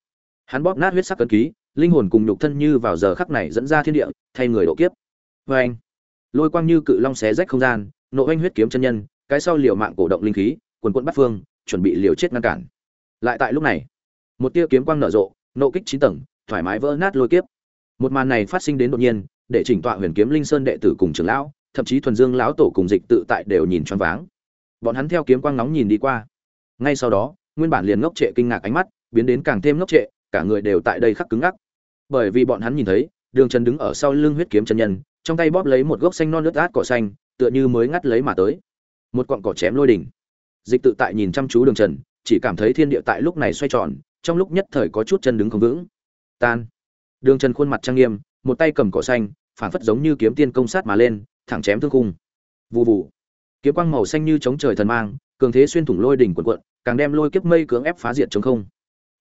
Hắn bóp nát huyết sắc cân ký, linh hồn cùng nhục thân như vào giờ khắc này dẫn ra thiên địa, thay người độ kiếp. Vê anh, lôi quang như cự long xé rách không gian, nộ anh huyết kiếm chân nhân, cái sau liều mạng cổ động linh khí, quần quận bắt phương, chuẩn bị liều chết ngăn cản. Lại tại lúc này, một tia kiếm quang nở rộ, nộ kích chín tầng, thoải mái vỡ nát lôi kiếp một màn này phát sinh đến đột nhiên, để chỉnh tọa huyền kiếm linh sơn đệ tử cùng trưởng lão, thậm chí thuần dương lão tổ cùng dịch tự tại đều nhìn choáng váng. Bọn hắn theo kiếm quang nóng nhìn đi qua. Ngay sau đó, nguyên bản liền ngốc trệ kinh ngạc ánh mắt, biến đến càng thêm ngốc trệ, cả người đều tại đây khắc cứng ngắc. Bởi vì bọn hắn nhìn thấy, đường trần đứng ở sau lưng huyết kiếm chân nhân, trong tay bóp lấy một gốc xanh non nước át cỏ xanh, tựa như mới ngắt lấy mà tới. Một cọn cỏ chém lôi đỉnh. Dịch tự tại nhìn chăm chú đường trần, chỉ cảm thấy thiên địa tại lúc này xoay tròn, trong lúc nhất thời có chút chân đứng không vững. Tan đường trần khuôn mặt trang nghiêm, một tay cầm cỏ xanh phản phất giống như kiếm tiên công sát mà lên, thẳng chém thương cung vụ vụ kiếm quang màu xanh như chống trời thần mang, cường thế xuyên thủng lôi đỉnh quần quận, càng đem lôi kiếp mây cưỡng ép phá diệt chống không.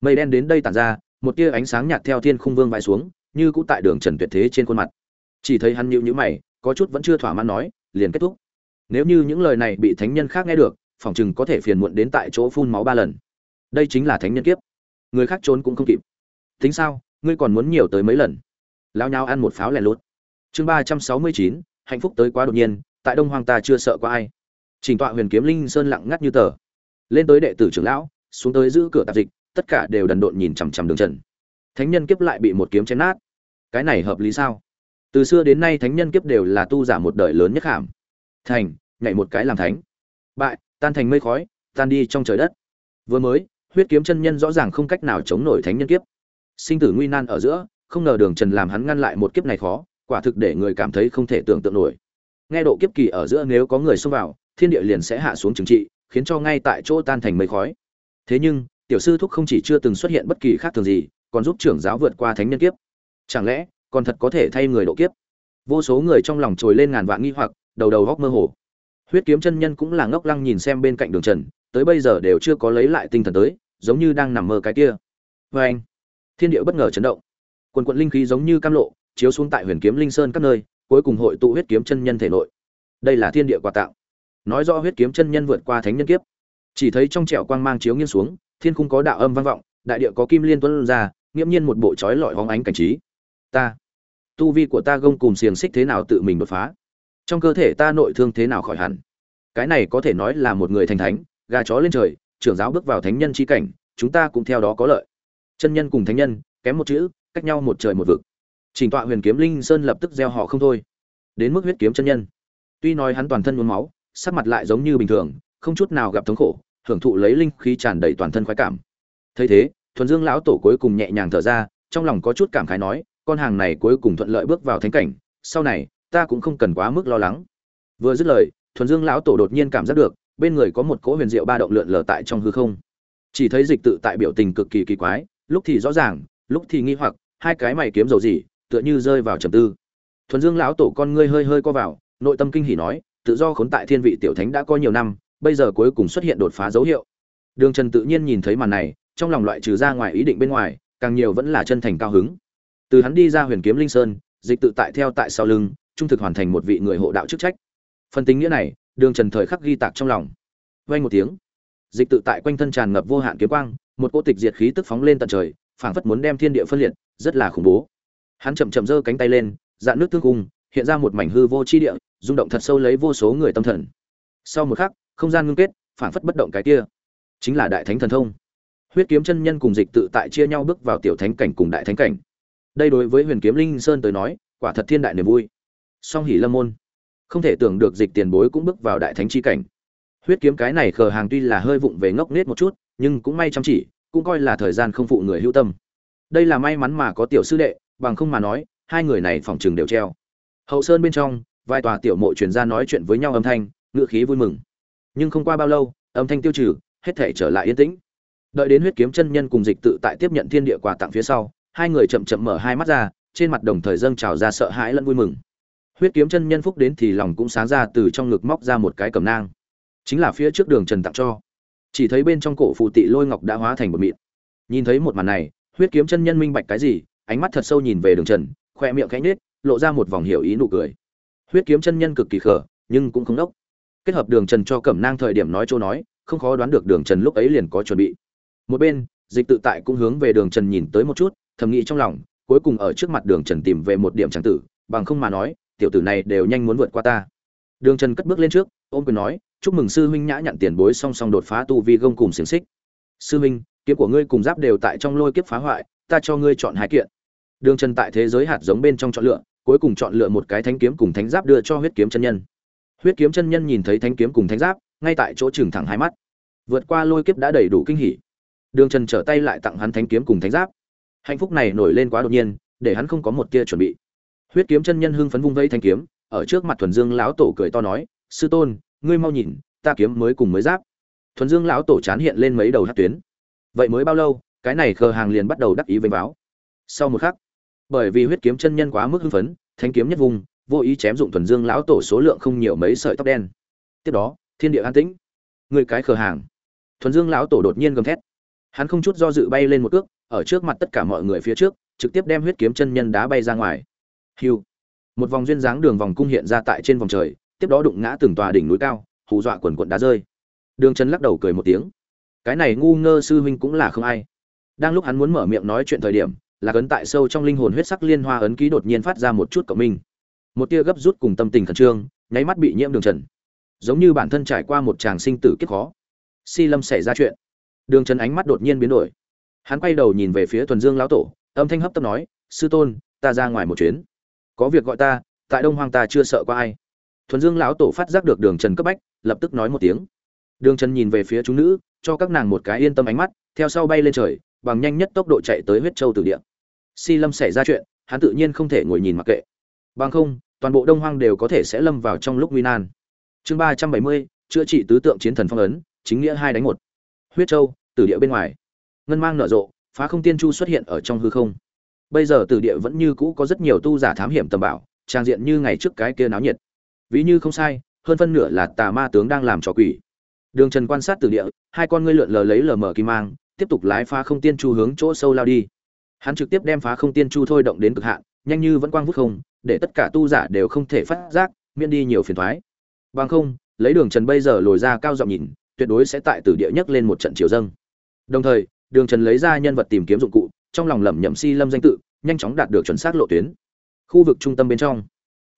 Mây đen đến đây tản ra, một tia ánh sáng nhạt theo thiên khung vương vãi xuống, như cũ tại đường trần tuyệt thế trên khuôn mặt. Chỉ thấy hắn nhịu nhữ mày, có chút vẫn chưa thỏa mãn nói, liền kết thúc. Nếu như những lời này bị thánh nhân khác nghe được, phỏng chừng có thể phiền muộn đến tại chỗ phun máu ba lần. Đây chính là thánh nhân kiếp. Người khác trốn cũng không kịp. Tính sao? Ngươi còn muốn nhiều tới mấy lần? Lao nhau ăn một pháo lẻ lốt chương ba trăm sáu mươi chín, hạnh phúc tới quá đột nhiên, tại đông hoàng ta chưa sợ có ai. Trình tọa huyền kiếm linh sơn lặng ngắt như tờ. Lên tới đệ tử trưởng lão, xuống tới giữ cửa tạp dịch, tất cả đều đần độn nhìn chằm chằm đường trần. Thánh nhân kiếp lại bị một kiếm chém nát. Cái này hợp lý sao? Từ xưa đến nay thánh nhân kiếp đều là tu giả một đời lớn nhất hàm. Thành, nhảy một cái làm thánh. Bại, tan thành mây khói, tan đi trong trời đất. Vừa mới, huyết kiếm chân nhân rõ ràng không cách nào chống nổi thánh nhân kiếp sinh tử nguy nan ở giữa, không ngờ đường trần làm hắn ngăn lại một kiếp này khó, quả thực để người cảm thấy không thể tưởng tượng nổi. Nghe độ kiếp kỳ ở giữa nếu có người xông vào, thiên địa liền sẽ hạ xuống trừng trị, khiến cho ngay tại chỗ tan thành mây khói. Thế nhưng, tiểu sư thúc không chỉ chưa từng xuất hiện bất kỳ khác thường gì, còn giúp trưởng giáo vượt qua thánh nhân kiếp. Chẳng lẽ, còn thật có thể thay người độ kiếp? Vô số người trong lòng trồi lên ngàn vạn nghi hoặc, đầu đầu góc mơ hồ. Huyết kiếm chân nhân cũng là ngốc lăng nhìn xem bên cạnh đường trần, tới bây giờ đều chưa có lấy lại tinh thần tới, giống như đang nằm mơ cái kia. Vê anh thiên địa bất ngờ chấn động. Quần quận linh khí giống như cam lộ, chiếu xuống tại huyền kiếm linh sơn các nơi, cuối cùng hội tụ huyết kiếm chân nhân thể nội. Đây là thiên địa quà tạo nói rõ huyết kiếm chân nhân vượt qua thánh nhân kiếp. Chỉ thấy trong trẻo quang mang chiếu nghiêng xuống, thiên khung có đạo âm vang vọng, đại địa có kim liên tuấn ra, nghiễm nhiên một bộ trói lọi hóng ánh cảnh trí. Ta, tu vi của ta gông cùng xiềng xích thế nào tự mình đột phá? Trong cơ thể ta nội thương thế nào khỏi hẳn? Cái này có thể nói là một người thành thánh, gà chó lên trời, trưởng giáo bước vào thánh nhân chi cảnh, chúng ta cũng theo đó có lợi chân nhân cùng thánh nhân, kém một chữ, cách nhau một trời một vực. Trình tọa huyền kiếm linh sơn lập tức gieo họ không thôi. Đến mức huyết kiếm chân nhân. Tuy nói hắn toàn thân nhuốm máu, sắc mặt lại giống như bình thường, không chút nào gặp thống khổ, hưởng thụ lấy linh khí tràn đầy toàn thân khoái cảm. Thấy thế, thuần dương lão tổ cuối cùng nhẹ nhàng thở ra, trong lòng có chút cảm khái nói, con hàng này cuối cùng thuận lợi bước vào thánh cảnh, sau này, ta cũng không cần quá mức lo lắng. Vừa dứt lời, thuần dương lão tổ đột nhiên cảm giác được, bên người có một cỗ huyền diệu ba động lượn lờ tại trong hư không. Chỉ thấy dịch tự tại biểu tình cực kỳ kỳ quái lúc thì rõ ràng, lúc thì nghi hoặc, hai cái mày kiếm dầu gì tựa như rơi vào trầm tư. Thuần dương lão tổ con ngươi hơi hơi co vào, nội tâm kinh hỉ nói, tự do khốn tại thiên vị tiểu thánh đã có nhiều năm, bây giờ cuối cùng xuất hiện đột phá dấu hiệu. Đường trần tự nhiên nhìn thấy màn này, trong lòng loại trừ ra ngoài ý định bên ngoài, càng nhiều vẫn là chân thành cao hứng. Từ hắn đi ra huyền kiếm linh sơn, dịch tự tại theo tại sau lưng, trung thực hoàn thành một vị người hộ đạo chức trách. Phần tính nghĩa này, đường trần thời khắc ghi tạc trong lòng. Vay một tiếng, dịch tự tại quanh thân tràn ngập vô hạn kiếm quang một cỗ tịch diệt khí tức phóng lên tận trời, phảng phất muốn đem thiên địa phân liệt, rất là khủng bố. Hắn chậm chậm giơ cánh tay lên, dạn nước tương cung, hiện ra một mảnh hư vô chi địa, rung động thật sâu lấy vô số người tâm thần. Sau một khắc, không gian ngưng kết, phảng phất bất động cái kia. Chính là đại thánh thần thông. Huyết kiếm chân nhân cùng dịch tự tại chia nhau bước vào tiểu thánh cảnh cùng đại thánh cảnh. Đây đối với huyền kiếm linh sơn tới nói, quả thật thiên đại niềm vui. Song hỉ lâm môn. Không thể tưởng được dịch tiền bối cũng bước vào đại thánh chi cảnh. Huyết kiếm cái này khờ hàng tuy là hơi vụng về ngốc nết một chút nhưng cũng may chăm chỉ, cũng coi là thời gian không phụ người hữu tâm. Đây là may mắn mà có tiểu sư đệ, bằng không mà nói, hai người này phòng trường đều treo. Hậu sơn bên trong, vài tòa tiểu mộ truyền ra nói chuyện với nhau âm thanh, ngựa khí vui mừng. Nhưng không qua bao lâu, âm thanh tiêu trừ, hết thể trở lại yên tĩnh. Đợi đến huyết kiếm chân nhân cùng dịch tự tại tiếp nhận thiên địa quà tặng phía sau, hai người chậm chậm mở hai mắt ra, trên mặt đồng thời dâng trào ra sợ hãi lẫn vui mừng. Huyết kiếm chân nhân phúc đến thì lòng cũng sáng ra từ trong ngực móc ra một cái cầm nang. Chính là phía trước đường trần tặng cho chỉ thấy bên trong cổ phù tị lôi ngọc đã hóa thành một mịn. Nhìn thấy một màn này, huyết kiếm chân nhân minh bạch cái gì, ánh mắt thật sâu nhìn về đường trần, khoe miệng khẽ nhếch, lộ ra một vòng hiểu ý nụ cười. Huyết kiếm chân nhân cực kỳ khờ, nhưng cũng không đốc. Kết hợp đường trần cho cẩm nang thời điểm nói chỗ nói, không khó đoán được đường trần lúc ấy liền có chuẩn bị. Một bên, dịch tự tại cũng hướng về đường trần nhìn tới một chút, thầm nghĩ trong lòng, cuối cùng ở trước mặt đường trần tìm về một điểm tràng tử, bằng không mà nói, tiểu tử này đều nhanh muốn vượt qua ta. Đường trần cất bước lên trước, ôm quyền nói chúc mừng sư huynh nhã nhận tiền bối song song đột phá tu vi gông cùng xiềng xích. Sư huynh, kiếm của ngươi cùng giáp đều tại trong lôi kiếp phá hoại, ta cho ngươi chọn hai kiện. Đường trần tại thế giới hạt giống bên trong chọn lựa, cuối cùng chọn lựa một cái thánh kiếm cùng thánh giáp đưa cho huyết kiếm chân nhân. Huyết kiếm chân nhân nhìn thấy thánh kiếm cùng thánh giáp, ngay tại chỗ trừng thẳng hai mắt. Vượt qua lôi kiếp đã đầy đủ kinh hỉ. Đường trần trở tay lại tặng hắn thánh kiếm cùng thánh giáp. Hạnh phúc này nổi lên quá đột nhiên, để hắn không có một tia chuẩn bị. Huyết kiếm chân nhân hưng phấn vung vây thanh kiếm, ở trước mặt thuần dương lão tổ cười to nói, sư tôn ngươi mau nhìn, ta kiếm mới cùng mới giáp. Thuần dương lão tổ chán hiện lên mấy đầu hát tuyến. Vậy mới bao lâu, cái này khờ hàng liền bắt đầu đắc ý vênh báo. Sau một khắc, bởi vì huyết kiếm chân nhân quá mức hưng phấn, thanh kiếm nhất vùng, vô ý chém dụng thuần dương lão tổ số lượng không nhiều mấy sợi tóc đen. Tiếp đó, thiên địa an tĩnh. Người cái khờ hàng. Thuần dương lão tổ đột nhiên gầm thét. Hắn không chút do dự bay lên một cước, ở trước mặt tất cả mọi người phía trước, trực tiếp đem huyết kiếm chân nhân đá bay ra ngoài. Hiu một vòng duyên dáng đường vòng cung hiện ra tại trên vòng trời tiếp đó đụng ngã từng tòa đỉnh núi cao, hù dọa quần quận đá rơi. Đường trần lắc đầu cười một tiếng. Cái này ngu ngơ sư huynh cũng là không ai. Đang lúc hắn muốn mở miệng nói chuyện thời điểm, là cấn tại sâu trong linh hồn huyết sắc liên hoa ấn ký đột nhiên phát ra một chút cộng minh. Một tia gấp rút cùng tâm tình khẩn trương, nháy mắt bị nhiễm đường trần. Giống như bản thân trải qua một tràng sinh tử kiếp khó. Si lâm xảy ra chuyện. Đường trần ánh mắt đột nhiên biến đổi. Hắn quay đầu nhìn về phía thuần dương lão tổ, âm thanh hấp tấp nói, sư tôn, ta ra ngoài một chuyến. Có việc gọi ta, tại đông hoang ta chưa sợ có ai thuần dương lão tổ phát giác được đường trần cấp bách, lập tức nói một tiếng. Đường trần nhìn về phía chúng nữ, cho các nàng một cái yên tâm ánh mắt, theo sau bay lên trời, bằng nhanh nhất tốc độ chạy tới huyết châu tử địa. Si lâm xảy ra chuyện, hắn tự nhiên không thể ngồi nhìn mặc kệ. Bằng không, toàn bộ đông hoang đều có thể sẽ lâm vào trong lúc nguy nan. Chương ba trăm bảy mươi, chữa trị tứ tượng chiến thần phong ấn, chính nghĩa hai đánh một. Huyết châu, tử địa bên ngoài. Ngân mang nở rộ, phá không tiên chu xuất hiện ở trong hư không. Bây giờ tử địa vẫn như cũ có rất nhiều tu giả thám hiểm tầm bảo, trang diện như ngày trước cái kia náo nhiệt ví như không sai, hơn phân nửa là tà ma tướng đang làm trò quỷ. Đường trần quan sát tử địa, hai con ngươi lượn lờ lấy lờ mờ kim mang, tiếp tục lái phá không tiên chu hướng chỗ sâu lao đi. Hắn trực tiếp đem phá không tiên chu thôi động đến cực hạn, nhanh như vẫn quang vút không, để tất cả tu giả đều không thể phát giác, miễn đi nhiều phiền thoái. Bằng không, lấy đường trần bây giờ lồi ra cao giọng nhìn, tuyệt đối sẽ tại tử địa nhất lên một trận chiều dâng. Đồng thời, đường trần lấy ra nhân vật tìm kiếm dụng cụ, trong lòng lẩm nhẩm si lâm danh tự, nhanh chóng đạt được chuẩn xác lộ tuyến. Khu vực trung tâm bên trong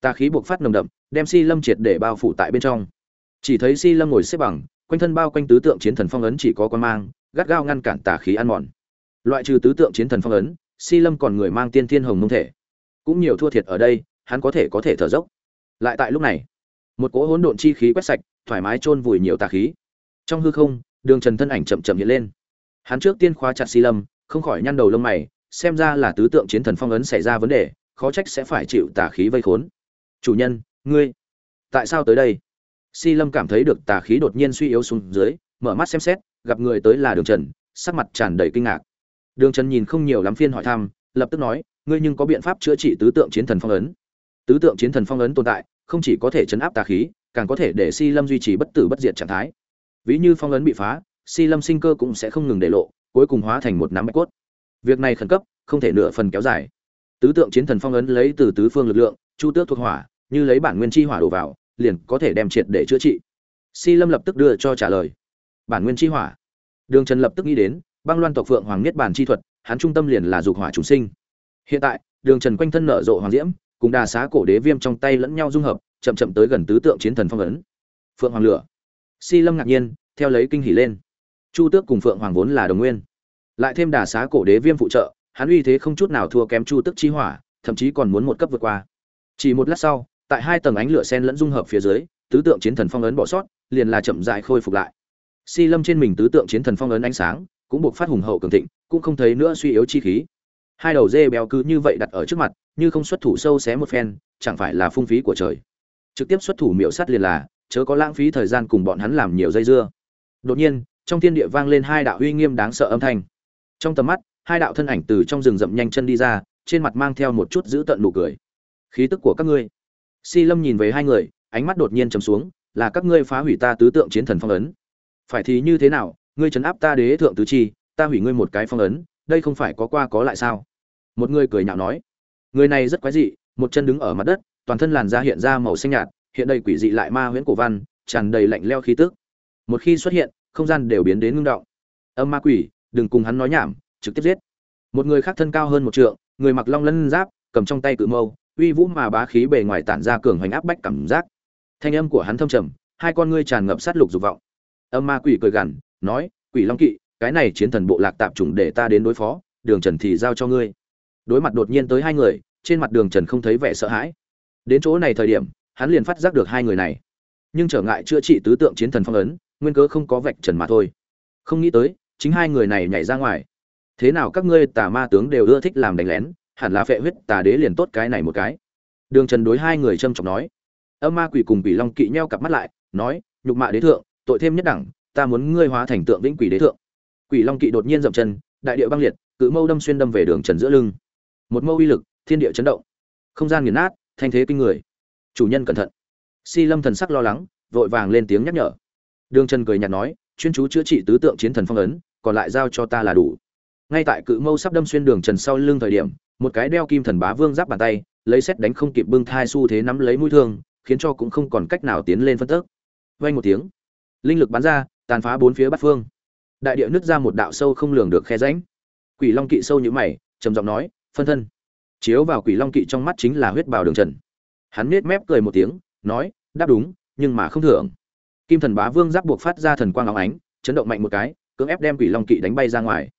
tà khí buộc phát nồng đậm, đem si lâm triệt để bao phủ tại bên trong. Chỉ thấy si lâm ngồi xếp bằng, quanh thân bao quanh tứ tượng chiến thần phong ấn chỉ có con mang, gắt gao ngăn cản tà khí ăn mòn. Loại trừ tứ tượng chiến thần phong ấn, si lâm còn người mang tiên thiên hồng mông thể. Cũng nhiều thua thiệt ở đây, hắn có thể có thể thở dốc. Lại tại lúc này, một cỗ hỗn độn chi khí quét sạch, thoải mái chôn vùi nhiều tà khí. Trong hư không, đường trần thân ảnh chậm chậm hiện lên. Hắn trước tiên khóa chặt si lâm, không khỏi nhăn đầu lông mày, xem ra là tứ tượng chiến thần phong ấn xảy ra vấn đề, khó trách sẽ phải chịu tà khí vây khốn chủ nhân, ngươi, tại sao tới đây? Si lâm cảm thấy được tà khí đột nhiên suy yếu xuống dưới, mở mắt xem xét, gặp người tới là đường trần, sắc mặt tràn đầy kinh ngạc. Đường trần nhìn không nhiều lắm phiên hỏi thăm, lập tức nói, ngươi nhưng có biện pháp chữa trị tứ tượng chiến thần phong ấn? Tứ tượng chiến thần phong ấn tồn tại, không chỉ có thể chấn áp tà khí, càng có thể để si lâm duy trì bất tử bất diệt trạng thái. Ví như phong ấn bị phá, si lâm sinh cơ cũng sẽ không ngừng để lộ, cuối cùng hóa thành một nắm bạch cốt. Việc này khẩn cấp, không thể nửa phần kéo dài. Tứ tượng chiến thần phong ấn lấy từ tứ phương lực lượng, chu tước thuộc hỏa như lấy bản nguyên chi hỏa đổ vào, liền có thể đem triệt để chữa trị. Si lâm lập tức đưa cho trả lời. Bản nguyên chi hỏa. Đường trần lập tức nghĩ đến, băng loan tộc phượng hoàng niết bản chi thuật, hắn trung tâm liền là dục hỏa chúng sinh. Hiện tại, đường trần quanh thân nở rộ hoàng diễm, cùng đà xá cổ đế viêm trong tay lẫn nhau dung hợp, chậm chậm tới gần tứ tượng chiến thần phong ấn. Phượng hoàng lửa. Si lâm ngạc nhiên, theo lấy kinh hỉ lên. Chu tước cùng phượng hoàng vốn là đồng nguyên. Lại thêm đà xá cổ đế viêm phụ trợ, hắn uy thế không chút nào thua kém chu tước chi hỏa, thậm chí còn muốn một cấp vượt qua. Chỉ một lát sau tại hai tầng ánh lửa sen lẫn dung hợp phía dưới, tứ tượng chiến thần phong ấn bỏ sót, liền là chậm dại khôi phục lại. Si lâm trên mình tứ tượng chiến thần phong ấn ánh sáng, cũng buộc phát hùng hậu cường thịnh, cũng không thấy nữa suy yếu chi khí. Hai đầu dê béo cứ như vậy đặt ở trước mặt, như không xuất thủ sâu xé một phen, chẳng phải là phung phí của trời. Trực tiếp xuất thủ miệu sắt liền là, chớ có lãng phí thời gian cùng bọn hắn làm nhiều dây dưa. Đột nhiên, trong thiên địa vang lên hai đạo uy nghiêm đáng sợ âm thanh. Trong tầm mắt, hai đạo thân ảnh từ trong rừng rậm nhanh chân đi ra, trên mặt mang theo một chút giữ tận nụ cười. Khí tức của các ngươi si lâm nhìn về hai người, ánh mắt đột nhiên trầm xuống, là các ngươi phá hủy ta tứ tượng chiến thần phong ấn. Phải thì như thế nào? Ngươi trấn áp ta đế thượng tứ chi, ta hủy ngươi một cái phong ấn, đây không phải có qua có lại sao? Một người cười nhạo nói. Người này rất quái dị, một chân đứng ở mặt đất, toàn thân làn da hiện ra màu xanh nhạt, hiện đầy quỷ dị lại ma huyễn cổ văn, tràn đầy lạnh leo khí tức. Một khi xuất hiện, không gian đều biến đến ngưng động. Âm ma quỷ, đừng cùng hắn nói nhảm, trực tiếp giết. Một người khác thân cao hơn một trượng, người mặc long lân giáp, cầm trong tay cự mâu uy vũ mà bá khí bề ngoài tản ra cường hoành áp bách cảm giác. Thanh âm của hắn thâm trầm, hai con ngươi tràn ngập sát lục dục vọng. Âm ma quỷ cười gằn, nói, quỷ long kỵ, cái này chiến thần bộ lạc tạp chủng để ta đến đối phó, đường trần thì giao cho ngươi. Đối mặt đột nhiên tới hai người, trên mặt đường trần không thấy vẻ sợ hãi. Đến chỗ này thời điểm, hắn liền phát giác được hai người này. Nhưng trở ngại chữa trị tứ tượng chiến thần phong ấn, nguyên cớ không có vạch trần mà thôi. Không nghĩ tới, chính hai người này nhảy ra ngoài. Thế nào các ngươi tà ma tướng đều ưa thích làm đánh lén hẳn là phệ huyết tà đế liền tốt cái này một cái. Đường trần đối hai người trâm trọng nói. Âm ma quỷ cùng quỷ long kỵ nheo cặp mắt lại, nói, nhục mạ đế thượng, tội thêm nhất đẳng, ta muốn ngươi hóa thành tượng vĩnh quỷ đế thượng. Quỷ long kỵ đột nhiên dậm chân, đại địa băng liệt, cự mâu đâm xuyên đâm về đường trần giữa lưng. Một mâu uy lực, thiên địa chấn động. Không gian nghiền nát, thanh thế kinh người. Chủ nhân cẩn thận. Si lâm thần sắc lo lắng, vội vàng lên tiếng nhắc nhở. Đường trần cười nhạt nói, chuyên chú chữa trị tứ tượng chiến thần phong ấn, còn lại giao cho ta là đủ. Ngay tại cự mâu sắp đâm xuyên đường trần sau lưng thời điểm một cái đeo kim thần bá vương giáp bàn tay, lấy xét đánh không kịp bưng thai xu thế nắm lấy mũi thương, khiến cho cũng không còn cách nào tiến lên phân tức vang một tiếng, linh lực bắn ra, tàn phá bốn phía bát phương. Đại địa nứt ra một đạo sâu không lường được khe rãnh. Quỷ long kỵ sâu như mày, trầm giọng nói, phân thân. Chiếu vào quỷ long kỵ trong mắt chính là huyết bào đường trần. Hắn nết mép cười một tiếng, nói, đáp đúng, nhưng mà không thưởng. Kim thần bá vương giáp buộc phát ra thần quang óng ánh, chấn động mạnh một cái, cưỡng ép đem quỷ long kỵ đánh bay ra ngoài.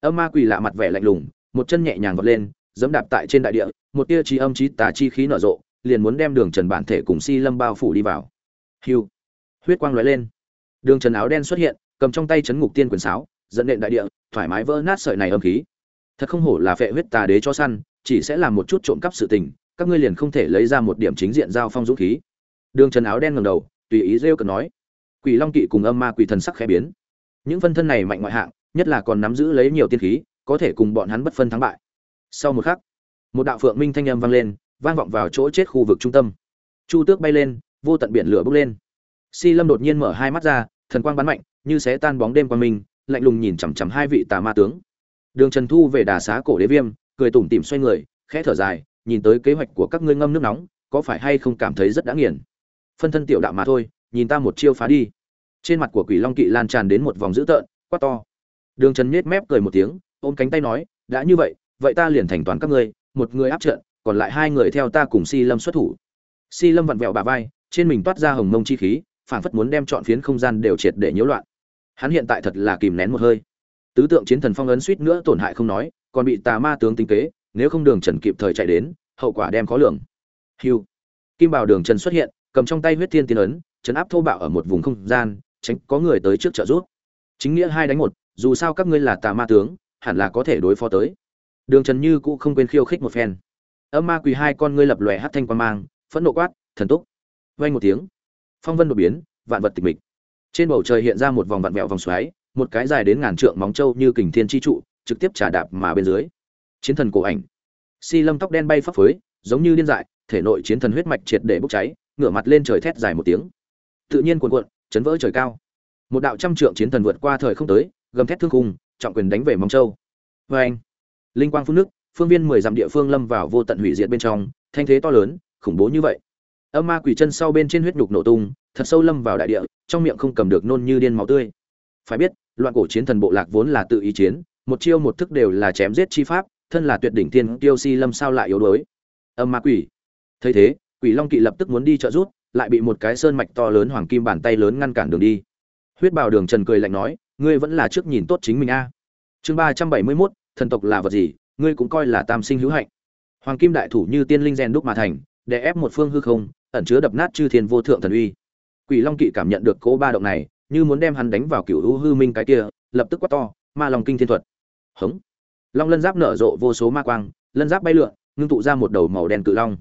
Âm ma quỷ lạ mặt vẻ lạnh lùng, một chân nhẹ nhàng vọt lên dẫm đạp tại trên đại địa, một tia trí âm trí tà chi khí nở rộ, liền muốn đem đường trần bản thể cùng si lâm bao phủ đi vào. Hiu huyết quang lóe lên. Đường trần áo đen xuất hiện, cầm trong tay chấn ngục tiên quyền sáo, dẫn nện đại địa, thoải mái vỡ nát sợi này âm khí. Thật không hổ là phệ huyết tà đế cho săn, chỉ sẽ làm một chút trộm cắp sự tình, các ngươi liền không thể lấy ra một điểm chính diện giao phong dũng khí. Đường trần áo đen ngầm đầu, tùy ý rêu cần nói. Quỷ long kỵ cùng âm ma quỷ thần sắc khẽ biến. Những phân thân này mạnh ngoại hạng, nhất là còn nắm giữ lấy nhiều tiên khí, có thể cùng bọn hắn bất phân thắng bại sau một khắc, một đạo phượng minh thanh âm vang lên, vang vọng vào chỗ chết khu vực trung tâm. Chu tước bay lên, vô tận biển lửa bốc lên. Si lâm đột nhiên mở hai mắt ra, thần quang bắn mạnh, như xé tan bóng đêm qua mình lạnh lùng nhìn chằm chằm hai vị tà ma tướng. Đường trần thu về đà xá cổ đế viêm, cười tủm tỉm xoay người, khẽ thở dài, nhìn tới kế hoạch của các ngươi ngâm nước nóng, có phải hay không cảm thấy rất đã nghiền? Phân thân tiểu đạo mà thôi, nhìn ta một chiêu phá đi. Trên mặt của quỷ long kỵ lan tràn đến một vòng dữ tợn, quát to. Đường trần nhếch mép cười một tiếng, ôm cánh tay nói, đã như vậy vậy ta liền thành toàn các ngươi, một người áp trận, còn lại hai người theo ta cùng si lâm xuất thủ. Si lâm vặn vẹo bà vai, trên mình toát ra hồng mông chi khí, phảng phất muốn đem chọn phiến không gian đều triệt để nhiễu loạn. Hắn hiện tại thật là kìm nén một hơi. Tứ tượng chiến thần phong ấn suýt nữa tổn hại không nói, còn bị tà ma tướng tính kế, nếu không đường trần kịp thời chạy đến, hậu quả đem khó lường. Hiu kim bảo đường trần xuất hiện, cầm trong tay huyết thiên tiên ấn chấn áp thô bạo ở một vùng không gian, tránh có người tới trước trợ giúp. Chính nghĩa hai đánh một, dù sao các ngươi là tà ma tướng, hẳn là có thể đối phó tới đường trần như cũ không quên khiêu khích một phen. Âm ma quỳ hai con ngươi lập lòe hát thanh quan mang, phẫn nộ quát, thần túc! Vay một tiếng, phong vân đột biến, vạn vật tịch mịch. Trên bầu trời hiện ra một vòng vạn vẹo vòng xoáy, một cái dài đến ngàn trượng móng trâu như kình thiên chi trụ, trực tiếp trả đạp mà bên dưới. Chiến thần cổ ảnh. Si lâm tóc đen bay phấp phới, giống như điên dại, thể nội chiến thần huyết mạch triệt để bốc cháy, ngửa mặt lên trời thét dài một tiếng. Tự nhiên cuồn cuộn, chấn vỡ trời cao. Một đạo trăm trượng chiến thần vượt qua thời không tới, gầm thét thương khung, trọng quyền đánh về móng châu vê anh linh quang phun nước, phương viên mười dặm địa phương lâm vào vô tận hủy diệt bên trong, thanh thế to lớn, khủng bố như vậy. Âm ma quỷ chân sau bên trên huyết nhục nổ tung, thật sâu lâm vào đại địa, trong miệng không cầm được nôn như điên máu tươi. Phải biết, loạn cổ chiến thần bộ lạc vốn là tự ý chiến, một chiêu một thức đều là chém giết chi pháp, thân là tuyệt đỉnh tiên tiêu si lâm sao lại yếu đuối. Âm ma quỷ. Thấy thế, quỷ long kỵ lập tức muốn đi trợ rút lại bị một cái sơn mạch to lớn hoàng kim bàn tay lớn ngăn cản đường đi. Huyết bào đường trần cười lạnh nói, ngươi vẫn là trước nhìn tốt chính mình a. Chương ba trăm bảy mươi mốt thần tộc là vật gì, ngươi cũng coi là tam sinh hữu hạnh. Hoàng kim đại thủ như tiên linh rèn đúc mà thành, để ép một phương hư không, ẩn chứa đập nát chư thiên vô thượng thần uy. Quỷ long kỵ cảm nhận được cố ba động này, như muốn đem hắn đánh vào cựu hữu hư minh cái kia, lập tức quát to, ma lòng kinh thiên thuật! Hống. Long lân giáp nở rộ vô số ma quang, lân giáp bay lượn, ngưng tụ ra một đầu màu đen cự long.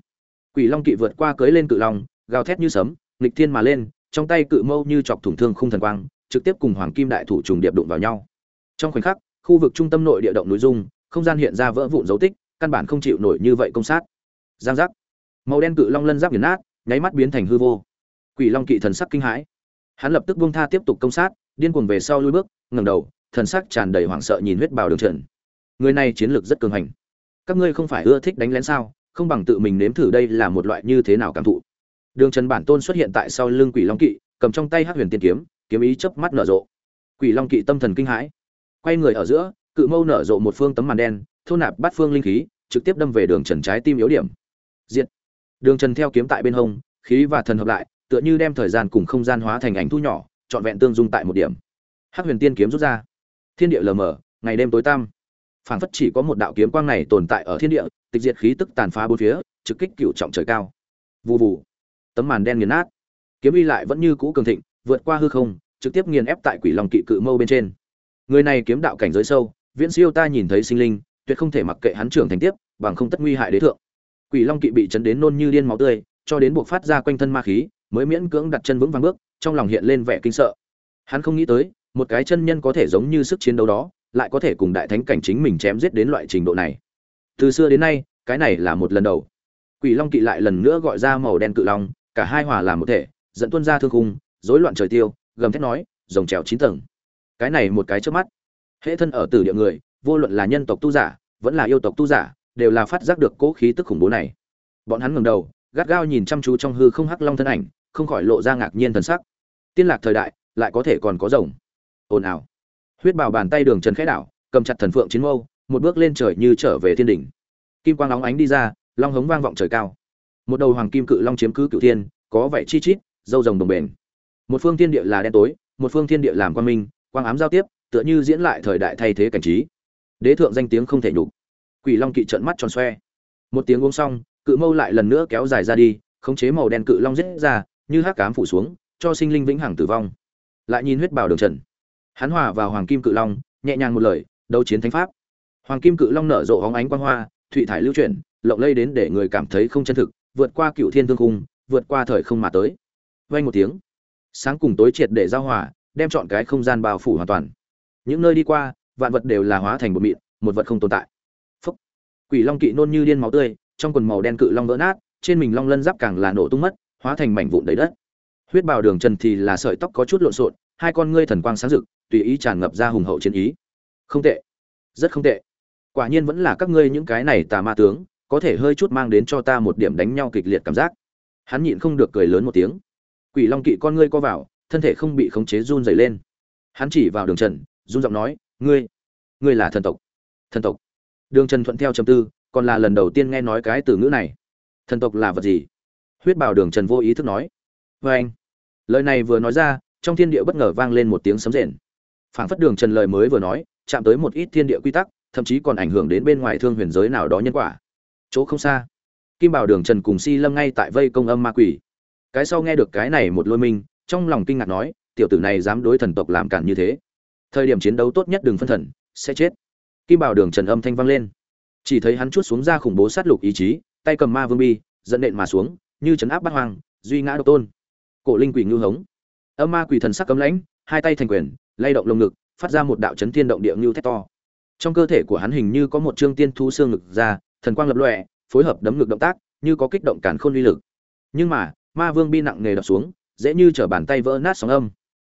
Quỷ long kỵ vượt qua cưới lên cự long, gào thét như sấm, nghịch thiên mà lên, trong tay cự mâu như chọc thủng thương khung thần quang, trực tiếp cùng hoàng kim đại thủ trùng điệp đụng vào nhau. Trong khoảnh khắc khu vực trung tâm nội địa động núi dung, không gian hiện ra vỡ vụn dấu tích, căn bản không chịu nổi như vậy công sát. Giang giác. Màu đen cự long lân giáp nghiền nát, nháy mắt biến thành hư vô. Quỷ long kỵ thần sắc kinh hãi. Hắn lập tức buông tha tiếp tục công sát, điên cuồng về sau lui bước, ngẩng đầu, thần sắc tràn đầy hoảng sợ nhìn huyết bào đường trần. Người này chiến lược rất cường hành. Các ngươi không phải ưa thích đánh lén sao? Không bằng tự mình nếm thử đây là một loại như thế nào cảm thụ. Đường trần bản tôn xuất hiện tại sau lưng quỷ long kỵ, cầm trong tay hắc huyền tiên kiếm kiếm ý chớp mắt nở rộ. Quỷ long kỵ tâm thần kinh hãi quay người ở giữa, cự mâu nở rộ một phương tấm màn đen, thôn nạp bát phương linh khí, trực tiếp đâm về đường trần trái tim yếu điểm. Diệt. Đường trần theo kiếm tại bên hông, khí và thần hợp lại, tựa như đem thời gian cùng không gian hóa thành ảnh thu nhỏ, trọn vẹn tương dung tại một điểm. Hắc huyền tiên kiếm rút ra. Thiên địa lờ mờ, ngày đêm tối tăm. Phảng phất chỉ có một đạo kiếm quang này tồn tại ở thiên địa, tịch diệt khí tức tàn phá bốn phía, trực kích cựu trọng trời cao. Vù vù. Tấm màn đen nghiền nát. Kiếm uy lại vẫn như cũ cường thịnh, vượt qua hư không, trực tiếp nghiền ép tại quỷ long kỵ cự mâu bên trên người này kiếm đạo cảnh giới sâu, viễn siêu ta nhìn thấy sinh linh, tuyệt không thể mặc kệ hắn trưởng thành tiếp, bằng không tất nguy hại đế thượng. Quỷ long kỵ bị chấn đến nôn như điên máu tươi, cho đến buộc phát ra quanh thân ma khí, mới miễn cưỡng đặt chân vững vàng bước, trong lòng hiện lên vẻ kinh sợ. Hắn không nghĩ tới, một cái chân nhân có thể giống như sức chiến đấu đó, lại có thể cùng đại thánh cảnh chính mình chém giết đến loại trình độ này. Từ xưa đến nay, cái này là một lần đầu. Quỷ long kỵ lại lần nữa gọi ra màu đen cự long, cả hai hòa làm một thể, dẫn tuân ra thương khung, rối loạn trời tiêu, gầm thét nói, rồng trèo chín tầng cái này một cái trước mắt. Hệ thân ở tử địa người, vô luận là nhân tộc tu giả, vẫn là yêu tộc tu giả, đều là phát giác được cố khí tức khủng bố này. Bọn hắn ngẩng đầu, gắt gao nhìn chăm chú trong hư không hắc long thân ảnh, không khỏi lộ ra ngạc nhiên thần sắc. Tiên lạc thời đại, lại có thể còn có rồng. Ồn ào. Huyết bào bàn tay đường trần khẽ đảo, cầm chặt thần phượng chiến mâu, một bước lên trời như trở về thiên đỉnh. Kim quang óng ánh đi ra, long hống vang vọng trời cao. Một đầu hoàng kim cự long chiếm cứ cựu thiên, có vẻ chi chít, dâu rồng đồng bền. Một phương thiên địa là đen tối, một phương thiên địa làm quan minh quang ám giao tiếp, tựa như diễn lại thời đại thay thế cảnh trí. Đế thượng danh tiếng không thể nhục. Quỷ long kỵ trợn mắt tròn xoe. Một tiếng uống xong, cự mâu lại lần nữa kéo dài ra đi, khống chế màu đen cự long rít ra, như hắc cám phủ xuống, cho sinh linh vĩnh hằng tử vong. Lại nhìn huyết bào đường trần. Hắn hòa vào hoàng kim cự long, nhẹ nhàng một lời, đấu chiến thánh pháp. Hoàng kim cự long nở rộ hóng ánh quang hoa, thụy thải lưu chuyển, lộng lây đến để người cảm thấy không chân thực, vượt qua cựu thiên thương cung vượt qua thời không mà tới. Vay một tiếng, sáng cùng tối triệt để giao hòa đem chọn cái không gian bao phủ hoàn toàn. Những nơi đi qua, vạn vật đều là hóa thành một mịn, một vật không tồn tại. Phúc. Quỷ long kỵ nôn như điên máu tươi, trong quần màu đen cự long vỡ nát, trên mình long lân giáp càng là nổ tung mất, hóa thành mảnh vụn đầy đất. Huyết bào đường trần thì là sợi tóc có chút lộn xộn, hai con ngươi thần quang sáng rực, tùy ý tràn ngập ra hùng hậu chiến ý. Không tệ. Rất không tệ. Quả nhiên vẫn là các ngươi những cái này tà ma tướng, có thể hơi chút mang đến cho ta một điểm đánh nhau kịch liệt cảm giác. Hắn nhịn không được cười lớn một tiếng. Quỷ long kỵ con ngươi co vào thân thể không bị khống chế run dày lên. Hắn chỉ vào đường trần, run giọng nói, ngươi ngươi là thần tộc. Thần tộc? Đường trần thuận theo trầm tư, còn là lần đầu tiên nghe nói cái từ ngữ này. Thần tộc là vật gì? Huyết bảo đường trần vô ý thức nói. Vê anh. Lời này vừa nói ra, trong thiên địa bất ngờ vang lên một tiếng sấm rền. Phảng phất đường trần lời mới vừa nói, chạm tới một ít thiên địa quy tắc, thậm chí còn ảnh hưởng đến bên ngoài thương huyền giới nào đó nhân quả. Chỗ không xa, kim bảo đường trần cùng si lâm ngay tại vây công âm ma quỷ. Cái sau nghe được cái này một lôi minh trong lòng kinh ngạc nói, tiểu tử này dám đối thần tộc làm cản như thế. Thời điểm chiến đấu tốt nhất đừng phân thần, sẽ chết. Kim bảo đường trần âm thanh vang lên. Chỉ thấy hắn chút xuống ra khủng bố sát lục ý chí, tay cầm ma vương bi dẫn nện mà xuống, như chấn áp bắt hoang, duy ngã độc tôn. Cổ linh quỷ ngư hống. Âm ma quỷ thần sắc cấm lãnh, hai tay thành quyền, lay động lồng ngực, phát ra một đạo chấn thiên động địa ngưu thét to. Trong cơ thể của hắn hình như có một trương tiên thu xương ngực ra, thần quang lập lọe phối hợp đấm ngực động tác, như có kích động cản khôn uy lực. Nhưng mà, ma vương bi nặng nề đập xuống dễ như trở bàn tay vỡ nát sóng âm.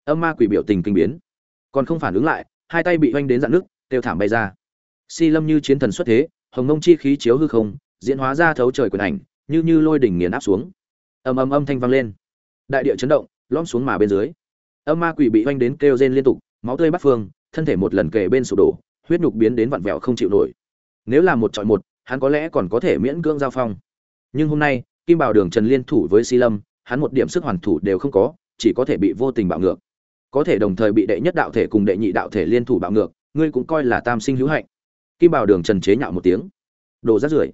Âm ma quỷ biểu tình kinh biến. Còn không phản ứng lại, hai tay bị oanh đến dạn nước têu thảm bay ra. Si lâm như chiến thần xuất thế, hồng mông chi khí chiếu hư không, diễn hóa ra thấu trời quyền ảnh, như như lôi đỉnh nghiền áp xuống. Âm âm âm thanh vang lên. Đại địa chấn động, lõm xuống mà bên dưới. Âm ma quỷ bị oanh đến kêu rên liên tục, máu tươi bắt phương, thân thể một lần kề bên sụp đổ, huyết nhục biến đến vặn vẹo không chịu nổi. Nếu là một trọi một, hắn có lẽ còn có thể miễn cưỡng giao phong. Nhưng hôm nay, kim bảo đường trần liên thủ với si lâm hắn một điểm sức hoàn thủ đều không có, chỉ có thể bị vô tình bạo ngược. Có thể đồng thời bị đệ nhất đạo thể cùng đệ nhị đạo thể liên thủ bạo ngược, ngươi cũng coi là tam sinh hữu hạnh. Kim bảo đường trần chế nhạo một tiếng. Đồ rát rưởi.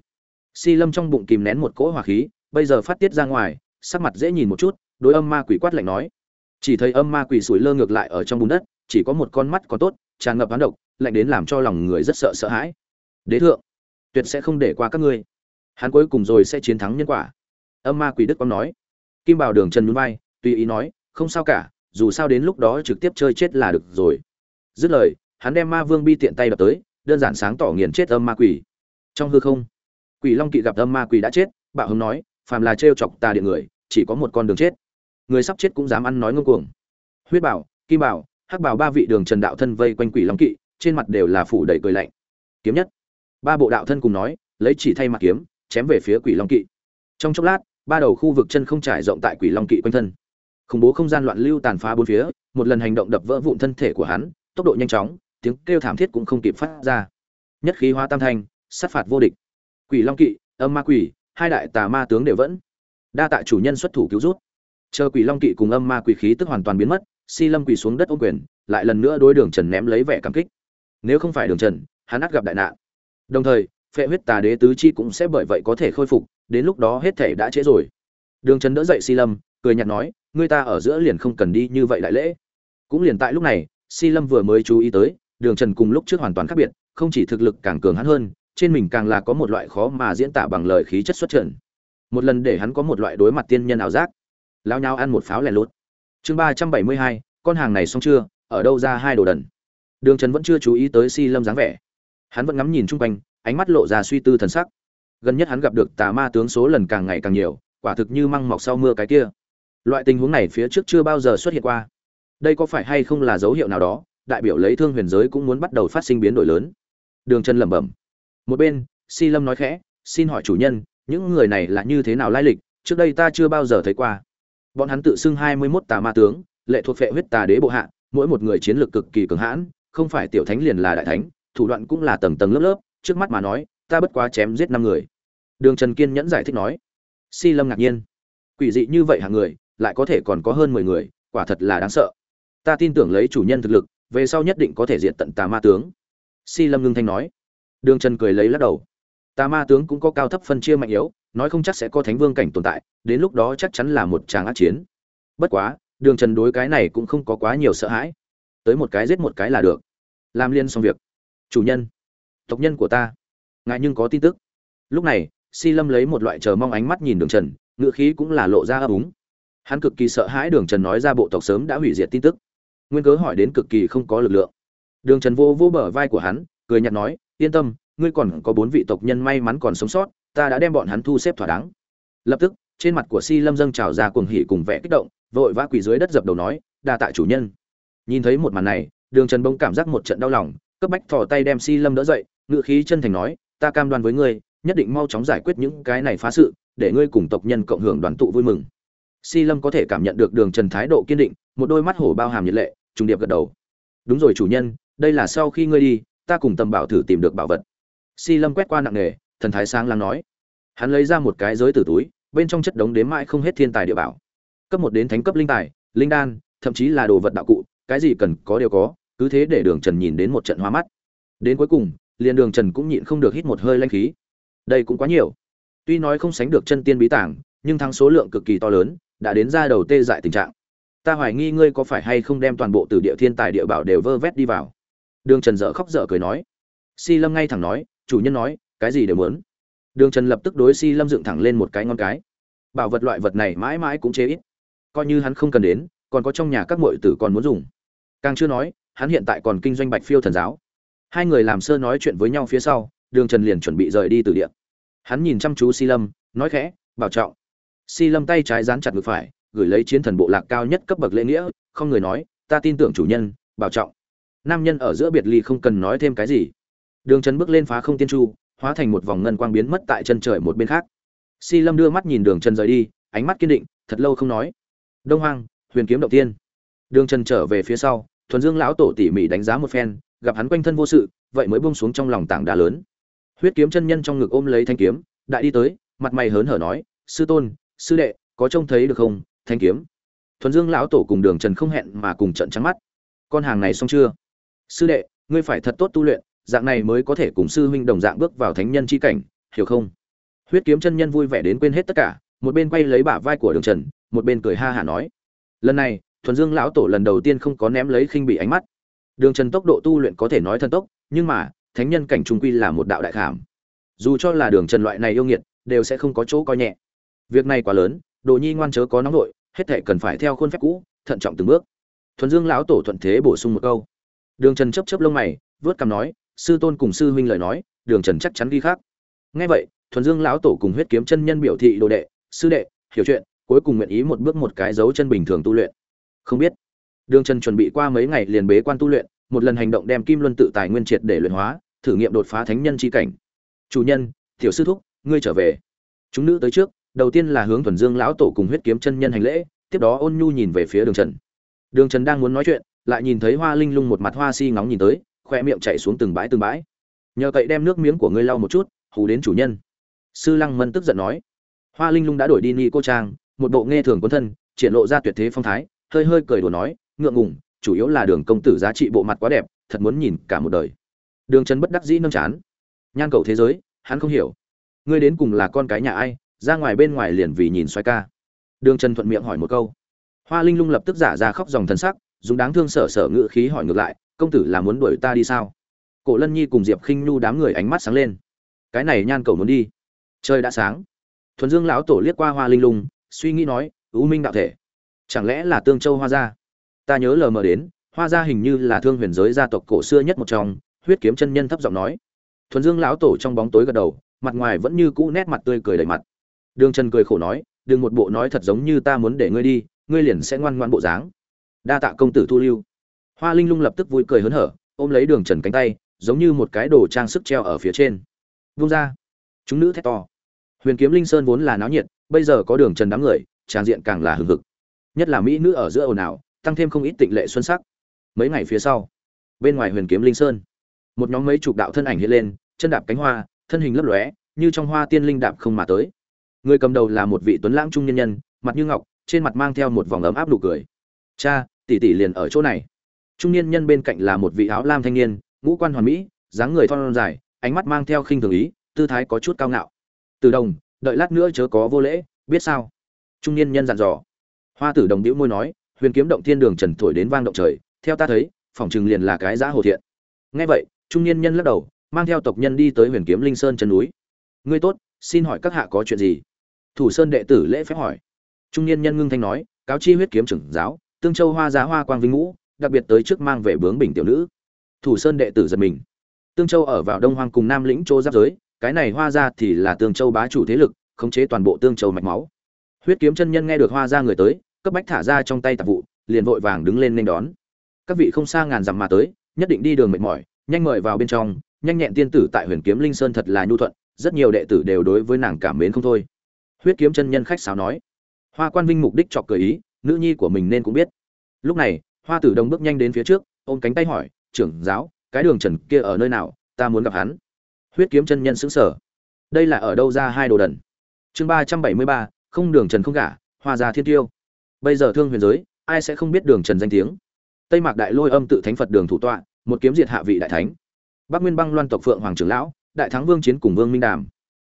Si lâm trong bụng kìm nén một cỗ hỏa khí, bây giờ phát tiết ra ngoài, sắc mặt dễ nhìn một chút, đối âm ma quỷ quát lạnh nói. Chỉ thấy âm ma quỷ sủi lơ ngược lại ở trong bùn đất, chỉ có một con mắt có tốt, tràn ngập hán độc, lạnh đến làm cho lòng người rất sợ sợ hãi. Đế thượng, tuyệt sẽ không để qua các ngươi. Hắn cuối cùng rồi sẽ chiến thắng nhân quả. Âm ma quỷ đức quang nói kim bảo đường trần núi vai, tùy ý nói, không sao cả, dù sao đến lúc đó trực tiếp chơi chết là được rồi. Dứt lời, hắn đem ma vương bi tiện tay đập tới, đơn giản sáng tỏ nghiền chết âm ma quỷ. Trong hư không, quỷ long kỵ gặp âm ma quỷ đã chết, bạo hứng nói, phàm là trêu chọc ta điện người, chỉ có một con đường chết. Người sắp chết cũng dám ăn nói ngông cuồng. Huyết bảo, kim bảo, hắc bảo ba vị đường trần đạo thân vây quanh quỷ long kỵ, trên mặt đều là phủ đầy cười lạnh. Kiếm nhất. Ba bộ đạo thân cùng nói, lấy chỉ thay mặt kiếm, chém về phía quỷ long kỵ. Trong chốc lát ba đầu khu vực chân không trải rộng tại quỷ long kỵ quanh thân. Khủng bố không gian loạn lưu tàn phá bốn phía, một lần hành động đập vỡ vụn thân thể của hắn, tốc độ nhanh chóng, tiếng kêu thảm thiết cũng không kịp phát ra. Nhất khí hóa tam thanh, sát phạt vô địch. Quỷ long kỵ, âm ma quỷ, hai đại tà ma tướng đều vẫn. Đa tạ chủ nhân xuất thủ cứu rút chờ quỷ long kỵ cùng âm ma quỷ khí tức hoàn toàn biến mất, si lâm quỳ xuống đất ô quyền, lại lần nữa đối đường trần ném lấy vẻ cảm kích. Nếu không phải đường trần, hắn ắt gặp đại nạn. Đồng thời, phệ huyết tà đế tứ chi cũng sẽ bởi vậy có thể khôi phục đến lúc đó hết thể đã trễ rồi. Đường trần đỡ dậy si lâm, cười nhạt nói người ta ở giữa liền không cần đi như vậy đại lễ. Cũng liền tại lúc này, si lâm vừa mới chú ý tới, đường trần cùng lúc trước hoàn toàn khác biệt, không chỉ thực lực càng cường hắn hơn, trên mình càng là có một loại khó mà diễn tả bằng lời khí chất xuất trần. Một lần để hắn có một loại đối mặt tiên nhân ảo giác. Lao nhau ăn một pháo lẻ lốt chương ba trăm bảy mươi hai, con hàng này xong chưa, ở đâu ra hai đồ đần? Đường trần vẫn chưa chú ý tới si lâm dáng vẻ. Hắn vẫn ngắm nhìn chung quanh, ánh mắt lộ ra suy tư thần sắc gần nhất hắn gặp được tà ma tướng số lần càng ngày càng nhiều, quả thực như măng mọc sau mưa cái kia. Loại tình huống này phía trước chưa bao giờ xuất hiện qua. Đây có phải hay không là dấu hiệu nào đó, đại biểu lấy thương huyền giới cũng muốn bắt đầu phát sinh biến đổi lớn. Đường chân lẩm bẩm. Một bên, si lâm nói khẽ, xin hỏi chủ nhân, những người này là như thế nào lai lịch? Trước đây ta chưa bao giờ thấy qua. Bọn hắn tự xưng hai mươi mốt tà ma tướng, lệ thuộc phệ huyết tà đế bộ hạ, mỗi một người chiến lược cực kỳ cường hãn, không phải tiểu thánh liền là đại thánh, thủ đoạn cũng là tầng tầng lớp lớp, trước mắt mà nói ta bất quá chém giết năm người. Đường trần kiên nhẫn giải thích nói. Si lâm ngạc nhiên. Quỷ dị như vậy hàng người, lại có thể còn có hơn mười người, quả thật là đáng sợ. Ta tin tưởng lấy chủ nhân thực lực, về sau nhất định có thể diệt tận tà ma tướng. Si lâm ngưng thanh nói. Đường trần cười lấy lắc đầu. Tà ma tướng cũng có cao thấp phân chia mạnh yếu, nói không chắc sẽ có thánh vương cảnh tồn tại, đến lúc đó chắc chắn là một tràng ác chiến. Bất quá, đường trần đối cái này cũng không có quá nhiều sợ hãi. Tới một cái giết một cái là được. Làm liên xong việc. Chủ nhân. Tộc nhân của ta ngại nhưng có tin tức. Lúc này, si lâm lấy một loại chờ mong ánh mắt nhìn đường trần ngựa khí cũng là lộ ra ấp úng. Hắn cực kỳ sợ hãi đường trần nói ra bộ tộc sớm đã hủy diệt tin tức. Nguyên cớ hỏi đến cực kỳ không có lực lượng. Đường trần vô vô bờ vai của hắn, cười nhạt nói, yên tâm, ngươi còn có bốn vị tộc nhân may mắn còn sống sót, ta đã đem bọn hắn thu xếp thỏa đáng. Lập tức, trên mặt của si lâm dâng trào ra cuồng hỉ cùng vẻ kích động, vội vã quỳ dưới đất dập đầu nói, đa tạ chủ nhân. Nhìn thấy một màn này, đường trần bỗng cảm giác một trận đau lòng, cấp bách thò tay đem si lâm đỡ dậy ngự khí chân thành nói ta cam đoan với ngươi, nhất định mau chóng giải quyết những cái này phá sự, để ngươi cùng tộc nhân cộng hưởng đoàn tụ vui mừng. Si lâm có thể cảm nhận được đường trần thái độ kiên định, một đôi mắt hổ bao hàm nhiệt lệ, trùng điệp gật đầu. Đúng rồi chủ nhân, đây là sau khi ngươi đi, ta cùng tầm bảo thử tìm được bảo vật. Si lâm quét qua nặng nề, thần thái sáng lắng nói. Hắn lấy ra một cái giới từ túi, bên trong chất đống đếm mãi không hết thiên tài địa bảo. Cấp một đến thánh cấp linh tài, linh đan, thậm chí là đồ vật đạo cụ, cái gì cần có đều có, cứ thế để đường trần nhìn đến một trận hoa mắt. Đến cuối cùng liền đường trần cũng nhịn không được hít một hơi lanh khí. Đây cũng quá nhiều. Tuy nói không sánh được chân tiên bí tảng, nhưng thắng số lượng cực kỳ to lớn, đã đến ra đầu tê dại tình trạng. Ta hoài nghi ngươi có phải hay không đem toàn bộ từ địa thiên tài địa bảo đều vơ vét đi vào? Đường trần dở khóc dở cười nói. Si lâm ngay thẳng nói, chủ nhân nói, cái gì đều muốn. Đường trần lập tức đối si lâm dựng thẳng lên một cái ngon cái. Bảo vật loại vật này mãi mãi cũng chế ít. Coi như hắn không cần đến, còn có trong nhà các muội tử còn muốn dùng. Càng chưa nói, hắn hiện tại còn kinh doanh bạch phiêu thần giáo hai người làm sơ nói chuyện với nhau phía sau, đường trần liền chuẩn bị rời đi từ điện. hắn nhìn chăm chú si lâm, nói khẽ, bảo trọng. Si lâm tay trái dán chặt ngực phải, gửi lấy chiến thần bộ lạc cao nhất cấp bậc lễ nghĩa, không người nói, ta tin tưởng chủ nhân, bảo trọng. Nam nhân ở giữa biệt ly không cần nói thêm cái gì. Đường trần bước lên phá không tiên chu hóa thành một vòng ngân quang biến mất tại chân trời một bên khác. Si lâm đưa mắt nhìn đường trần rời đi, ánh mắt kiên định, thật lâu không nói. Đông hoang, huyền kiếm động tiên. Đường trần trở về phía sau, thuần dương lão tổ tỉ mỉ đánh giá một phen gặp hắn quanh thân vô sự, vậy mới buông xuống trong lòng tảng đá lớn. Huyết kiếm chân nhân trong ngực ôm lấy thanh kiếm, đại đi tới, mặt mày hớn hở nói, sư tôn, sư đệ, có trông thấy được không? Thanh kiếm. Thuần dương lão tổ cùng đường trần không hẹn mà cùng trận trắng mắt. Con hàng này xong chưa? Sư đệ, ngươi phải thật tốt tu luyện, dạng này mới có thể cùng sư huynh đồng dạng bước vào thánh nhân chi cảnh, hiểu không? Huyết kiếm chân nhân vui vẻ đến quên hết tất cả, một bên quay lấy bả vai của đường trần, một bên cười ha hả nói, lần này, thuần dương lão tổ lần đầu tiên không có ném lấy khinh bị ánh mắt đường trần tốc độ tu luyện có thể nói thân tốc, nhưng mà, thánh nhân cảnh trung quy là một đạo đại khảm. Dù cho là đường trần loại này yêu nghiệt, đều sẽ không có chỗ coi nhẹ. Việc này quá lớn, đồ nhi ngoan chớ có nóng nội hết thể cần phải theo khuôn phép cũ, thận trọng từng bước. Thuần dương lão tổ thuận thế bổ sung một câu. Đường trần chấp chấp lông mày, vớt cằm nói, sư tôn cùng sư huynh lời nói, đường trần chắc chắn ghi khác ngay vậy, thuần dương lão tổ cùng huyết kiếm chân nhân biểu thị đồ đệ, sư đệ, hiểu chuyện, cuối cùng nguyện ý một bước một cái dấu chân bình thường tu luyện. Không biết đường trần chuẩn bị qua mấy ngày liền bế quan tu luyện, một lần hành động đem kim luân tự tài nguyên triệt để luyện hóa, thử nghiệm đột phá thánh nhân chi cảnh. Chủ nhân, tiểu sư thúc, ngươi trở về. Chúng nữ tới trước, đầu tiên là hướng thuần dương lão tổ cùng huyết kiếm chân nhân hành lễ, tiếp đó ôn nhu nhìn về phía đường trần. Đường trần đang muốn nói chuyện, lại nhìn thấy hoa linh lung một mặt hoa si ngóng nhìn tới khóe miệng chảy xuống từng bãi từng bãi. Nhờ cậy đem nước miếng của ngươi lau một chút, hù đến chủ nhân. Sư lăng mân tức giận nói. Hoa linh lung đã đổi đi ni cô trang, một bộ nghe thường quân thân, triển lộ ra tuyệt thế phong thái, hơi hơi cười đùa nói ngượng ngùng, chủ yếu là đường công tử giá trị bộ mặt quá đẹp, thật muốn nhìn cả một đời. Đường trần bất đắc dĩ nâm chán. Nhan cầu thế giới, hắn không hiểu. Ngươi đến cùng là con cái nhà ai, ra ngoài bên ngoài liền vì nhìn xoay ca. Đường trần thuận miệng hỏi một câu. Hoa linh lung lập tức giả ra khóc dòng thần sắc, dùng đáng thương sở sở ngự khí hỏi ngược lại, công tử là muốn đuổi ta đi sao? Cổ lân nhi cùng diệp khinh nhu đám người ánh mắt sáng lên. Cái này nhan cầu muốn đi. Trời đã sáng. Thuần dương lão tổ liếc qua hoa linh lung, suy nghĩ nói ưu minh đạo thể, chẳng lẽ là tương châu hoa gia? Ta nhớ lờ mờ đến, hoa gia hình như là thương huyền giới gia tộc cổ xưa nhất một trong, huyết kiếm chân nhân thấp giọng nói. Thuần dương lão tổ trong bóng tối gật đầu, mặt ngoài vẫn như cũ nét mặt tươi cười đầy mặt. Đường trần cười khổ nói, đừng một bộ nói thật giống như ta muốn để ngươi đi, ngươi liền sẽ ngoan ngoan bộ dáng. Đa tạ công tử thu lưu. Hoa linh lung lập tức vui cười hớn hở, ôm lấy đường trần cánh tay, giống như một cái đồ trang sức treo ở phía trên. Vung ra. Chúng nữ thét to. Huyền kiếm linh sơn vốn là náo nhiệt, bây giờ có đường trần đám người, tràng diện càng là hừng hực. Nhất là mỹ nữ ở giữa ồn ào tăng thêm không ít tịnh lệ xuân sắc. Mấy ngày phía sau, bên ngoài huyền kiếm linh sơn, một nhóm mấy chục đạo thân ảnh hiện lên, chân đạp cánh hoa, thân hình lấp lóe, như trong hoa tiên linh đạp không mà tới. Người cầm đầu là một vị tuấn lãng trung nhân nhân, mặt như ngọc, trên mặt mang theo một vòng ấm áp nụ cười. Cha, tỷ tỷ liền ở chỗ này. Trung niên nhân bên cạnh là một vị áo lam thanh niên, ngũ quan hoàn mỹ, dáng người thon dài, ánh mắt mang theo khinh thường ý, tư thái có chút cao ngạo. Từ đồng, đợi lát nữa chớ có vô lễ, biết sao? Trung niên nhân dặn dò. Hoa tử đồng đĩu môi nói huyền kiếm động thiên đường trần thổi đến vang động trời, theo ta thấy Phỏng chừng liền là cái giã hồ thiện. Nghe vậy, trung niên nhân lắc đầu, mang theo tộc nhân đi tới huyền kiếm linh sơn chân núi. Ngươi tốt, xin hỏi các hạ có chuyện gì? Thủ sơn đệ tử lễ phép hỏi. Trung niên nhân ngưng thanh nói, cáo chi huyết kiếm trưởng giáo, tương châu hoa giá hoa quang vinh ngũ, đặc biệt tới trước mang về bướng bình tiểu nữ. Thủ sơn đệ tử giật mình. Tương châu ở vào đông hoang cùng nam lĩnh châu giáp giới, cái này hoa ra thì là tương châu bá chủ thế lực, khống chế toàn bộ tương châu mạch máu. Huyết kiếm chân nhân nghe được hoa ra người tới cấp bách thả ra trong tay tạp vụ, liền vội vàng đứng lên nên đón. Các vị không xa ngàn dặm mà tới, nhất định đi đường mệt mỏi, nhanh mời vào bên trong, nhanh nhẹn tiên tử tại huyền kiếm linh sơn thật là nhu thuận, rất nhiều đệ tử đều đối với nàng cảm mến không thôi. Huyết kiếm chân nhân khách sáo nói. Hoa quan vinh mục đích chọc cười ý, nữ nhi của mình nên cũng biết. Lúc này, hoa tử đồng bước nhanh đến phía trước, ôm cánh tay hỏi, trưởng giáo, cái đường trần kia ở nơi nào? Ta muốn gặp hắn. Huyết kiếm chân nhân xứng sở đây là ở đâu ra hai đồ đần? Chương ba trăm bảy mươi ba, không đường trần không gả, hoa gia thiên tiêu bây giờ thương huyền giới, ai sẽ không biết đường trần danh tiếng? Tây mạc đại lôi âm tự thánh phật đường thủ tọa, một kiếm diệt hạ vị đại thánh. Bắc nguyên băng loan tộc phượng hoàng trưởng lão, đại thắng vương chiến cùng vương minh đàm.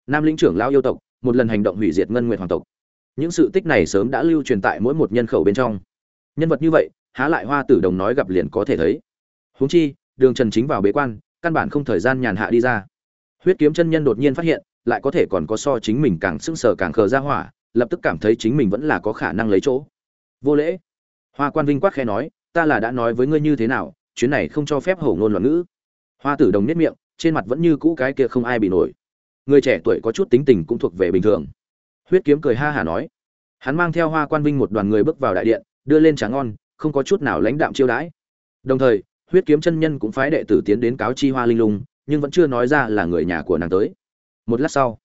Nam lĩnh trưởng lão yêu tộc, một lần hành động hủy diệt ngân nguyện hoàng tộc. Những sự tích này sớm đã lưu truyền tại mỗi một nhân khẩu bên trong. Nhân vật như vậy, há lại hoa tử đồng nói gặp liền có thể thấy. Huống chi, đường trần chính vào bế quan, căn bản không thời gian nhàn hạ đi ra. Huyết kiếm chân nhân đột nhiên phát hiện, lại có thể còn có so chính mình càng sưng sờ càng khờ ra hỏa, lập tức cảm thấy chính mình vẫn là có khả năng lấy chỗ vô lễ. Hoa quan vinh quát khe nói, ta là đã nói với ngươi như thế nào, chuyến này không cho phép hổ ngôn loạn ngữ. Hoa tử đồng nết miệng, trên mặt vẫn như cũ cái kia không ai bị nổi. Người trẻ tuổi có chút tính tình cũng thuộc về bình thường. Huyết kiếm cười ha hả nói, hắn mang theo hoa quan vinh một đoàn người bước vào đại điện, đưa lên trà ngon, không có chút nào lãnh đạm chiêu đãi. Đồng thời, huyết kiếm chân nhân cũng phái đệ tử tiến đến cáo chi hoa linh lung, nhưng vẫn chưa nói ra là người nhà của nàng tới. Một lát sau,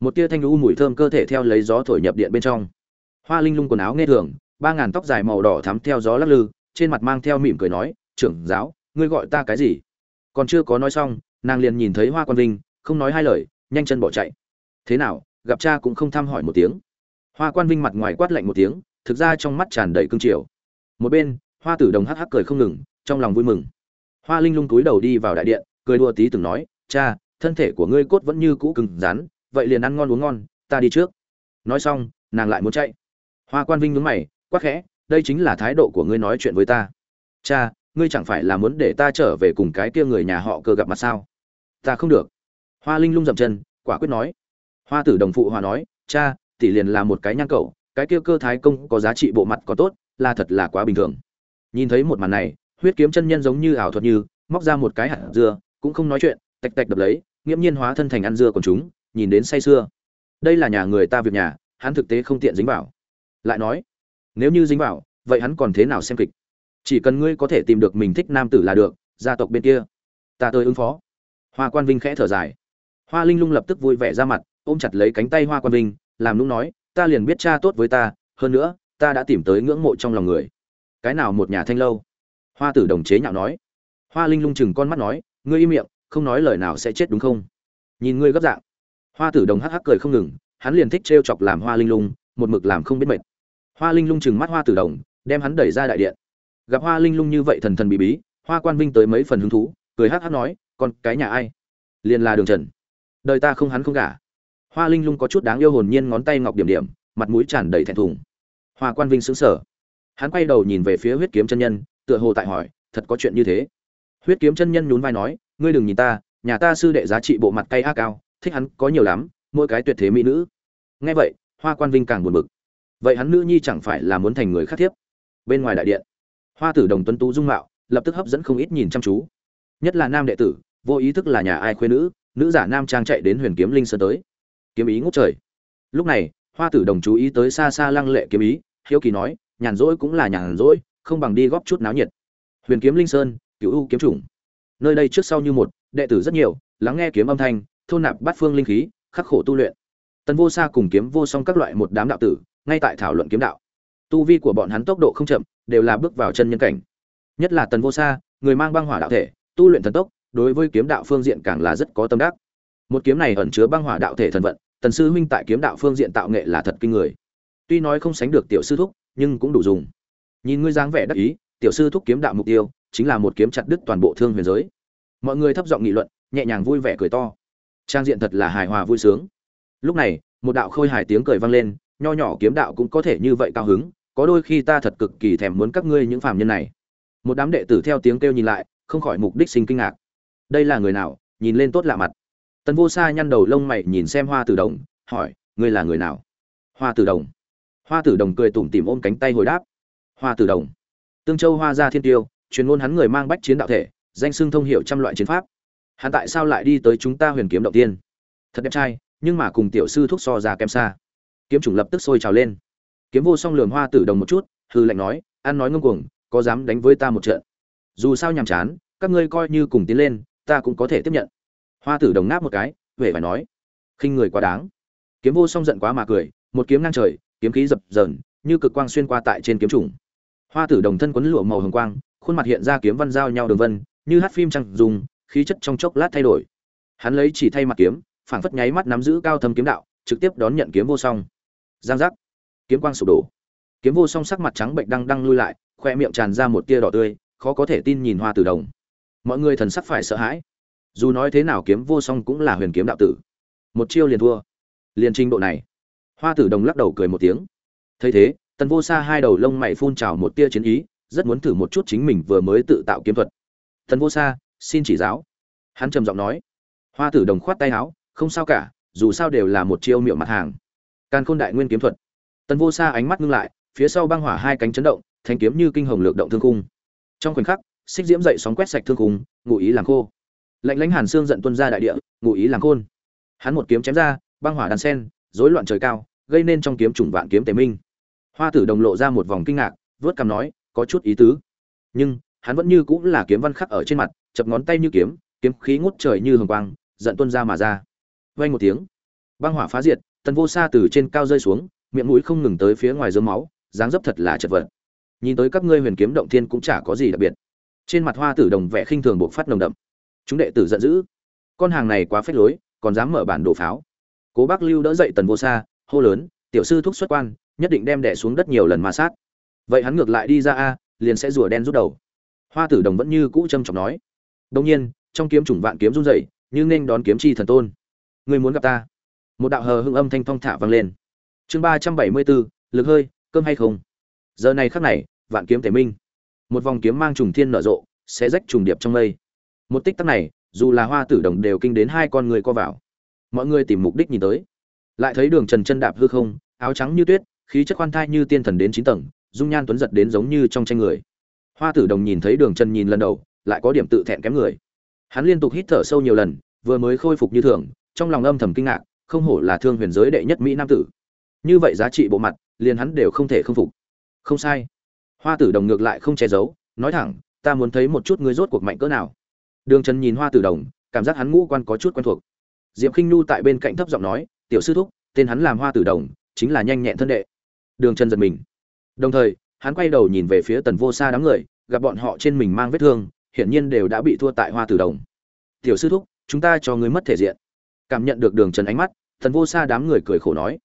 một tia thanh lũ mùi thơm cơ thể theo lấy gió thổi nhập điện bên trong. Hoa linh lung quần áo nghe thường ba ngàn tóc dài màu đỏ thắm theo gió lắc lư, trên mặt mang theo mỉm cười nói, trưởng giáo, ngươi gọi ta cái gì? Còn chưa có nói xong, nàng liền nhìn thấy hoa quan vinh, không nói hai lời, nhanh chân bỏ chạy. Thế nào, gặp cha cũng không thăm hỏi một tiếng? Hoa quan vinh mặt ngoài quát lạnh một tiếng, thực ra trong mắt tràn đầy cương triều. Một bên, hoa tử đồng hắc hắc cười không ngừng, trong lòng vui mừng. Hoa linh lung túi đầu đi vào đại điện, cười đua tí từng nói, cha, thân thể của ngươi cốt vẫn như cũ cứng rắn, vậy liền ăn ngon uống ngon, ta đi trước. Nói xong, nàng lại muốn chạy. Hoa quan vinh nhướng mày quá khẽ đây chính là thái độ của ngươi nói chuyện với ta. Cha ngươi chẳng phải là muốn để ta trở về cùng cái kia người nhà họ cơ gặp mặt sao? Ta không được. Hoa linh lung dậm chân quả quyết nói. Hoa tử đồng phụ hòa nói cha tỷ liền là một cái nhang cầu, cái kia cơ thái công có giá trị bộ mặt có tốt là thật là quá bình thường. Nhìn thấy một màn này huyết kiếm chân nhân giống như ảo thuật như móc ra một cái hạt dưa cũng không nói chuyện tạch tạch đập lấy nghiễm nhiên hóa thân thành ăn dưa còn chúng nhìn đến say sưa. Đây là nhà người ta việc nhà hắn thực tế không tiện dính vào. Lại nói nếu như dính vào, vậy hắn còn thế nào xem kịch? Chỉ cần ngươi có thể tìm được mình thích nam tử là được, gia tộc bên kia. Ta tới ứng phó. Hoa quan vinh khẽ thở dài. Hoa linh lung lập tức vui vẻ ra mặt, ôm chặt lấy cánh tay hoa quan vinh, làm nũng nói, ta liền biết cha tốt với ta, hơn nữa, ta đã tìm tới ngưỡng mộ trong lòng người. Cái nào một nhà thanh lâu? Hoa tử đồng chế nhạo nói. Hoa linh lung chừng con mắt nói, ngươi im miệng, không nói lời nào sẽ chết đúng không? Nhìn ngươi gấp dạng. Hoa tử đồng hắc hắc cười không ngừng, hắn liền thích trêu chọc làm hoa linh lung, một mực làm không biết mệt hoa linh lung chừng mắt hoa tử đồng, đem hắn đẩy ra đại điện. Gặp hoa linh lung như vậy thần thần bí bí, hoa quan vinh tới mấy phần hứng thú, cười hắc hắc nói "Còn cái nhà ai? Liền là đường trần. Đời ta không hắn không gả. Hoa linh lung có chút đáng yêu hồn nhiên ngón tay ngọc điểm điểm, mặt mũi tràn đầy thẹn thùng. Hoa quan vinh xứng sở hắn quay đầu nhìn về phía huyết kiếm chân nhân, tựa hồ tại hỏi, thật có chuyện như thế? Huyết kiếm chân nhân nhún vai nói, ngươi đừng nhìn ta, nhà ta sư đệ giá trị bộ mặt cay a cao, thích hắn có nhiều lắm, mỗi cái tuyệt thế mỹ nữ. Nghe vậy, hoa quan vinh càng buồn bực vậy hắn nữ nhi chẳng phải là muốn thành người khác thiếp. Bên ngoài đại điện, hoa tử đồng tuấn tú dung mạo, lập tức hấp dẫn không ít nhìn chăm chú. Nhất là nam đệ tử, vô ý thức là nhà ai khuyên nữ nữ giả nam trang chạy đến huyền kiếm linh sơn tới. Kiếm ý ngút trời. Lúc này, hoa tử đồng chú ý tới xa xa lăng lệ kiếm ý, hiếu kỳ nói, nhàn rỗi cũng là nhàn rỗi, không bằng đi góp chút náo nhiệt. Huyền kiếm linh sơn cựu u kiếm chủng. Nơi đây trước sau như một, đệ tử rất nhiều, lắng nghe kiếm âm thanh, thôn nạp bát phương linh khí, khắc khổ tu luyện. Tần vô xa cùng kiếm vô song các loại một đám đạo tử ngay tại thảo luận kiếm đạo. Tu vi của bọn hắn tốc độ không chậm, đều là bước vào chân nhân cảnh. Nhất là tần vô xa người mang băng hỏa đạo thể, tu luyện thần tốc, đối với kiếm đạo phương diện càng là rất có tâm đắc. Một kiếm này ẩn chứa băng hỏa đạo thể thần vận, tần sư huynh tại kiếm đạo phương diện tạo nghệ là thật kinh người. Tuy nói không sánh được tiểu sư thúc, nhưng cũng đủ dùng. Nhìn ngươi dáng vẻ đắc ý, tiểu sư thúc kiếm đạo mục tiêu, chính là một kiếm chặt đứt toàn bộ thương huyền giới. Mọi người thấp giọng nghị luận, nhẹ nhàng vui vẻ cười to. Trang diện thật là hài hòa vui sướng. Lúc này, một đạo khôi hài tiếng cười vang lên nho nhỏ kiếm đạo cũng có thể như vậy cao hứng, có đôi khi ta thật cực kỳ thèm muốn các ngươi những phàm nhân này. Một đám đệ tử theo tiếng kêu nhìn lại, không khỏi mục đích sinh kinh ngạc. Đây là người nào? Nhìn lên tốt lạ mặt. Tần vô sa nhăn đầu lông mày nhìn xem hoa tử đồng, hỏi, ngươi là người nào? Hoa tử đồng. Hoa tử đồng cười tủm tỉm ôm cánh tay hồi đáp. Hoa tử đồng. Tương châu hoa gia thiên tiêu truyền ngôn hắn người mang bách chiến đạo thể, danh xưng thông hiệu trăm loại chiến pháp. Hắn tại sao lại đi tới chúng ta huyền kiếm động tiên? Thật đẹp trai, nhưng mà cùng tiểu sư thúc so ra kém xa kiếm chủng lập tức sôi trào lên. Kiếm vô song lườm hoa tử đồng một chút hư lệnh nói, ăn nói ngông cuồng, có dám đánh với ta một trận? Dù sao nhàm chán, các ngươi coi như cùng tiến lên, ta cũng có thể tiếp nhận. Hoa tử đồng ngáp một cái huệ phải nói, khinh người quá đáng. Kiếm vô song giận quá mà cười, một kiếm ngang trời, kiếm khí dập dờn, như cực quang xuyên qua tại trên kiếm trùng hoa tử đồng thân quấn lụa màu hồng quang, khuôn mặt hiện ra kiếm văn giao nhau đường vân, như hát phim trăng dùng, khí chất trong chốc lát thay đổi. Hắn lấy chỉ thay mặt kiếm, phảng phất nháy mắt nắm giữ cao thâm kiếm đạo, trực tiếp đón nhận kiếm vô song giang giác. Kiếm quang sụp đổ. Kiếm vô song sắc mặt trắng bệnh đang đang lui lại, khoe miệng tràn ra một tia đỏ tươi, khó có thể tin nhìn hoa tử đồng. Mọi người thần sắc phải sợ hãi. Dù nói thế nào kiếm vô song cũng là huyền kiếm đạo tử. Một chiêu liền thua. Liền trình độ này. Hoa tử đồng lắc đầu cười một tiếng. Thấy thế, tần vô sa hai đầu lông mày phun trào một tia chiến ý, rất muốn thử một chút chính mình vừa mới tự tạo kiếm thuật. Tần vô sa, xin chỉ giáo. Hắn trầm giọng nói. Hoa tử đồng khoát tay áo, không sao cả, dù sao đều là một chiêu miệng mặt hàng càn khôn đại nguyên kiếm thuật. Tần vô xa ánh mắt ngưng lại, phía sau băng hỏa hai cánh chấn động, thanh kiếm như kinh hồng lược động thương cung trong khoảnh khắc, xích diễm dậy sóng quét sạch thương cung ngụ ý làm khô. Lạnh lãnh hàn xương giận tuân ra đại địa, ngụ ý làm khôn. Hắn một kiếm chém ra, băng hỏa đàn sen, rối loạn trời cao, gây nên trong kiếm trùng vạn kiếm tề minh. Hoa tử đồng lộ ra một vòng kinh ngạc, vớt cằm nói, có chút ý tứ. Nhưng, hắn vẫn như cũng là kiếm văn khắc ở trên mặt, chập ngón tay như kiếm kiếm khí ngút trời như hồng quang, giận tuân ra mà ra. Vang một tiếng, băng hỏa phá diệt tần vô sa từ trên cao rơi xuống, miệng mũi không ngừng tới phía ngoài dớm máu, dáng dấp thật là chật vật. Nhìn tới các ngươi huyền kiếm động thiên cũng chả có gì đặc biệt. Trên mặt hoa tử đồng vẻ khinh thường buộc phát nồng đậm. Chúng đệ tử giận dữ. Con hàng này quá phết lối, còn dám mở bản đồ pháo. Cố bác lưu đỡ dậy tần vô sa, hô lớn, tiểu sư thúc xuất quan, nhất định đem đẻ xuống đất nhiều lần ma sát. Vậy hắn ngược lại đi ra a, liền sẽ rùa đen rút đầu. Hoa tử đồng vẫn như cũ trâm trọng nói. Đông nhiên, trong kiếm chủng vạn kiếm run rẩy, như nên đón kiếm chi thần tôn. Người muốn gặp ta? Một đạo hờ hưng âm thanh thong thả vang lên. Chương ba trăm bảy mươi bốn, lực hơi, cơm hay không? Giờ này khắc này, vạn kiếm thể minh. Một vòng kiếm mang trùng thiên nở rộ, sẽ rách trùng điệp trong mây. Một tích tắc này, dù là hoa tử đồng đều kinh đến hai con người co vào. Mọi người tìm mục đích nhìn tới. Lại thấy đường trần chân đạp hư không, áo trắng như tuyết, khí chất khoan thai như tiên thần đến chín tầng, dung nhan tuấn giật đến giống như trong tranh người. Hoa tử đồng nhìn thấy đường trần nhìn lần đầu, lại có điểm tự thẹn kém người. Hắn liên tục hít thở sâu nhiều lần, vừa mới khôi phục như thường, trong lòng âm thầm kinh ngạc không hổ là thương huyền giới đệ nhất mỹ nam tử. Như vậy giá trị bộ mặt, liền hắn đều không thể không phục. Không sai. Hoa tử đồng ngược lại không che giấu, nói thẳng, ta muốn thấy một chút ngươi rốt cuộc mạnh cỡ nào. Đường trần nhìn hoa tử đồng, cảm giác hắn ngũ quan có chút quen thuộc. Diệp k i n h nhu tại bên cạnh thấp giọng nói, tiểu sư thúc, tên hắn làm hoa tử đồng, chính là nhanh nhẹn thân đệ. Đường trần giật mình. Đồng thời, hắn quay đầu nhìn về phía tần vô xa đám người, gặp bọn họ trên mình mang vết thương, hiển nhiên đều đã bị thua tại hoa tử đồng. Tiểu sư thúc, chúng ta cho người mất thể diện cảm nhận được đường trần ánh mắt, thần vô xa đám người cười khổ nói.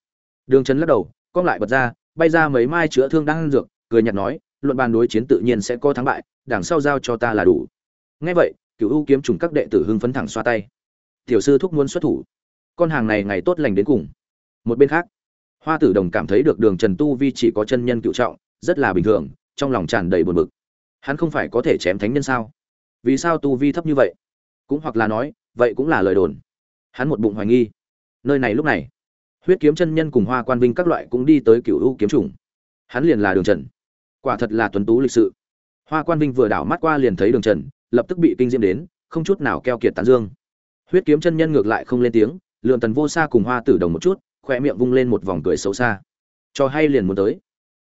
Đường trần lắc đầu, cong lại bật ra, bay ra mấy mai chữa thương đang dược, cười nhạt nói, luận bàn đối chiến tự nhiên sẽ có thắng bại đằng sau giao cho ta là đủ. Ngay vậy cựu ưu kiếm trùng các đệ tử hưng phấn thẳng xoa tay. Tiểu sư thúc muốn xuất thủ. Con hàng này ngày tốt lành đến cùng. Một bên khác, hoa tử đồng cảm thấy được đường trần tu vi chỉ có chân nhân cựu trọng, rất là bình thường, trong lòng tràn đầy buồn bực. Hắn không phải có thể chém thánh nhân sao? Vì sao tu vi thấp như vậy? Cũng hoặc là nói, vậy cũng là lời đồn hắn một bụng hoài nghi. Nơi này lúc này, huyết kiếm chân nhân cùng hoa quan vinh các loại cũng đi tới cựu ưu kiếm trùng hắn liền là đường trần. Quả thật là tuấn tú lịch sự. Hoa quan vinh vừa đảo mắt qua liền thấy đường trần, lập tức bị kinh diễm đến, không chút nào keo kiệt tán dương. Huyết kiếm chân nhân ngược lại không lên tiếng, lượn tần vô xa cùng hoa tử đồng một chút khoe miệng vung lên một vòng cười xấu xa. Cho hay liền muốn tới.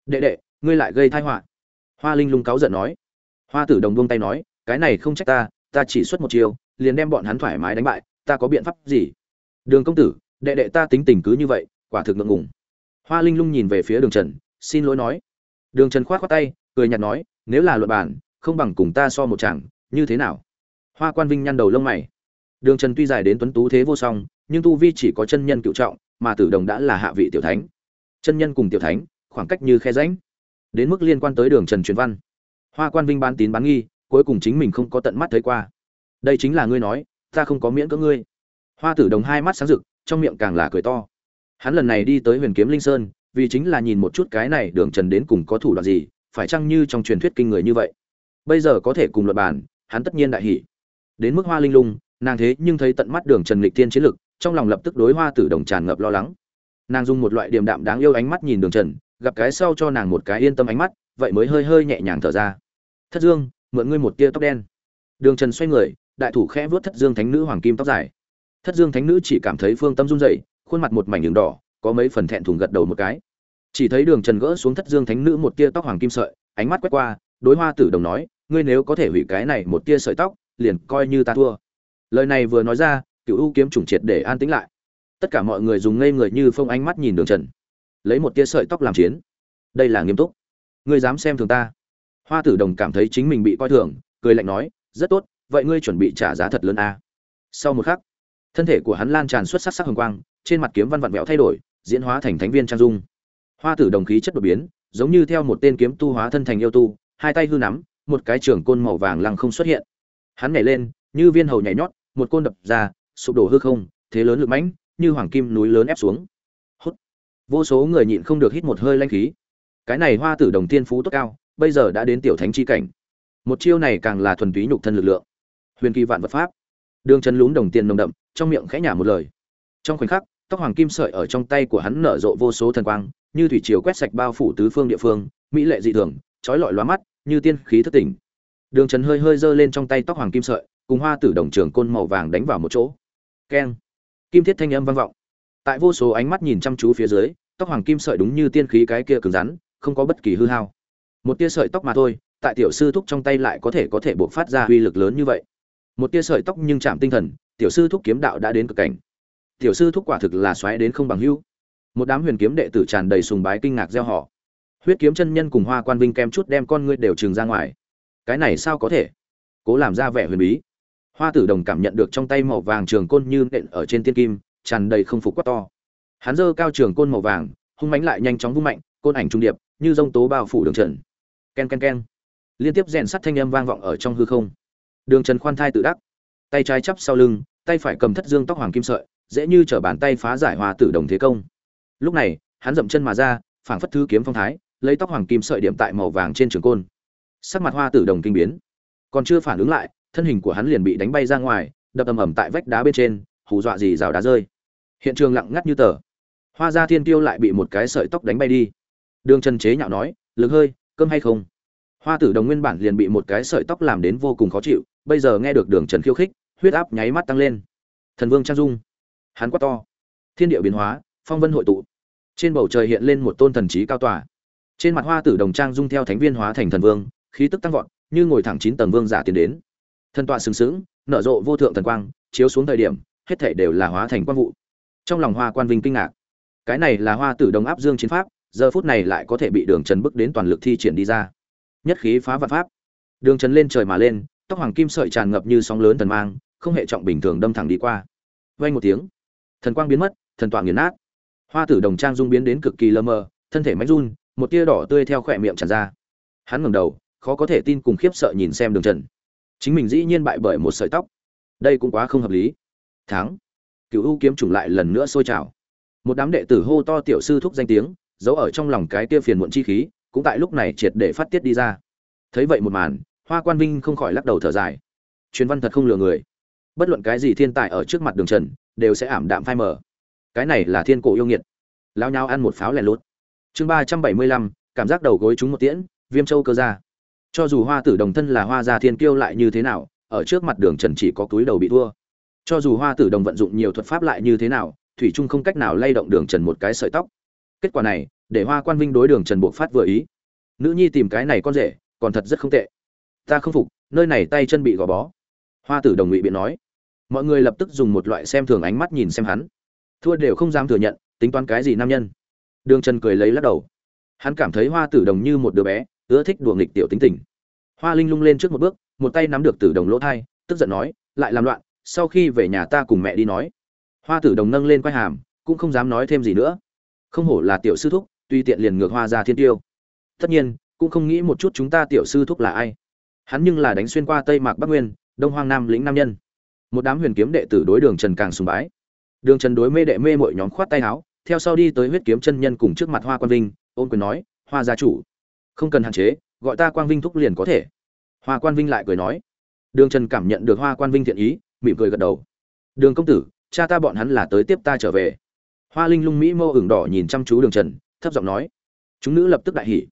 Đệ đệ, ngươi lại gây thai họa. Hoa linh lung cáu giận nói. Hoa tử đồng buông tay nói, cái này không trách ta ta chỉ xuất một chiều liền đem bọn hắn thoải mái đánh bại ta có biện pháp gì? Đường công tử, đệ đệ ta tính tình cứ như vậy, quả thực ngượng ngùng. Hoa linh lung nhìn về phía đường trần, xin lỗi nói. Đường trần khoát khoác tay, cười nhạt nói, nếu là luật bản không bằng cùng ta so một chàng, như thế nào? Hoa quan vinh nhăn đầu lông mày. Đường trần tuy dài đến tuấn tú thế vô song, nhưng tu vi chỉ có chân nhân cựu trọng, mà tử đồng đã là hạ vị tiểu thánh. Chân nhân cùng tiểu thánh, khoảng cách như khe rãnh. Đến mức liên quan tới đường trần truyền văn. Hoa quan vinh bán tín bán nghi, cuối cùng chính mình không có tận mắt thấy qua. Đây chính là ngươi nói ta không có miễn cưỡng ngươi. Hoa tử đồng hai mắt sáng rực, trong miệng càng là cười to. Hắn lần này đi tới huyền kiếm linh sơn, vì chính là nhìn một chút cái này đường trần đến cùng có thủ đoạn gì, phải chăng như trong truyền thuyết kinh người như vậy. Bây giờ có thể cùng luật bàn hắn tất nhiên đại hỷ đến mức hoa linh lung, nàng thế nhưng thấy tận mắt đường trần lịch tiên chiến lực, trong lòng lập tức đối hoa tử đồng tràn ngập lo lắng. Nàng dùng một loại điềm đạm đáng yêu ánh mắt nhìn đường trần, gặp cái sau cho nàng một cái yên tâm ánh mắt, vậy mới hơi hơi nhẹ nhàng thở ra. Thất dương, mượn ngươi một tia tóc đen. Đường trần xoay người đại thủ khẽ vuốt thất dương thánh nữ hoàng kim tóc dài. Thất dương thánh nữ chỉ cảm thấy phương tâm run rẩy, khuôn mặt một mảnh đường đỏ có mấy phần thẹn thùng gật đầu một cái. Chỉ thấy đường trần gỡ xuống thất dương thánh nữ một tia tóc hoàng kim sợi ánh mắt quét qua đối hoa tử đồng nói ngươi nếu có thể hủy cái này một tia sợi tóc liền coi như ta thua. Lời này vừa nói ra cựu u kiếm trùng triệt để an tĩnh lại. Tất cả mọi người dùng ngây người như phông ánh mắt nhìn đường trần. Lấy một tia sợi tóc làm chiến. Đây là nghiêm túc. Ngươi dám xem thường ta. Hoa tử đồng cảm thấy chính mình bị coi thường cười lạnh nói rất tốt vậy ngươi chuẩn bị trả giá thật lớn à. sau một khắc, thân thể của hắn lan tràn xuất sắc sắc hồng quang, trên mặt kiếm văn vặn vẹo thay đổi, diễn hóa thành thánh viên trang dung. Hoa tử đồng khí chất đột biến, giống như theo một tên kiếm tu hóa thân thành yêu tu, hai tay hư nắm, một cái trường côn màu vàng lăng không xuất hiện. Hắn nhảy lên, như viên hầu nhảy nhót, một côn đập ra, sụp đổ hư không, thế lớn lực mãnh, như hoàng kim núi lớn ép xuống. Hút. Vô số người nhịn không được hít một hơi lanh khí. Cái này hoa tử đồng tiên phú tốt cao, bây giờ đã đến tiểu thánh chi cảnh. Một chiêu này càng là thuần túy nhục thân lực lượng huyền kỳ vạn vật pháp. Đường chân lún đồng tiền nồng đậm, trong miệng khẽ nhả một lời. Trong khoảnh khắc, tóc hoàng kim sợi ở trong tay của hắn nở rộ vô số thần quang, như thủy chiều quét sạch bao phủ tứ phương địa phương, mỹ lệ dị thường, trói lọi lóa mắt, như tiên khí thất tỉnh. Đường trần hơi hơi giơ lên trong tay tóc hoàng kim sợi, cùng hoa tử đồng trường côn màu vàng đánh vào một chỗ. Keng. Kim thiết thanh âm vang vọng. Tại vô số ánh mắt nhìn chăm chú phía dưới, tóc hoàng kim sợi đúng như tiên khí cái kia cứng rắn, không có bất kỳ hư hao. Một tia sợi tóc mà thôi, tại tiểu sư thúc trong tay lại có thể có thể buộc phát ra uy lực lớn như vậy một tia sợi tóc nhưng chạm tinh thần, tiểu sư thúc kiếm đạo đã đến cực cảnh. Tiểu sư thúc quả thực là xoáy đến không bằng hưu. Một đám huyền kiếm đệ tử tràn đầy sùng bái kinh ngạc gieo họ. Huyết kiếm chân nhân cùng hoa quan vinh kem chút đem con ngươi đều trừng ra ngoài. Cái này sao có thể? Cố làm ra vẻ huyền bí. Hoa tử đồng cảm nhận được trong tay màu vàng trường côn như nện ở trên tiên kim, tràn đầy không phục quát to. Hắn giơ cao trường côn màu vàng, hung mánh lại nhanh chóng vung mạnh, côn ảnh trung điệp, như dông tố bao phủ đường trần. Ken ken ken. Liên tiếp rèn sắt thanh âm vang vọng ở trong hư không đường trần khoan thai tự đắc. Tay trái chắp sau lưng, tay phải cầm thất dương tóc hoàng kim sợi, dễ như t bàn tay phá giải hòa tử đồng thế công. Lúc này, hắn dậm chân mà ra, phảng phất thư kiếm phong thái, lấy tóc hoàng kim sợi điểm tại màu vàng trên trường côn. Sắc mặt hoa tử đồng kinh biến. Còn chưa phản ứng lại, thân hình của hắn liền bị đánh bay ra ngoài, đập ầm ầm tại vách đá bên trên, hù dọa gì rào đá rơi. Hiện trường lặng ngắt như tờ. Hoa gia thiên tiêu lại bị một cái sợi tóc đánh bay đi. Đường trần chế nhạo nói, lực hơi, cơm hay không? Hoa tử đồng nguyên bản liền bị một cái sợi tóc làm đến vô cùng khó chịu bây giờ nghe được đường trần khiêu khích, huyết áp nháy mắt tăng lên. Thần vương trang dung. Hắn quát to. Thiên địa biến hóa, phong vân hội tụ. Trên bầu trời hiện lên một tôn thần trí cao tỏa trên mặt hoa tử đồng trang dung theo thánh viên hóa thành thần vương, khí tức tăng vọt, như ngồi thẳng chín tầng vương giả tiến đến. Thần tọa sừng sững, nở rộ vô thượng thần quang, chiếu xuống thời điểm, hết thể đều là hóa thành quang vụ. Trong lòng hoa quan vinh kinh ngạc. Cái này là hoa tử đồng áp dương chiến pháp, giờ phút này lại có thể bị đường trần bước đến toàn lực thi triển đi ra. Nhất khí phá vạn pháp. Đường trần lên trời mà lên tóc hoàng kim sợi tràn ngập như sóng lớn thần mang, không hệ trọng bình thường đâm thẳng đi qua. Vang một tiếng, thần quang biến mất, thần tọa nghiền nát. Hoa tử đồng trang dung biến đến cực kỳ lơ mơ thân thể mánh run, một tia đỏ tươi theo khỏe miệng tràn ra. Hắn ngẩng đầu, khó có thể tin cùng khiếp sợ nhìn xem đường trần. Chính mình dĩ nhiên bại bởi một sợi tóc. Đây cũng quá không hợp lý. Thắng. Cựu u kiếm trùng lại lần nữa sôi trào. Một đám đệ tử hô to tiểu sư thúc danh tiếng, giấu ở trong lòng cái kia phiền muộn chi khí, cũng tại lúc này triệt để phát tiết đi ra. Thấy vậy một màn hoa quan vinh không khỏi lắc đầu thở dài. Truyền văn thật không lừa người. Bất luận cái gì thiên tài ở trước mặt đường trần, đều sẽ ảm đạm phai mờ. Cái này là thiên cổ yêu nghiệt. Lao nhau ăn một pháo lẻ lút. Chương ba trăm bảy mươi lăm, cảm giác đầu gối chúng một tiễn, viêm châu cơ ra. Cho dù hoa tử đồng thân là hoa gia thiên kiêu lại như thế nào, ở trước mặt đường trần chỉ có túi đầu bị thua. Cho dù hoa tử đồng vận dụng nhiều thuật pháp lại như thế nào, thủy trung không cách nào lay động đường trần một cái sợi tóc. Kết quả này, để hoa quan vinh đối đường trần buộc phát vừa ý. Nữ nhi tìm cái này con rể, còn thật rất không tệ ta không phục, nơi này tay chân bị gò bó. Hoa tử đồng ngụy biện nói. Mọi người lập tức dùng một loại xem thường ánh mắt nhìn xem hắn. Thua đều không dám thừa nhận, tính toán cái gì nam nhân. Đường trần cười lấy lắc đầu. Hắn cảm thấy hoa tử đồng như một đứa bé, ưa thích đùa nghịch tiểu tính tình. Hoa linh lung lên trước một bước, một tay nắm được tử đồng lỗ thai, tức giận nói, lại làm loạn, sau khi về nhà ta cùng mẹ đi nói. Hoa tử đồng nâng lên quai hàm, cũng không dám nói thêm gì nữa. Không hổ là tiểu sư thúc, tuy tiện liền ngược hoa ra thiên tiêu. Tất nhiên, cũng không nghĩ một chút chúng ta tiểu sư thúc là ai hắn nhưng là đánh xuyên qua tây mạc bắc nguyên, đông hoang nam lĩnh nam nhân. Một đám huyền kiếm đệ tử đối đường trần càng sùng bái. Đường trần đối mê đệ mê mọi nhóm khoát tay áo, theo sau đi tới huyết kiếm chân nhân cùng trước mặt hoa quan vinh, ôn quyền nói, hoa gia chủ, không cần hạn chế, gọi ta quang vinh thúc liền có thể. Hoa quan vinh lại cười nói. Đường trần cảm nhận được hoa quan vinh thiện ý, mỉm cười gật đầu. Đường công tử, cha ta bọn hắn là tới tiếp ta trở về. Hoa linh lung mỹ mô ửng đỏ nhìn chăm chú đường trần, thấp giọng nói. Chúng nữ lập tức đại hỉ.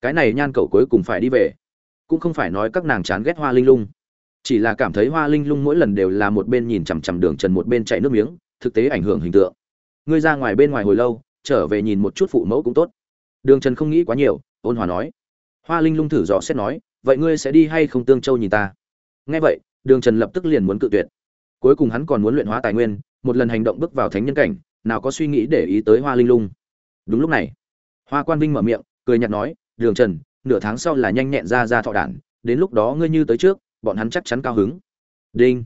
Cái này nhan cầu cuối cùng phải đi về cũng không phải nói các nàng chán ghét hoa linh lung. Chỉ là cảm thấy hoa linh lung mỗi lần đều là một bên nhìn chằm chằm đường trần một bên chạy nước miếng, thực tế ảnh hưởng hình tượng. Ngươi ra ngoài bên ngoài hồi lâu, trở về nhìn một chút phụ mẫu cũng tốt. Đường trần không nghĩ quá nhiều, ôn hòa nói. Hoa linh lung thử dò xét nói, vậy ngươi sẽ đi hay không tương châu nhìn ta? Nghe vậy, đường trần lập tức liền muốn cự tuyệt. Cuối cùng hắn còn muốn luyện hóa tài nguyên, một lần hành động bước vào thánh nhân cảnh, nào có suy nghĩ để ý tới hoa linh lung. Đúng lúc này, hoa quan vinh mở miệng, cười nhạt nói, đường trần nửa tháng sau là nhanh nhẹn ra ra thọ đản, đến lúc đó ngươi như tới trước, bọn hắn chắc chắn cao hứng. Đinh.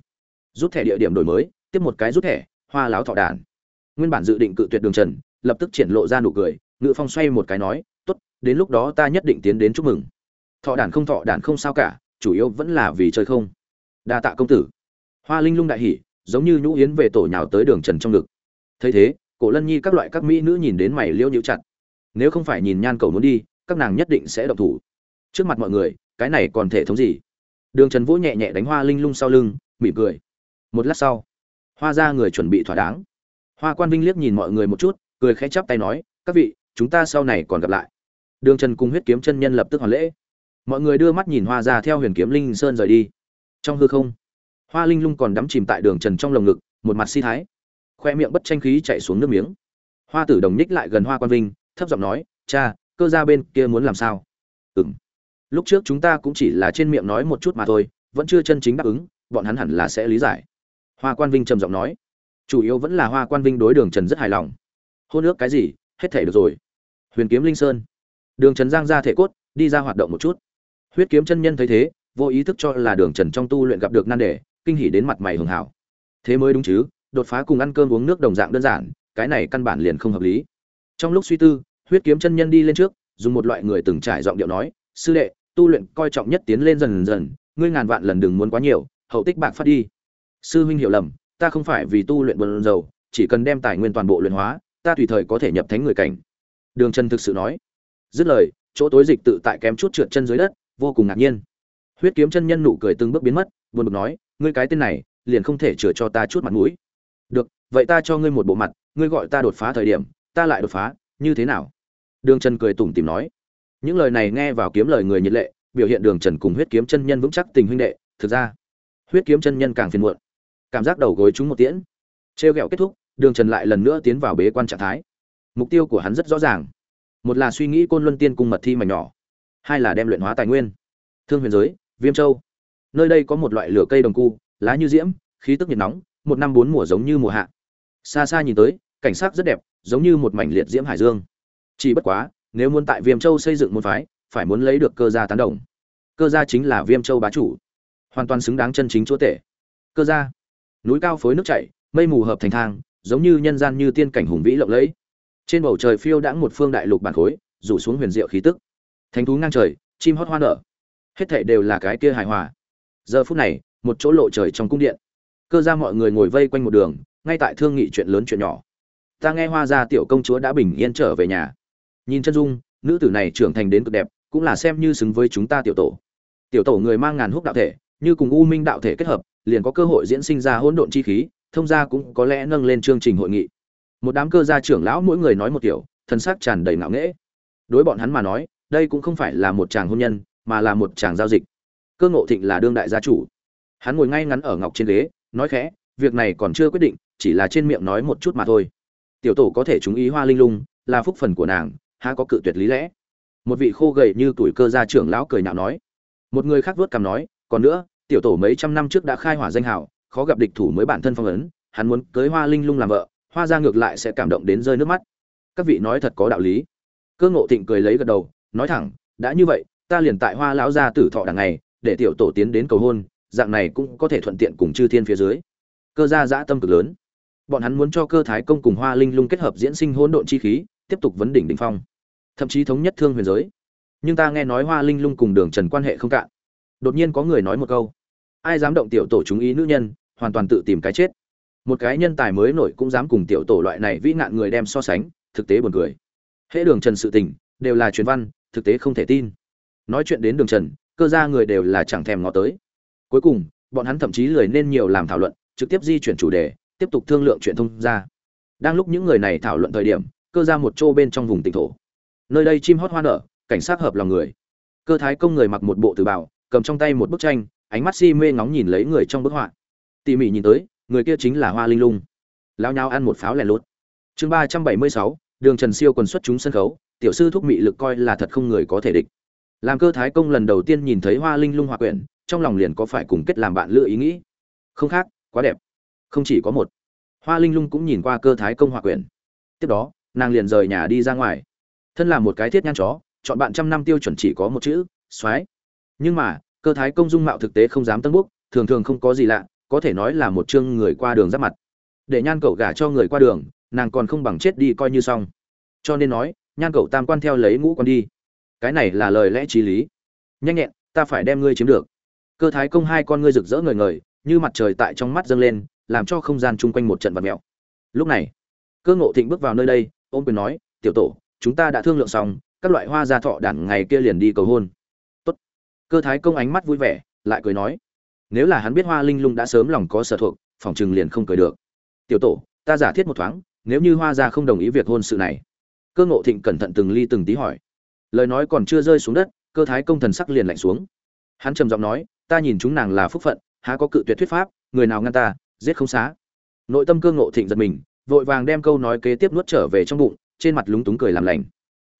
Rút thẻ địa điểm đổi mới, tiếp một cái rút thẻ, hoa láo thọ đản. Nguyên bản dự định cự tuyệt đường trần, lập tức triển lộ ra nụ cười, ngự phong xoay một cái nói, tốt, đến lúc đó ta nhất định tiến đến chúc mừng. Thọ đản không thọ đản không sao cả, chủ yếu vẫn là vì chơi không. Đa tạ công tử. Hoa linh lung đại hỉ, giống như nhũ yến về tổ nhào tới đường trần trong ngực. Thấy thế, cổ lân nhi các loại các mỹ nữ nhìn đến mày liêu nhịu chặt. Nếu không phải nhìn nhan cầu muốn đi các nàng nhất định sẽ độc thủ. Trước mặt mọi người, cái này còn thể thống gì? Đường trần vũ nhẹ nhẹ đánh hoa linh lung sau lưng, mỉm cười. Một lát sau, hoa ra người chuẩn bị thỏa đáng. Hoa quan vinh liếc nhìn mọi người một chút, cười khẽ chắp tay nói, các vị, chúng ta sau này còn gặp lại. Đường trần cùng huyết kiếm chân nhân lập tức hoàn lễ. Mọi người đưa mắt nhìn hoa ra theo huyền kiếm linh sơn rời đi. Trong hư không, hoa linh lung còn đắm chìm tại đường trần trong lồng ngực, một mặt si thái. Khoe miệng bất tranh khí chạy xuống nước miếng. Hoa tử đồng ních lại gần hoa quan vinh, thấp giọng nói, cha cơ ra bên kia muốn làm sao? Ừng lúc trước chúng ta cũng chỉ là trên miệng nói một chút mà thôi, vẫn chưa chân chính đáp ứng, bọn hắn hẳn là sẽ lý giải. Hoa quan vinh trầm giọng nói. Chủ yếu vẫn là hoa quan vinh đối đường trần rất hài lòng. Hôn ước cái gì, hết thể được rồi. Huyền kiếm linh sơn. Đường trần giang ra thể cốt, đi ra hoạt động một chút. Huyết kiếm chân nhân thấy thế, vô ý thức cho là đường trần trong tu luyện gặp được nan đề, kinh hỉ đến mặt mày hường hảo. Thế mới đúng chứ, đột phá cùng ăn cơm uống nước đồng dạng đơn giản, cái này căn bản liền không hợp lý. Trong lúc suy tư huyết kiếm chân nhân đi lên trước, dùng một loại người từng trải giọng điệu nói, sư đệ, tu luyện coi trọng nhất tiến lên dần dần, ngươi ngàn vạn lần đừng muốn quá nhiều, hậu tích bạc phát đi. Sư huynh hiểu lầm, ta không phải vì tu luyện buồn dầu chỉ cần đem tài nguyên toàn bộ luyện hóa, ta tùy thời có thể nhập thánh người cảnh. Đường trần thực sự nói. Dứt lời, chỗ tối dịch tự tại kém chút trượt chân dưới đất, vô cùng ngạc nhiên. Huyết kiếm chân nhân nụ cười từng bước biến mất, buồn bực nói, ngươi cái tên này, liền không thể chừa cho ta chút mặt mũi. Được, vậy ta cho ngươi một bộ mặt, ngươi gọi ta đột phá thời điểm, ta lại đột phá, như thế nào? Đường trần cười tủm tìm nói. Những lời này nghe vào kiếm lời người nhiệt lệ, biểu hiện đường trần cùng huyết kiếm chân nhân vững chắc tình huynh đệ, thực ra, huyết kiếm chân nhân càng phiền muộn. Cảm giác đầu gối chúng một tiễn. Trêu ghẹo kết thúc, đường trần lại lần nữa tiến vào bế quan trạng thái. Mục tiêu của hắn rất rõ ràng. Một là suy nghĩ côn luân tiên cung mật thi mảnh nhỏ. Hai là đem luyện hóa tài nguyên. Thương huyền giới, viêm châu. Nơi đây có một loại lửa cây đồng cu, lá như diễm, khí tức nhiệt nóng, một năm bốn mùa giống như mùa hạ. Xa xa nhìn tới, cảnh sắc rất đẹp, giống như một mảnh liệt diễm hải dương chỉ bất quá, nếu muốn tại viêm châu xây dựng một phái, phải muốn lấy được cơ gia tán đồng. Cơ gia chính là viêm châu bá chủ. Hoàn toàn xứng đáng chân chính chúa tể. Cơ gia. Núi cao phối nước chảy, mây mù hợp thành thang, giống như nhân gian như tiên cảnh hùng vĩ lộng lẫy. Trên bầu trời phiêu đãng một phương đại lục bản khối, rủ xuống huyền diệu khí tức. Thánh thú ngang trời, chim hót hoa nở. Hết thảy đều là cái kia hài hòa. Giờ phút này, một chỗ lộ trời trong cung điện. Cơ gia mọi người ngồi vây quanh một đường, ngay tại thương nghị chuyện lớn chuyện nhỏ. Ta nghe hoa gia tiểu công chúa đã bình yên trở về nhà nhìn chân dung, nữ tử này trưởng thành đến cực đẹp, cũng là xem như xứng với chúng ta tiểu tổ. Tiểu tổ người mang ngàn húc đạo thể, như cùng u minh đạo thể kết hợp, liền có cơ hội diễn sinh ra hỗn độn chi khí, thông gia cũng có lẽ nâng lên chương trình hội nghị. Một đám cơ gia trưởng lão mỗi người nói một kiểu thân xác tràn đầy ngạo nghễ. Đối bọn hắn mà nói, đây cũng không phải là một chàng hôn nhân, mà là một chàng giao dịch. Cơ ngộ thịnh là đương đại gia chủ. Hắn ngồi ngay ngắn ở ngọc trên ghế, nói khẽ, việc này còn chưa quyết định, chỉ là trên miệng nói một chút mà thôi. Tiểu tổ có thể chúng ý hoa linh lung, là phúc phần của nàng há có cự tuyệt lý lẽ. Một vị khô gầy như tuổi cơ gia trưởng lão cười nhạo nói. Một người khác vớt cằm nói, còn nữa, tiểu tổ mấy trăm năm trước đã khai hỏa danh hào khó gặp địch thủ mới bản thân phong ấn, hắn muốn cưới hoa linh lung làm vợ, hoa ra ngược lại sẽ cảm động đến rơi nước mắt. Các vị nói thật có đạo lý. Cơ ngộ thịnh cười lấy gật đầu, nói thẳng, đã như vậy, ta liền tại hoa lão gia tử thọ đằng ngày để tiểu tổ tiến đến cầu hôn, dạng này cũng có thể thuận tiện cùng chư thiên phía dưới. Cơ gia dã tâm cực lớn. Bọn hắn muốn cho cơ thái công cùng hoa linh lung kết hợp diễn sinh hỗn độn chi khí tiếp tục vấn đỉnh đỉnh phong. Thậm chí thống nhất thương huyền giới. Nhưng ta nghe nói hoa linh lung cùng đường trần quan hệ không cạn. Đột nhiên có người nói một câu. Ai dám động tiểu tổ chúng ý nữ nhân, hoàn toàn tự tìm cái chết. Một cái nhân tài mới nổi cũng dám cùng tiểu tổ loại này vĩ nạn người đem so sánh, thực tế buồn cười. Hễ đường trần sự tình, đều là truyền văn, thực tế không thể tin. Nói chuyện đến đường trần, cơ ra người đều là chẳng thèm ngó tới. Cuối cùng, bọn hắn thậm chí lười nên nhiều làm thảo luận, trực tiếp di chuyển chủ đề, tiếp tục thương lượng chuyện thông gia. Đang lúc những người này thảo luận thời điểm cơ ra một chỗ bên trong vùng tỉnh thổ. Nơi đây chim hót hoa nở, cảnh sát hợp lòng người. Cơ thái công người mặc một bộ từ bảo cầm trong tay một bức tranh, ánh mắt si mê ngóng nhìn lấy người trong bức họa. Tỉ mỉ nhìn tới, người kia chính là hoa linh lung. Lao nhau ăn một pháo lẻ lốt chương ba trăm bảy mươi sáu, đường trần siêu quần xuất chúng sân khấu, tiểu sư thúc mị lực coi là thật không người có thể địch. Làm cơ thái công lần đầu tiên nhìn thấy hoa linh lung hòa quyển, trong lòng liền có phải cùng kết làm bạn lựa ý nghĩ. Không khác, quá đẹp. Không chỉ có một. Hoa linh lung cũng nhìn qua cơ thái công hòa quyển. Tiếp đó nàng liền rời nhà đi ra ngoài. Thân là một cái thiết nhan chó, chọn bạn trăm năm tiêu chuẩn chỉ có một chữ, soái. Nhưng mà, cơ thái công dung mạo thực tế không dám tân búc thường thường không có gì lạ, có thể nói là một chương người qua đường giáp mặt. Để nhan cậu gả cho người qua đường, nàng còn không bằng chết đi coi như xong. Cho nên nói, nhan cậu tam quan theo lấy ngũ con đi. Cái này là lời lẽ t r í lý. Nhanh nhẹn, ta phải đem ngươi chiếm được. Cơ thái công hai con ngươi rực rỡ ngời ngời, như mặt trời tại trong mắt dâng lên, làm cho không gian chung quanh một trận vật mẹo lúc này, cơ ngộ thịnh bước vào nơi đây ôm quyền nói, tiểu tổ, chúng ta đã thương lượng xong, các loại hoa gia thọ đản ngày kia liền đi cầu hôn. Tốt. cơ thái công ánh mắt vui vẻ, lại cười nói, nếu là hắn biết hoa linh lung đã sớm lòng có sở thuộc, phòng chừng liền không cười được. Tiểu tổ, ta giả thiết một thoáng, nếu như hoa gia không đồng ý việc hôn sự này. Cơ ngộ thịnh cẩn thận từng ly từng tí hỏi. Lời nói còn chưa rơi xuống đất, cơ thái công thần sắc liền lạnh xuống. Hắn trầm giọng nói, ta nhìn chúng nàng là phúc phận, há có cự tuyệt thuyết pháp, người nào ngăn ta, giết không xá. Nội tâm cơ ngộ thịnh giật mình vội vàng đem câu nói kế tiếp nuốt trở về trong bụng, trên mặt lúng túng cười làm lành.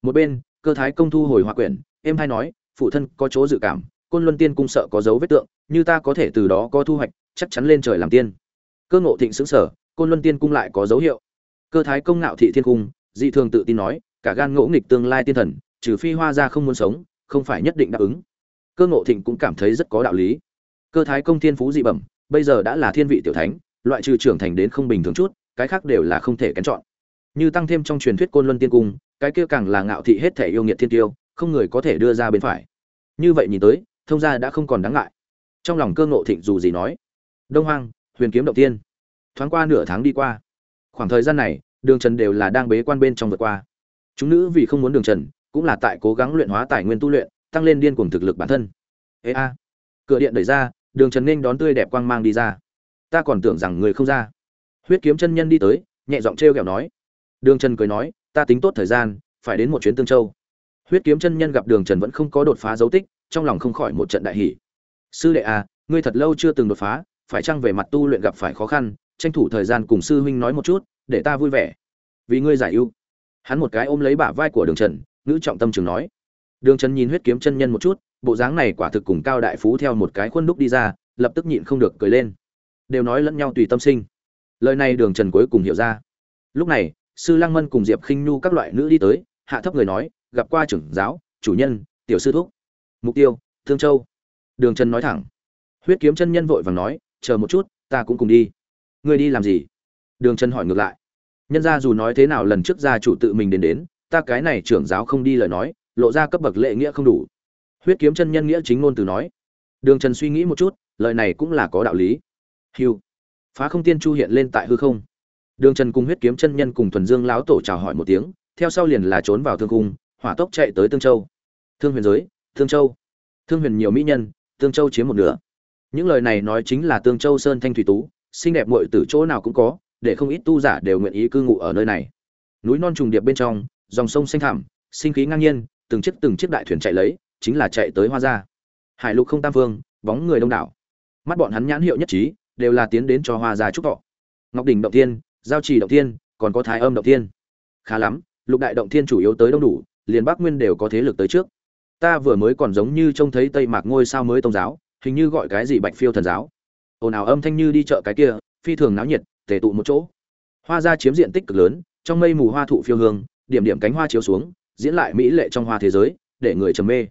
Một bên, cơ thái công thu hồi hoa quyển, em hay nói, phụ thân có chỗ dự cảm, côn luân tiên cung sợ có dấu vết tượng, như ta có thể từ đó có thu hoạch, chắc chắn lên trời làm tiên. Cơ ngộ thịnh xứng sở côn luân tiên cung lại có dấu hiệu. Cơ thái công ngạo thị thiên cung, dị thường tự tin nói, cả gan ngỗ nghịch tương lai tiên thần, trừ phi hoa ra không muốn sống, không phải nhất định đáp ứng. Cơ ngộ thịnh cũng cảm thấy rất có đạo lý. Cơ thái công thiên phú dị bẩm, bây giờ đã là thiên vị tiểu thánh, loại trừ trưởng thành đến không bình thường chút cái khác đều là không thể kén chọn. Như tăng thêm trong truyền thuyết côn luân tiên cung, cái kia càng là ngạo thị hết thể yêu nghiệt thiên tiêu, không người có thể đưa ra bên phải. Như vậy nhìn tới, thông gia đã không còn đáng ngại. Trong lòng cơ ngộ thịnh dù gì nói, đông hoang, huyền kiếm động tiên, thoáng qua nửa tháng đi qua. Khoảng thời gian này, đường trần đều là đang bế quan bên trong vượt qua. Chúng nữ vì không muốn đường trần, cũng là tại cố gắng luyện hóa tài nguyên tu luyện, tăng lên điên cuồng thực lực bản thân. Ê a. Cửa điện đẩy ra, đường trần nên đón tươi đẹp quang mang đi ra. Ta còn tưởng rằng người không ra huyết kiếm chân nhân đi tới, nhẹ giọng t r e o kẹo nói. Đường trần cười nói, ta tính tốt thời gian, phải đến một chuyến tương châu. Huyết kiếm chân nhân gặp đường trần vẫn không có đột phá dấu tích, trong lòng không khỏi một trận đại hỷ sư đệ à ngươi thật lâu chưa từng đột phá, phải chăng về mặt tu luyện gặp phải khó khăn, tranh thủ thời gian cùng sư huynh nói một chút, để ta vui vẻ. Vì ngươi giải ưu. Hắn một cái ôm lấy bả vai của đường trần, ngữ trọng tâm trường nói. Đường trần nhìn huyết kiếm chân nhân một chút, bộ dáng này quả thực cùng cao đại phú theo một cái khuôn đúc đi ra, lập tức nhịn không được cười lên. Đều nói lẫn nhau tùy tâm sinh lời này đường trần cuối cùng hiểu ra. Lúc này, sư lăng mân cùng diệp khinh nhu các loại nữ đi tới, hạ thấp người nói, gặp qua trưởng giáo, chủ nhân, tiểu sư thúc. Mục tiêu, thương châu. Đường trần nói thẳng. Huyết kiếm chân nhân vội vàng nói, chờ một chút, ta cũng cùng đi. Ngươi đi làm gì? Đường trần hỏi ngược lại. Nhân ra dù nói thế nào lần trước gia chủ tự mình đến đến, ta cái này trưởng giáo không đi lời nói, lộ ra cấp bậc lệ nghĩa không đủ. Huyết kiếm chân nhân nghĩa chính ngôn từ nói. Đường trần suy nghĩ một chút, lời này cũng là có đạo lý. Hiu phá không tiên chu hiện lên tại hư không. Đường trần cùng huyết kiếm chân nhân cùng thuần dương lão tổ chào hỏi một tiếng, theo sau liền là trốn vào thương cung, hỏa tốc chạy tới tương châu. Thương huyền giới thương châu. Thương huyền nhiều mỹ nhân, tương châu chiếm một nửa. Những lời này nói chính là tương châu sơn thanh thủy tú, xinh đẹp muội từ chỗ nào cũng có, để không ít tu giả đều nguyện ý cư ngụ ở nơi này. Núi non trùng điệp bên trong, dòng sông xanh thẳm, sinh khí ngang nhiên, từng chiếc từng chiếc đại thuyền chạy lấy, chính là chạy tới hoa gia. Hải lục không tam phương bóng người đông đảo. Mắt bọn hắn nhãn hiệu nhất trí đều là tiến đến cho hoa gia chúc thọ. Ngọc đỉnh động thiên, giao trì động thiên, còn có thái âm động thiên. Khá lắm, lục đại động thiên chủ yếu tới đông đủ, liền bắc nguyên đều có thế lực tới trước. Ta vừa mới còn giống như trông thấy tây mạc ngôi sao mới tông giáo, hình như gọi cái gì bạch phiêu thần giáo. Ồn ào âm thanh như đi chợ cái kia, phi thường náo nhiệt, tề tụ một chỗ. Hoa gia chiếm diện tích cực lớn, trong mây mù hoa thụ phiêu hương, điểm điểm cánh hoa chiếu xuống, diễn lại mỹ lệ trong hoa thế giới, để người trầm mê.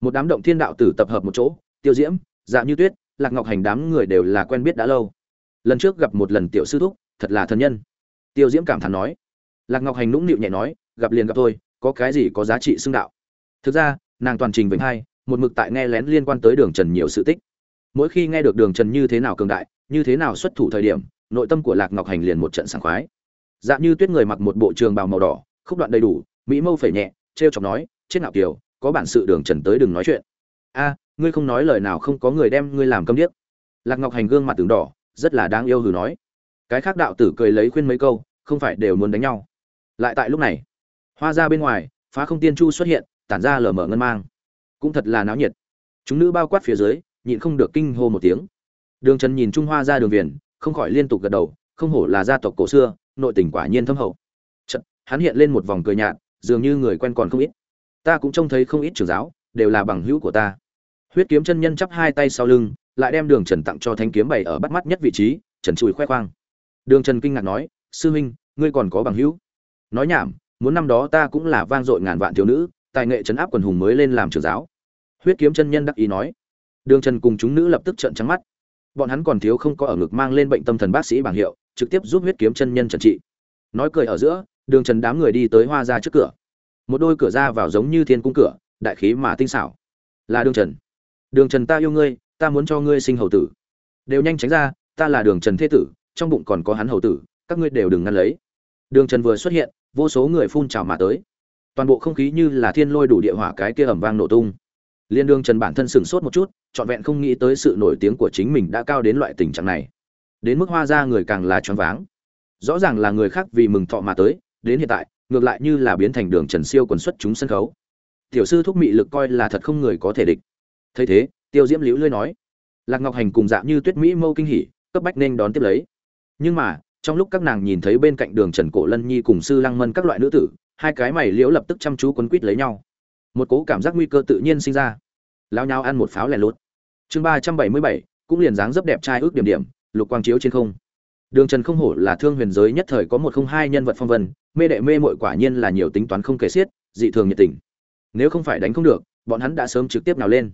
Một đám động thiên đạo tử tập hợp một chỗ, tiêu diễm dạ như tuyết lạc ngọc hành đám người đều là quen biết đã lâu. Lần trước gặp một lần tiểu sư thúc, thật là thân nhân. Tiêu diễm cảm thán nói. Lạc ngọc hành nũng nịu nhẹ nói, gặp liền gặp tôi có cái gì có giá trị xưng đạo. Thực ra, nàng toàn trình vĩnh hai, một mực tại nghe lén liên quan tới đường trần nhiều sự tích. Mỗi khi nghe được đường trần như thế nào cường đại, như thế nào xuất thủ thời điểm, nội tâm của lạc ngọc hành liền một trận sảng khoái. Dạng như tuyết người mặc một bộ trường bào màu đỏ, khúc đoạn đầy đủ, mỹ mâu phẩy nhẹ t r e o chọc nói, chết ngạo kiều, có bản sự đường trần tới đừng nói chuyện. A ngươi không nói lời nào không có người đem ngươi làm câm điếc. Lạc ngọc hành gương mặt tường đỏ rất là đáng yêu hừ nói. Cái khác đạo tử cười lấy khuyên mấy câu không phải đều muốn đánh nhau. Lại tại lúc này hoa ra bên ngoài phá không tiên chu xuất hiện tản ra lở mở ngân mang. Cũng thật là náo nhiệt. Chúng nữ bao quát phía dưới nhịn không được kinh hô một tiếng. Đường trần nhìn trung hoa ra đường viền không khỏi liên tục gật đầu không hổ là gia tộc cổ xưa nội tình quả nhiên thâm hậu. Chật, hắn hiện lên một vòng cười nhạt dường như người quen còn không ít. Ta cũng trông thấy không ít trưởng giáo đều là bằng hữu của ta huyết kiếm chân nhân chắp hai tay sau lưng, lại đem đường trần tặng cho thanh kiếm bày ở bắt mắt nhất vị trí, trần chùi khoe khoang. Đường trần kinh ngạc nói, sư huynh, ngươi còn có bằng hữu? Nói nhảm, muốn năm đó ta cũng là vang dội ngàn vạn thiếu nữ, tài nghệ trấn áp quần hùng mới lên làm trưởng giáo. Huyết kiếm chân nhân đắc ý nói. Đường trần cùng chúng nữ lập tức trợn trắng mắt. Bọn hắn còn thiếu không có ở ngực mang lên bệnh tâm thần bác sĩ bảng hiệu, trực tiếp giúp huyết kiếm chân nhân trần trị. Nói cười ở giữa, đường trần đám người đi tới hoa ra trước cửa. Một đôi cửa ra vào giống như thiên cung cửa, đại khí mà tinh xảo. Là đường trần đường trần ta yêu ngươi, ta muốn cho ngươi sinh hầu tử. Đều nhanh tránh ra, ta là đường trần thế tử, trong bụng còn có hắn hầu tử, các ngươi đều đừng ngăn lấy. Đường trần vừa xuất hiện, vô số người phun trào mà tới. Toàn bộ không khí như là thiên lôi đủ địa hỏa cái kia ẩm vang nổ tung. Liên Đường trần bản thân sửng sốt một chút, trọn vẹn không nghĩ tới sự nổi tiếng của chính mình đã cao đến loại tình trạng này. Đến mức hoa ra người càng là choáng váng. Rõ ràng là người khác vì mừng thọ mà tới, đến hiện tại, ngược lại như là biến thành đường trần siêu quần xuất chúng sân khấu. Tiểu sư thúc mị lực coi là thật không người có thể địch thấy thế, tiêu diễm liễu lưới nói, lạc ngọc hành cùng dạng như tuyết mỹ mâu kinh hỉ, cấp bách nên đón tiếp lấy. Nhưng mà, trong lúc các nàng nhìn thấy bên cạnh đường trần cổ lân nhi cùng sư lăng mân các loại nữ tử, hai cái mày liễu lập tức chăm chú quấn quýt lấy nhau. Một cố cảm giác nguy cơ tự nhiên sinh ra. Lao nhau ăn một pháo lẻ lốt chương ba trăm bảy mươi bảy, cũng liền dáng dấp đẹp trai ước điểm điểm, lục quang chiếu trên không. Đường trần không hổ là thương huyền giới nhất thời có một không hai nhân vật phong vân, mê đệ mê mội quả nhiên là nhiều tính toán không kể xiết, dị thường nhiệt tình. Nếu không phải đánh không được, bọn hắn đã sớm trực tiếp nào lên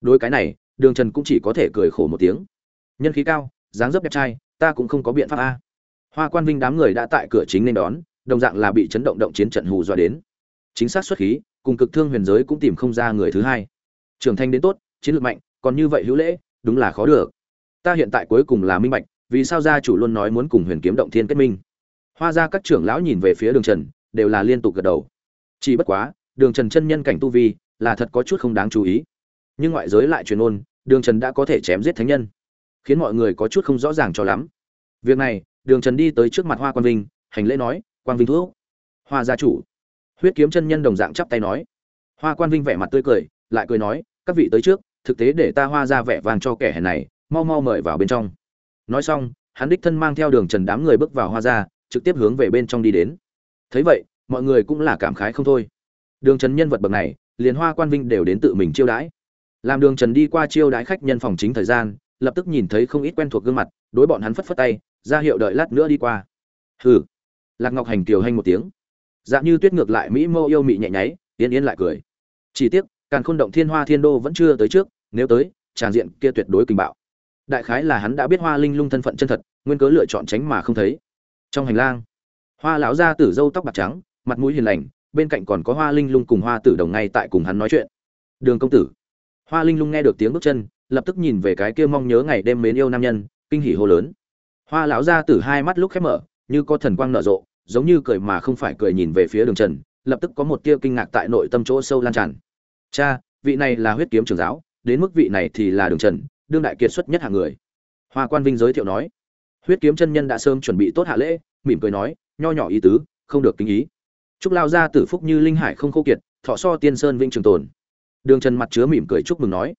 đối cái này, đường trần cũng chỉ có thể cười khổ một tiếng. Nhân khí cao, dáng dấp đẹp trai, ta cũng không có biện pháp a. Hoa quan vinh đám người đã tại cửa chính nên đón, đồng dạng là bị chấn động động chiến trận hù dọa đến. Chính xác xuất khí, cùng cực thương huyền giới cũng tìm không ra người thứ hai. Trưởng thành đến tốt, chiến lược mạnh, còn như vậy hữu lễ, đúng là khó được. Ta hiện tại cuối cùng là minh bạch, vì sao gia chủ luôn nói muốn cùng huyền kiếm động thiên kết minh. Hoa ra các trưởng lão nhìn về phía đường trần, đều là liên tục gật đầu. Chỉ bất quá, đường trần chân nhân cảnh tu vi, là thật có chút không đáng chú ý nhưng ngoại giới lại truyền ôn, đường trần đã có thể chém giết thánh nhân. Khiến mọi người có chút không rõ ràng cho lắm. Việc này, đường trần đi tới trước mặt hoa quan vinh, hành lễ nói quan vinh thuốc hoa gia chủ. Huyết kiếm chân nhân đồng dạng chắp tay nói. Hoa quan vinh vẻ mặt tươi cười, lại cười nói, các vị tới trước, thực tế để ta hoa ra vẻ vàng cho kẻ hèn này, mau mau mời vào bên trong. Nói xong, hắn đích thân mang theo đường trần đám người bước vào hoa ra trực tiếp hướng về bên trong đi đến. Thấy vậy, mọi người cũng là cảm khái không thôi. Đường trần nhân vật bậc này, liền hoa quan vinh đều đến tự mình chiêu đãi làm đường trần đi qua chiêu đãi khách nhân phòng chính thời gian, lập tức nhìn thấy không ít quen thuộc gương mặt, đối bọn hắn phất phất tay, ra hiệu đợi lát nữa đi qua. Hừ. Lạc ngọc hành kiều hanh một tiếng. Dạ như tuyết ngược lại mỹ mâu yêu mị nhẹ nháy, yên yên lại cười. Chỉ tiếc càng khôn động thiên hoa thiên đô vẫn chưa tới trước, nếu tới, tràng diện kia tuyệt đối kinh bạo. Đại khái là hắn đã biết hoa linh lung thân phận chân thật, nguyên cớ lựa chọn tránh mà không thấy. Trong hành lang, hoa lão gia tử dâu tóc bạc trắng, mặt mũi hiền lành, bên cạnh còn có hoa linh lung cùng hoa tử đồng ngay tại cùng hắn nói chuyện. Đường công tử hoa linh lung nghe được tiếng bước chân, lập tức nhìn về cái kia mong nhớ ngày đêm mến yêu nam nhân, kinh hỉ hô lớn. Hoa lão gia tử hai mắt lúc khép mở, như có thần quang nở rộ, giống như cười mà không phải cười nhìn về phía đường trần, lập tức có một tia kinh ngạc tại nội tâm chỗ sâu lan tràn. Cha, vị này là huyết kiếm trưởng giáo, đến mức vị này thì là đường trần, đương đại kiệt xuất nhất hạng người. Hoa quan vinh giới thiệu nói. Huyết kiếm chân nhân đã sớm chuẩn bị tốt hạ lễ, mỉm cười nói, nho nhỏ ý tứ, không được kinh ý. Chúc lao ra tử phúc như linh hải không khô kiệt, thọ so tiên sơn vinh trường tồn đường trần mặt chứa mỉm cười chúc mừng nói.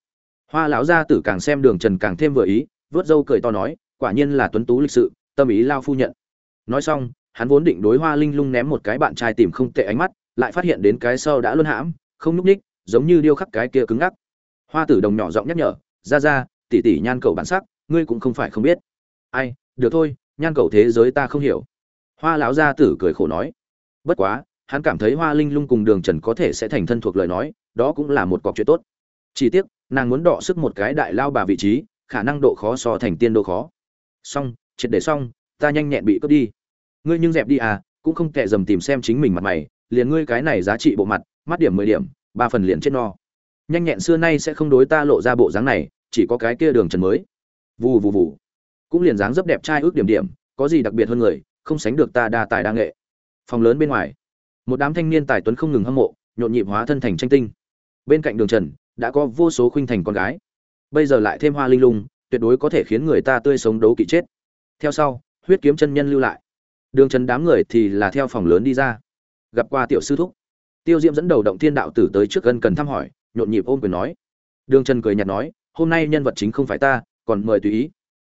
Hoa lão gia tử càng xem đường trần càng thêm vừa ý, vớt râu cười to nói, quả nhiên là tuấn tú lịch sự, tâm ý lao phu nhận. Nói xong, hắn vốn định đối hoa linh lung ném một cái bạn trai tìm không tệ ánh mắt, lại phát hiện đến cái sau đã luân hãm, không núp ních, giống như điêu khắc cái kia cứng ngắc. Hoa tử đồng nhỏ giọng nhắc nhở, ra ra, tỷ tỷ nhan cầu bản sắc, ngươi cũng không phải không biết. Ai, được thôi, nhan cầu thế giới ta không hiểu. Hoa lão gia tử cười khổ nói. Bất quá hắn cảm thấy hoa linh lung cùng đường trần có thể sẽ thành thân thuộc lời nói, đó cũng là một cọc chuyện tốt. Chỉ tiếc, nàng muốn đọ sức một cái đại lao bà vị trí, khả năng độ khó so thành tiên độ khó. Xong, triệt để xong, ta nhanh nhẹn bị cướp đi. Ngươi nhưng dẹp đi à cũng không kệ dầm tìm xem chính mình mặt mày, liền ngươi cái này giá trị bộ mặt, mắt điểm mười điểm, ba phần liền chết no. Nhanh nhẹn xưa nay sẽ không đối ta lộ ra bộ dáng này, chỉ có cái kia đường trần mới. Vù vù vù. Cũng liền dáng dấp đẹp trai ước điểm điểm, có gì đặc biệt hơn người, không sánh được ta đa tài đa nghệ. Phòng lớn bên ngoài một đám thanh niên tài tuấn không ngừng hâm mộ, nhộn nhịp hóa thân thành tranh tinh. Bên cạnh đường trần, đã có vô số khuynh thành con gái. Bây giờ lại thêm hoa linh lung, tuyệt đối có thể khiến người ta tươi sống đấu kỵ chết. Theo sau, huyết kiếm chân nhân lưu lại. Đường trần đám người thì là theo phòng lớn đi ra. Gặp qua tiểu sư thúc. Tiêu diễm dẫn đầu động thiên đạo tử tới trước gần cần thăm hỏi, nhộn nhịp ôm quyền nói. Đường trần cười nhạt nói, hôm nay nhân vật chính không phải ta, còn mời tùy ý.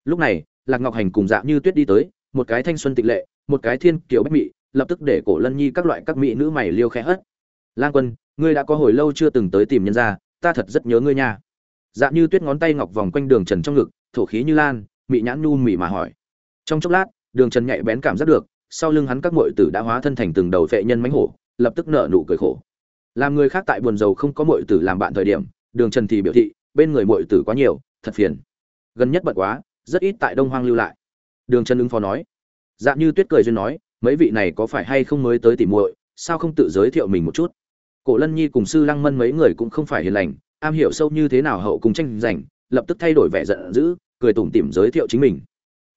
Lúc này, lạc ngọc hành cùng dạ như tuyết đi tới, một cái thanh xuân tịch lệ, một cái thiên kiều bách mị lập tức để cổ lân nhi các loại các mỹ nữ mày liêu khẽ hất. Lang quân, ngươi đã có hồi lâu chưa từng tới tìm nhân ra ta thật rất nhớ ngươi nha. Dạ như tuyết ngón tay ngọc vòng quanh đường trần trong ngực, thổ khí như lan, mị nhãn nhu mị mà hỏi. Trong chốc lát, đường trần nhạy bén cảm giác được, sau lưng hắn các muội tử đã hóa thân thành từng đầu vệ nhân mánh hổ, lập tức nở nụ cười khổ. Làm người khác tại buồn dầu không có muội tử làm bạn thời điểm, đường trần thì biểu thị, bên người muội tử quá nhiều, thật phiền. Gần nhất bận quá, rất ít tại đông hoang lưu lại. Đường trần ứng phó nói. Dạ như tuyết cười duyên nói mấy vị này có phải hay không mới tới tìm muội, sao không tự giới thiệu mình một chút? Cổ lân nhi cùng sư lăng mân mấy người cũng không phải hiền lành, am hiểu sâu như thế nào hậu cùng tranh giành, lập tức thay đổi vẻ giận dữ, cười tủm tỉm giới thiệu chính mình.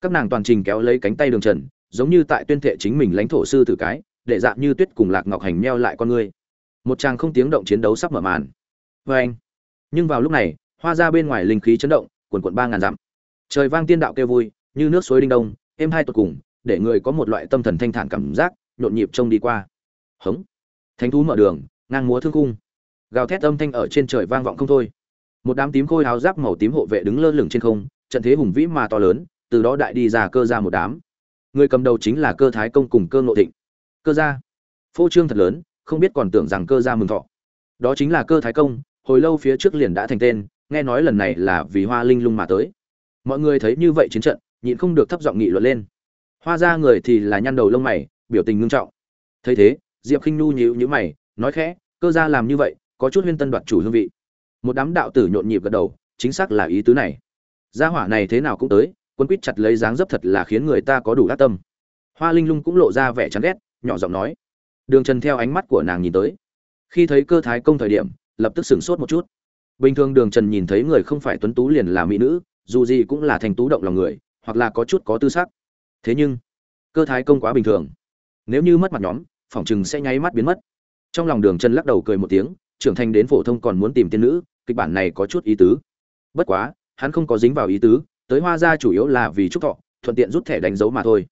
Các nàng toàn trình kéo lấy cánh tay đường trần, giống như tại tuyên thệ chính mình lãnh thổ sư tử cái, để dạng như tuyết cùng lạc ngọc hành meo lại con ngươi. Một tràng không tiếng động chiến đấu sắp mở màn. Vê anh, nhưng vào lúc này, hoa ra bên ngoài linh khí chấn động quần quận ba ngàn dặm. Trời vang tiên đạo kêu vui, như nước suối đinh đông, êm hai tuột cùng để người có một loại tâm thần thanh thản cảm giác, nhộn nhịp trông đi qua. Hống. Thánh thú mở đường, ngang múa thương cung gào thét âm thanh ở trên trời vang vọng không thôi. Một đám tím khôi áo giáp màu tím hộ vệ đứng lơ lửng trên không, trận thế hùng vĩ mà to lớn, từ đó đại đi ra cơ ra một đám. Người cầm đầu chính là cơ thái công cùng cơ ngộ thịnh. Cơ gia. Phô trương thật lớn, không biết còn tưởng rằng cơ gia mừng thọ. Đó chính là cơ thái công, hồi lâu phía trước liền đã thành tên, nghe nói lần này là vì hoa linh lung mà tới. Mọi người thấy như vậy chiến trận, nhịn không được thấp giọng nghị luận lên hoa ra người thì là nhăn đầu lông mày, biểu tình ngưng trọng. Thấy thế, diệp khinh nu nhíu nhíu mày, nói khẽ, cơ gia làm như vậy, có chút huyên tân đoạt chủ hương vị. Một đám đạo tử nhộn nhịp gật đầu, chính xác là ý tứ này. Gia hỏa này thế nào cũng tới, quân quýt chặt lấy dáng dấp thật là khiến người ta có đủ ác tâm. Hoa linh lung cũng lộ ra vẻ chán ghét, nhỏ giọng nói. Đường trần theo ánh mắt của nàng nhìn tới. Khi thấy cơ thái công thời điểm, lập tức sửng sốt một chút. Bình thường đường trần nhìn thấy người không phải tuấn tú liền là mỹ nữ, dù gì cũng là thành tú động lòng người, hoặc là có chút có tư sắc thế nhưng, cơ thái công quá bình thường. Nếu như mất mặt nhóm, phỏng chừng sẽ nháy mắt biến mất. Trong lòng đường trần lắc đầu cười một tiếng, trưởng thành đến phổ thông còn muốn tìm tiên nữ, kịch bản này có chút ý tứ. Bất quá, hắn không có dính vào ý tứ, tới hoa gia chủ yếu là vì chúc thọ, thuận tiện rút thẻ đánh dấu mà thôi.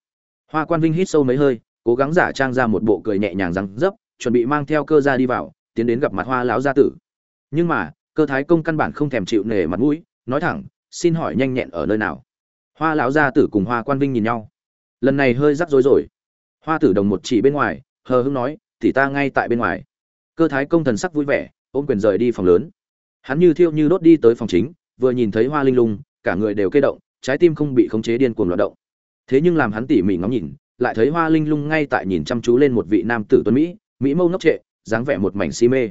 Hoa quan vinh hít sâu mấy hơi, cố gắng giả trang ra một bộ cười nhẹ nhàng răng dấp, chuẩn bị mang theo cơ gia đi vào, tiến đến gặp mặt hoa lão gia tử. Nhưng mà, cơ thái công căn bản không thèm chịu nể mặt mũi, nói thẳng, xin hỏi nhanh nhẹn ở nơi nào? Hoa lão gia tử cùng hoa quan vinh nhìn nhau lần này hơi rắc rối rồi. Hoa tử đồng một chỉ bên ngoài, hờ hững nói thì ta ngay tại bên ngoài. Cơ thái công thần sắc vui vẻ, ôm quyền rời đi phòng lớn. Hắn như thiêu như đốt đi tới phòng chính, vừa nhìn thấy hoa linh lung, cả người đều kê động, trái tim không bị khống chế điên cuồng loạt động. Thế nhưng làm hắn tỉ mỉ ngắm nhìn, lại thấy hoa linh lung ngay tại nhìn chăm chú lên một vị nam tử tuấn mỹ mỹ mâu ngốc trệ, dáng vẻ một mảnh si mê.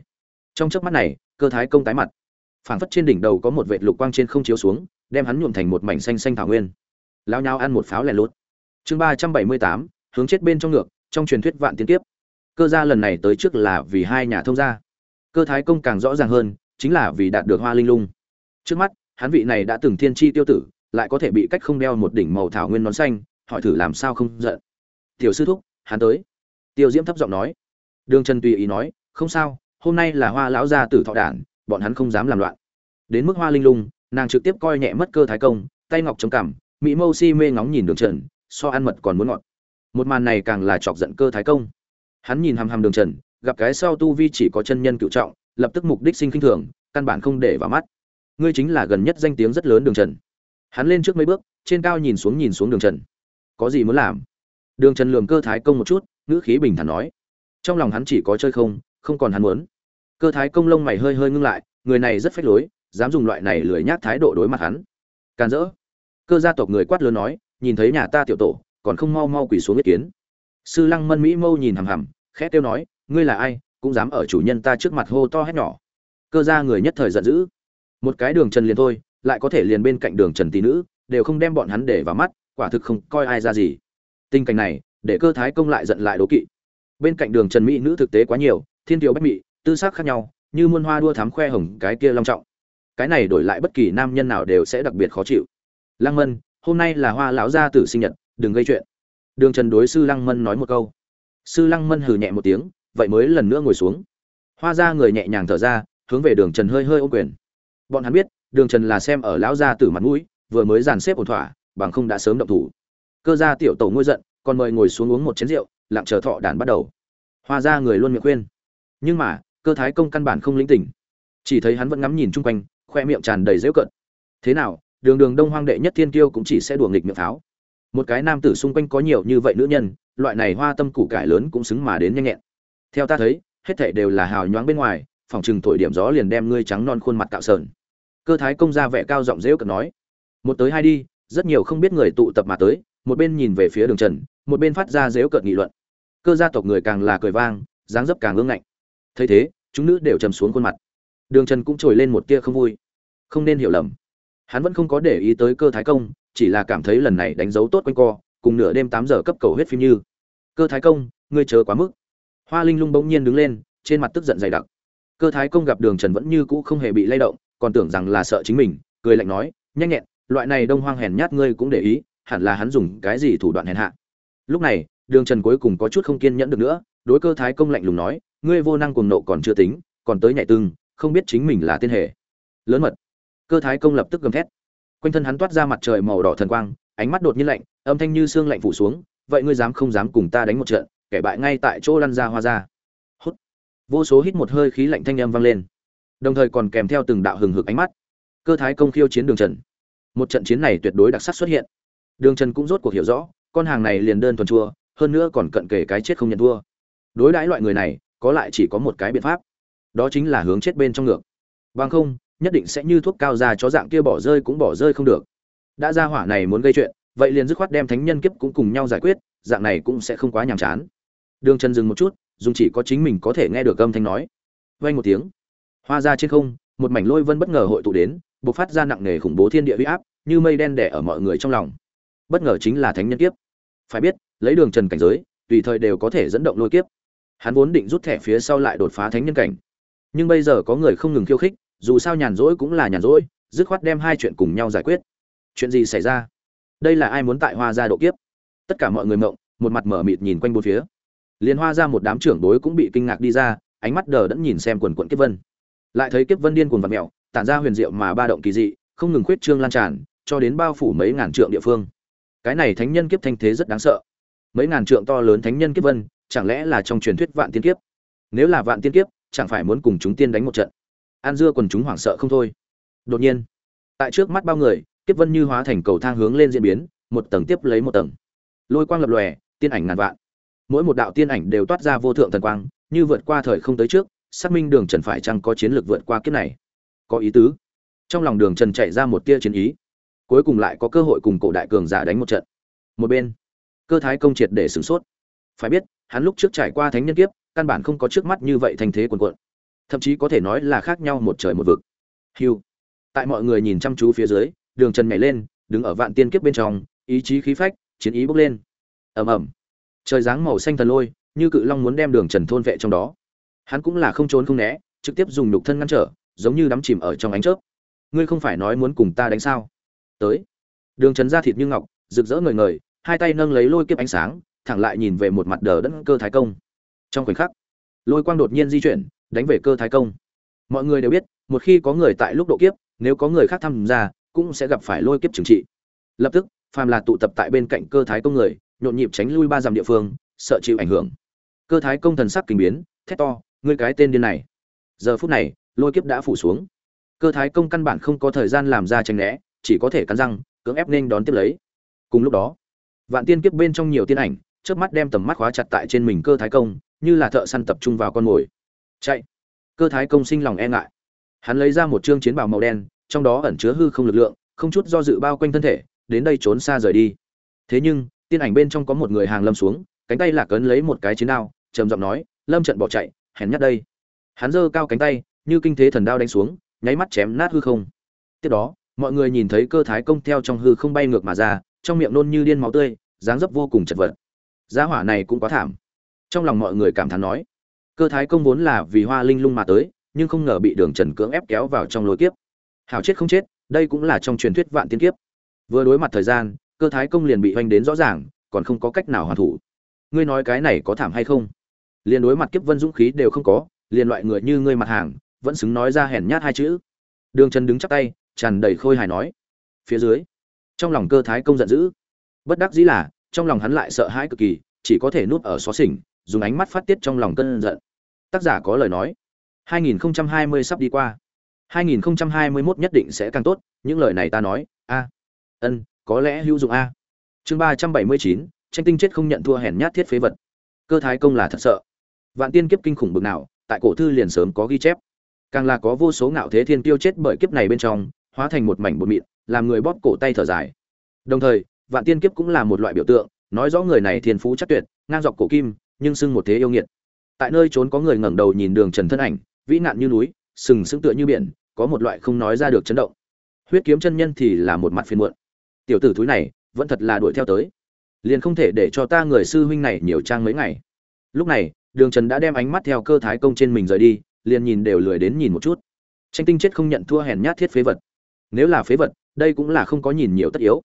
Trong chớp mắt này, cơ thái công tái mặt. Phảng phất trên đỉnh đầu có một vệt lục quang trên không chiếu xuống, đem hắn nhuộm thành một mảnh xanh xanh thảo nguyên. Lao nhau ăn một pháo lẻ lốt chương ba trăm bảy mươi tám, hướng chết bên trong ngược, trong truyền thuyết vạn tiến tiếp cơ gia lần này tới trước là vì hai nhà thông gia. Cơ thái công càng rõ ràng hơn, chính là vì đạt được hoa linh lung. Trước mắt, hắn vị này đã từng thiên chi tiêu tử, lại có thể bị cách không đeo một đỉnh màu thảo nguyên nón xanh, hỏi thử làm sao không giận. Tiểu sư thúc, hắn tới. Tiêu diễm thấp giọng nói. Đường trần tùy ý nói, không sao, hôm nay là hoa lão gia tử thọ đản, bọn hắn không dám làm loạn. Đến mức hoa linh lung, nàng trực tiếp coi nhẹ mất cơ thái công, tay ngọc chống cằm, mỹ mâu si mê ngóng nhìn đường trần so ăn mật còn muốn ngọt. Một màn này càng là chọc giận cơ thái công. Hắn nhìn hằm hằm đường trần, gặp cái sau tu vi chỉ có chân nhân cựu trọng, lập tức mục đích sinh khinh thường, căn bản không để vào mắt. Ngươi chính là gần nhất danh tiếng rất lớn đường trần. Hắn lên trước mấy bước, trên cao nhìn xuống nhìn xuống đường trần. Có gì muốn làm? Đường trần lường cơ thái công một chút, ngữ khí bình thản nói. Trong lòng hắn chỉ có chơi không không còn hắn muốn. Cơ thái công lông mày hơi hơi ngưng lại, người này rất phách lối, dám dùng loại này lười nhác thái độ đối mặt hắn. Càn rỡ. Cơ gia tộc người quát lớn nói nhìn thấy nhà ta tiểu tổ, còn không mau mau quỳ xuống ý kiến. Sư lăng mân mỹ mâu nhìn hằm hằm, khẽ kêu nói, ngươi là ai, cũng dám ở chủ nhân ta trước mặt hô to hét nhỏ. Cơ gia người nhất thời giận dữ. Một cái đường trần liền thôi, lại có thể liền bên cạnh đường trần tỷ nữ, đều không đem bọn hắn để vào mắt, quả thực không coi ai ra gì. Tình cảnh này, để cơ thái công lại giận lại đố kỵ. Bên cạnh đường trần mỹ nữ thực tế quá nhiều, thiên tiêu bách mỹ tư sắc khác nhau, như muôn hoa đua thám khoe hồng cái kia long trọng. Cái này đổi lại bất kỳ nam nhân nào đều sẽ đặc biệt khó chịu. Lăng mân hôm nay là hoa lão gia tử sinh nhật, đừng gây chuyện. Đường trần đối sư lăng mân nói một câu. Sư lăng mân hừ nhẹ một tiếng, vậy mới lần nữa ngồi xuống. Hoa ra người nhẹ nhàng thở ra, hướng về đường trần hơi hơi ô quyền. Bọn hắn biết, đường trần là xem ở lão gia tử mặt mũi, vừa mới dàn xếp ổn thỏa, bằng không đã sớm động thủ. Cơ gia tiểu tổ ngôi giận, còn mời ngồi xuống uống một chén rượu, lặng chờ thọ đàn bắt đầu. Hoa ra người luôn miệng khuyên. Nhưng mà, cơ thái công căn bản không linh tỉnh. Chỉ thấy hắn vẫn ngắm nhìn chung quanh, khoe miệng tràn đầy dễu cận thế nào đường đường đông hoang đệ nhất thiên tiêu cũng chỉ sẽ đùa nghịch miệng pháo. Một cái nam tử xung quanh có nhiều như vậy nữ nhân, loại này hoa tâm củ cải lớn cũng xứng mà đến nhanh nhẹn. Theo ta thấy, hết thảy đều là hào nhoáng bên ngoài, phòng trừng thổi điểm gió liền đem ngươi trắng non khuôn mặt cạo sờn. Cơ thái công ra vẻ cao giọng dễu cận nói, một tới hai đi, rất nhiều không biết người tụ tập mà tới, một bên nhìn về phía đường trần, một bên phát ra dễu cợt nghị luận. Cơ gia tộc người càng là cười vang, dáng dấp càng ương ngạnh. Thấy thế, chúng nữ đều trầm xuống khuôn mặt. Đường trần cũng trồi lên một tia không vui. Không nên hiểu lầm hắn vẫn không có để ý tới cơ thái công, chỉ là cảm thấy lần này đánh dấu tốt quanh co, cùng nửa đêm tám giờ cấp cầu huyết phim như. Cơ thái công, ngươi chờ quá mức. Hoa linh lung bỗng nhiên đứng lên, trên mặt tức giận dày đặc. Cơ thái công gặp đường trần vẫn như cũ không hề bị lay động, còn tưởng rằng là sợ chính mình, cười lạnh nói, nhanh nhẹn, loại này đông hoang hèn nhát ngươi cũng để ý, hẳn là hắn dùng cái gì thủ đoạn hèn hạ. Lúc này, đường trần cuối cùng có chút không kiên nhẫn được nữa, đối cơ thái công lạnh lùng nói, ngươi vô năng cuồng nộ còn chưa tính, còn tới nhảy tưng không biết chính mình là tên hề. Lớn mật cơ thái công lập tức gầm thét. Quanh thân hắn toát ra mặt trời màu đỏ thần quang, ánh mắt đột nhiên lạnh, âm thanh như xương lạnh phủ xuống, vậy ngươi dám không dám cùng ta đánh một trận, kẻ bại ngay tại chỗ lăn ra hoa ra. Hút. Vô số hít một hơi khí lạnh thanh âm vang lên, đồng thời còn kèm theo từng đạo hừng hực ánh mắt. Cơ thái công khiêu chiến đường trần. Một trận chiến này tuyệt đối đặc sắc xuất hiện. Đường trần cũng rốt cuộc hiểu rõ, con hàng này liền đơn thuần chua, hơn nữa còn cận kề cái chết không nhận thua. Đối đãi loại người này, có lại chỉ có một cái biện pháp. Đó chính là hướng chết bên trong ngược. Bằng không nhất định sẽ như thuốc cao ra chó dạng kia bỏ rơi cũng bỏ rơi không được. Đã ra hỏa này muốn gây chuyện, vậy liền dứt khoát đem thánh nhân kiếp cũng cùng nhau giải quyết, dạng này cũng sẽ không quá nhàm chán. Đường trần dừng một chút, dùng chỉ có chính mình có thể nghe được âm thanh nói. Vay một tiếng, hoa ra trên không, một mảnh lôi vân bất ngờ hội tụ đến b ộ c phát ra nặng nề khủng bố thiên địa huy áp, như mây đen đẻ ở mọi người trong lòng. Bất ngờ chính là thánh nhân kiếp. Phải biết, lấy đường trần cảnh giới, tùy thời đều có thể dẫn động lôi kiếp. Hắn vốn định rút thẻ phía sau lại đột phá thánh nhân cảnh. Nhưng bây giờ có người không ngừng khiêu khích dù sao nhàn rỗi cũng là nhàn rỗi, dứt khoát đem hai chuyện cùng nhau giải quyết. Chuyện gì xảy ra? Đây là ai muốn tại hoa ra độ kiếp? Tất cả mọi người mộng một mặt mở mịt nhìn quanh bốn phía. Liền hoa ra một đám trưởng đối cũng bị kinh ngạc đi ra, ánh mắt đờ đẫn nhìn xem quần quận kiếp vân. Lại thấy kiếp vân điên cuồng vật mẹo tản ra huyền diệu mà ba động kỳ dị, không ngừng khuyết trương lan tràn, cho đến bao phủ mấy ngàn trượng địa phương. Cái này thánh nhân kiếp thanh thế rất đáng sợ. Mấy ngàn trượng to lớn thánh nhân kiếp vân, chẳng lẽ là trong truyền thuyết vạn tiên kiếp? Nếu là vạn tiên kiếp, chẳng phải muốn cùng chúng tiên đánh một trận? An dưa quần chúng hoảng sợ không thôi. Đột nhiên, tại trước mắt bao người, kiếp vân như hóa thành cầu thang hướng lên diễn biến, một tầng tiếp lấy một tầng. Lôi quang lập lòe, tiên ảnh ngàn vạn. Mỗi một đạo tiên ảnh đều toát ra vô thượng thần quang, như vượt qua thời không tới trước, xác minh đường trần phải chăng có chiến lược vượt qua kiếp này. Có ý tứ. Trong lòng đường trần chạy ra một tia chiến ý. Cuối cùng lại có cơ hội cùng cổ đại cường giả đánh một trận. Một bên, cơ thái công triệt để sửng sốt. Phải biết, hắn lúc trước trải qua thánh nhân kiếp, căn bản không có trước mắt như vậy thành thế quần quận thậm chí có thể nói là khác nhau một trời một vực. Hiu tại mọi người nhìn chăm chú phía dưới, đường trần nhảy lên, đứng ở vạn tiên kiếp bên trong, ý chí khí phách, chiến ý bốc lên. Ầm ầm. Trời dáng màu xanh thần lôi, như cự long muốn đem đường trần thôn vệ trong đó. Hắn cũng là không trốn không né, trực tiếp dùng nhục thân ngăn trở, giống như đắm chìm ở trong ánh chớp. Ngươi không phải nói muốn cùng ta đánh sao? Tới. Đường trần ra thịt như ngọc, rực rỡ ngời ngời, hai tay nâng lấy lôi kiếp ánh sáng, thẳng lại nhìn về một mặt đờ đẫn cơ thái công. Trong khoảnh khắc, lôi quang đột nhiên di chuyển đánh về cơ thái công. Mọi người đều biết, một khi có người tại lúc độ kiếp, nếu có người khác tham gia, cũng sẽ gặp phải lôi kiếp trừng trị. Lập tức, phàm là tụ tập tại bên cạnh cơ thái công người, nhộn nhịp tránh lui ba dặm địa phương, sợ chịu ảnh hưởng. Cơ thái công thần sắc kinh biến, thét to, ngươi cái tên điên này. Giờ phút này, lôi kiếp đã phủ xuống. Cơ thái công căn bản không có thời gian làm ra tranh né, chỉ có thể cắn răng, cưỡng ép nên đón tiếp lấy. Cùng lúc đó, vạn tiên kiếp bên trong nhiều tiên ảnh trước mắt đem tầm mắt khóa chặt tại trên mình cơ thái công, như là thợ săn tập trung vào con mồi chạy. Cơ thái công sinh lòng e ngại. Hắn lấy ra một chương chiến bào màu đen, trong đó ẩn chứa hư không lực lượng, không chút do dự bao quanh thân thể, đến đây trốn xa rời đi. Thế nhưng, tiên ảnh bên trong có một người hàng lâm xuống, cánh tay lạc ấn lấy một cái chiến đao, trầm giọng nói, lâm trận bỏ chạy, hèn nhát đây. Hắn giơ cao cánh tay, như kinh thế thần đao đánh xuống, nháy mắt chém nát hư không. Tiếp đó, mọi người nhìn thấy cơ thái công theo trong hư không bay ngược mà ra, trong miệng nôn như điên máu tươi, dáng dấp vô cùng chật vật. Giá hỏa này cũng quá thảm. Trong lòng mọi người cảm thán nói cơ thái công vốn là vì hoa linh lung mà tới, nhưng không ngờ bị đường trần cưỡng ép kéo vào trong lối kiếp. Hảo chết không chết, đây cũng là trong truyền thuyết vạn tiên kiếp. Vừa đối mặt thời gian, cơ thái công liền bị oanh đến rõ ràng, còn không có cách nào hoàn thủ. Ngươi nói cái này có thảm hay không? Liền đối mặt kiếp vân dũng khí đều không có, liền loại người như ngươi mặt hàng, vẫn xứng nói ra hèn nhát hai chữ. Đường trần đứng chắp tay, tràn đầy khôi hài nói. Phía dưới, trong lòng cơ thái công giận dữ. Bất đắc dĩ là, trong lòng hắn lại sợ hãi cực kỳ, chỉ có thể núp ở xó xỉnh dùng ánh mắt phát tiết trong lòng cơn giận. Tác giả có lời nói. 2020 sắp đi qua. 2021 nhất định sẽ càng tốt những lời này ta nói. A. Ân có lẽ hữu dụng a. Chương 379, tranh tinh chết không nhận thua hèn nhát thiết phế vật. Cơ thái công là thật sợ. Vạn tiên kiếp kinh khủng bực nào tại cổ thư liền sớm có ghi chép. Càng là có vô số ngạo thế thiên tiêu chết bởi kiếp này bên trong hóa thành một mảnh bột mịn làm người bóp cổ tay thở dài. Đồng thời vạn tiên kiếp cũng là một loại biểu tượng nói rõ người này thiên phú chắc tuyệt ngang dọc cổ kim nhưng xưng một thế yêu nghiệt. Tại nơi trốn có người ngẩng đầu nhìn đường trần thân ảnh, vĩ nạn như núi, sừng sững tựa như biển, có một loại không nói ra được chấn động. Huyết kiếm chân nhân thì là một mặt phiền muộn. Tiểu tử thúi này, vẫn thật là đuổi theo tới. Liền không thể để cho ta người sư huynh này nhiều trang mấy ngày. Lúc này, đường trần đã đem ánh mắt theo cơ thái công trên mình rời đi, liền nhìn đều lười đến nhìn một chút. Tranh tinh chết không nhận thua hèn nhát thiết phế vật. Nếu là phế vật, đây cũng là không có nhìn nhiều tất yếu.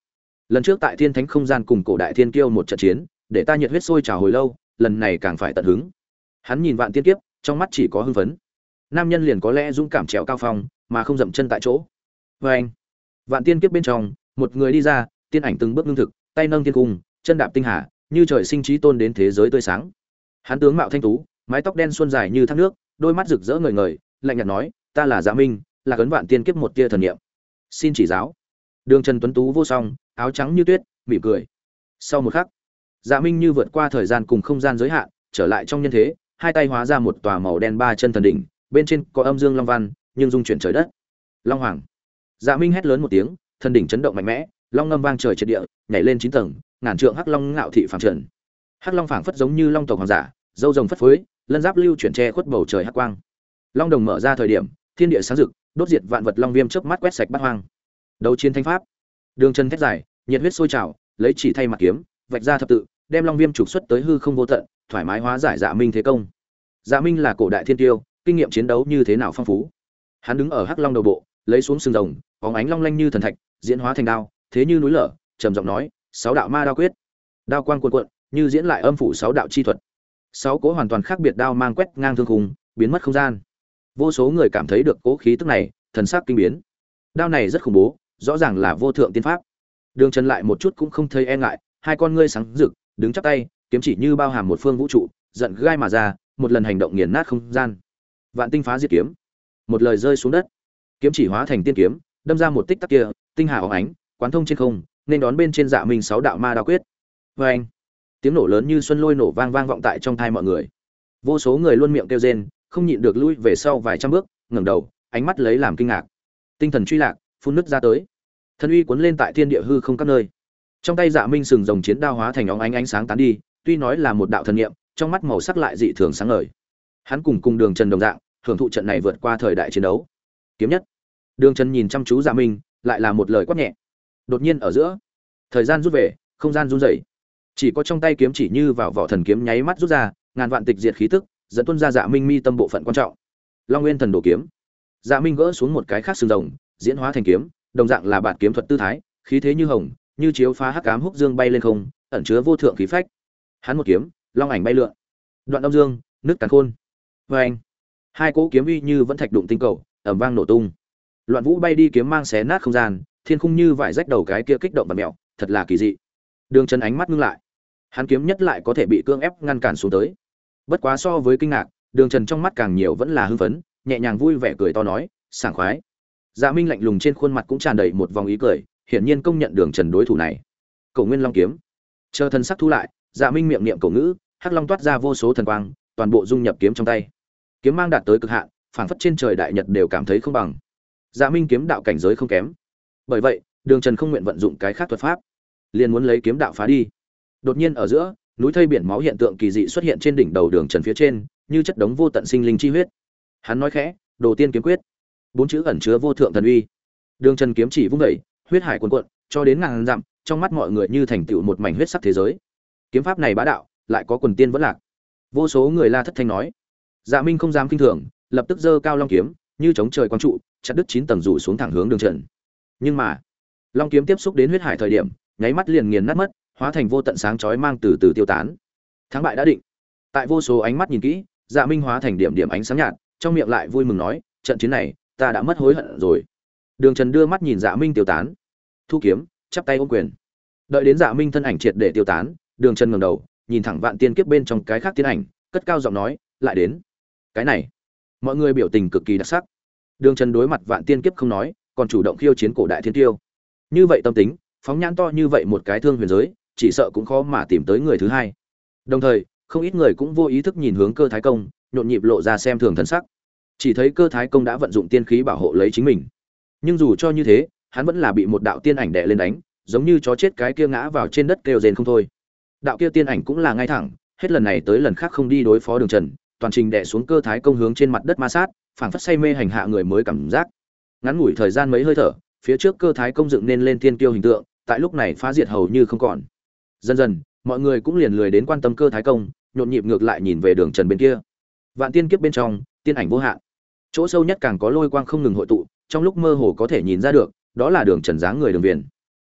Lần trước tại thiên thánh không gian cùng cổ đại thiên kiêu một trận chiến, để ta nhiệt huyết sôi trào hồi lâu lần này càng phải tận hứng. Hắn nhìn vạn tiên kiếp, trong mắt chỉ có hưng phấn. Nam nhân liền có lẽ dũng cảm trèo cao phong mà không dậm chân tại chỗ. Vê anh, vạn tiên kiếp bên trong, một người đi ra, tiên ảnh từng bước ngưng thực, tay nâng thiên cung, chân đạp tinh hà, như trời sinh trí tôn đến thế giới tươi sáng. Hắn tướng mạo thanh tú, mái tóc đen xuân dài như thác nước, đôi mắt rực rỡ ngời ngời, lạnh nhạt nói, ta là dạ minh, là cấn vạn tiên kiếp một tia thần niệm. Xin chỉ giáo. Đường trần tuấn tú vô song, áo trắng như tuyết, mỉm cười. Sau một khắc dạ minh như vượt qua thời gian cùng không gian giới hạn, trở lại trong nhân thế, hai tay hóa ra một tòa màu đen ba chân thần đỉnh, bên trên có âm dương long văn, nhưng dung chuyển trời đất. Long hoàng. Dạ minh hét lớn một tiếng, thần đỉnh chấn động mạnh mẽ, long ngâm vang trời triệt địa, nhảy lên chín tầng, ngàn trượng hắc long ngạo thị phàm trần. Hắc long phảng phất giống như long tộc hoàng giả, dâu rồng phất phới, lân giáp lưu chuyển che khuất bầu trời hắc quang. Long đồng mở ra thời điểm, thiên địa sáng rực, đốt diệt vạn vật long viêm chớp mắt quét sạch bát hoang. Đấu chiến thanh pháp. Đường chân thét dài, nhiệt huyết sôi trào, lấy chỉ thay mặt kiếm, vạch ra thập tự đem long viêm trục xuất tới hư không vô tận, thoải mái hóa giải dạ minh thế công. Dạ minh là cổ đại thiên tiêu, kinh nghiệm chiến đấu như thế nào phong phú. Hắn đứng ở hắc long đầu bộ, lấy xuống sừng rồng, bóng ánh long lanh như thần thạch, diễn hóa thành đao, thế như núi lở, trầm giọng nói, sáu đạo ma đao quyết. Đao quang cuộn cuộn, như diễn lại âm phủ sáu đạo chi thuật. Sáu cố hoàn toàn khác biệt đao mang quét ngang thương khùng biến mất không gian. Vô số người cảm thấy được cố khí tức này, thần sắc kinh biến. Đao này rất khủng bố, rõ ràng là vô thượng tiên pháp. Đường trần lại một chút cũng không thấy e ngại, hai con ngươi sáng rực đứng chắp tay, kiếm chỉ như bao hàm một phương vũ trụ, giận gai mà ra, một lần hành động nghiền nát không gian. Vạn tinh phá diệt kiếm. Một lời rơi xuống đất. Kiếm chỉ hóa thành tiên kiếm, đâm ra một tích tắc kia, tinh hà óng ánh, quán thông trên không, nên đón bên trên dạ minh sáu đạo ma đao quyết. Vê anh, tiếng nổ lớn như xuân lôi nổ vang vang vọng tại trong thai mọi người. Vô số người luôn miệng kêu rên, không nhịn được lui về sau vài trăm bước, ngẩng đầu, ánh mắt lấy làm kinh ngạc. Tinh thần truy lạc, phun nứt ra tới. Thân uy cuốn lên tại thiên địa hư không các nơi trong tay dạ minh sừng rồng chiến đao hóa thành óng ánh ánh sáng tán đi, tuy nói là một đạo thần niệm, trong mắt màu sắc lại dị thường sáng ngời. Hắn cùng cùng đường trần đồng dạng, hưởng thụ trận này vượt qua thời đại chiến đấu. Kiếm nhất. Đường trần nhìn chăm chú dạ minh, lại là một lời quát nhẹ. Đột nhiên ở giữa, thời gian rút về, không gian run rẩy. Chỉ có trong tay kiếm chỉ như vào vỏ thần kiếm nháy mắt rút ra, ngàn vạn tịch diệt khí tức, dẫn tuân ra dạ minh mi tâm bộ phận quan trọng. Long nguyên thần đồ kiếm. Dạ minh gỡ xuống một cái khác sừng rồng, diễn hóa thành kiếm, đồng dạng là bản kiếm thuật tư thái, khí thế như hồng như chiếu phá hắc ám húc dương bay lên không, ẩn chứa vô thượng khí phách. Hắn một kiếm, long ảnh bay lượn. Đoạn đông dương nước càn khôn. Vê anh, hai cỗ kiếm uy như vẫn thạch đụng tinh cầu, ầm vang nổ tung. Loạn vũ bay đi kiếm mang xé nát không gian, thiên khung như vải rách đầu cái kia kích động và mẹo, thật là kỳ dị. Đường trần ánh mắt ngưng lại. Hắn kiếm nhất lại có thể bị cương ép ngăn cản xuống tới. Bất quá so với kinh ngạc, đường trần trong mắt càng nhiều vẫn là hưng phấn, nhẹ nhàng vui vẻ cười to nói, sảng khoái. Dạ minh lạnh lùng trên khuôn mặt cũng tràn đầy một vòng ý cười hiển nhiên công nhận đường trần đối thủ này. Cầu nguyên long kiếm. Chờ thân sắc thu lại dạ minh miệng niệm cổ ngữ, hắc long toát ra vô số thần quang, toàn bộ dung nhập kiếm trong tay. Kiếm mang đạt tới cực hạn, phảng phất trên trời đại nhật đều cảm thấy không bằng. Dạ minh kiếm đạo cảnh giới không kém. Bởi vậy, đường trần không nguyện vận dụng cái khác thuật pháp, liền muốn lấy kiếm đạo phá đi. Đột nhiên ở giữa, núi thây biển máu hiện tượng kỳ dị xuất hiện trên đỉnh đầu đường trần phía trên, như chất đống vô tận sinh linh chi huyết. Hắn nói khẽ, đồ tiên kiếm quyết. Bốn chữ ẩn chứa vô thượng thần uy. Đường trần kiếm chỉ vung vẩy huyết hải cuồn cuộn, cho đến ngàn dặm, trong mắt mọi người như thành tựu một mảnh huyết sắc thế giới. Kiếm pháp này bá đạo, lại có quần tiên vẫn lạc. Vô số người la thất thanh nói. Dạ minh không dám kinh thường, lập tức giơ cao long kiếm, như chống trời quang trụ, chặt đứt chín tầng rủ xuống thẳng hướng đường trận. nhưng mà, long kiếm tiếp xúc đến huyết hải thời điểm, nháy mắt liền nghiền nát mất, hóa thành vô tận sáng chói mang từ từ tiêu tán. Thắng bại đã định. Tại vô số ánh mắt nhìn kỹ dạ minh hóa thành điểm điểm ánh sáng nhạt, trong miệng lại vui mừng nói, trận chiến này, ta đã mất hối hận rồi đường trần đưa mắt nhìn dạ minh tiêu tán. Thu kiếm, chắp tay ôm quyền. Đợi đến dạ minh thân ảnh triệt để tiêu tán, đường trần ngầm đầu, nhìn thẳng vạn tiên kiếp bên trong cái khác tiến ảnh, cất cao giọng nói, lại đến. Cái này, mọi người biểu tình cực kỳ đặc sắc. Đường trần đối mặt vạn tiên kiếp không nói, còn chủ động khiêu chiến cổ đại thiên tiêu. Như vậy tâm tính, phóng nhãn to như vậy một cái thương huyền giới, chỉ sợ cũng khó mà tìm tới người thứ hai. Đồng thời, không ít người cũng vô ý thức nhìn hướng cơ thái công, nhộn nhịp lộ ra xem thường thân sắc. Chỉ thấy cơ thái công đã vận dụng tiên khí bảo hộ lấy chính mình nhưng dù cho như thế, hắn vẫn là bị một đạo tiên ảnh đè lên đánh, giống như chó chết cái kia ngã vào trên đất kêu rền không thôi. Đạo kia tiên ảnh cũng là ngay thẳng, hết lần này tới lần khác không đi đối phó đường trần, toàn trình đè xuống cơ thái công hướng trên mặt đất ma sát, phảng phất say mê hành hạ người mới cảm giác. Ngắn ngủi thời gian mấy hơi thở, phía trước cơ thái công dựng nên lên tiên tiêu hình tượng, tại lúc này phá diệt hầu như không còn. Dần dần, mọi người cũng liền lười đến quan tâm cơ thái công, nhộn nhịp ngược lại nhìn về đường trần bên kia. Vạn tiên kiếp bên trong, tiên ảnh vô hạn. Chỗ sâu nhất càng có lôi quang không ngừng hội tụ trong lúc mơ hồ có thể nhìn ra được, đó là đường trần dáng người đường viền.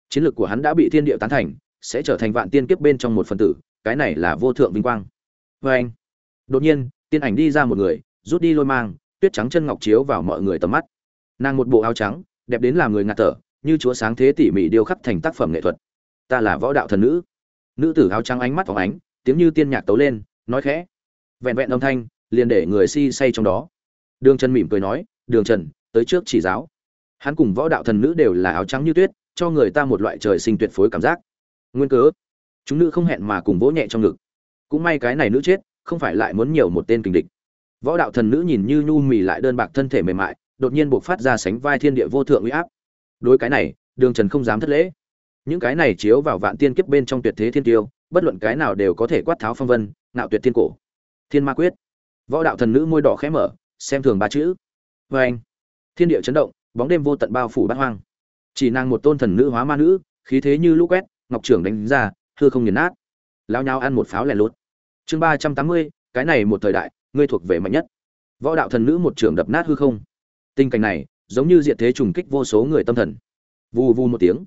Chiến lược của hắn đã bị thiên địa tán thành, sẽ trở thành vạn tiên kiếp bên trong một phần tử, cái này là vô thượng vinh quang. Vê anh, đột nhiên, tiên ảnh đi ra một người, rút đi lôi mang, tuyết trắng chân ngọc chiếu vào mọi người tầm mắt. Nàng một bộ áo trắng, đẹp đến làm người ngạt thở, như chúa sáng thế tỉ mỉ điêu khắc thành tác phẩm nghệ thuật. Ta là võ đạo thần nữ. Nữ tử áo trắng ánh mắt phóng ánh, tiếng như tiên nhạc tấu lên, nói khẽ. Vẹn vẹn âm thanh, liền để người si say trong đó. Đường trần mỉm cười nói, đường trần tới trước chỉ giáo. Hắn cùng võ đạo thần nữ đều là áo trắng như tuyết, cho người ta một loại trời sinh tuyệt phối cảm giác. Nguyên cớ, chúng nữ không hẹn mà cùng vỗ nhẹ trong ngực. Cũng may cái này nữ chết, không phải lại muốn nhiều một tên kình địch. Võ đạo thần nữ nhìn như nhu mì lại đơn bạc thân thể mềm mại, đột nhiên buộc phát ra sánh vai thiên địa vô thượng uy áp. Đối cái này, đường trần không dám thất lễ. Những cái này chiếu vào vạn tiên kiếp bên trong tuyệt thế thiên tiêu, bất luận cái nào đều có thể quát tháo phong vân nạo tuyệt thiên cổ. Thiên ma quyết. Võ đạo thần nữ môi đỏ khẽ mở, xem thường ba chữ. Vê anh thiên địa chấn động, bóng đêm vô tận bao phủ bát hoang. Chỉ nàng một tôn thần nữ hóa ma nữ, khí thế như lũ quét, ngọc trưởng đánh ra, hư không nghiền nát. Lao nhau ăn một pháo lẻ lốt chương ba trăm tám mươi, cái này một thời đại, ngươi thuộc về mạnh nhất. Võ đạo thần nữ một trưởng đập nát hư không. Tình cảnh này, giống như diện thế trùng kích vô số người tâm thần. Vù vù một tiếng.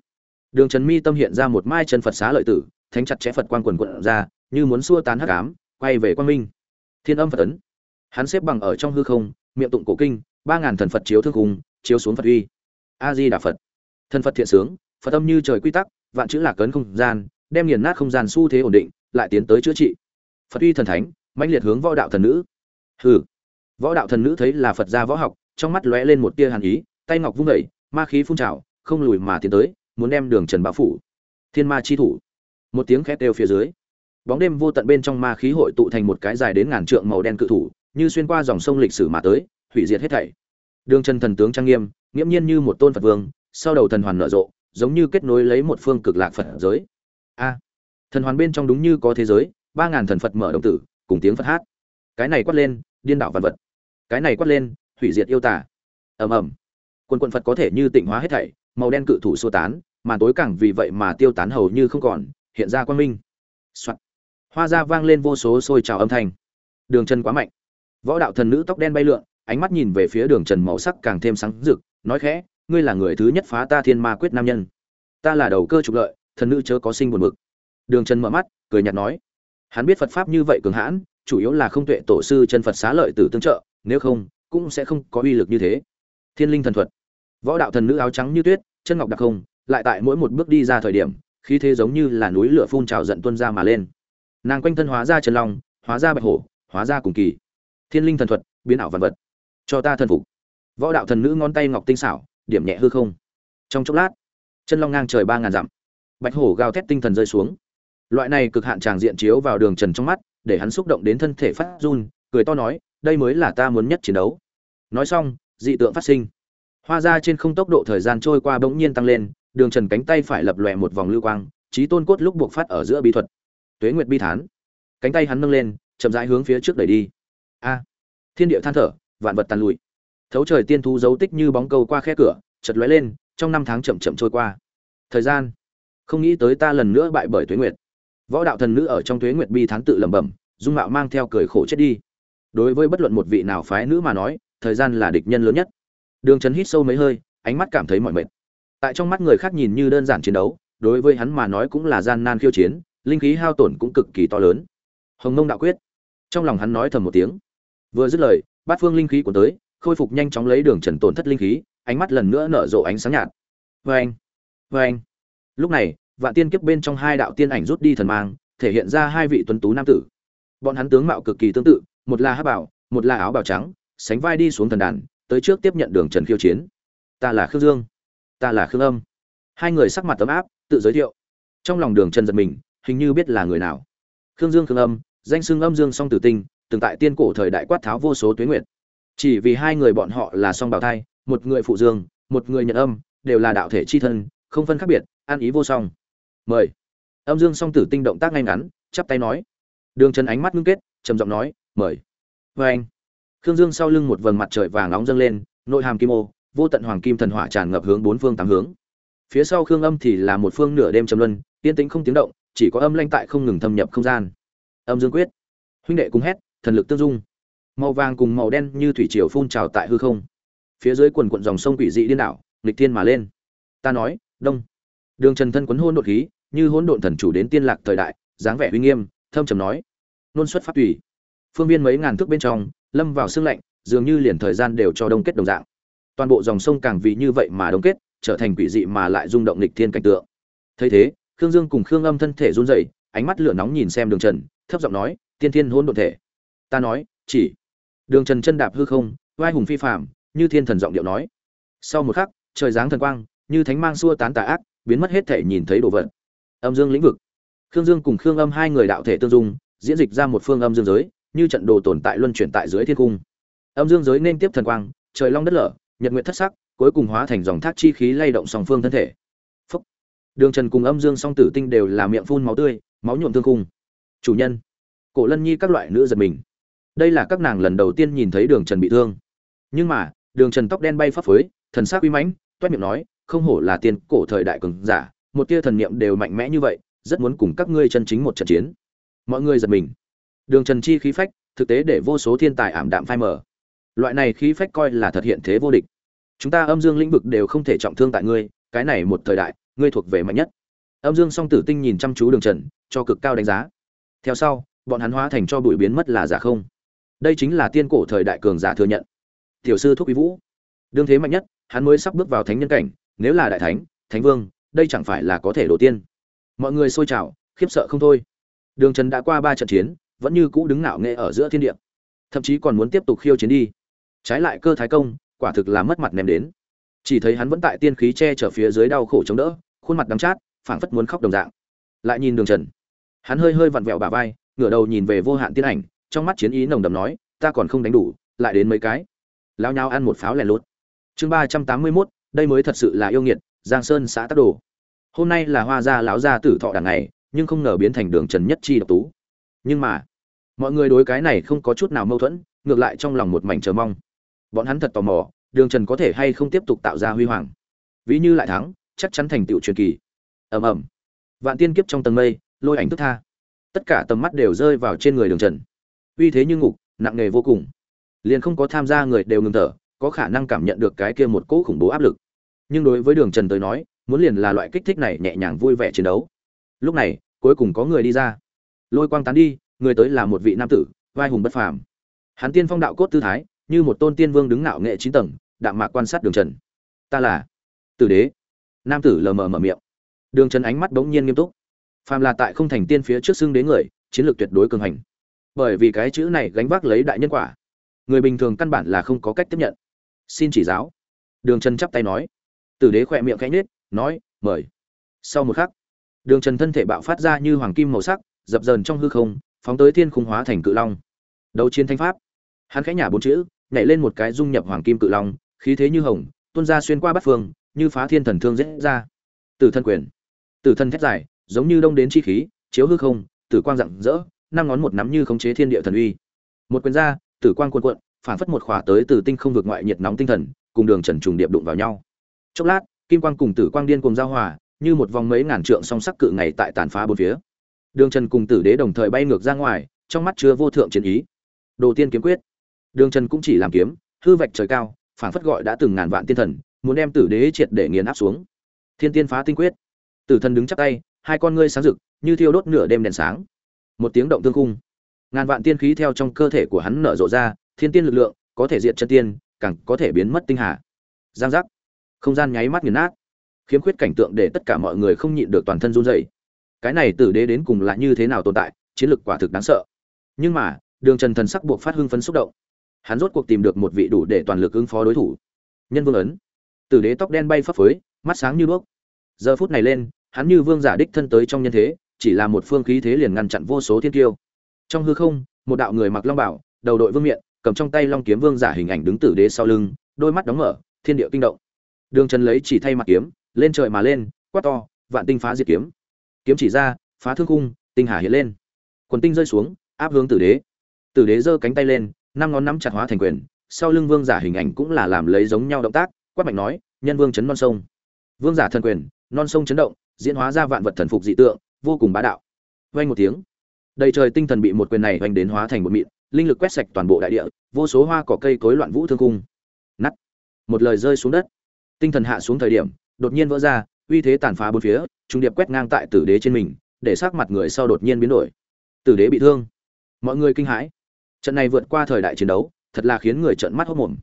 Đường trần mi tâm hiện ra một mai chân phật xá lợi tử, thánh chặt chẽ phật quang quần quận ra, như muốn xua tán hắc ám, quay về quang minh. Thiên âm phật ấn. Hắn xếp bằng ở trong hư không, miệng tụng cổ kinh ba ngàn thần phật chiếu thương cung chiếu xuống phật uy. A di đà phật. Thần phật thiện sướng, phật âm như trời quy tắc, vạn chữ lạc cấn không gian, đem nghiền nát không gian xu thế ổn định, lại tiến tới chữa trị. Phật uy thần thánh, mãnh liệt hướng võ đạo thần nữ. Hừ. Võ đạo thần nữ thấy là phật gia võ học, trong mắt lóe lên một tia hàn ý, tay ngọc vung vẩy ma khí phun trào, không lùi mà tiến tới, muốn đem đường trần bao phủ. Thiên ma chi thủ. Một tiếng khét đều phía dưới. Bóng đêm vô tận bên trong ma khí hội tụ thành một cái dài đến ngàn trượng màu đen cự thủ, như xuyên qua dòng sông lịch sử mà tới hủy diệt hết thảy. Đường chân thần tướng trang nghiêm, nghiễm nhiên như một tôn phật vương, sau đầu thần hoàn nở rộ, giống như kết nối lấy một phương cực lạc phật giới. A, thần hoàn bên trong đúng như có thế giới, ba ngàn thần phật mở đồng tử, cùng tiếng phật hát. Cái này quát lên, điên đảo văn vật. Cái này quát lên, hủy diệt yêu tả ầm ầm. Quân quân phật có thể như tịnh hóa hết thảy, màu đen cự thủ xô tán màn tối càng vì vậy mà tiêu tán hầu như không còn, hiện ra quang minh、Soạn. hoa ra vang lên vô số sôi trào âm thanh. Đường chân quá mạnh. Võ đạo thần nữ tóc đen bay lượn ánh mắt nhìn về phía đường trần màu sắc càng thêm sáng rực, nói khẽ, ngươi là người thứ nhất phá ta thiên ma quyết nam nhân. Ta là đầu cơ trục lợi, thần nữ chớ có sinh buồn bực. Đường trần mở mắt, cười nhạt nói, hắn biết phật pháp như vậy cường hãn, chủ yếu là không tuệ tổ sư chân phật xá lợi từ tương trợ, nếu không, cũng sẽ không có uy lực như thế. Thiên linh thần thuật. Võ đạo thần nữ áo trắng như tuyết, chân ngọc đặc không lại tại mỗi một bước đi ra thời điểm, khí thế giống như là núi lửa phun trào giận tuân ra mà lên. Nàng quanh thân hóa ra trần long, hóa ra bạch hổ, hóa ra cùng kỳ. Thiên linh thần thuật, biến ảo vật vật cho ta thần phục. Võ đạo thần nữ ngón tay ngọc tinh xảo, điểm nhẹ hư không. Trong chốc lát, chân long ngang trời ba ngàn dặm. Bạch hổ gào thét tinh thần rơi xuống. Loại này cực hạn tràng diện chiếu vào đường trần trong mắt, để hắn xúc động đến thân thể phát run, cười to nói, đây mới là ta muốn nhất chiến đấu. Nói xong, dị tượng phát sinh. Hoa ra trên không tốc độ thời gian trôi qua bỗng nhiên tăng lên, đường trần cánh tay phải lập lòe một vòng lưu quang trí tôn cốt lúc buộc phát ở giữa bí thuật. Tuế nguyệt bi thán. Cánh tay hắn nâng lên, chậm rãi hướng phía trước đẩy đi. A! Thiên địa than thở vạn vật tàn lụi. Thấu trời tiên thú dấu tích như bóng câu qua khe cửa chật lóe lên, trong năm tháng chậm chậm trôi qua. Thời gian. Không nghĩ tới ta lần nữa bại bởi tuế nguyệt. Võ đạo thần nữ ở trong tuế nguyệt bi thán tự lẩm bẩm, dung mạo mang theo cười khổ chết đi. Đối với bất luận một vị nào phái nữ mà nói, thời gian là địch nhân lớn nhất. Đường Trấn hít sâu mấy hơi, ánh mắt cảm thấy mỏi mệt. Tại trong mắt người khác nhìn như đơn giản chiến đấu, đối với hắn mà nói cũng là gian nan khiêu chiến, linh khí hao tổn cũng cực kỳ to lớn. Hồng nông đạo quyết. Trong lòng hắn nói thầm một tiếng vừa dứt lời, bát phương linh khí của tới, khôi phục nhanh chóng lấy đường trần tổn thất linh khí, ánh mắt lần nữa nở rộ ánh sáng nhạt. Vê anh vê anh lúc này, vạn tiên kiếp bên trong hai đạo tiên ảnh rút đi thần mang, thể hiện ra hai vị tuấn tú nam tử. Bọn hắn tướng mạo cực kỳ tương tự, một là hát bảo, một là áo bào trắng, sánh vai đi xuống thần đàn, tới trước tiếp nhận đường trần khiêu chiến. Ta là khương dương, ta là khương âm. Hai người sắc mặt tấm áp, tự giới thiệu. Trong lòng đường trần giật mình, hình như biết là người nào. Khương dương, khương âm, danh xưng âm dương song tử tinh từng tại tiên cổ thời đại quát tháo vô số tuyến nguyệt. Chỉ vì hai người bọn họ là song bào thai, một người phụ dương, một người nhận âm, đều là đạo thể chi thân, không phân khác biệt an ý vô song. Mời. Âm dương song tử tinh động tác ngay ngắn, chắp tay nói. Đường trần ánh mắt ngưng kết, trầm giọng nói, mời. Vê khương dương sau lưng một vầng mặt trời vàng nóng dâng lên, nội hàm kim ô, vô tận hoàng kim thần hỏa tràn ngập hướng bốn phương tám hướng. Phía sau khương âm thì là một phương nửa đêm trầm luân, yên tĩnh không tiếng động, chỉ có âm lanh tại không ngừng thâm nhập không gian. Âm dương quyết. Huynh đệ cùng hét thần lực tương dung. Màu vàng cùng màu đen như thủy triều phun trào tại hư không. Phía dưới quần quận dòng sông quỷ dị điên đảo, nghịch thiên mà lên. Ta nói, đông. Đường trần thân quấn hôn đột khí, như hỗn độn thần chủ đến tiên lạc thời đại, dáng vẻ uy nghiêm, thâm trầm nói. Nôn xuất pháp tùy. Phương viên mấy ngàn thước bên trong, lâm vào sương lạnh, dường như liền thời gian đều cho đông kết đồng dạng. Toàn bộ dòng sông càng vì như vậy mà đông kết, trở thành quỷ dị mà lại rung động lịch thiên cảnh tượng. Thấy thế, khương dương cùng khương âm thân thể run rẩy, ánh mắt lửa nóng nhìn xem đường trần, thấp giọng nói, tiên thiên hôn độn thể ta nói, chỉ. Đường trần chân đạp hư không vai hùng phi phạm như thiên thần giọng điệu nói. Sau một khắc, trời giáng thần quang, như thánh mang xua tán tà ác, biến mất hết thể nhìn thấy đồ vật. Âm dương lĩnh vực. Khương dương cùng khương âm hai người đạo thể tương dung, diễn dịch ra một phương âm dương giới, như trận đồ tồn tại luân chuyển tại dưới thiên cung. Âm dương giới nên tiếp thần quang, trời long đất lở, nhật nguyện thất sắc, cuối cùng hóa thành dòng thác chi khí lay động song phương thân thể. Phúc. đường trần cùng âm dương song tử tinh đều là miệng phun máu tươi, máu nhuộm thương cung chủ nhân. Cổ lân nhi các loại nữ giật mình đây là các nàng lần đầu tiên nhìn thấy đường trần bị thương. Nhưng mà, đường trần tóc đen bay phấp phới, thần sắc uy mãnh, toét miệng nói, không hổ là tiên cổ thời đại cường giả, một tia thần niệm đều mạnh mẽ như vậy, rất muốn cùng các ngươi chân chính một trận chiến. Mọi người giật mình. Đường trần chi khí phách, thực tế để vô số thiên tài ảm đạm phai mờ. Loại này khí phách coi là thật hiện thế vô địch. Chúng ta âm dương lĩnh vực đều không thể trọng thương tại ngươi, cái này một thời đại, ngươi thuộc về mạnh nhất. Âm dương song tử tinh nhìn chăm chú đường trần, cho cực cao đánh giá. Theo sau, bọn hắn hóa thành cho bụi biến mất là giả không đây chính là tiên cổ thời đại cường giả thừa nhận. Tiểu sư thúc quý vũ. Đương thế mạnh nhất, hắn mới sắp bước vào thánh nhân cảnh, nếu là đại thánh thánh vương, đây chẳng phải là có thể đổ tiên. Mọi người xôi trào, khiếp sợ không thôi. Đường trần đã qua ba trận chiến, vẫn như cũ đứng ngạo nghệ ở giữa thiên địa. Thậm chí còn muốn tiếp tục khiêu chiến đi. Trái lại cơ thái công, quả thực là mất mặt ném đến. Chỉ thấy hắn vẫn tại tiên khí che chở phía dưới đau khổ chống đỡ, khuôn mặt đắng chát, phảng phất muốn khóc đồng dạng. Lại nhìn đường trần. Hắn hơi hơi vặn vẹo bà vai, ngửa đầu nhìn về vô hạn tiên ảnh trong mắt chiến ý nồng đầm nói, ta còn không đánh đủ, lại đến mấy cái. Lao nhau ăn một pháo lẻ lốt chương ba trăm tám mươi mốt, đây mới thật sự là yêu nghiệt, giang sơn xã tắc đồ. Hôm nay là hoa gia lão gia tử thọ đằng ngày, nhưng không ngờ biến thành đường trần nhất chi độc tú. Nhưng mà, mọi người đối cái này không có chút nào mâu thuẫn, ngược lại trong lòng một mảnh chờ mong. Bọn hắn thật tò mò, đường trần có thể hay không tiếp tục tạo ra huy hoàng. Ví như lại thắng, chắc chắn thành tựu truyền kỳ. Ầm ầm. Vạn tiên kiếp trong tầng mây, lôi ảnh tức tha. Tất cả tầm mắt đều rơi vào trên người đường trần uy thế như ngục, nặng nề vô cùng. Liền không có tham gia người đều ngừng thở, có khả năng cảm nhận được cái kia một cỗ khủng bố áp lực. Nhưng đối với đường trần tới nói, muốn liền là loại kích thích này nhẹ nhàng vui vẻ chiến đấu. Lúc này, cuối cùng có người đi ra. Lôi quang tán đi, người tới là một vị nam tử, vai hùng bất phàm. Hắn tiên phong đạo cốt tư thái, như một tôn tiên vương đứng ngạo nghệ chín tầng, đạm mạc quan sát đường trần. Ta là tử đế. Nam tử lờ mờ mở miệng. Đường trần ánh mắt bỗng nhiên nghiêm túc. Phàm là tại không thành tiên phía trước xưng đế người, chiến lược tuyệt đối cường hành bởi vì cái chữ này gánh vác lấy đại nhân quả. Người bình thường căn bản là không có cách tiếp nhận. Xin chỉ giáo. Đường trần chắp tay nói. Tử đế khỏe miệng khẽ nhết nói, mời. Sau một khắc, đường trần thân thể bạo phát ra như hoàng kim màu sắc, dập dờn trong hư không, phóng tới thiên khung hóa thành cự long. Đấu chiến thanh pháp. Hắn khẽ nhả bốn chữ, nhảy lên một cái dung nhập hoàng kim cự long, khí thế như hồng, tuôn ra xuyên qua bát phương, như phá thiên thần thương dễ ra. Tử thân quyền. Tử thân thét dài, giống như đông đến chi khí, chiếu hư không, tử quang rạng rỡ năm ngón một nắm như khống chế thiên địa thần uy. Một quyền ra, tử quang cuồn cuộn, phản phất một khỏa tới từ tinh không vượt ngoại nhiệt nóng tinh thần, cùng đường trần trùng điệp đụng vào nhau. Chốc lát, kim quang cùng tử quang điên cùng giao hòa, như một vòng mấy ngàn trượng song sắc cự ngày tại tàn phá bốn phía. Đường trần cùng tử đế đồng thời bay ngược ra ngoài, trong mắt chứa vô thượng chiến ý. Đồ tiên kiếm quyết. Đường trần cũng chỉ làm kiếm, hư vạch trời cao, phản phất gọi đã từng ngàn vạn tiên thần, muốn đem tử đế triệt để nghiền áp xuống. Thiên tiên phá tinh quyết. Tử thần đứng chắc tay, hai con ngươi sáng rực, như thiêu đốt nửa đêm đèn sáng một tiếng động tương khung, ngàn vạn tiên khí theo trong cơ thể của hắn nở rộ ra thiên tiên lực lượng có thể diện chân tiên càng có thể biến mất tinh hà. Giang giác. Không gian nháy mắt nghiền nát. Khiếm khuyết cảnh tượng để tất cả mọi người không nhịn được toàn thân run rẩy. Cái này tử đế đến cùng là như thế nào tồn tại chiến lược quả thực đáng sợ. Nhưng mà đường trần thần sắc buộc phát hưng phấn xúc động. Hắn rốt cuộc tìm được một vị đủ để toàn lực ứng phó đối thủ. Nhân vương ấn. Tử đế tóc đen bay phấp phới mắt sáng như đuốc. Giờ phút này lên hắn như vương giả đích thân tới trong nhân thế chỉ là một phương khí thế liền ngăn chặn vô số thiên kiêu. Trong hư không, một đạo người mặc long bảo, đầu đội vương miện, cầm trong tay long kiếm vương giả hình ảnh đứng tử đế sau lưng, đôi mắt đóng mở, thiên địa kinh động. Đường trần lấy chỉ thay mặt kiếm, lên trời mà lên, quát to, vạn tinh phá diệt kiếm. Kiếm chỉ ra, phá thương khung tinh hà hiện lên. Quần tinh rơi xuống, áp hướng tử đế. Tử đế giơ cánh tay lên, năm ngón nắm chặt hóa thành quyền, sau lưng vương giả hình ảnh cũng là làm lấy giống nhau động tác, quát mạnh nói, nhân vương chấn non sông. Vương giả thần quyền, non sông chấn động, diễn hóa ra vạn vật thần phục dị tượng vô cùng bá đạo. Vang một tiếng, đầy trời tinh thần bị một quyền này vang đến hóa thành một mịn, linh lực quét sạch toàn bộ đại địa, vô số hoa cỏ cây cối loạn vũ thương cung nắt một lời rơi xuống đất. Tinh thần hạ xuống thời điểm, đột nhiên vỡ ra, uy thế tàn phá bốn phía, trung điệp quét ngang tại tử đế trên mình, để sắc mặt người sau đột nhiên biến đổi. Tử đế bị thương. Mọi người kinh hãi. Trận này vượt qua thời đại chiến đấu, thật là khiến người trợn mắt hốt mồm.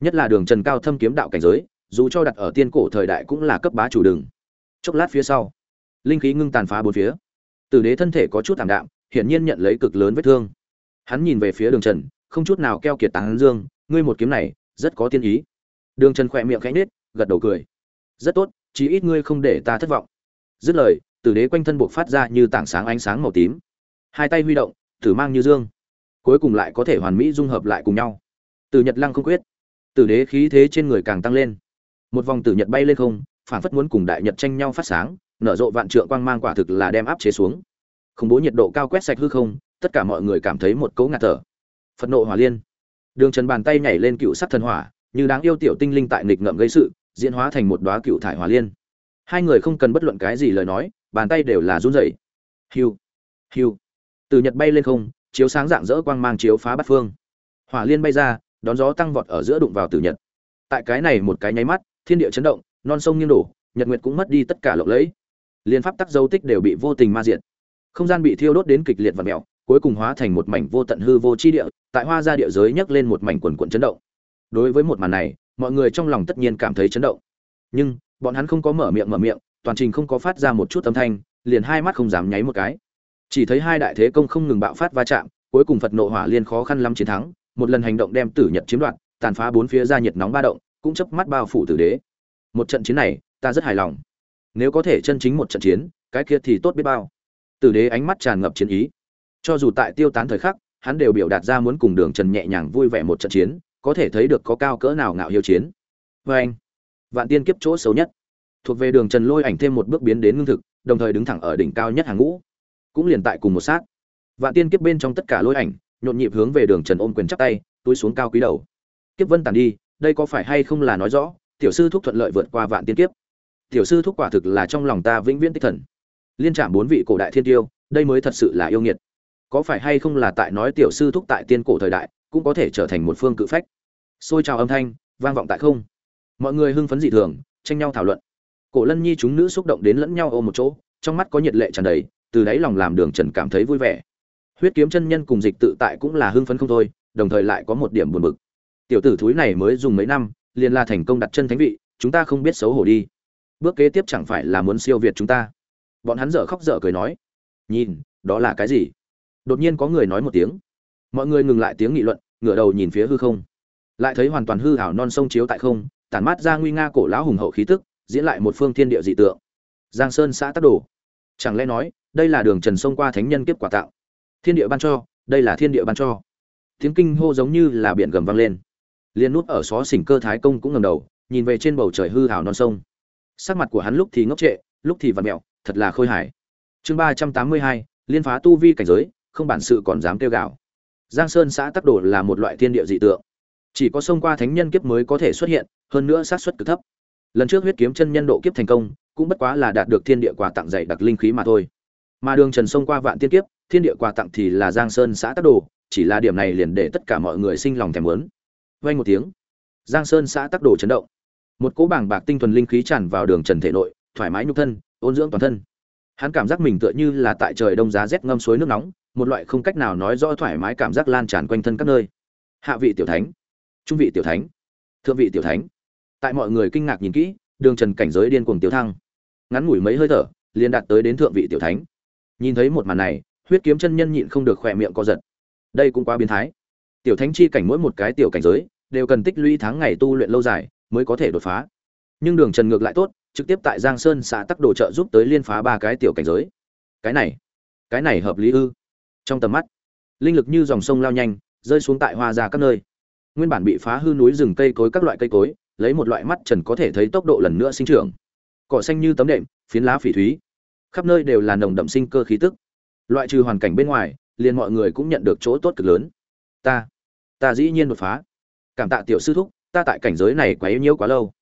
Nhất là đường trần cao thâm kiếm đạo cảnh giới, dù cho đặt ở tiên cổ thời đại cũng là cấp bá chủ đường. Chốc lát phía sau linh khí ngưng tàn phá bốn phía. Tử đế thân thể có chút thảm đạm hiển nhiên nhận lấy cực lớn vết thương. Hắn nhìn về phía đường trần không chút nào keo kiệt tán dương ngươi một kiếm này rất có tiên ý. Đường trần khẽ miệng khẽ nhếch, gật đầu cười. Rất tốt chí ít ngươi không để ta thất vọng. Dứt lời tử đế quanh thân buộc phát ra như tảng sáng ánh sáng màu tím. Hai tay huy động tử mang như dương. Cuối cùng lại có thể hoàn mỹ dung hợp lại cùng nhau. Từ nhật lăng không quyết. Tử đế khí thế trên người càng tăng lên. Một vòng tử nhật bay lên không phản phất muốn cùng đại nhật tranh nhau phát sáng nở rộ vạn trượng quang mang quả thực là đem áp chế xuống. Khủng bố nhiệt độ cao quét sạch hư không, tất cả mọi người cảm thấy một cấu ngạt thở. Phật nộ hỏa liên. Đường trần bàn tay nhảy lên cựu sắc thần hỏa, như đáng yêu tiểu tinh linh tại nghịch ngợm gây sự, diễn hóa thành một đóa cựu thải hỏa liên. Hai người không cần bất luận cái gì lời nói, bàn tay đều là run rẩy. Hiu hiu. Từ nhật bay lên không, chiếu sáng dạng dỡ quang mang chiếu phá bát phương. Hỏa liên bay ra, đón gió tăng vọt ở giữa đụng vào tử nhật. Tại cái này một cái nháy mắt, thiên địa chấn động, non sông nghiêng đổ, nhật nguyệt cũng mất đi tất cả lộng lẫy liên pháp tắc dấu tích đều bị vô tình ma diệt. Không gian bị thiêu đốt đến kịch liệt và mèo cuối cùng hóa thành một mảnh vô tận hư vô chi địa, tại hoa gia địa giới nhấc lên một mảnh quần quần chấn động. Đối với một màn này, mọi người trong lòng tất nhiên cảm thấy chấn động. Nhưng, bọn hắn không có mở miệng mở miệng, toàn trình không có phát ra một chút âm thanh, liền hai mắt không dám nháy một cái. Chỉ thấy hai đại thế công không ngừng bạo phát va chạm, cuối cùng phật nộ hỏa liên khó khăn lắm chiến thắng, một lần hành động đem tử nhật chiếm đoạt, tàn phá bốn phía ra nhiệt nóng ba động, cũng chớp mắt bao phủ tử đế. Một trận chiến này, ta rất hài lòng nếu có thể chân chính một trận chiến, cái kia thì tốt biết bao. Tử đế ánh mắt tràn ngập chiến ý. Cho dù tại tiêu tán thời khắc, hắn đều biểu đạt ra muốn cùng đường trần nhẹ nhàng vui vẻ một trận chiến, có thể thấy được có cao cỡ nào ngạo hiếu chiến. Vê anh, vạn tiên kiếp chỗ xấu nhất. Thuộc về đường trần lôi ảnh thêm một bước biến đến ngưng thực, đồng thời đứng thẳng ở đỉnh cao nhất hàng ngũ. Cũng liền tại cùng một sát. Vạn tiên kiếp bên trong tất cả lôi ảnh, nhộn nhịp hướng về đường trần ôm quyền chắp tay, túi xuống cao quý đầu. Kiếp vân tàn đi, đây có phải hay không là nói rõ, tiểu sư thúc thuận lợi vượt qua vạn tiên kiếp? Tiểu sư thúc quả thực là trong lòng ta vĩnh viễn tích thần. Liên trạm bốn vị cổ đại thiên tiêu, đây mới thật sự là yêu nghiệt. Có phải hay không là tại nói tiểu sư thúc tại tiên cổ thời đại, cũng có thể trở thành một phương cự phách? Xôi trào âm thanh, vang vọng tại không. Mọi người hưng phấn dị thường, tranh nhau thảo luận. Cổ lân nhi chúng nữ xúc động đến lẫn nhau ôm một chỗ, trong mắt có nhiệt lệ tràn đầy, từ đáy lòng làm đường trần cảm thấy vui vẻ. Huyết kiếm chân nhân cùng dịch tự tại cũng là hưng phấn không thôi, đồng thời lại có một điểm buồn bực. Tiểu tử thúi này mới dùng mấy năm, liền là thành công đặt chân thánh vị, chúng ta không biết xấu hổ đi bước kế tiếp chẳng phải là muốn siêu việt chúng ta. Bọn hắn dở khóc dở cười nói. Nhìn, đó là cái gì? Đột nhiên có người nói một tiếng. Mọi người ngừng lại tiếng nghị luận, ngửa đầu nhìn phía hư không. Lại thấy hoàn toàn hư hảo non sông chiếu tại không, tản mát ra nguy nga cổ lão hùng hậu khí tức, diễn lại một phương thiên địa dị tượng. Giang sơn xã tắc đồ. Chẳng lẽ nói, đây là đường trần sông qua thánh nhân kiếp quả tạo? Thiên địa ban cho, đây là thiên địa ban cho. Tiếng kinh hô giống như là biển gầm vang lên. Liên nút ở xó xỉnh cơ thái công cũng ngầm đầu, nhìn về trên bầu trời hư hảo non sông sắc mặt của hắn lúc thì ngốc trệ, lúc thì vặn mẹo thật là khôi hài. Chương ba trăm tám mươi hai, liên phá tu vi cảnh giới, không bản sự còn dám kêu gào. Giang sơn xã tắc đồ là một loại thiên địa dị tượng. Chỉ có sông qua thánh nhân kiếp mới có thể xuất hiện, hơn nữa sát xuất cực thấp. Lần trước huyết kiếm chân nhân độ kiếp thành công, cũng bất quá là đạt được thiên địa quà tặng dày đặc linh khí mà thôi. Mà đường trần sông qua vạn tiên kiếp, thiên địa quà tặng thì là giang sơn xã tắc đồ, chỉ là điểm này liền để tất cả mọi người sinh lòng thèm muốn. Vay một tiếng, giang sơn xã tắc đồ chấn động một cỗ bảng bạc tinh thuần linh khí tràn vào đường trần thể nội, thoải mái nhục thân, ôn dưỡng toàn thân. Hắn cảm giác mình tựa như là tại trời đông giá rét ngâm suối nước nóng, một loại không cách nào nói rõ thoải mái cảm giác lan tràn quanh thân các nơi. Hạ vị tiểu thánh, trung vị tiểu thánh, thượng vị tiểu thánh. Tại mọi người kinh ngạc nhìn kỹ, đường trần cảnh giới điên cuồng tiêu thăng. Ngắn ngủi mấy hơi thở, liền đạt tới đến thượng vị tiểu thánh. Nhìn thấy một màn này, huyết kiếm chân nhân nhịn không được khỏe miệng co giật. Đây cũng quá biến thái. Tiểu thánh chi cảnh mỗi một cái tiểu cảnh giới, đều cần tích lũy tháng ngày tu luyện lâu dài mới có thể đột phá. Nhưng đường trần ngược lại tốt, trực tiếp tại giang sơn xã tắc đồ trợ giúp tới liên phá ba cái tiểu cảnh giới. Cái này cái này hợp lý ư? Trong tầm mắt, linh lực như dòng sông lao nhanh, rơi xuống tại hoa ra các nơi. Nguyên bản bị phá hư núi rừng cây cối các loại cây cối, lấy một loại mắt trần có thể thấy tốc độ lần nữa sinh trưởng. Cỏ xanh như tấm đệm, phiến lá phỉ thúy. Khắp nơi đều là nồng đậm sinh cơ khí tức. Loại trừ hoàn cảnh bên ngoài, liền mọi người cũng nhận được chỗ tốt cực lớn. Ta ta dĩ nhiên đột phá. Cảm tạ tiểu sư thúc ta tại cảnh giới này quá yếu nhiễu quá lâu.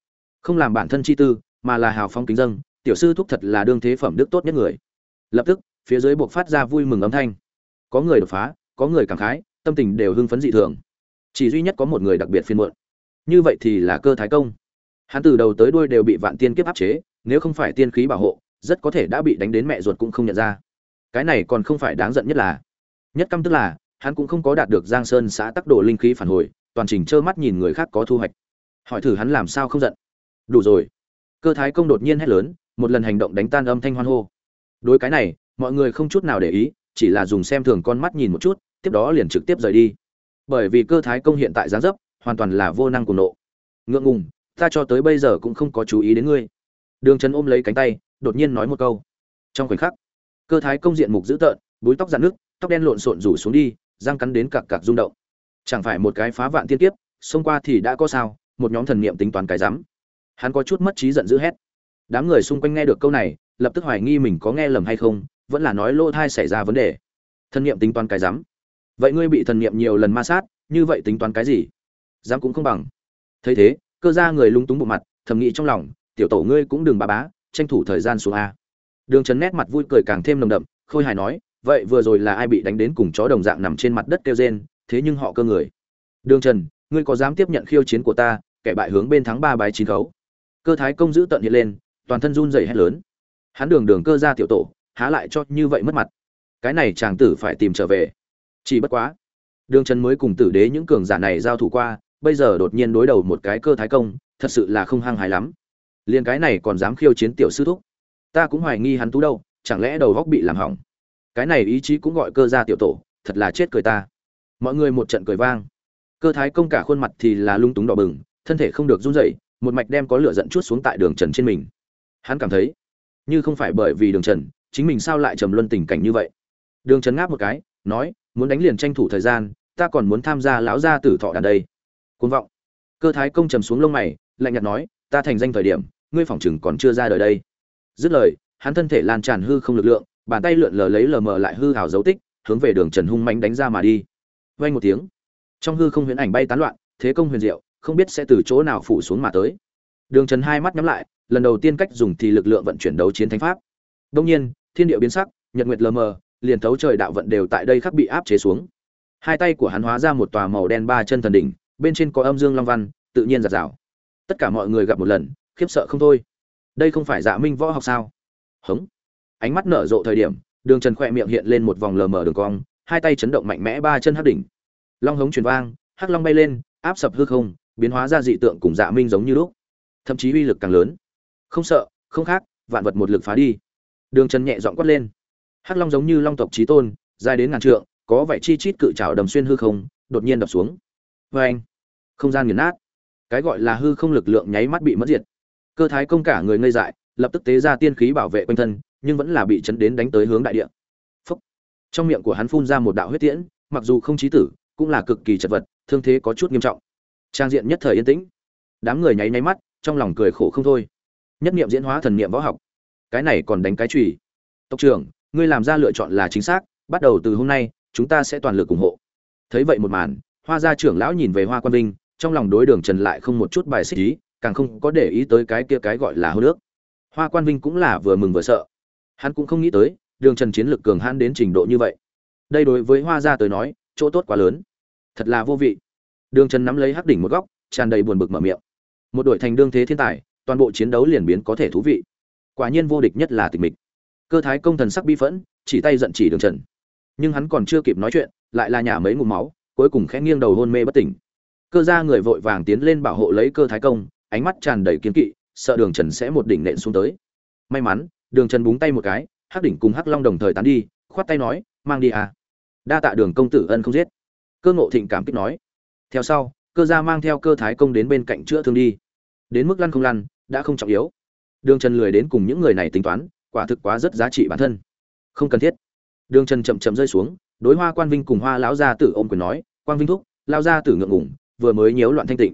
Không làm bản thân chi tư, mà là hào phong kính dâng, tiểu sư thúc thật là đương thế phẩm đức tốt nhất người. Lập tức, phía dưới buộc phát ra vui mừng âm thanh. Có người đột phá, có người cảm khái, tâm tình đều hưng phấn dị thường. Chỉ duy nhất có một người đặc biệt phiên muộn. Như vậy thì là cơ thái công. Hắn từ đầu tới đuôi đều bị vạn tiên kiếp áp chế, nếu không phải tiên khí bảo hộ, rất có thể đã bị đánh đến mẹ ruột cũng không nhận ra. Cái này còn không phải đáng giận nhất là. Nhất căm tức là, hắn cũng không có đạt được giang sơn xã tắc độ linh khí phản hồi toàn trình trơ mắt nhìn người khác có thu hoạch. Hỏi thử hắn làm sao không giận. Đủ rồi. Cơ thái công đột nhiên hét lớn, một lần hành động đánh tan âm thanh hoan hô. Đối cái này, mọi người không chút nào để ý, chỉ là dùng xem thường con mắt nhìn một chút, tiếp đó liền trực tiếp rời đi. Bởi vì cơ thái công hiện tại gián dấp, hoàn toàn là vô năng cùng nộ. Ngượng ngùng, ta cho tới bây giờ cũng không có chú ý đến ngươi. Đường Trấn ôm lấy cánh tay, đột nhiên nói một câu. Trong khoảnh khắc, cơ thái công diện mục dữ tợn, búi tóc dạn nước tóc đen lộn xộn rủ xuống đi, răng cắn đến cặc cặc rung động chẳng phải một cái phá vạn tiên kiếp, xông qua thì đã có sao, một nhóm thần niệm tính toán cái rắm. Hắn có chút mất trí giận dữ hét. Đám người xung quanh nghe được câu này, lập tức hoài nghi mình có nghe lầm hay không, vẫn là nói lỗ thai xảy ra vấn đề. Thần niệm tính toán cái rắm. Vậy ngươi bị thần niệm nhiều lần ma sát, như vậy tính toán cái gì? Dám cũng không bằng. Thấy thế, cơ ra người lung túng bộ mặt, thầm nghĩ trong lòng, tiểu tổ ngươi cũng đừng bà bá, tranh thủ thời gian xuống a. Đường trấn nét mặt vui cười càng thêm nồng đậm, khôi hài nói, vậy vừa rồi là ai bị đánh đến cùng chó đồng dạng nằm trên mặt đất kêu rên thế nhưng họ cơ người. Đường trần, ngươi có dám tiếp nhận khiêu chiến của ta, kẻ bại hướng bên thắng ba bái chín khấu. Cơ thái công giữ tận hiện lên, toàn thân run rẩy hét lớn. Hắn đường đường cơ ra tiểu tổ, há lại cho như vậy mất mặt. Cái này chàng tử phải tìm trở về. Chỉ bất quá, đường trần mới cùng tử đế những cường giả này giao thủ qua, bây giờ đột nhiên đối đầu một cái cơ thái công, thật sự là không hăng hái lắm. Liền cái này còn dám khiêu chiến tiểu sư thúc. Ta cũng hoài nghi hắn tú đâu, chẳng lẽ đầu góc bị làm hỏng. Cái này ý chí cũng gọi cơ ra tiểu tổ, thật là chết cười ta mọi người một trận cười vang. Cơ thái công cả khuôn mặt thì là lung túng đỏ bừng, thân thể không được run rẩy, một mạch đem có lửa giận chút xuống tại đường trần trên mình. Hắn cảm thấy, như không phải bởi vì đường trần, chính mình sao lại trầm luân tình cảnh như vậy? Đường trần ngáp một cái, nói, muốn đánh liền tranh thủ thời gian, ta còn muốn tham gia lão gia tử thọ đàn đây. Côn vọng. Cơ thái công trầm xuống lông mày, lạnh nhạt nói, ta thành danh thời điểm, ngươi phỏng chừng còn chưa ra đời đây. Dứt lời, hắn thân thể lan tràn hư không lực lượng, bàn tay lượn lờ lấy lờ mờ lại hư hào dấu tích, hướng về đường trần hung manh đánh ra mà đi vang một tiếng. Trong hư không huyễn ảnh bay tán loạn, thế công huyền diệu, không biết sẽ từ chỗ nào phủ xuống mà tới. Đường trần hai mắt nhắm lại, lần đầu tiên cách dùng thì lực lượng vận chuyển đấu chiến thánh pháp. Đông nhiên, thiên địa biến sắc, nhật nguyệt lờ mờ, liền thấu trời đạo vận đều tại đây khắc bị áp chế xuống. Hai tay của hắn hóa ra một tòa màu đen ba chân thần đỉnh, bên trên có âm dương long văn, tự nhiên giạt rào. Tất cả mọi người gặp một lần, khiếp sợ không thôi. Đây không phải dạ minh võ học sao? Hống. Ánh mắt nở rộ thời điểm, đường trần khỏe miệng hiện lên một vòng lờ mờ đường cong hai tay chấn động mạnh mẽ ba chân hắc đỉnh. Long hống truyền vang, hắc long bay lên, áp sập hư không, biến hóa ra dị tượng cùng dạ minh giống như lúc. Thậm chí uy lực càng lớn. Không sợ, không khác, vạn vật một lực phá đi. Đường trần nhẹ giọng quát lên. Hắc long giống như long tộc chí tôn, dài đến ngàn trượng, có vẻ chi chít cự trảo đầm xuyên hư không, đột nhiên đập xuống. Oeng! anh không gian nghiền nát. Cái gọi là hư không lực lượng nháy mắt bị mất diệt. Cơ thái công cả người ngây dại, lập tức tế ra tiên khí bảo vệ quanh thân, nhưng vẫn là bị chấn đến đánh tới hướng đại địa trong miệng của hắn phun ra một đạo huyết tiễn, mặc dù không chí tử, cũng là cực kỳ chật vật, thương thế có chút nghiêm trọng. Trang diện nhất thời yên tĩnh. Đám người nháy nháy mắt, trong lòng cười khổ không thôi. Nhất niệm diễn hóa thần niệm võ học. Cái này còn đánh cái chùy. Tộc trưởng, ngươi làm ra lựa chọn là chính xác, bắt đầu từ hôm nay, chúng ta sẽ toàn lực ủng hộ. Thấy vậy một màn, hoa gia trưởng lão nhìn về hoa quan vinh, trong lòng đối đường trần lại không một chút bài xích ý, càng không có để ý tới cái kia cái gọi là hô nước. Hoa quan vinh cũng là vừa mừng vừa sợ. Hắn cũng không nghĩ tới đường trần chiến lực cường hãn đến trình độ như vậy. Đây đối với hoa gia tới nói, chỗ tốt quá lớn. Thật là vô vị. Đường trần nắm lấy hắc đỉnh một góc, tràn đầy buồn bực mở miệng. Một đội thành đương thế thiên tài, toàn bộ chiến đấu liền biến có thể thú vị. Quả nhiên vô địch nhất là tịch mịch. Cơ thái công thần sắc bi phẫn, chỉ tay giận chỉ đường trần. Nhưng hắn còn chưa kịp nói chuyện, lại là nhả mấy ngụm máu, cuối cùng khẽ nghiêng đầu hôn mê bất tỉnh. Cơ Gia người vội vàng tiến lên bảo hộ lấy cơ thái công, ánh mắt tràn đầy kiến kỵ, sợ đường trần sẽ một đỉnh nện xuống tới. May mắn, đường trần búng tay một cái hắc đỉnh cùng hắc long đồng thời tán đi, khoát tay nói, mang đi à. Đa tạ đường công tử ân không giết. Cơ ngộ thịnh cảm kích nói, theo sau, cơ gia mang theo cơ thái công đến bên cạnh chữa thương đi. Đến mức lăn không lăn, đã không trọng yếu. Đường trần lười đến cùng những người này tính toán, quả thực quá rất giá trị bản thân. Không cần thiết. Đường trần chậm chậm rơi xuống, đối hoa quan vinh cùng hoa lão gia tử ôm quyền nói quan vinh thúc lao gia tử ngượng ngủng vừa mới nhiễu loạn thanh tịnh.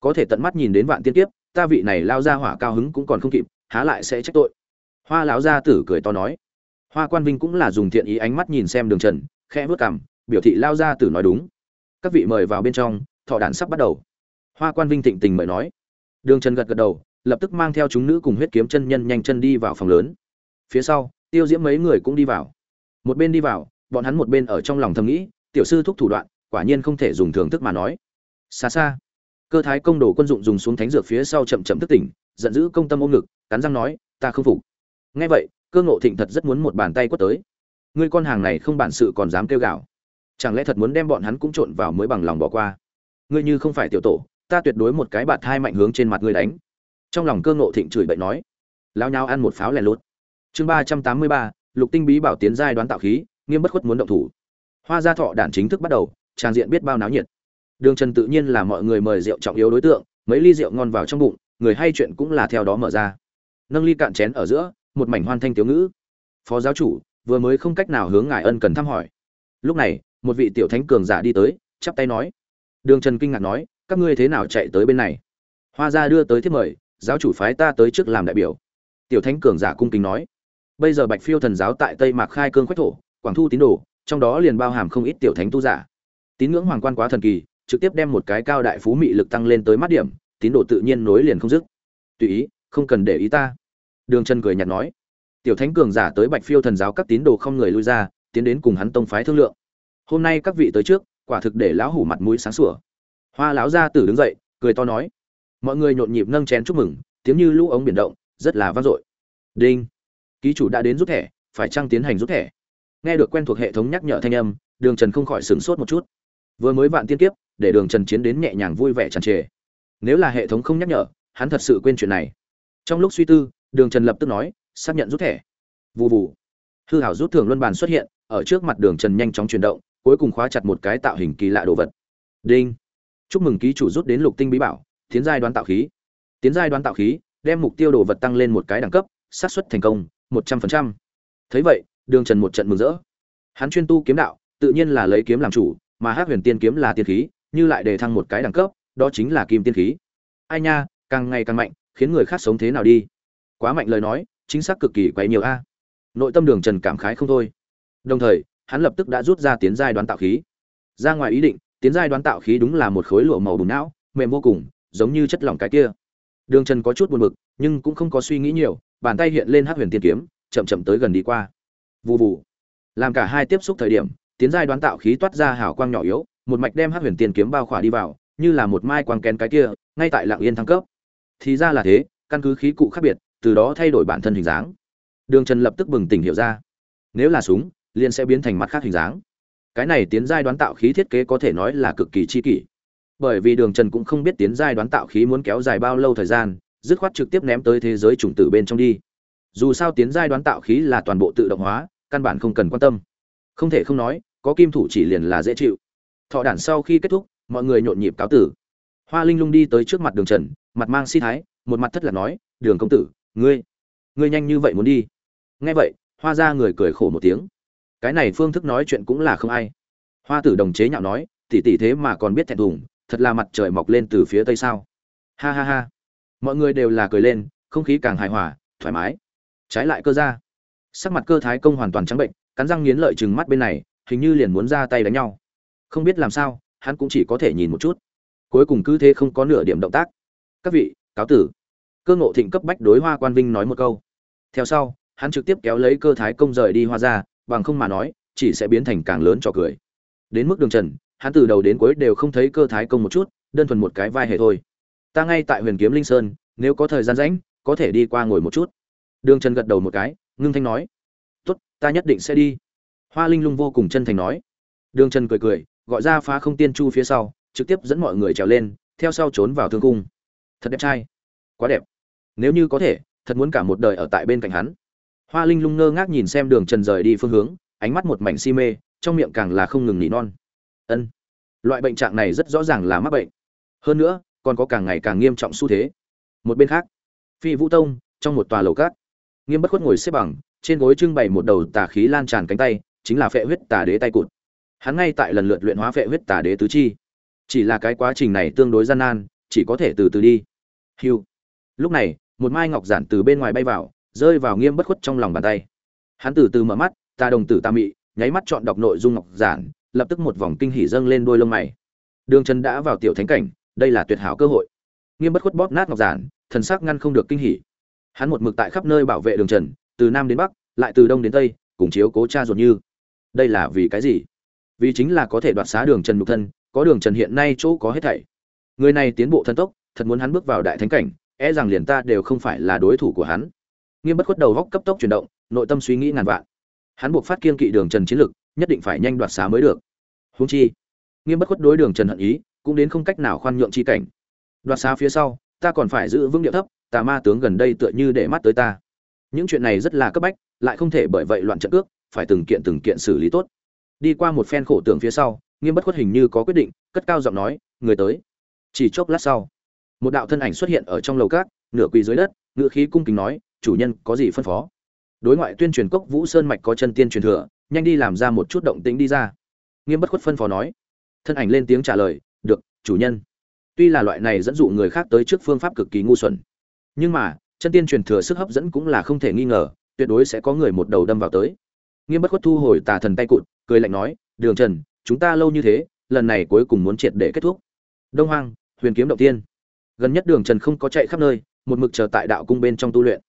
Có thể tận mắt nhìn đến vạn tiên kiếp, ta vị này lao ra hỏa cao hứng cũng còn không kịp, há lại sẽ trách tội hoa lão gia tử cười to nói. Hoa quan vinh cũng là dùng thiện ý ánh mắt nhìn xem đường trần, khẽ vớt cảm biểu thị lao gia tử nói đúng. Các vị mời vào bên trong, thọ đản sắp bắt đầu. Hoa quan vinh thịnh tình mời nói. Đường trần gật gật đầu, lập tức mang theo chúng nữ cùng huyết kiếm chân nhân nhanh chân đi vào phòng lớn. Phía sau, tiêu diễm mấy người cũng đi vào. Một bên đi vào, bọn hắn một bên ở trong lòng thầm nghĩ, tiểu sư thúc thủ đoạn, quả nhiên không thể dùng thưởng thức mà nói. Xa xa, cơ thái công đồ quân dụng dùng xuống thánh dược phía sau chậm chậm thức tỉnh, giận dữ công tâm ôm ngực, cắn răng nói, ta không phục nghe vậy, cơ ngộ thịnh thật rất muốn một bàn tay quất tới. Ngươi con hàng này không bản sự còn dám kêu gào. Chẳng lẽ thật muốn đem bọn hắn cũng trộn vào mới bằng lòng bỏ qua? Ngươi như không phải tiểu tổ, ta tuyệt đối một cái bạt hai mạnh hướng trên mặt ngươi đánh. Trong lòng cơ ngộ thịnh chửi bậy nói lao nhau ăn một pháo lẻ lút. chương ba trăm tám mươi ba, lục tinh bí bảo tiến giai đoán tạo khí, nghiêm bất khuất muốn động thủ. Hoa gia thọ đản chính thức bắt đầu, trang diện biết bao náo nhiệt. Đường trần tự nhiên là mọi người mời rượu trọng yếu đối tượng, mấy ly rượu ngon vào trong bụng, người hay chuyện cũng là theo đó mở ra. Nâng ly cạn chén ở giữa một mảnh hoan thanh tiếu ngữ. Phó giáo chủ, vừa mới không cách nào hướng ngài ân cần thăm hỏi. Lúc này, một vị tiểu thánh cường giả đi tới, chắp tay nói. Đường trần kinh ngạc nói, các ngươi thế nào chạy tới bên này? Hoa gia đưa tới thiết mời, giáo chủ phái ta tới trước làm đại biểu. Tiểu thánh cường giả cung kính nói. Bây giờ bạch phiêu thần giáo tại tây mạc khai cương khoách thổ, quảng thu tín đồ, trong đó liền bao hàm không ít tiểu thánh tu giả. Tín ngưỡng hoàng quan quá thần kỳ, trực tiếp đem một cái cao đại phú mị lực tăng lên tới mắt điểm, tín đồ tự nhiên nối liền không dứt. Tùy ý, không cần để ý ta đường trần cười nhạt nói, tiểu thánh cường giả tới bạch phiêu thần giáo các tín đồ không người lui ra, tiến đến cùng hắn tông phái thương lượng. Hôm nay các vị tới trước, quả thực để lão hủ mặt mũi sáng sủa. Hoa lão gia tử đứng dậy, cười to nói, mọi người nhộn nhịp nâng chén chúc mừng, tiếng như lũ ống biển động, rất là vang dội. Đinh, ký chủ đã đến rút thẻ, phải chăng tiến hành rút thẻ? Nghe được quen thuộc hệ thống nhắc nhở thanh âm, đường trần không khỏi sửng sốt một chút. Vừa mới vạn tiên kiếp, để đường trần chiến đến nhẹ nhàng vui vẻ tràn trề. Nếu là hệ thống không nhắc nhở, hắn thật sự quên chuyện này. Trong lúc suy tư đường trần lập tức nói, xác nhận rút thẻ. Vụ vụ hư hảo rút thưởng luân bàn xuất hiện, ở trước mặt đường trần nhanh chóng chuyển động, cuối cùng khóa chặt một cái tạo hình kỳ lạ đồ vật. Đinh. Chúc mừng ký chủ rút đến lục tinh bí bảo, tiến giai đoán tạo khí. Tiến giai đoán tạo khí, đem mục tiêu đồ vật tăng lên một cái đẳng cấp, xác suất thành công, một trăm phần trăm. Thấy vậy, đường trần một trận mừng rỡ. Hắn chuyên tu kiếm đạo, tự nhiên là lấy kiếm làm chủ, mà hát huyền tiên kiếm là tiên khí, như lại đề thăng một cái đẳng cấp, đó chính là kim tiên khí. Ai nha, càng ngày càng mạnh, khiến người khác sống thế nào đi quá mạnh lời nói, chính xác cực kỳ quấy nhiều a. Nội tâm đường trần cảm khái không thôi. Đồng thời, hắn lập tức đã rút ra tiến giai đoán tạo khí. Ra ngoài ý định, tiến giai đoán tạo khí đúng là một khối lụa màu bùn não, mềm vô cùng, giống như chất lỏng cái kia. Đường trần có chút buồn bực, nhưng cũng không có suy nghĩ nhiều, bàn tay hiện lên hát huyền tiên kiếm, chậm chậm tới gần đi qua. Vụ vụ làm cả hai tiếp xúc thời điểm, tiến giai đoán tạo khí toát ra hào quang nhỏ yếu, một mạch đem hát huyền tiên kiếm bao khỏa đi vào, như là một mai quang kén cái kia, ngay tại lạng yên thăng cấp. Thì ra là thế, căn cứ khí cụ khác biệt từ đó thay đổi bản thân hình dáng. Đường trần lập tức bừng tỉnh hiểu ra. Nếu là súng, liền sẽ biến thành mặt khác hình dáng. Cái này tiến giai đoán tạo khí thiết kế có thể nói là cực kỳ chi kỷ. Bởi vì đường trần cũng không biết tiến giai đoán tạo khí muốn kéo dài bao lâu thời gian, dứt khoát trực tiếp ném tới thế giới chủng tử bên trong đi. Dù sao tiến giai đoán tạo khí là toàn bộ tự động hóa, căn bản không cần quan tâm. Không thể không nói, có kim thủ chỉ liền là dễ chịu. Thọ đản sau khi kết thúc, mọi người nhộn nhịp cáo tử. Hoa linh lung đi tới trước mặt đường trần, mặt mang si thái, một mặt thất là nói, đường công tử ngươi ngươi nhanh như vậy muốn đi? Nghe vậy, hoa ra người cười khổ một tiếng. Cái này phương thức nói chuyện cũng là không ai. Hoa tử đồng chế nhạo nói tỉ tỉ thế mà còn biết thẹn thùng, thật là mặt trời mọc lên từ phía tây sao? Ha ha ha. Mọi người đều là cười lên, không khí càng hài hòa, thoải mái. Trái lại cơ ra sắc mặt cơ thái công hoàn toàn trắng bệnh, cắn răng nghiến lợi chừng mắt bên này, hình như liền muốn ra tay đánh nhau. Không biết làm sao, hắn cũng chỉ có thể nhìn một chút. Cuối cùng cứ thế không có nửa điểm động tác. Các vị, cáo tử cơ ngộ thịnh cấp bách đối hoa quan vinh nói một câu. Theo sau, hắn trực tiếp kéo lấy cơ thái công rời đi hoa ra, bằng không mà nói, chỉ sẽ biến thành càng lớn trò cười. Đến mức đường trần, hắn từ đầu đến cuối đều không thấy cơ thái công một chút, đơn thuần một cái vai hề thôi. Ta ngay tại huyền kiếm linh sơn, nếu có thời gian rảnh, có thể đi qua ngồi một chút. Đường trần gật đầu một cái, ngưng thanh nói. Tốt, ta nhất định sẽ đi. Hoa linh lung vô cùng chân thành nói. Đường trần cười cười, gọi ra phá không tiên chu phía sau, trực tiếp dẫn mọi người trèo lên, theo sau trốn vào thương cung. Thật đẹp trai. Quá đẹp nếu như có thể, thật muốn cả một đời ở tại bên cạnh hắn. Hoa linh lung ngơ ngác nhìn xem đường trần rời đi phương hướng, ánh mắt một mảnh si mê, trong miệng càng là không ngừng nỉ non. Ân, loại bệnh trạng này rất rõ ràng là mắc bệnh. Hơn nữa, còn có càng ngày càng nghiêm trọng xu thế. Một bên khác, phi vũ tông, trong một tòa lầu cát, nghiêm bất khuất ngồi xếp bằng, trên gối trưng bày một đầu tà khí lan tràn cánh tay, chính là phệ huyết tà đế tay cụt. Hắn ngay tại lần lượt luyện hóa phệ huyết tà đế tứ chi. Chỉ là cái quá trình này tương đối gian nan, chỉ có thể từ từ đi. Hiu lúc này một mai ngọc giản từ bên ngoài bay vào, rơi vào nghiêm bất khuất trong lòng bàn tay. Hắn từ từ mở mắt, ta đồng tử ta mị, nháy mắt chọn đọc nội dung ngọc giản, lập tức một vòng kinh hỉ dâng lên đôi lông mày. Đường trần đã vào tiểu thánh cảnh, đây là tuyệt hảo cơ hội. Nghiêm bất khuất bóp nát ngọc giản, thần sắc ngăn không được kinh hỉ. Hắn một mực tại khắp nơi bảo vệ đường trần, từ nam đến bắc, lại từ đông đến tây, cùng chiếu cố cha ruột như. Đây là vì cái gì? Vì chính là có thể đoạt xá đường trần nhục thân, có đường trần hiện nay chỗ có hết thảy. Người này tiến bộ thân tốc, thật muốn hắn bước vào đại thánh cảnh e rằng liền ta đều không phải là đối thủ của hắn. Nghiêm bất khuất đầu góc cấp tốc chuyển động, nội tâm suy nghĩ ngàn vạn. Hắn buộc phát kiên kỵ đường trần chiến lực nhất định phải nhanh đoạt xá mới được. Húng chi, nghiêm bất khuất đối đường trần hận ý, cũng đến không cách nào khoan nhượng chi cảnh. Đoạt xá phía sau, ta còn phải giữ vững địa thấp, tà ma tướng gần đây tựa như để mắt tới ta. Những chuyện này rất là cấp bách, lại không thể bởi vậy loạn trận cước, phải từng kiện từng kiện xử lý tốt. Đi qua một phen khổ tưởng phía sau, nghiêm bất khuất hình như có quyết định, cất cao giọng nói, người tới. Chỉ chốc lát sau một đạo thân ảnh xuất hiện ở trong lầu cát, nửa quỳ dưới đất ngựa khí cung kính nói, chủ nhân, có gì phân phó? Đối ngoại tuyên truyền cốc vũ sơn mạch có chân tiên truyền thừa, nhanh đi làm ra một chút động tĩnh đi ra. Nghiêm bất khuất phân phó nói. Thân ảnh lên tiếng trả lời, được, chủ nhân. Tuy là loại này dẫn dụ người khác tới trước phương pháp cực kỳ ngu xuẩn, nhưng mà, chân tiên truyền thừa sức hấp dẫn cũng là không thể nghi ngờ, tuyệt đối sẽ có người một đầu đâm vào tới. Nghiêm bất khuất thu hồi tà thần tay cụt, cười lạnh nói, đường trần, chúng ta lâu như thế, lần này cuối cùng muốn triệt để kết thúc. Đông hoang, huyền kiếm động tiên gần nhất đường trần không có chạy khắp nơi, một mực chờ tại đạo cung bên trong tu luyện.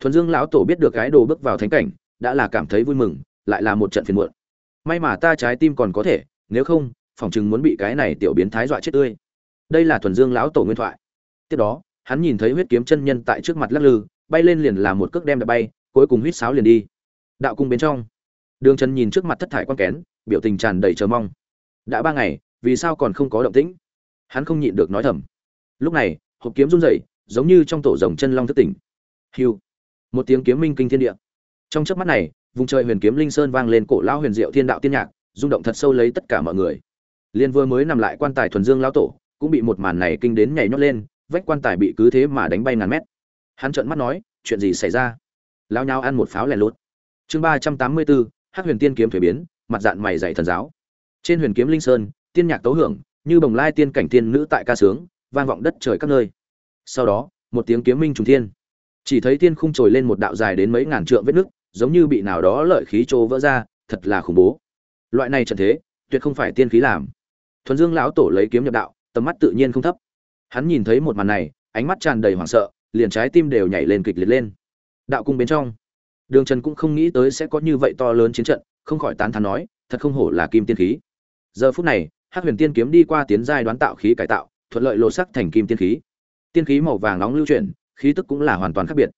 Thuần dương lão tổ biết được cái đồ bước vào thánh cảnh, đã là cảm thấy vui mừng, lại là một trận phiền muộn. May mà ta trái tim còn có thể, nếu không, phỏng chừng muốn bị cái này tiểu biến thái dọa chết tươi. Đây là thuần dương lão tổ nguyên thoại. Tiếp đó, hắn nhìn thấy huyết kiếm chân nhân tại trước mặt lắc lư, bay lên liền làm một cước đem đập bay, cuối cùng huýt sáo liền đi. Đạo cung bên trong. Đường trần nhìn trước mặt thất thải quan kén, biểu tình tràn đầy chờ mong. Đã ba ngày, vì sao còn không có động tĩnh? Hắn không nhịn được nói thầm lúc này, hộp kiếm run rẩy, giống như trong tổ rồng chân long thất tỉnh. Hiu. Một tiếng kiếm minh kinh thiên địa. Trong chớp mắt này, vùng trời huyền kiếm linh sơn vang lên cổ lão huyền diệu thiên đạo tiên nhạc, rung động thật sâu lấy tất cả mọi người. Liên vừa mới nằm lại quan tài thuần dương lão tổ, cũng bị một màn này kinh đến nhảy nhót lên, vách quan tài bị cứ thế mà đánh bay ngàn mét. Hắn trợn mắt nói, chuyện gì xảy ra? Lao nhau ăn một pháo lẻ lốt. Chương ba trăm tám mươi bốn, hắc huyền tiên kiếm thuế biến, mặt dạng mày dạy thần giáo. Trên huyền kiếm linh sơn, tiên nhạc tấu hưởng, như bồng lai tiên cảnh tiên nữ tại ca sướng vang vọng đất trời các nơi. Sau đó, một tiếng kiếm minh trùng thiên. Chỉ thấy tiên khung trồi lên một đạo dài đến mấy ngàn trượng vết nứt giống như bị nào đó lợi khí trô vỡ ra, thật là khủng bố. Loại này trận thế, tuyệt không phải tiên khí làm. Thuần dương lão tổ lấy kiếm nhập đạo, tầm mắt tự nhiên không thấp. Hắn nhìn thấy một màn này, ánh mắt tràn đầy hoảng sợ, liền trái tim đều nhảy lên kịch liệt lên. Đạo cung bên trong, đường trần cũng không nghĩ tới sẽ có như vậy to lớn chiến trận, không khỏi tán thán nói, thật không hổ là kim tiên khí. Giờ phút này, hắc huyền tiên kiếm đi qua tiến giai đoán tạo khí cải tạo thuận lợi lột sắc thành kim tiên khí. Tiên khí màu vàng nóng lưu chuyển, khí tức cũng là hoàn toàn khác biệt.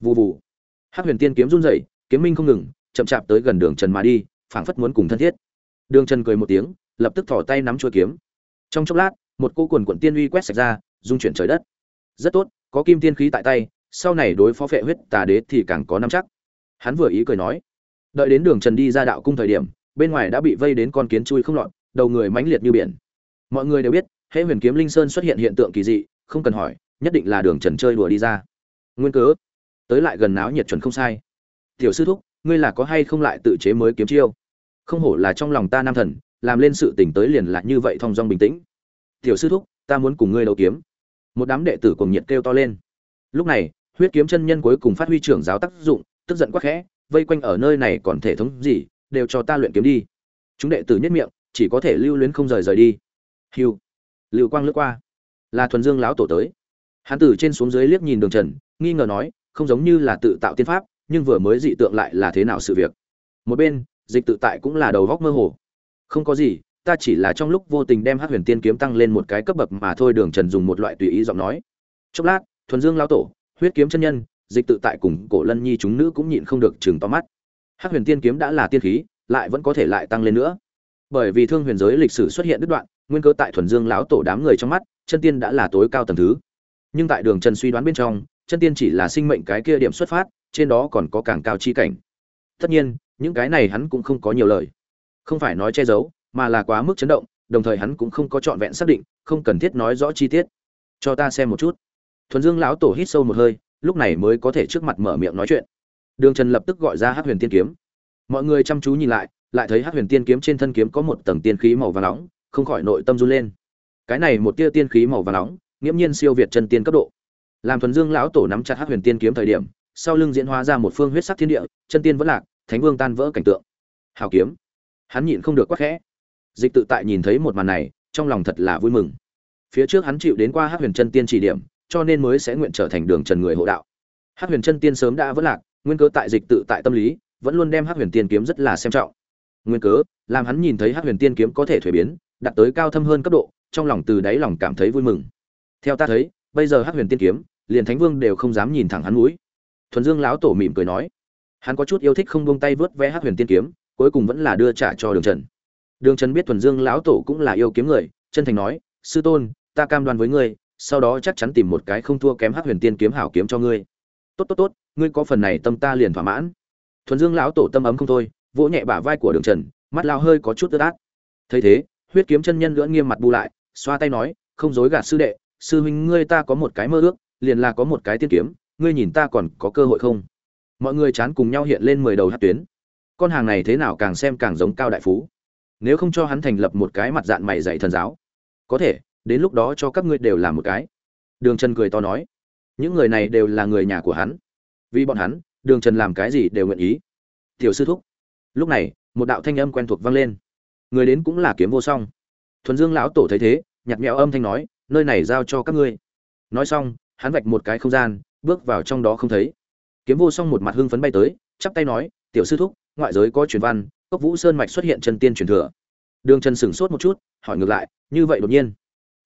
Vụ vụ hắc huyền tiên kiếm run rẩy, kiếm minh không ngừng, chậm chạp tới gần đường trần mà đi, phảng phất muốn cùng thân thiết. Đường trần cười một tiếng, lập tức thỏ tay nắm chuôi kiếm. Trong chốc lát, một cô quần quận tiên uy quét sạch ra dung chuyển trời đất. Rất tốt, có kim tiên khí tại tay, sau này đối phó phệ huyết tà đế thì càng có năm chắc. Hắn vừa ý cười nói, đợi đến đường trần đi ra đạo cung thời điểm, bên ngoài đã bị vây đến con kiến chui không lọt, đầu người mãnh liệt như biển. Mọi người đều biết hễ huyền kiếm linh sơn xuất hiện hiện tượng kỳ dị, không cần hỏi, nhất định là đường trần chơi đùa đi ra. Nguyên cớ, tới lại gần náo nhiệt chuẩn không sai. Tiểu sư thúc, ngươi là có hay không lại tự chế mới kiếm chiêu? Không hổ là trong lòng ta nam thần, làm lên sự tỉnh tới liền lại như vậy thong dong bình tĩnh. Tiểu sư thúc, ta muốn cùng ngươi đấu kiếm. Một đám đệ tử cùng nhiệt kêu to lên. Lúc này, huyết kiếm chân nhân cuối cùng phát huy trưởng giáo tác dụng, tức giận quắc khẽ, vây quanh ở nơi này còn thể thống gì, đều cho ta luyện kiếm đi. Chúng đệ tử nhất miệng, chỉ có thể lưu luyến không rời rời đi. Hiu lưu quang lướt qua. Là thuần dương lão tổ tới. Hắn từ trên xuống dưới liếc nhìn đường trần, nghi ngờ nói, không giống như là tự tạo tiên pháp, nhưng vừa mới dị tượng lại là thế nào sự việc? Một bên, dịch tự tại cũng là đầu góc mơ hồ. Không có gì, ta chỉ là trong lúc vô tình đem hát huyền tiên kiếm tăng lên một cái cấp bậc mà thôi, đường trần dùng một loại tùy ý giọng nói. Chốc lát, thuần dương lão tổ, huyết kiếm chân nhân, dịch tự tại cùng cổ lân nhi chúng nữ cũng nhịn không được chừng to mắt. Hát huyền tiên kiếm đã là tiên khí, lại vẫn có thể lại tăng lên nữa. Bởi vì thương huyền giới lịch sử xuất hiện đứt đoạn nguyên cơ tại thuần dương lão tổ đám người trong mắt, chân tiên đã là tối cao tầng thứ. Nhưng tại đường trần suy đoán bên trong, chân tiên chỉ là sinh mệnh cái kia điểm xuất phát, trên đó còn có càng cao chi cảnh. Tất nhiên, những cái này hắn cũng không có nhiều lời. Không phải nói che giấu, mà là quá mức chấn động, đồng thời hắn cũng không có trọn vẹn xác định, không cần thiết nói rõ chi tiết. Cho ta xem một chút. Thuần dương lão tổ hít sâu một hơi, lúc này mới có thể trước mặt mở miệng nói chuyện. Đường trần lập tức gọi ra hát huyền tiên kiếm. Mọi người chăm chú nhìn lại lại thấy hát huyền tiên kiếm trên thân kiếm có một tầng tiên khí màu vàng nóng không khỏi nội tâm run lên. Cái này một tia tiên khí màu vàng nóng, nghiễm nhiên siêu việt chân tiên cấp độ. Làm thuần dương lão tổ nắm chặt hát huyền tiên kiếm thời điểm, sau lưng diễn hóa ra một phương huyết sắc thiên địa, chân tiên vẫn lạc, thánh vương tan vỡ cảnh tượng. Hào kiếm. Hắn nhịn không được quắc khẽ. Dịch tự tại nhìn thấy một màn này, trong lòng thật là vui mừng. Phía trước hắn chịu đến qua hát huyền chân tiên chỉ điểm, cho nên mới sẽ nguyện trở thành đường trần người hộ đạo. Hát huyền chân tiên sớm đã vỡ lạc, nguyên cớ tại dịch tự tại tâm lý, vẫn luôn đem hát huyền tiên kiếm rất là xem trọng. Nguyên cớ, làm hắn nhìn thấy hát huyền tiên kiếm có thể thuế biến đạt tới cao thâm hơn cấp độ, trong lòng từ đáy lòng cảm thấy vui mừng. Theo ta thấy, bây giờ Hắc huyền tiên kiếm, liền thánh vương đều không dám nhìn thẳng hắn mũi thuần dương lão tổ mỉm cười nói, hắn có chút yêu thích không buông tay vớt vé Hắc huyền tiên kiếm, cuối cùng vẫn là đưa trả cho đường trần. Đường trần biết thuần dương lão tổ cũng là yêu kiếm người, chân thành nói, sư tôn, ta cam đoan với ngươi, sau đó chắc chắn tìm một cái không thua kém Hắc huyền tiên kiếm hảo kiếm cho ngươi. Tốt tốt tốt, ngươi có phần này tâm ta liền thỏa mãn. Thuần dương lão tổ tâm ấm không thôi, vỗ nhẹ bả vai của đường trần, mắt lao hơi có chút ướt át. Thấy thế huyết kiếm chân nhân lưỡng nghiêm mặt bu lại, xoa tay nói, không dối gạt sư đệ, sư huynh ngươi ta có một cái mơ ước, liền là có một cái tiên kiếm, ngươi nhìn ta còn có cơ hội không? Mọi người chán cùng nhau hiện lên mười đầu hát tuyến. Con hàng này thế nào càng xem càng giống cao đại phú. Nếu không cho hắn thành lập một cái mặt dạng mày dạy thần giáo, có thể, đến lúc đó cho các ngươi đều làm một cái. Đường trần cười to nói, những người này đều là người nhà của hắn. Vì bọn hắn, đường trần làm cái gì đều nguyện ý. Tiểu sư thúc. Lúc này, một đạo thanh âm quen thuộc vang lên người đến cũng là kiếm vô song. Thuần dương lão tổ thấy thế nhặt mẹo âm thanh nói, nơi này giao cho các ngươi. Nói xong, hắn vạch một cái không gian, bước vào trong đó không thấy. Kiếm vô song một mặt hưng phấn bay tới, chắp tay nói, tiểu sư thúc, ngoại giới có truyền văn, cốc vũ sơn mạch xuất hiện chân tiên truyền thừa. Đường trần sửng sốt một chút, hỏi ngược lại, như vậy đột nhiên?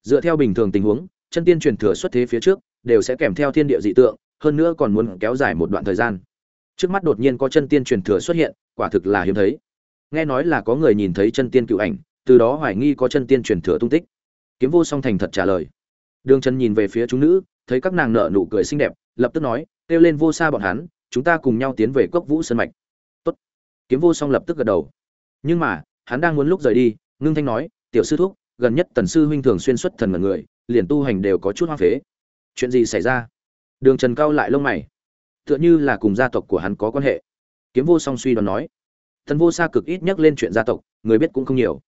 Dựa theo bình thường tình huống, chân tiên truyền thừa xuất thế phía trước, đều sẽ kèm theo thiên địa dị tượng, hơn nữa còn muốn kéo dài một đoạn thời gian. Trước mắt đột nhiên có chân tiên truyền thừa xuất hiện, quả thực là hiếm thấy nghe nói là có người nhìn thấy chân tiên cựu ảnh, từ đó hoài nghi có chân tiên truyền thừa tung tích. Kiếm vô song thành thật trả lời. Đường trần nhìn về phía chúng nữ, thấy các nàng nợ nụ cười xinh đẹp, lập tức nói, kêu lên vô xa bọn hắn, chúng ta cùng nhau tiến về cốc vũ sân mạch. Tốt. kiếm vô song lập tức gật đầu. Nhưng mà, hắn đang muốn lúc rời đi, ngưng thanh nói, tiểu sư thúc, gần nhất tần sư huynh thường xuyên xuất thần ngần người, liền tu hành đều có chút hoang phế. Chuyện gì xảy ra? Đường trần cao lại lông mày. Tựa như là cùng gia tộc của hắn có quan hệ. Kiếm vô song suy đoán nói thần vô xa cực ít nhắc lên chuyện gia tộc, người biết cũng không nhiều.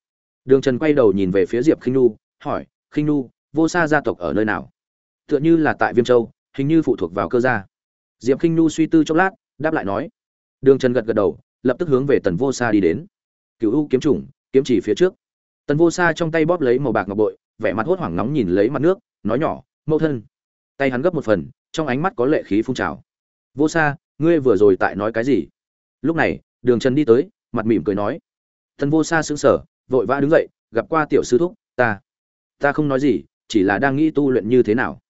Đường trần quay đầu nhìn về phía diệp khinh nu hỏi, khinh nu vô xa gia tộc ở nơi nào? Tựa như là tại viêm châu, hình như phụ thuộc vào cơ gia. Diệp khinh nu suy tư chốc lát, đáp lại nói. Đường trần gật gật đầu, lập tức hướng về tần vô xa đi đến. Cựu u kiếm chủng, kiếm chỉ phía trước. Tần vô xa trong tay bóp lấy màu bạc ngọc bội, vẻ mặt hốt hoảng nóng nhìn lấy mặt nước, nói nhỏ, mẫu thân. Tay hắn gấp một phần, trong ánh mắt có lệ khí phun trào. Vô xa ngươi vừa rồi tại nói cái gì? Lúc này đường trần đi tới, mặt mỉm cười nói. Thần vô xa xứng sở vội vã đứng dậy, gặp qua tiểu sư thúc, ta ta không nói gì, chỉ là đang nghĩ tu luyện như thế nào.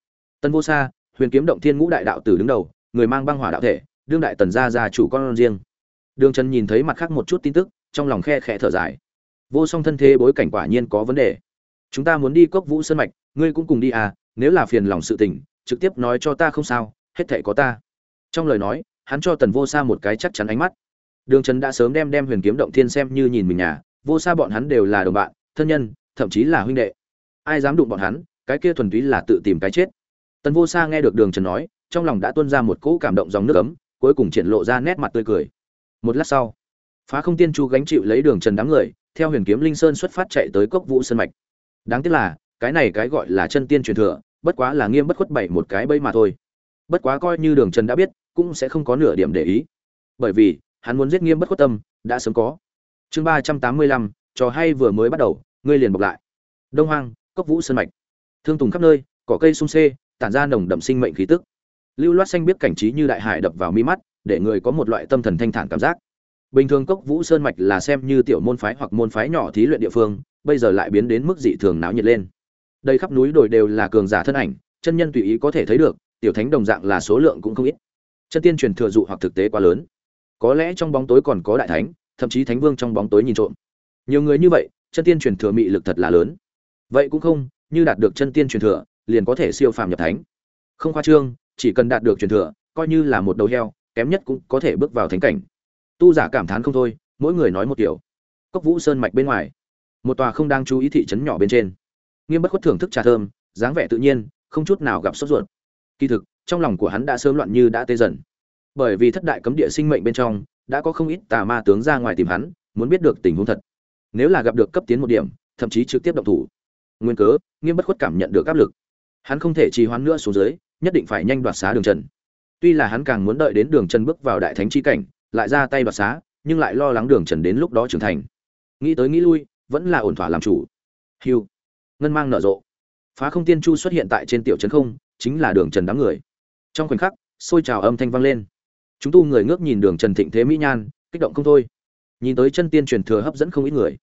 Tân vô xa, huyền kiếm động thiên ngũ đại đạo tử đứng đầu, người mang băng hỏa đạo thể, đương đại tần gia gia chủ con riêng. Đường trần nhìn thấy mặt khác một chút tin tức, trong lòng khe khẽ thở dài. Vô song thân thế bối cảnh quả nhiên có vấn đề. Chúng ta muốn đi cốc vũ sơn mạch, ngươi cũng cùng đi à nếu là phiền lòng sự tình, trực tiếp nói cho ta không sao, hết thảy có ta. Trong lời nói, hắn cho tần vô xa một cái chắc chắn ánh mắt đường trần đã sớm đem đem huyền kiếm động thiên xem như nhìn mình nhà, vô sa bọn hắn đều là đồng bạn, thân nhân, thậm chí là huynh đệ. Ai dám đụng bọn hắn, cái kia thuần túy là tự tìm cái chết. Tần vô sa nghe được đường trần nói, trong lòng đã tuôn ra một cỗ cảm động dòng nước ấm, cuối cùng triển lộ ra nét mặt tươi cười. Một lát sau, phá không tiên chu gánh chịu lấy đường trần đám người, theo huyền kiếm linh sơn xuất phát chạy tới cốc vũ sơn mạch. Đáng tiếc là, cái này cái gọi là chân tiên truyền thừa, bất quá là nghiêm bất khuất bảy một cái bẫy mà thôi. Bất quá coi như đường trần đã biết, cũng sẽ không có nửa điểm để ý. Bởi vì hắn muốn giết nghiêm bất khuất tâm, đã sớm có. Chương ba trăm tám mươi lăm, trò hay vừa mới bắt đầu, ngươi liền bọc lại. Đông hoang, cốc vũ sơn mạch. Thương tùng khắp nơi, cỏ cây sung xê tản ra nồng đậm sinh mệnh khí tức. Lưu loát xanh biết cảnh trí như đại hải đập vào mi mắt, để người có một loại tâm thần thanh thản cảm giác. Bình thường cốc vũ sơn mạch là xem như tiểu môn phái hoặc môn phái nhỏ thí luyện địa phương, bây giờ lại biến đến mức dị thường náo nhiệt lên. Đây khắp núi đồi đều là cường giả thân ảnh, chân nhân tùy ý có thể thấy được, tiểu thánh đồng dạng là số lượng cũng không ít. Chân tiên truyền thừa dụ hoặc thực tế quá lớn có lẽ trong bóng tối còn có đại thánh, thậm chí thánh vương trong bóng tối nhìn trộm. Nhiều người như vậy, chân tiên truyền thừa mị lực thật là lớn. Vậy cũng không, như đạt được chân tiên truyền thừa, liền có thể siêu phàm nhập thánh. Không khoa trương, chỉ cần đạt được truyền thừa, coi như là một đầu heo, kém nhất cũng có thể bước vào thánh cảnh. Tu giả cảm thán không thôi, mỗi người nói một kiểu. Cốc vũ sơn mạch bên ngoài, một tòa không đang chú ý thị trấn nhỏ bên trên. Nghiêm bất khuất thưởng thức trà thơm, dáng vẻ tự nhiên, không chút nào gặp sốt ruột. Kỳ thực, trong lòng của hắn đã sớm loạn như đã tê dần bởi vì thất đại cấm địa sinh mệnh bên trong, đã có không ít tà ma tướng ra ngoài tìm hắn, muốn biết được tình huống thật. Nếu là gặp được cấp tiến một điểm, thậm chí trực tiếp động thủ. Nguyên cớ, nghiêm bất khuất cảm nhận được áp lực. Hắn không thể trì hoãn nữa xuống dưới, nhất định phải nhanh đoạt xá đường trần. Tuy là hắn càng muốn đợi đến đường trần bước vào đại thánh chi cảnh, lại ra tay đoạt xá, nhưng lại lo lắng đường trần đến lúc đó trưởng thành. Nghĩ tới nghĩ lui, vẫn là ổn thỏa làm chủ. Hiu ngân mang nở rộ. Phá không tiên chu xuất hiện tại trên tiểu trấn không, chính là đường trần đám người. Trong khoảnh khắc, xôi trào âm thanh vang lên chúng tu người ngước nhìn đường trần thịnh thế mỹ nhan, kích động không thôi. Nhìn tới chân tiên truyền thừa hấp dẫn không ít người.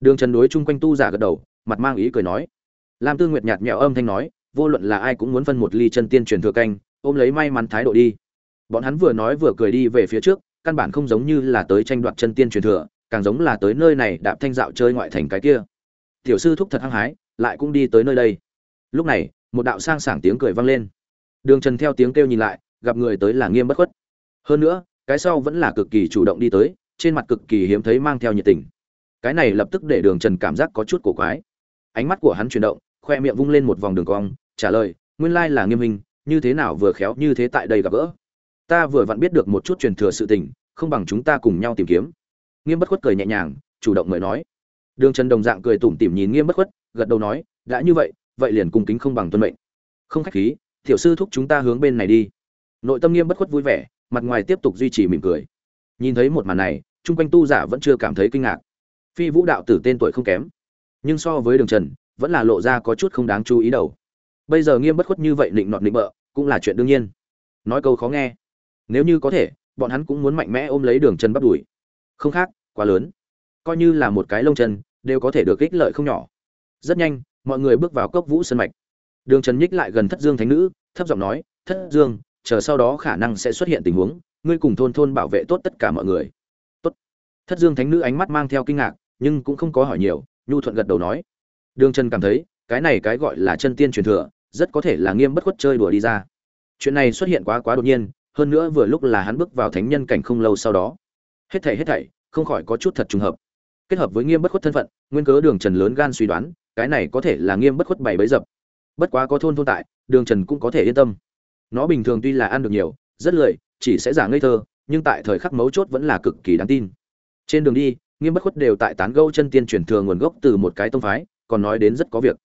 Đường trần đối chung quanh tu giả gật đầu, mặt mang ý cười nói. Lam tư nguyệt nhạt mẹo âm thanh nói, vô luận là ai cũng muốn phân một ly chân tiên truyền thừa canh, ôm lấy may mắn thái độ đi. Bọn hắn vừa nói vừa cười đi về phía trước, căn bản không giống như là tới tranh đoạt chân tiên truyền thừa, càng giống là tới nơi này đạp thanh dạo chơi ngoại thành cái kia. Tiểu sư thúc thật hăng hái, lại cũng đi tới nơi đây. Lúc này, một đạo sang sảng tiếng cười vang lên. Đường trần theo tiếng kêu nhìn lại, gặp người tới là nghiêm bất khuất hơn nữa, cái sau vẫn là cực kỳ chủ động đi tới, trên mặt cực kỳ hiếm thấy mang theo nhiệt tình. Cái này lập tức để đường trần cảm giác có chút cổ quái. Ánh mắt của hắn chuyển động, khoe miệng vung lên một vòng đường cong, trả lời, nguyên lai là nghiêm hình như thế nào vừa khéo, như thế tại đây gặp gỡ? Ta vừa vặn biết được một chút truyền thừa sự tình, không bằng chúng ta cùng nhau tìm kiếm. Nghiêm bất khuất cười nhẹ nhàng, chủ động mời nói. Đường trần đồng dạng cười tủm tỉm nhìn nghiêm bất khuất, gật đầu nói, đã như vậy vậy liền cung kính không bằng tuân mệnh. Không khách khí, tiểu sư thúc chúng ta hướng bên này đi. Nội tâm nghiêm bất khuất vui vẻ mặt ngoài tiếp tục duy trì mỉm cười. Nhìn thấy một màn này, chung quanh tu giả vẫn chưa cảm thấy kinh ngạc. Phi vũ đạo tử tên tuổi không kém, nhưng so với đường trần, vẫn là lộ ra có chút không đáng chú ý đầu. Bây giờ nghiêm bất khuất như vậy định nọt định bợ, cũng là chuyện đương nhiên. Nói câu khó nghe, nếu như có thể, bọn hắn cũng muốn mạnh mẽ ôm lấy đường trần bắt đuổi không khác, quá lớn. Coi như là một cái lông chân, đều có thể được ích lợi không nhỏ. Rất nhanh, mọi người bước vào cốc vũ sân mạch. Đường trần nhích lại gần thất dương thánh nữ, thấp giọng nói, thất dương chờ sau đó khả năng sẽ xuất hiện tình huống, ngươi cùng thôn thôn bảo vệ tốt tất cả mọi người. Tốt. Thất dương thánh nữ ánh mắt mang theo kinh ngạc, nhưng cũng không có hỏi nhiều, nhu thuận gật đầu nói. Đường trần cảm thấy, cái này cái gọi là chân tiên truyền thừa, rất có thể là nghiêm bất khuất chơi đùa đi ra. Chuyện này xuất hiện quá quá đột nhiên, hơn nữa vừa lúc là hắn bước vào thánh nhân cảnh không lâu sau đó. Hết thảy hết thảy, không khỏi có chút thật trùng hợp. Kết hợp với nghiêm bất khuất thân phận, nguyên cớ đường trần lớn gan suy đoán, cái này có thể là nghiêm bất khuất bảy bấy dập. Bất quá có thôn thôn tại, đường trần cũng có thể yên tâm nó bình thường tuy là ăn được nhiều, rất lười, chỉ sẽ giả ngây thơ, nhưng tại thời khắc mấu chốt vẫn là cực kỳ đáng tin. Trên đường đi, nghiêm bất khuất đều tại tán gẫu chân tiên truyền thừa nguồn gốc từ một cái tông phái, còn nói đến rất có việc.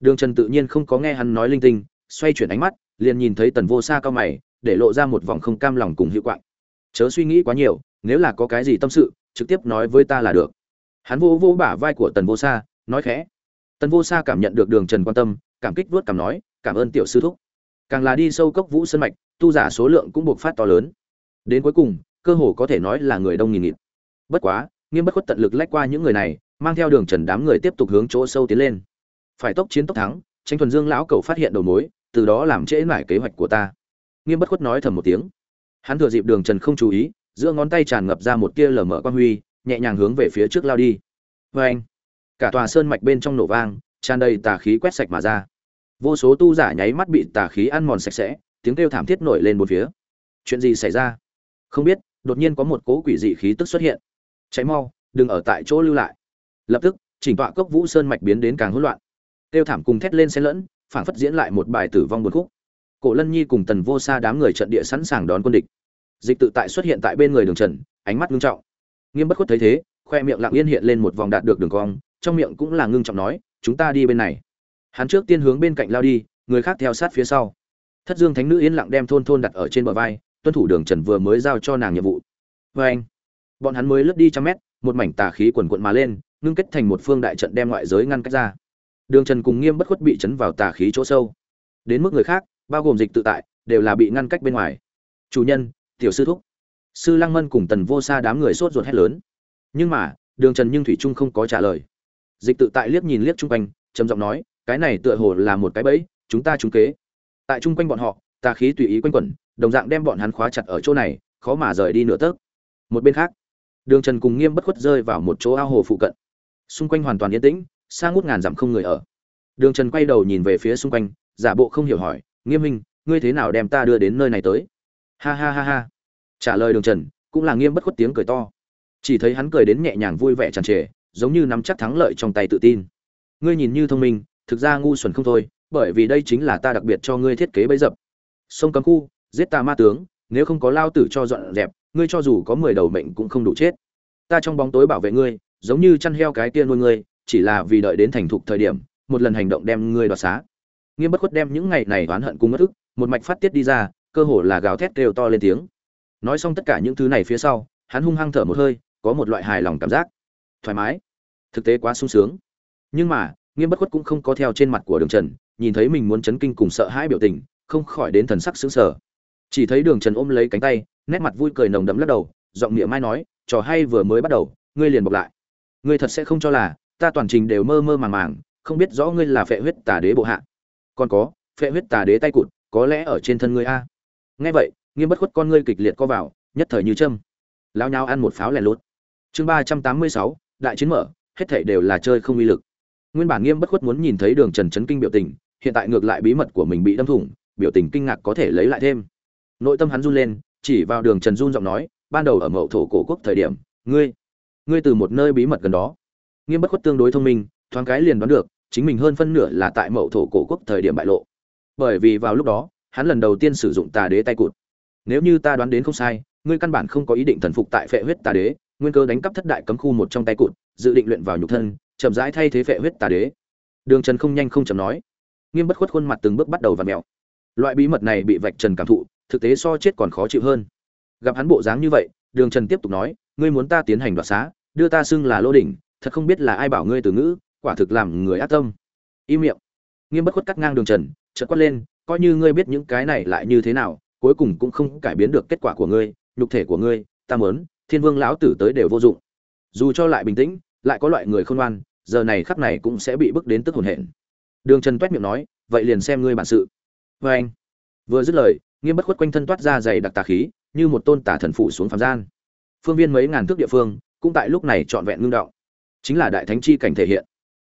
Đường trần tự nhiên không có nghe hắn nói linh tinh, xoay chuyển ánh mắt, liền nhìn thấy tần vô xa cao mày, để lộ ra một vòng không cam lòng cùng hữu quạng. Chớ suy nghĩ quá nhiều, nếu là có cái gì tâm sự, trực tiếp nói với ta là được. Hắn vô vô bả vai của tần vô xa nói khẽ. Tần vô xa cảm nhận được đường trần quan tâm, cảm kích vuốt cảm nói, cảm ơn tiểu sư thúc càng là đi sâu cốc vũ sân mạch, tu giả số lượng cũng buộc phát to lớn. Đến cuối cùng, cơ hồ có thể nói là người đông nghìn nghịt. Bất quá, nghiêm bất khuất tận lực lách qua những người này, mang theo đường trần đám người tiếp tục hướng chỗ sâu tiến lên. Phải tốc chiến tốc thắng tranh thuần dương lão cầu phát hiện đầu mối, từ đó làm trễ mải kế hoạch của ta. Nghiêm bất khuất nói thầm một tiếng. Hắn thừa dịp đường trần không chú ý, giữa ngón tay tràn ngập ra một tia lở mở quan huy, nhẹ nhàng hướng về phía trước lao đi. Vê anh cả tòa sơn mạch bên trong nổ vang, tràn đầy tà khí quét sạch mà ra vô số tu giả nháy mắt bị tà khí ăn mòn sạch sẽ, tiếng kêu thảm thiết nổi lên một phía. Chuyện gì xảy ra? Không biết, đột nhiên có một cỗ quỷ dị khí tức xuất hiện. Cháy mau, đừng ở tại chỗ lưu lại. Lập tức, chỉnh tọa cốc vũ sơn mạch biến đến càng hỗn loạn. Kêu thảm cùng thét lên xen lẫn, phảng phất diễn lại một bài tử vong buồn khúc. Cổ lân nhi cùng tần vô xa đám người trận địa sẵn sàng đón quân địch. Dịch tự tại xuất hiện tại bên người đường trần, ánh mắt ngưng trọng. Nghiêm bất khuất thấy thế, khoe miệng lặng yên hiện lên một vòng đạt được đường cong, trong miệng cũng là ngưng trọng nói, chúng ta đi bên này hắn trước tiên hướng bên cạnh lao đi, người khác theo sát phía sau. Thất dương thánh nữ yên lặng đem thôn thôn đặt ở trên bờ vai, tuân thủ đường trần vừa mới giao cho nàng nhiệm vụ. Vê anh, bọn hắn mới lướt đi trăm mét, một mảnh tà khí quần quận mà lên, ngưng kết thành một phương đại trận đem ngoại giới ngăn cách ra. Đường trần cùng nghiêm bất khuất bị chấn vào tà khí chỗ sâu. Đến mức người khác, bao gồm dịch tự tại, đều là bị ngăn cách bên ngoài. Chủ nhân, tiểu sư thúc. Sư lăng mân cùng tần vô xa đám người sốt ruột hét lớn. Nhưng mà, đường trần nhưng thủy trung không có trả lời. Dịch tự tại liếc nhìn liếc chung quanh, trầm giọng nói cái này tựa hồ là một cái bẫy, chúng ta trúng kế. Tại chung quanh bọn họ, tà khí tùy ý quanh quẩn, đồng dạng đem bọn hắn khóa chặt ở chỗ này, khó mà rời đi nửa tấc. Một bên khác, đường trần cùng nghiêm bất khuất rơi vào một chỗ ao hồ phụ cận. Xung quanh hoàn toàn yên tĩnh, xa ngút ngàn dặm không người ở. Đường trần quay đầu nhìn về phía xung quanh, giả bộ không hiểu hỏi, nghiêm minh ngươi thế nào đem ta đưa đến nơi này tới? Ha ha ha ha. Trả lời đường trần, cũng là nghiêm bất khuất tiếng cười to. Chỉ thấy hắn cười đến nhẹ nhàng vui vẻ tràn trề, giống như nắm chắc thắng lợi trong tay tự tin. Ngươi nhìn như thông minh thực ra ngu xuẩn không thôi, bởi vì đây chính là ta đặc biệt cho ngươi thiết kế bấy dập. Sông cấm khu, giết ta ma tướng, nếu không có lao tử cho dọn dẹp, ngươi cho dù có mười đầu mệnh cũng không đủ chết. Ta trong bóng tối bảo vệ ngươi, giống như chăn heo cái kia nuôi ngươi, chỉ là vì đợi đến thành thục thời điểm, một lần hành động đem ngươi đoạt xá. Nghiêm bất khuất đem những ngày này oán hận cùng mất ức, một mạch phát tiết đi ra, cơ hồ là gào thét kêu to lên tiếng. Nói xong tất cả những thứ này phía sau, hắn hung hăng thở một hơi, có một loại hài lòng cảm giác. Thoải mái. Thực tế quá sung sướng. Nhưng mà nghiêm bất khuất cũng không có theo trên mặt của đường trần, nhìn thấy mình muốn chấn kinh cùng sợ hãi biểu tình, không khỏi đến thần sắc sững sờ. Chỉ thấy đường trần ôm lấy cánh tay, nét mặt vui cười nồng đậm lắc đầu, giọng miệng mai nói, trò hay vừa mới bắt đầu, ngươi liền bọc lại. Ngươi thật sẽ không cho là, ta toàn trình đều mơ mơ màng màng, không biết rõ ngươi là phệ huyết tà đế bộ hạ. Còn có, phệ huyết tà đế tay cụt, có lẽ ở trên thân ngươi a. Nghe vậy, nghiêm bất khuất con ngươi kịch liệt co vào, nhất thời như châm. Lao nhau ăn một pháo lẻ lốt chương ba trăm tám mươi sáu, đại chiến mở, hết thảy đều là chơi không uy lực nguyên bản nghiêm bất khuất muốn nhìn thấy đường trần chấn kinh biểu tình, hiện tại ngược lại bí mật của mình bị đâm thủng, biểu tình kinh ngạc có thể lấy lại thêm. Nội tâm hắn run lên, chỉ vào đường trần run giọng nói, ban đầu ở mậu thổ cổ quốc thời điểm, ngươi ngươi từ một nơi bí mật gần đó. Nghiêm bất khuất tương đối thông minh, thoáng cái liền đoán được, chính mình hơn phân nửa là tại mậu thổ cổ quốc thời điểm bại lộ. Bởi vì vào lúc đó, hắn lần đầu tiên sử dụng tà đế tay cụt. Nếu như ta đoán đến không sai, ngươi căn bản không có ý định thần phục tại phệ huyết tà đế, nguyên cơ đánh cắp thất đại cấm khu một trong tay cụt, dự định luyện vào nhục thân chậm rãi thay thế vệ huyết tà đế. Đường trần không nhanh không chậm nói. Nghiêm bất khuất khuôn mặt từng bước bắt đầu và mèo. Loại bí mật này bị vạch trần cảm thụ, thực tế so chết còn khó chịu hơn. Gặp hắn bộ dáng như vậy, đường trần tiếp tục nói, ngươi muốn ta tiến hành đoạt xá, đưa ta xưng là lô đỉnh, thật không biết là ai bảo ngươi từ ngữ, quả thực làm người ác tâm. Im miệng. Nghiêm bất khuất cắt ngang đường trần, chợt quát lên, coi như ngươi biết những cái này lại như thế nào, cuối cùng cũng không cải biến được kết quả của ngươi, nhục thể của ngươi, ta mớn thiên vương lão tử tới đều vô dụng. Dù cho lại bình tĩnh lại có loại người khôn ngoan, giờ này khắp này cũng sẽ bị bức đến tức hồn hển. Đường trần toét miệng nói, vậy liền xem ngươi bản sự. Vê anh, vừa dứt lời, nghiêm bất khuất quanh thân toát ra dày đặc tà khí, như một tôn tả thần phụ xuống phạm gian. Phương viên mấy ngàn thước địa phương, cũng tại lúc này trọn vẹn ngưng động. Chính là đại thánh chi cảnh thể hiện.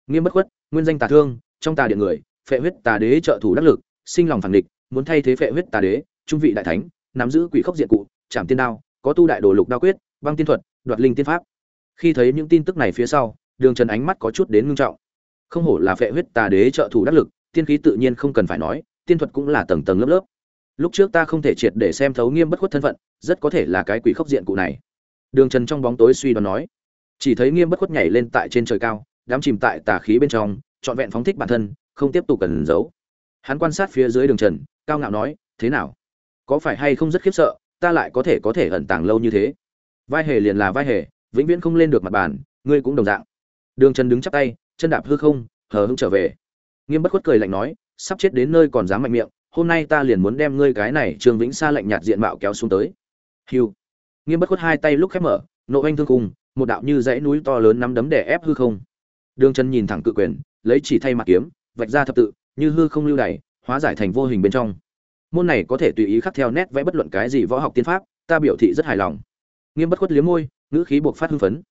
Nghiêm bất khuất, nguyên danh tà thương, trong tà điện người, phệ huyết tà đế trợ thủ đắc lực, sinh lòng phản địch, muốn thay thế phệ huyết tà đế, trung vị đại thánh, nắm giữ quỷ khốc diện cụ, trảm tiên đao, có tu đại đồ lục đao quyết, băng tiên thuật, đoạt linh tiên pháp khi thấy những tin tức này phía sau, đường trần ánh mắt có chút đến ngưng trọng. Không hổ là phệ huyết tà đế trợ thủ đắc lực, tiên khí tự nhiên không cần phải nói, tiên thuật cũng là tầng tầng lớp lớp. Lúc trước ta không thể triệt để xem thấu nghiêm bất khuất thân phận, rất có thể là cái quỷ khốc diện cụ này. Đường trần trong bóng tối suy đoán nói. Chỉ thấy nghiêm bất khuất nhảy lên tại trên trời cao đám chìm tại tà khí bên trong, trọn vẹn phóng thích bản thân, không tiếp tục cần giấu. Hắn quan sát phía dưới đường trần, cao ngạo nói, thế nào? Có phải hay không rất khiếp sợ, ta lại có thể có thể ẩn tàng lâu như thế? Vai hề liền là vai hề vĩnh viễn không lên được mặt bàn, ngươi cũng đồng dạng. Đường trần đứng chắp tay, chân đạp hư không, hờ hững trở về. Nghiêm bất khuất cười lạnh nói, sắp chết đến nơi còn dám mạnh miệng, hôm nay ta liền muốn đem ngươi cái này trương vĩnh xa lạnh nhạt diện mạo kéo xuống tới. Hiu nghiêm bất khuất hai tay lúc khép mở, nộ anh thương cùng, một đạo như dãy núi to lớn nắm đấm đè ép hư không. Đường chân nhìn thẳng cự quyền, lấy chỉ thay mặt kiếm, vạch ra thập tự, như hư không lưu đày, hóa giải thành vô hình bên trong. Môn này có thể tùy ý khắc theo nét vẽ bất luận cái gì võ học tiên pháp, ta biểu thị rất hài lòng. Nghiêm bất khuất liếm môi ngữ khí buộc phát hưng phấn.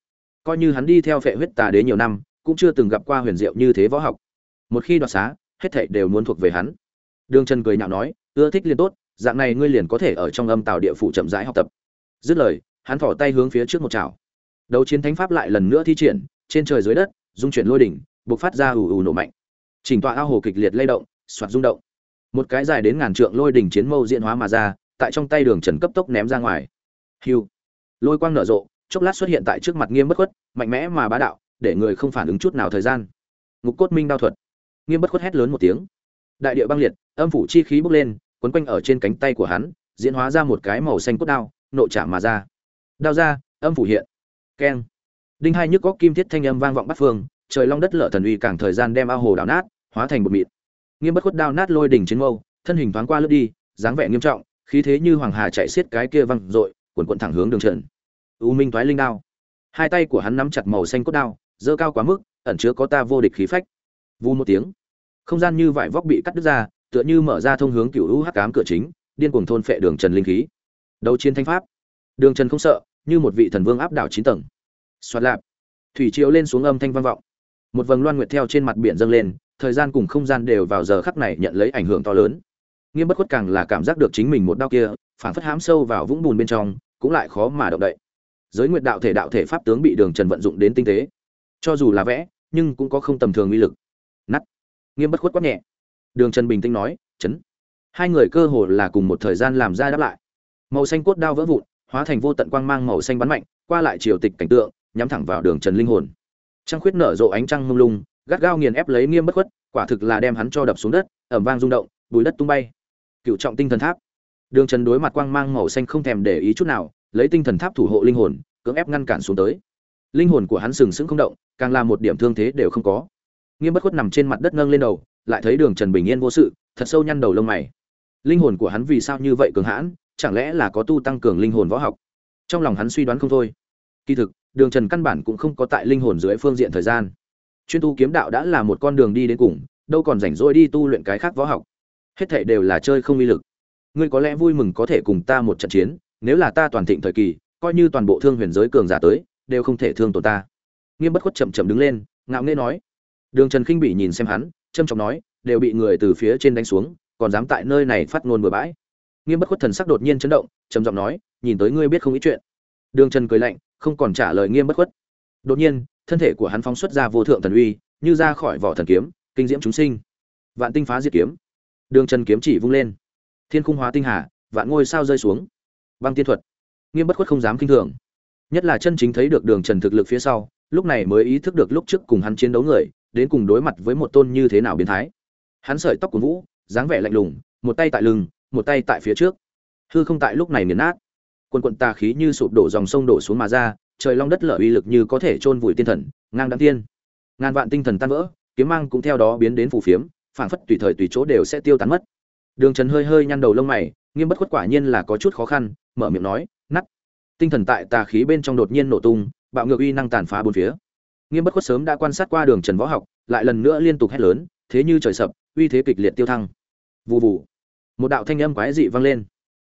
Coi như hắn đi theo phệ huyết tà đế nhiều năm, cũng chưa từng gặp qua huyền diệu như thế võ học. Một khi đoạt xá, hết thảy đều muốn thuộc về hắn. Đường trần cười nhạo nói, ưa thích liền tốt, dạng này ngươi liền có thể ở trong âm tàu địa phủ chậm rãi học tập. Dứt lời, hắn thỏ tay hướng phía trước một chảo. Đấu chiến thánh pháp lại lần nữa thi triển, trên trời dưới đất, dung chuyển lôi đỉnh buộc phát ra ù ù nổ mạnh. Chỉnh tọa ao hồ kịch liệt lay động, soạt rung động. Một cái dài đến ngàn trượng lôi đỉnh chiến mâu diễn hóa mà ra, tại trong tay đường trần cấp tốc ném ra ngoài. Hiu. Lôi quang nở rộ chốc lát xuất hiện tại trước mặt nghiêm bất khuất, mạnh mẽ mà bá đạo, để người không phản ứng chút nào thời gian. Ngục cốt minh đao thuật. Nghiêm bất khuất hét lớn một tiếng. Đại địa băng liệt, âm phủ chi khí bốc lên, quấn quanh ở trên cánh tay của hắn, diễn hóa ra một cái màu xanh cốt đao, nộ chạm mà ra. Đao ra, âm phủ hiện. Keng. Đinh hai nhức góc kim thiết thanh âm vang vọng bắt phương, trời long đất lở thần uy càng thời gian đem ao hồ đảo nát, hóa thành một mịn. Nghiêm bất khuất đao nát lôi đỉnh chiến mâu, thân hình thoáng qua lướt đi, dáng vẻ nghiêm trọng, khí thế như hoàng hà chạy xiết cái kia văng dội cuộn cuộn thẳng hướng đường trần u minh thoái linh đao. Hai tay của hắn nắm chặt màu xanh cốt đao, dơ cao quá mức, ẩn chứa có ta vô địch khí phách. Vu một tiếng. Không gian như vải vóc bị cắt đứt ra, tựa như mở ra thông hướng cựu u hắc cám cửa chính, điên cuồng thôn phệ đường trần linh khí. Đấu chiến thanh pháp. Đường trần không sợ, như một vị thần vương áp đảo chín tầng. Xoạt lạp. Thủy triều lên xuống âm thanh vang vọng. Một vầng loan nguyệt theo trên mặt biển dâng lên, thời gian cùng không gian đều vào giờ khắc này nhận lấy ảnh hưởng to lớn. Nghiêm bất khuất càng là cảm giác được chính mình một đau kia phản phất hám sâu vào vũng bùn bên trong, cũng lại khó mà động đậy giới nguyệt đạo thể đạo thể pháp tướng bị đường trần vận dụng đến tinh tế. Cho dù là vẽ, nhưng cũng có không tầm thường uy lực. Nắt nghiêm bất khuất quát nhẹ. Đường trần bình tĩnh nói, chấn. Hai người cơ hồ là cùng một thời gian làm ra đáp lại. Màu xanh cốt đao vỡ vụn, hóa thành vô tận quang mang màu xanh bắn mạnh, qua lại triều tịch cảnh tượng, nhắm thẳng vào đường trần linh hồn. Trăng khuyết nở rộ ánh trăng mông lung, gắt gao nghiền ép lấy nghiêm bất khuất, quả thực là đem hắn cho đập xuống đất ẩm vang rung động, bùi đất tung bay. Cựu trọng tinh thần tháp. Đường trần đối mặt quang mang màu xanh không thèm để ý chút nào lấy tinh thần tháp thủ hộ linh hồn, cưỡng ép ngăn cản xuống tới. Linh hồn của hắn sừng sững không động, càng là một điểm thương thế đều không có. Nghiêm bất khuất nằm trên mặt đất nâng lên đầu, lại thấy đường trần bình yên vô sự, thật sâu nhăn đầu lông mày. Linh hồn của hắn vì sao như vậy cường hãn, chẳng lẽ là có tu tăng cường linh hồn võ học? Trong lòng hắn suy đoán không thôi. Kỳ thực, đường trần căn bản cũng không có tại linh hồn dưới phương diện thời gian. Chuyên tu kiếm đạo đã là một con đường đi đến cùng, đâu còn rảnh rỗi đi tu luyện cái khác võ học. Hết thệ đều là chơi không uy lực. Ngươi có lẽ vui mừng có thể cùng ta một trận chiến nếu là ta toàn thịnh thời kỳ, coi như toàn bộ thương huyền giới cường giả tới, đều không thể thương tổn ta. Nghiêm bất khuất chậm chậm đứng lên, ngạo nghễ nói. Đường trần khinh bị nhìn xem hắn trâm trọng nói, đều bị người từ phía trên đánh xuống, còn dám tại nơi này phát ngôn bừa bãi. Nghiêm bất khuất thần sắc đột nhiên chấn động, trầm giọng nói, nhìn tới ngươi biết không ít chuyện. Đường trần cười lạnh, không còn trả lời nghiêm bất khuất. Đột nhiên, thân thể của hắn phóng xuất ra vô thượng thần uy, như ra khỏi vỏ thần kiếm, kinh diễm chúng sinh. Vạn tinh phá diệt kiếm. Đường trần kiếm chỉ vung lên. Thiên khung hóa tinh hà, vạn ngôi sao rơi xuống băng tiên thuật. Nghiêm bất khuất không dám kinh thường. Nhất là chân chính thấy được đường trần thực lực phía sau, lúc này mới ý thức được lúc trước cùng hắn chiến đấu người, đến cùng đối mặt với một tôn như thế nào biến thái. Hắn sợi tóc của vũ, dáng vẻ lạnh lùng, một tay tại lưng, một tay tại phía trước. Hư không tại lúc này nghiền nát. Quần quận tà khí như sụp đổ dòng sông đổ xuống mà ra, trời long đất lở uy lực như có thể chôn vùi tiên thần, ngang đáng tiên. Ngàn vạn tinh thần tan vỡ, kiếm mang cũng theo đó biến đến phù phiếm, phảng phất tùy thời tùy chỗ đều sẽ tiêu tán mất. Đường trần hơi hơi nhăn đầu lông mày, nghiêm bất khuất quả nhiên là có chút khó khăn mở miệng nói nắt tinh thần tại tà khí bên trong đột nhiên nổ tung, bạo ngược uy năng tàn phá bốn phía. Nghiêm bất khuất sớm đã quan sát qua đường trần võ học, lại lần nữa liên tục hét lớn, thế như trời sập, uy thế kịch liệt tiêu thăng. Vụ vụ một đạo thanh âm quái dị vang lên.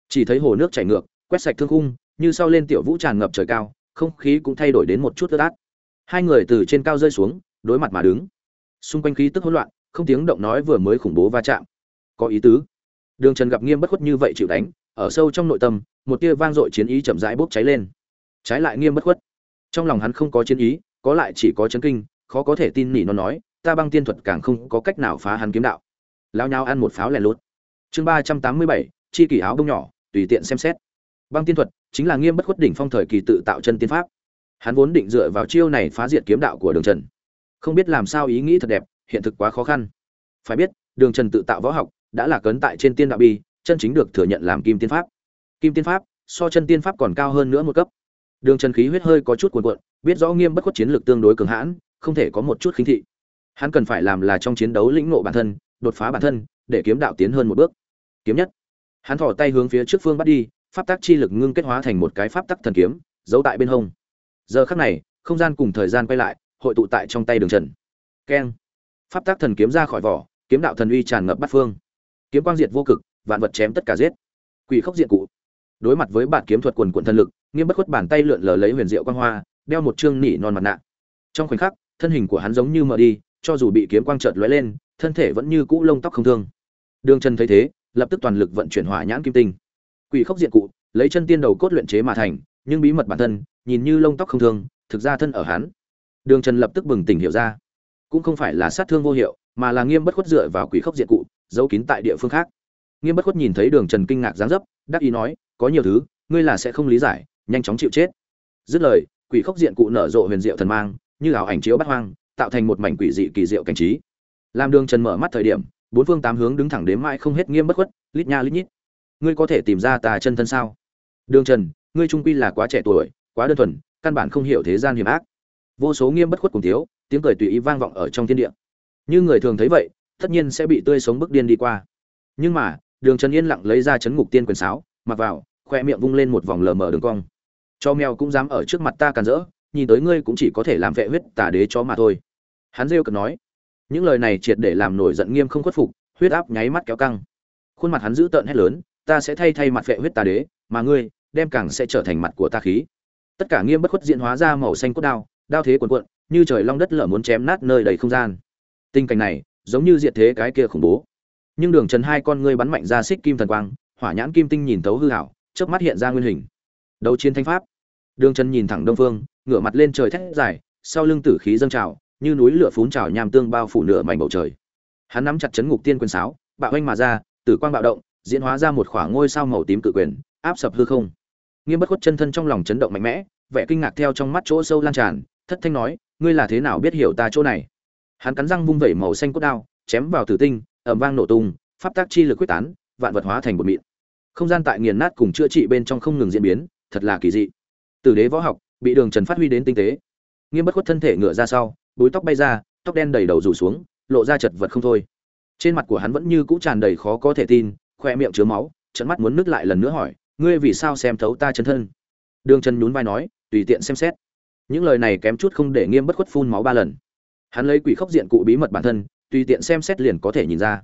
Chỉ thấy hồ nước chảy ngược, quét sạch thương khung, như sau lên tiểu vũ tràn ngập trời cao, không khí cũng thay đổi đến một chút ướt át hai người từ trên cao rơi xuống, đối mặt mà đứng. Xung quanh khí tức hỗn loạn, không tiếng động nói vừa mới khủng bố va chạm. Có ý tứ. Đường trần gặp nghiêm bất khuất như vậy chịu đánh ở sâu trong nội tâm, một tia vang dội chiến ý chậm rãi bốc cháy lên. Trái lại nghiêm bất khuất. Trong lòng hắn không có chiến ý, có lại chỉ có chấn kinh, khó có thể tin nỉ nó nói, ta băng tiên thuật càng không có cách nào phá hắn kiếm đạo. Lao nhau ăn một pháo lẻ lốt chương ba trăm tám mươi bảy, chi kỷ áo bông nhỏ, tùy tiện xem xét. Băng tiên thuật chính là nghiêm bất khuất đỉnh phong thời kỳ tự tạo chân tiên pháp. Hắn vốn định dựa vào chiêu này phá diệt kiếm đạo của đường trần. Không biết làm sao ý nghĩ thật đẹp, hiện thực quá khó khăn. Phải biết, đường trần tự tạo võ học đã là cấn tại trên tiên đạo bi chân chính được thừa nhận làm kim tiên pháp. Kim tiên pháp, so chân tiên pháp còn cao hơn nữa một cấp. Đường trần khí huyết hơi có chút cuồn cuộn, biết rõ nghiêm bất khuất chiến lược tương đối cường hãn, không thể có một chút khinh thị. Hắn cần phải làm là trong chiến đấu lĩnh ngộ bản thân, đột phá bản thân, để kiếm đạo tiến hơn một bước. Kiếm nhất. Hắn thỏ tay hướng phía trước phương bắt đi, pháp tắc chi lực ngưng kết hóa thành một cái pháp tắc thần kiếm, giấu tại bên hông. Giờ khắc này, không gian cùng thời gian quay lại, hội tụ tại trong tay đường trần. Keng. Pháp tắc thần kiếm ra khỏi vỏ, kiếm đạo thần uy tràn ngập bát phương. Kiếm quang diệt vô cực vạn vật chém tất cả giết. Quỷ khốc diện cụ. Đối mặt với bản kiếm thuật quần quận thân lực, nghiêm bất khuất bàn tay lượn lờ lấy huyền diệu quang hoa, đeo một chương nỉ non mặt nạ. Trong khoảnh khắc, thân hình của hắn giống như mờ đi, cho dù bị kiếm quang chợt lóe lên, thân thể vẫn như cũ lông tóc không thương. Đường trần thấy thế, lập tức toàn lực vận chuyển hỏa nhãn kim tinh. Quỷ khốc diện cụ, lấy chân tiên đầu cốt luyện chế mà thành, nhưng bí mật bản thân, nhìn như lông tóc không thương, thực ra thân ở hắn. Đường trần lập tức bừng tỉnh hiểu ra. Cũng không phải là sát thương vô hiệu, mà là nghiêm bất khuất dựa vào quỷ khốc diện cụ, giấu kín tại địa phương khác nghiêm bất khuất nhìn thấy đường trần kinh ngạc dáng dấp, đắc ý nói, có nhiều thứ, ngươi là sẽ không lý giải, nhanh chóng chịu chết. Dứt lời, quỷ khốc diện cụ nở rộ huyền diệu thần mang, như ảo ảnh chiếu bắt hoang, tạo thành một mảnh quỷ dị kỳ diệu cảnh trí. Làm đường trần mở mắt thời điểm, bốn phương tám hướng đứng thẳng đến mãi không hết nghiêm bất khuất, lít nha lít nhít. Ngươi có thể tìm ra tà chân thân sao? Đường trần, ngươi trung quy là quá trẻ tuổi, quá đơn thuần, căn bản không hiểu thế gian hiểm ác. Vô số nghiêm bất khuất cùng thiếu, tiếng cười tùy ý vang vọng ở trong thiên địa. Như người thường thấy vậy, tất nhiên sẽ bị tươi sống bức điên đi qua. Nhưng mà đường trần yên lặng lấy ra chấn ngục tiên quyền sáo, mặc vào, khoe miệng vung lên một vòng lờ mờ đường cong. Cho mèo cũng dám ở trước mặt ta càn rỡ, nhìn tới ngươi cũng chỉ có thể làm vệ huyết tả đế chó mà thôi. Hắn rêu cực nói. Những lời này triệt để làm nổi giận nghiêm không khuất phục, huyết áp nháy mắt kéo căng. Khuôn mặt hắn giữ tợn hét lớn, ta sẽ thay thay mặt vệ huyết tà đế, mà ngươi đem càng sẽ trở thành mặt của ta khí. Tất cả nghiêm bất khuất diễn hóa ra màu xanh cốt đao đao thế cuồn cuộn, như trời long đất lở muốn chém nát nơi đầy không gian. Tình cảnh này giống như diệt thế cái kia khủng bố nhưng đường trần hai con ngươi bắn mạnh ra xích kim thần quang, hỏa nhãn kim tinh nhìn thấu hư hảo trước mắt hiện ra nguyên hình. Đấu chiến thanh pháp. Đường trần nhìn thẳng đông phương, ngửa mặt lên trời thét dài, sau lưng tử khí dâng trào, như núi lửa phún trào nham tương bao phủ nửa mảnh bầu trời. Hắn nắm chặt chấn ngục tiên quyền sáo, bạo oanh mà ra, tử quang bạo động, diễn hóa ra một khoảng ngôi sao màu tím cự quyền, áp sập hư không. Nghiêm bất khuất chân thân trong lòng chấn động mạnh mẽ, vẻ kinh ngạc theo trong mắt chỗ sâu lan tràn, thất thanh nói, ngươi là thế nào biết hiểu ta chỗ này? Hắn cắn răng vung vẩy màu xanh cốt đao, chém vào tử tinh ầm vang nổ tung, pháp tác chi lực quyết tán, vạn vật hóa thành bột mịn. Không gian tại nghiền nát cùng chữa trị bên trong không ngừng diễn biến, thật là kỳ dị. Tử đế võ học, bị đường trần phát huy đến tinh tế. Nghiêm bất khuất thân thể ngựa ra sau, búi tóc bay ra, tóc đen đầy đầu rủ xuống, lộ ra chật vật không thôi. Trên mặt của hắn vẫn như cũ tràn đầy khó có thể tin khóe miệng chứa máu, trận mắt muốn nứt lại lần nữa hỏi, ngươi vì sao xem thấu ta chân thân? Đường trần nhún vai nói, tùy tiện xem xét. Những lời này kém chút không để nghiêm bất khuất phun máu ba lần. Hắn lấy quỷ khốc diện cụ bí mật bản thân tùy tiện xem xét liền có thể nhìn ra.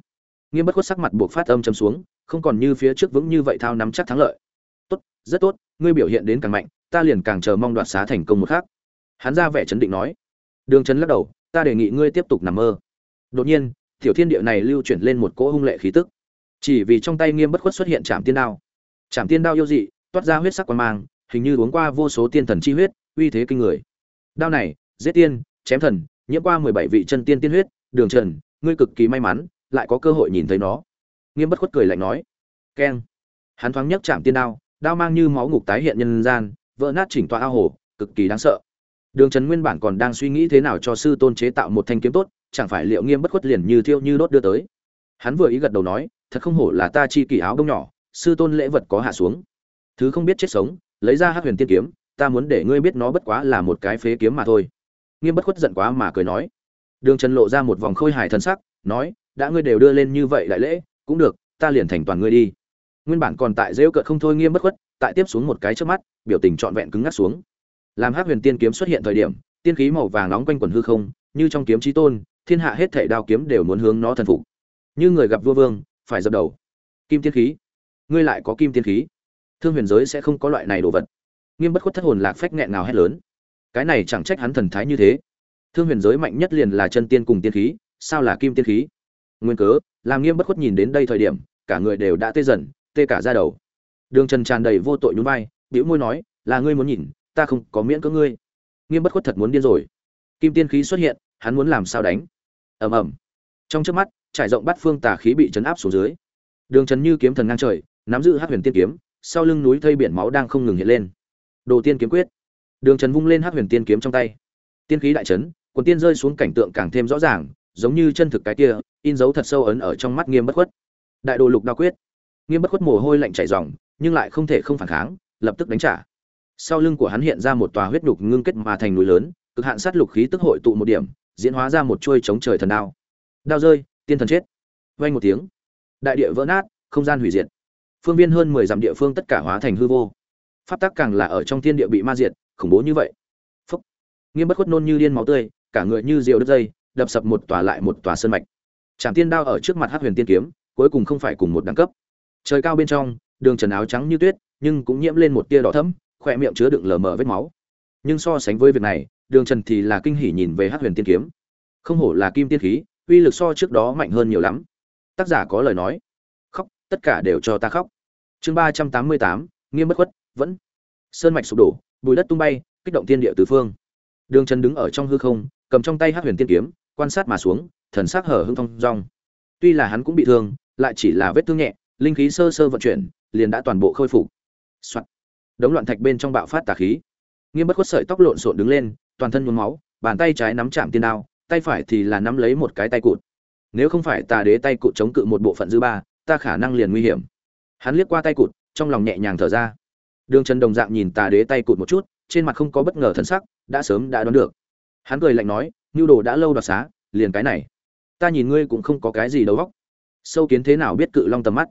Nghiêm bất khuất sắc mặt buộc phát âm chấm xuống, không còn như phía trước vững như vậy thao nắm chắc thắng lợi. Tốt, rất tốt, ngươi biểu hiện đến càng mạnh, ta liền càng chờ mong đoạt xá thành công một khác hắn ra vẻ chấn định nói. Đường trấn lắc đầu, ta đề nghị ngươi tiếp tục nằm mơ. Đột nhiên, tiểu thiên địa này lưu chuyển lên một cỗ hung lệ khí tức. Chỉ vì trong tay nghiêm bất khuất xuất hiện trạm tiên đao. Trạm tiên đao yêu dị, toát ra huyết sắc quan mang, hình như uống qua vô số tiên thần chi huyết, uy thế kinh người. Đao này, giết tiên, chém thần, nhiễm qua mười bảy vị chân tiên tiên huyết đường trần, ngươi cực kỳ may mắn, lại có cơ hội nhìn thấy nó. Nghiêm bất khuất cười lạnh nói. Keng. Hắn thoáng nhấc chạm tiên đao đao mang như máu ngục tái hiện nhân gian, vỡ nát chỉnh tọa ao hồ, cực kỳ đáng sợ. Đường trần nguyên bản còn đang suy nghĩ thế nào cho sư tôn chế tạo một thanh kiếm tốt, chẳng phải liệu nghiêm bất khuất liền như thiêu như đốt đưa tới. Hắn vừa ý gật đầu nói, thật không hổ là ta chi kỳ áo đông nhỏ, sư tôn lễ vật có hạ xuống. Thứ không biết chết sống, lấy ra hát huyền tiên kiếm, ta muốn để ngươi biết nó bất quá là một cái phế kiếm mà thôi. Nghiêm bất khuất giận quá mà cười nói đường trần lộ ra một vòng khôi hài thần sắc, nói, đã ngươi đều đưa lên như vậy đại lễ, cũng được, ta liền thành toàn ngươi đi. Nguyên bản còn tại giễu cợt không thôi nghiêm bất khuất, tại tiếp xuống một cái chớp mắt, biểu tình trọn vẹn cứng ngắc xuống. Làm hắc huyền tiên kiếm xuất hiện thời điểm, tiên khí màu vàng nóng quanh quần hư không, như trong kiếm chí tôn, thiên hạ hết thảy đao kiếm đều muốn hướng nó thần phục. Như người gặp vua vương, phải dập đầu. Kim tiên khí. Ngươi lại có kim tiên khí. Thương huyền giới sẽ không có loại này đồ vật. Nghiêm bất khuất thất hồn lạc phách nghẹn nào hét lớn. Cái này chẳng trách hắn thần thái như thế thương huyền giới mạnh nhất liền là chân tiên cùng tiên khí, sao là kim tiên khí? Nguyên cớ, làm nghiêm bất khuất nhìn đến đây thời điểm, cả người đều đã tê dần, tê cả ra đầu. Đường trần tràn đầy vô tội nhún vai biểu môi nói, là ngươi muốn nhìn, ta không có miễn cỡ ngươi. Nghiêm bất khuất thật muốn điên rồi. Kim tiên khí xuất hiện, hắn muốn làm sao đánh? Ầm ầm. Trong trước mắt, trải rộng bát phương tà khí bị chấn áp xuống dưới. Đường trần như kiếm thần ngang trời, nắm giữ hát huyền tiên kiếm, sau lưng núi thây biển máu đang không ngừng hiện lên. Đồ tiên kiếm quyết. Đường trần vung lên hát huyền tiên kiếm trong tay tiên khí đại trấn quần tiên rơi xuống cảnh tượng càng thêm rõ ràng, giống như chân thực cái kia, in dấu thật sâu ấn ở trong mắt nghiêm bất khuất. Đại đồ lục đa quyết. Nghiêm bất khuất mồ hôi lạnh chảy ròng, nhưng lại không thể không phản kháng, lập tức đánh trả. Sau lưng của hắn hiện ra một tòa huyết đục ngưng kết mà thành núi lớn, cực hạn sát lục khí tức hội tụ một điểm, diễn hóa ra một chuôi chống trời thần đao. Đao rơi, tiên thần chết. Vang một tiếng. Đại địa vỡ nát, không gian hủy diệt. Phương viên hơn mười dặm địa phương tất cả hóa thành hư vô. Pháp tắc càng là ở trong thiên địa bị ma diệt, khủng bố như vậy nghiêm bất khuất nôn như điên máu tươi, cả người như diều đứt dây, đập sập một tòa lại một tòa sơn mạch. Trạm tiên đao ở trước mặt hát huyền tiên kiếm, cuối cùng không phải cùng một đẳng cấp. Trời cao bên trong, đường trần áo trắng như tuyết, nhưng cũng nhiễm lên một tia đỏ thẫm, khỏe miệng chứa đựng lờ mờ vết máu. Nhưng so sánh với việc này, đường trần thì là kinh hỉ nhìn về hát huyền tiên kiếm. Không hổ là kim tiên khí, uy lực so trước đó mạnh hơn nhiều lắm. Tác giả có lời nói. Khóc, tất cả đều cho ta khóc. Chương ba trăm tám mươi tám, nghiêm bất khuất, vẫn. Sơn mạch sụp đổ, bùi đất tung bay, kích động tiên địa tứ phương đường trần đứng ở trong hư không, cầm trong tay hát huyền tiên kiếm, quan sát mà xuống, thần sắc hở hưng thong rong tuy là hắn cũng bị thương, lại chỉ là vết thương nhẹ, linh khí sơ sơ vận chuyển, liền đã toàn bộ khôi phục. Soạt. Đống loạn thạch bên trong bạo phát tà khí. Nghiêm bất khuất sợi tóc lộn xộn đứng lên, toàn thân nhuốm máu, bàn tay trái nắm chạm tiên đao, tay phải thì là nắm lấy một cái tay cụt. Nếu không phải tà đế tay cụt chống cự một bộ phận dư ba, ta khả năng liền nguy hiểm. Hắn liếc qua tay cụt, trong lòng nhẹ nhàng thở ra. Đường trần đồng dạng nhìn tà đế tay cụt một chút, trên mặt không có bất ngờ thân sắc đã sớm đã đoán được. Hắn cười lạnh nói nhu đồ đã lâu đoạt xá, liền cái này. Ta nhìn ngươi cũng không có cái gì đầu góc sâu kiến thế nào biết cự long tầm mắt.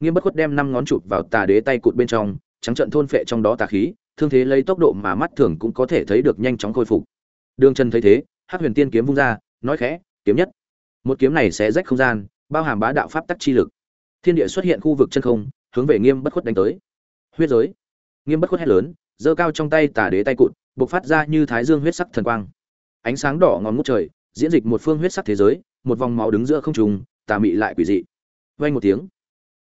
Nghiêm bất khuất đem năm ngón chụp vào tà đế tay cụt bên trong, trắng trận thôn phệ trong đó tà khí, thương thế lấy tốc độ mà mắt thường cũng có thể thấy được nhanh chóng khôi phục. Đường trần thấy thế, hắc huyền tiên kiếm vung ra, nói khẽ, kiếm nhất. Một kiếm này sẽ rách không gian, bao hàm bá đạo pháp tắc chi lực. Thiên địa xuất hiện khu vực chân không, hướng về nghiêm bất khuất đánh tới. Huyết giới. Nghiêm bất khuất hét lớn, giơ cao trong tay tà đế tay cụt bộc phát ra như thái dương huyết sắc thần quang. Ánh sáng đỏ ngón ngút trời, diễn dịch một phương huyết sắc thế giới, một vòng máu đứng giữa không trùng tà mị lại quỷ dị. Vang một tiếng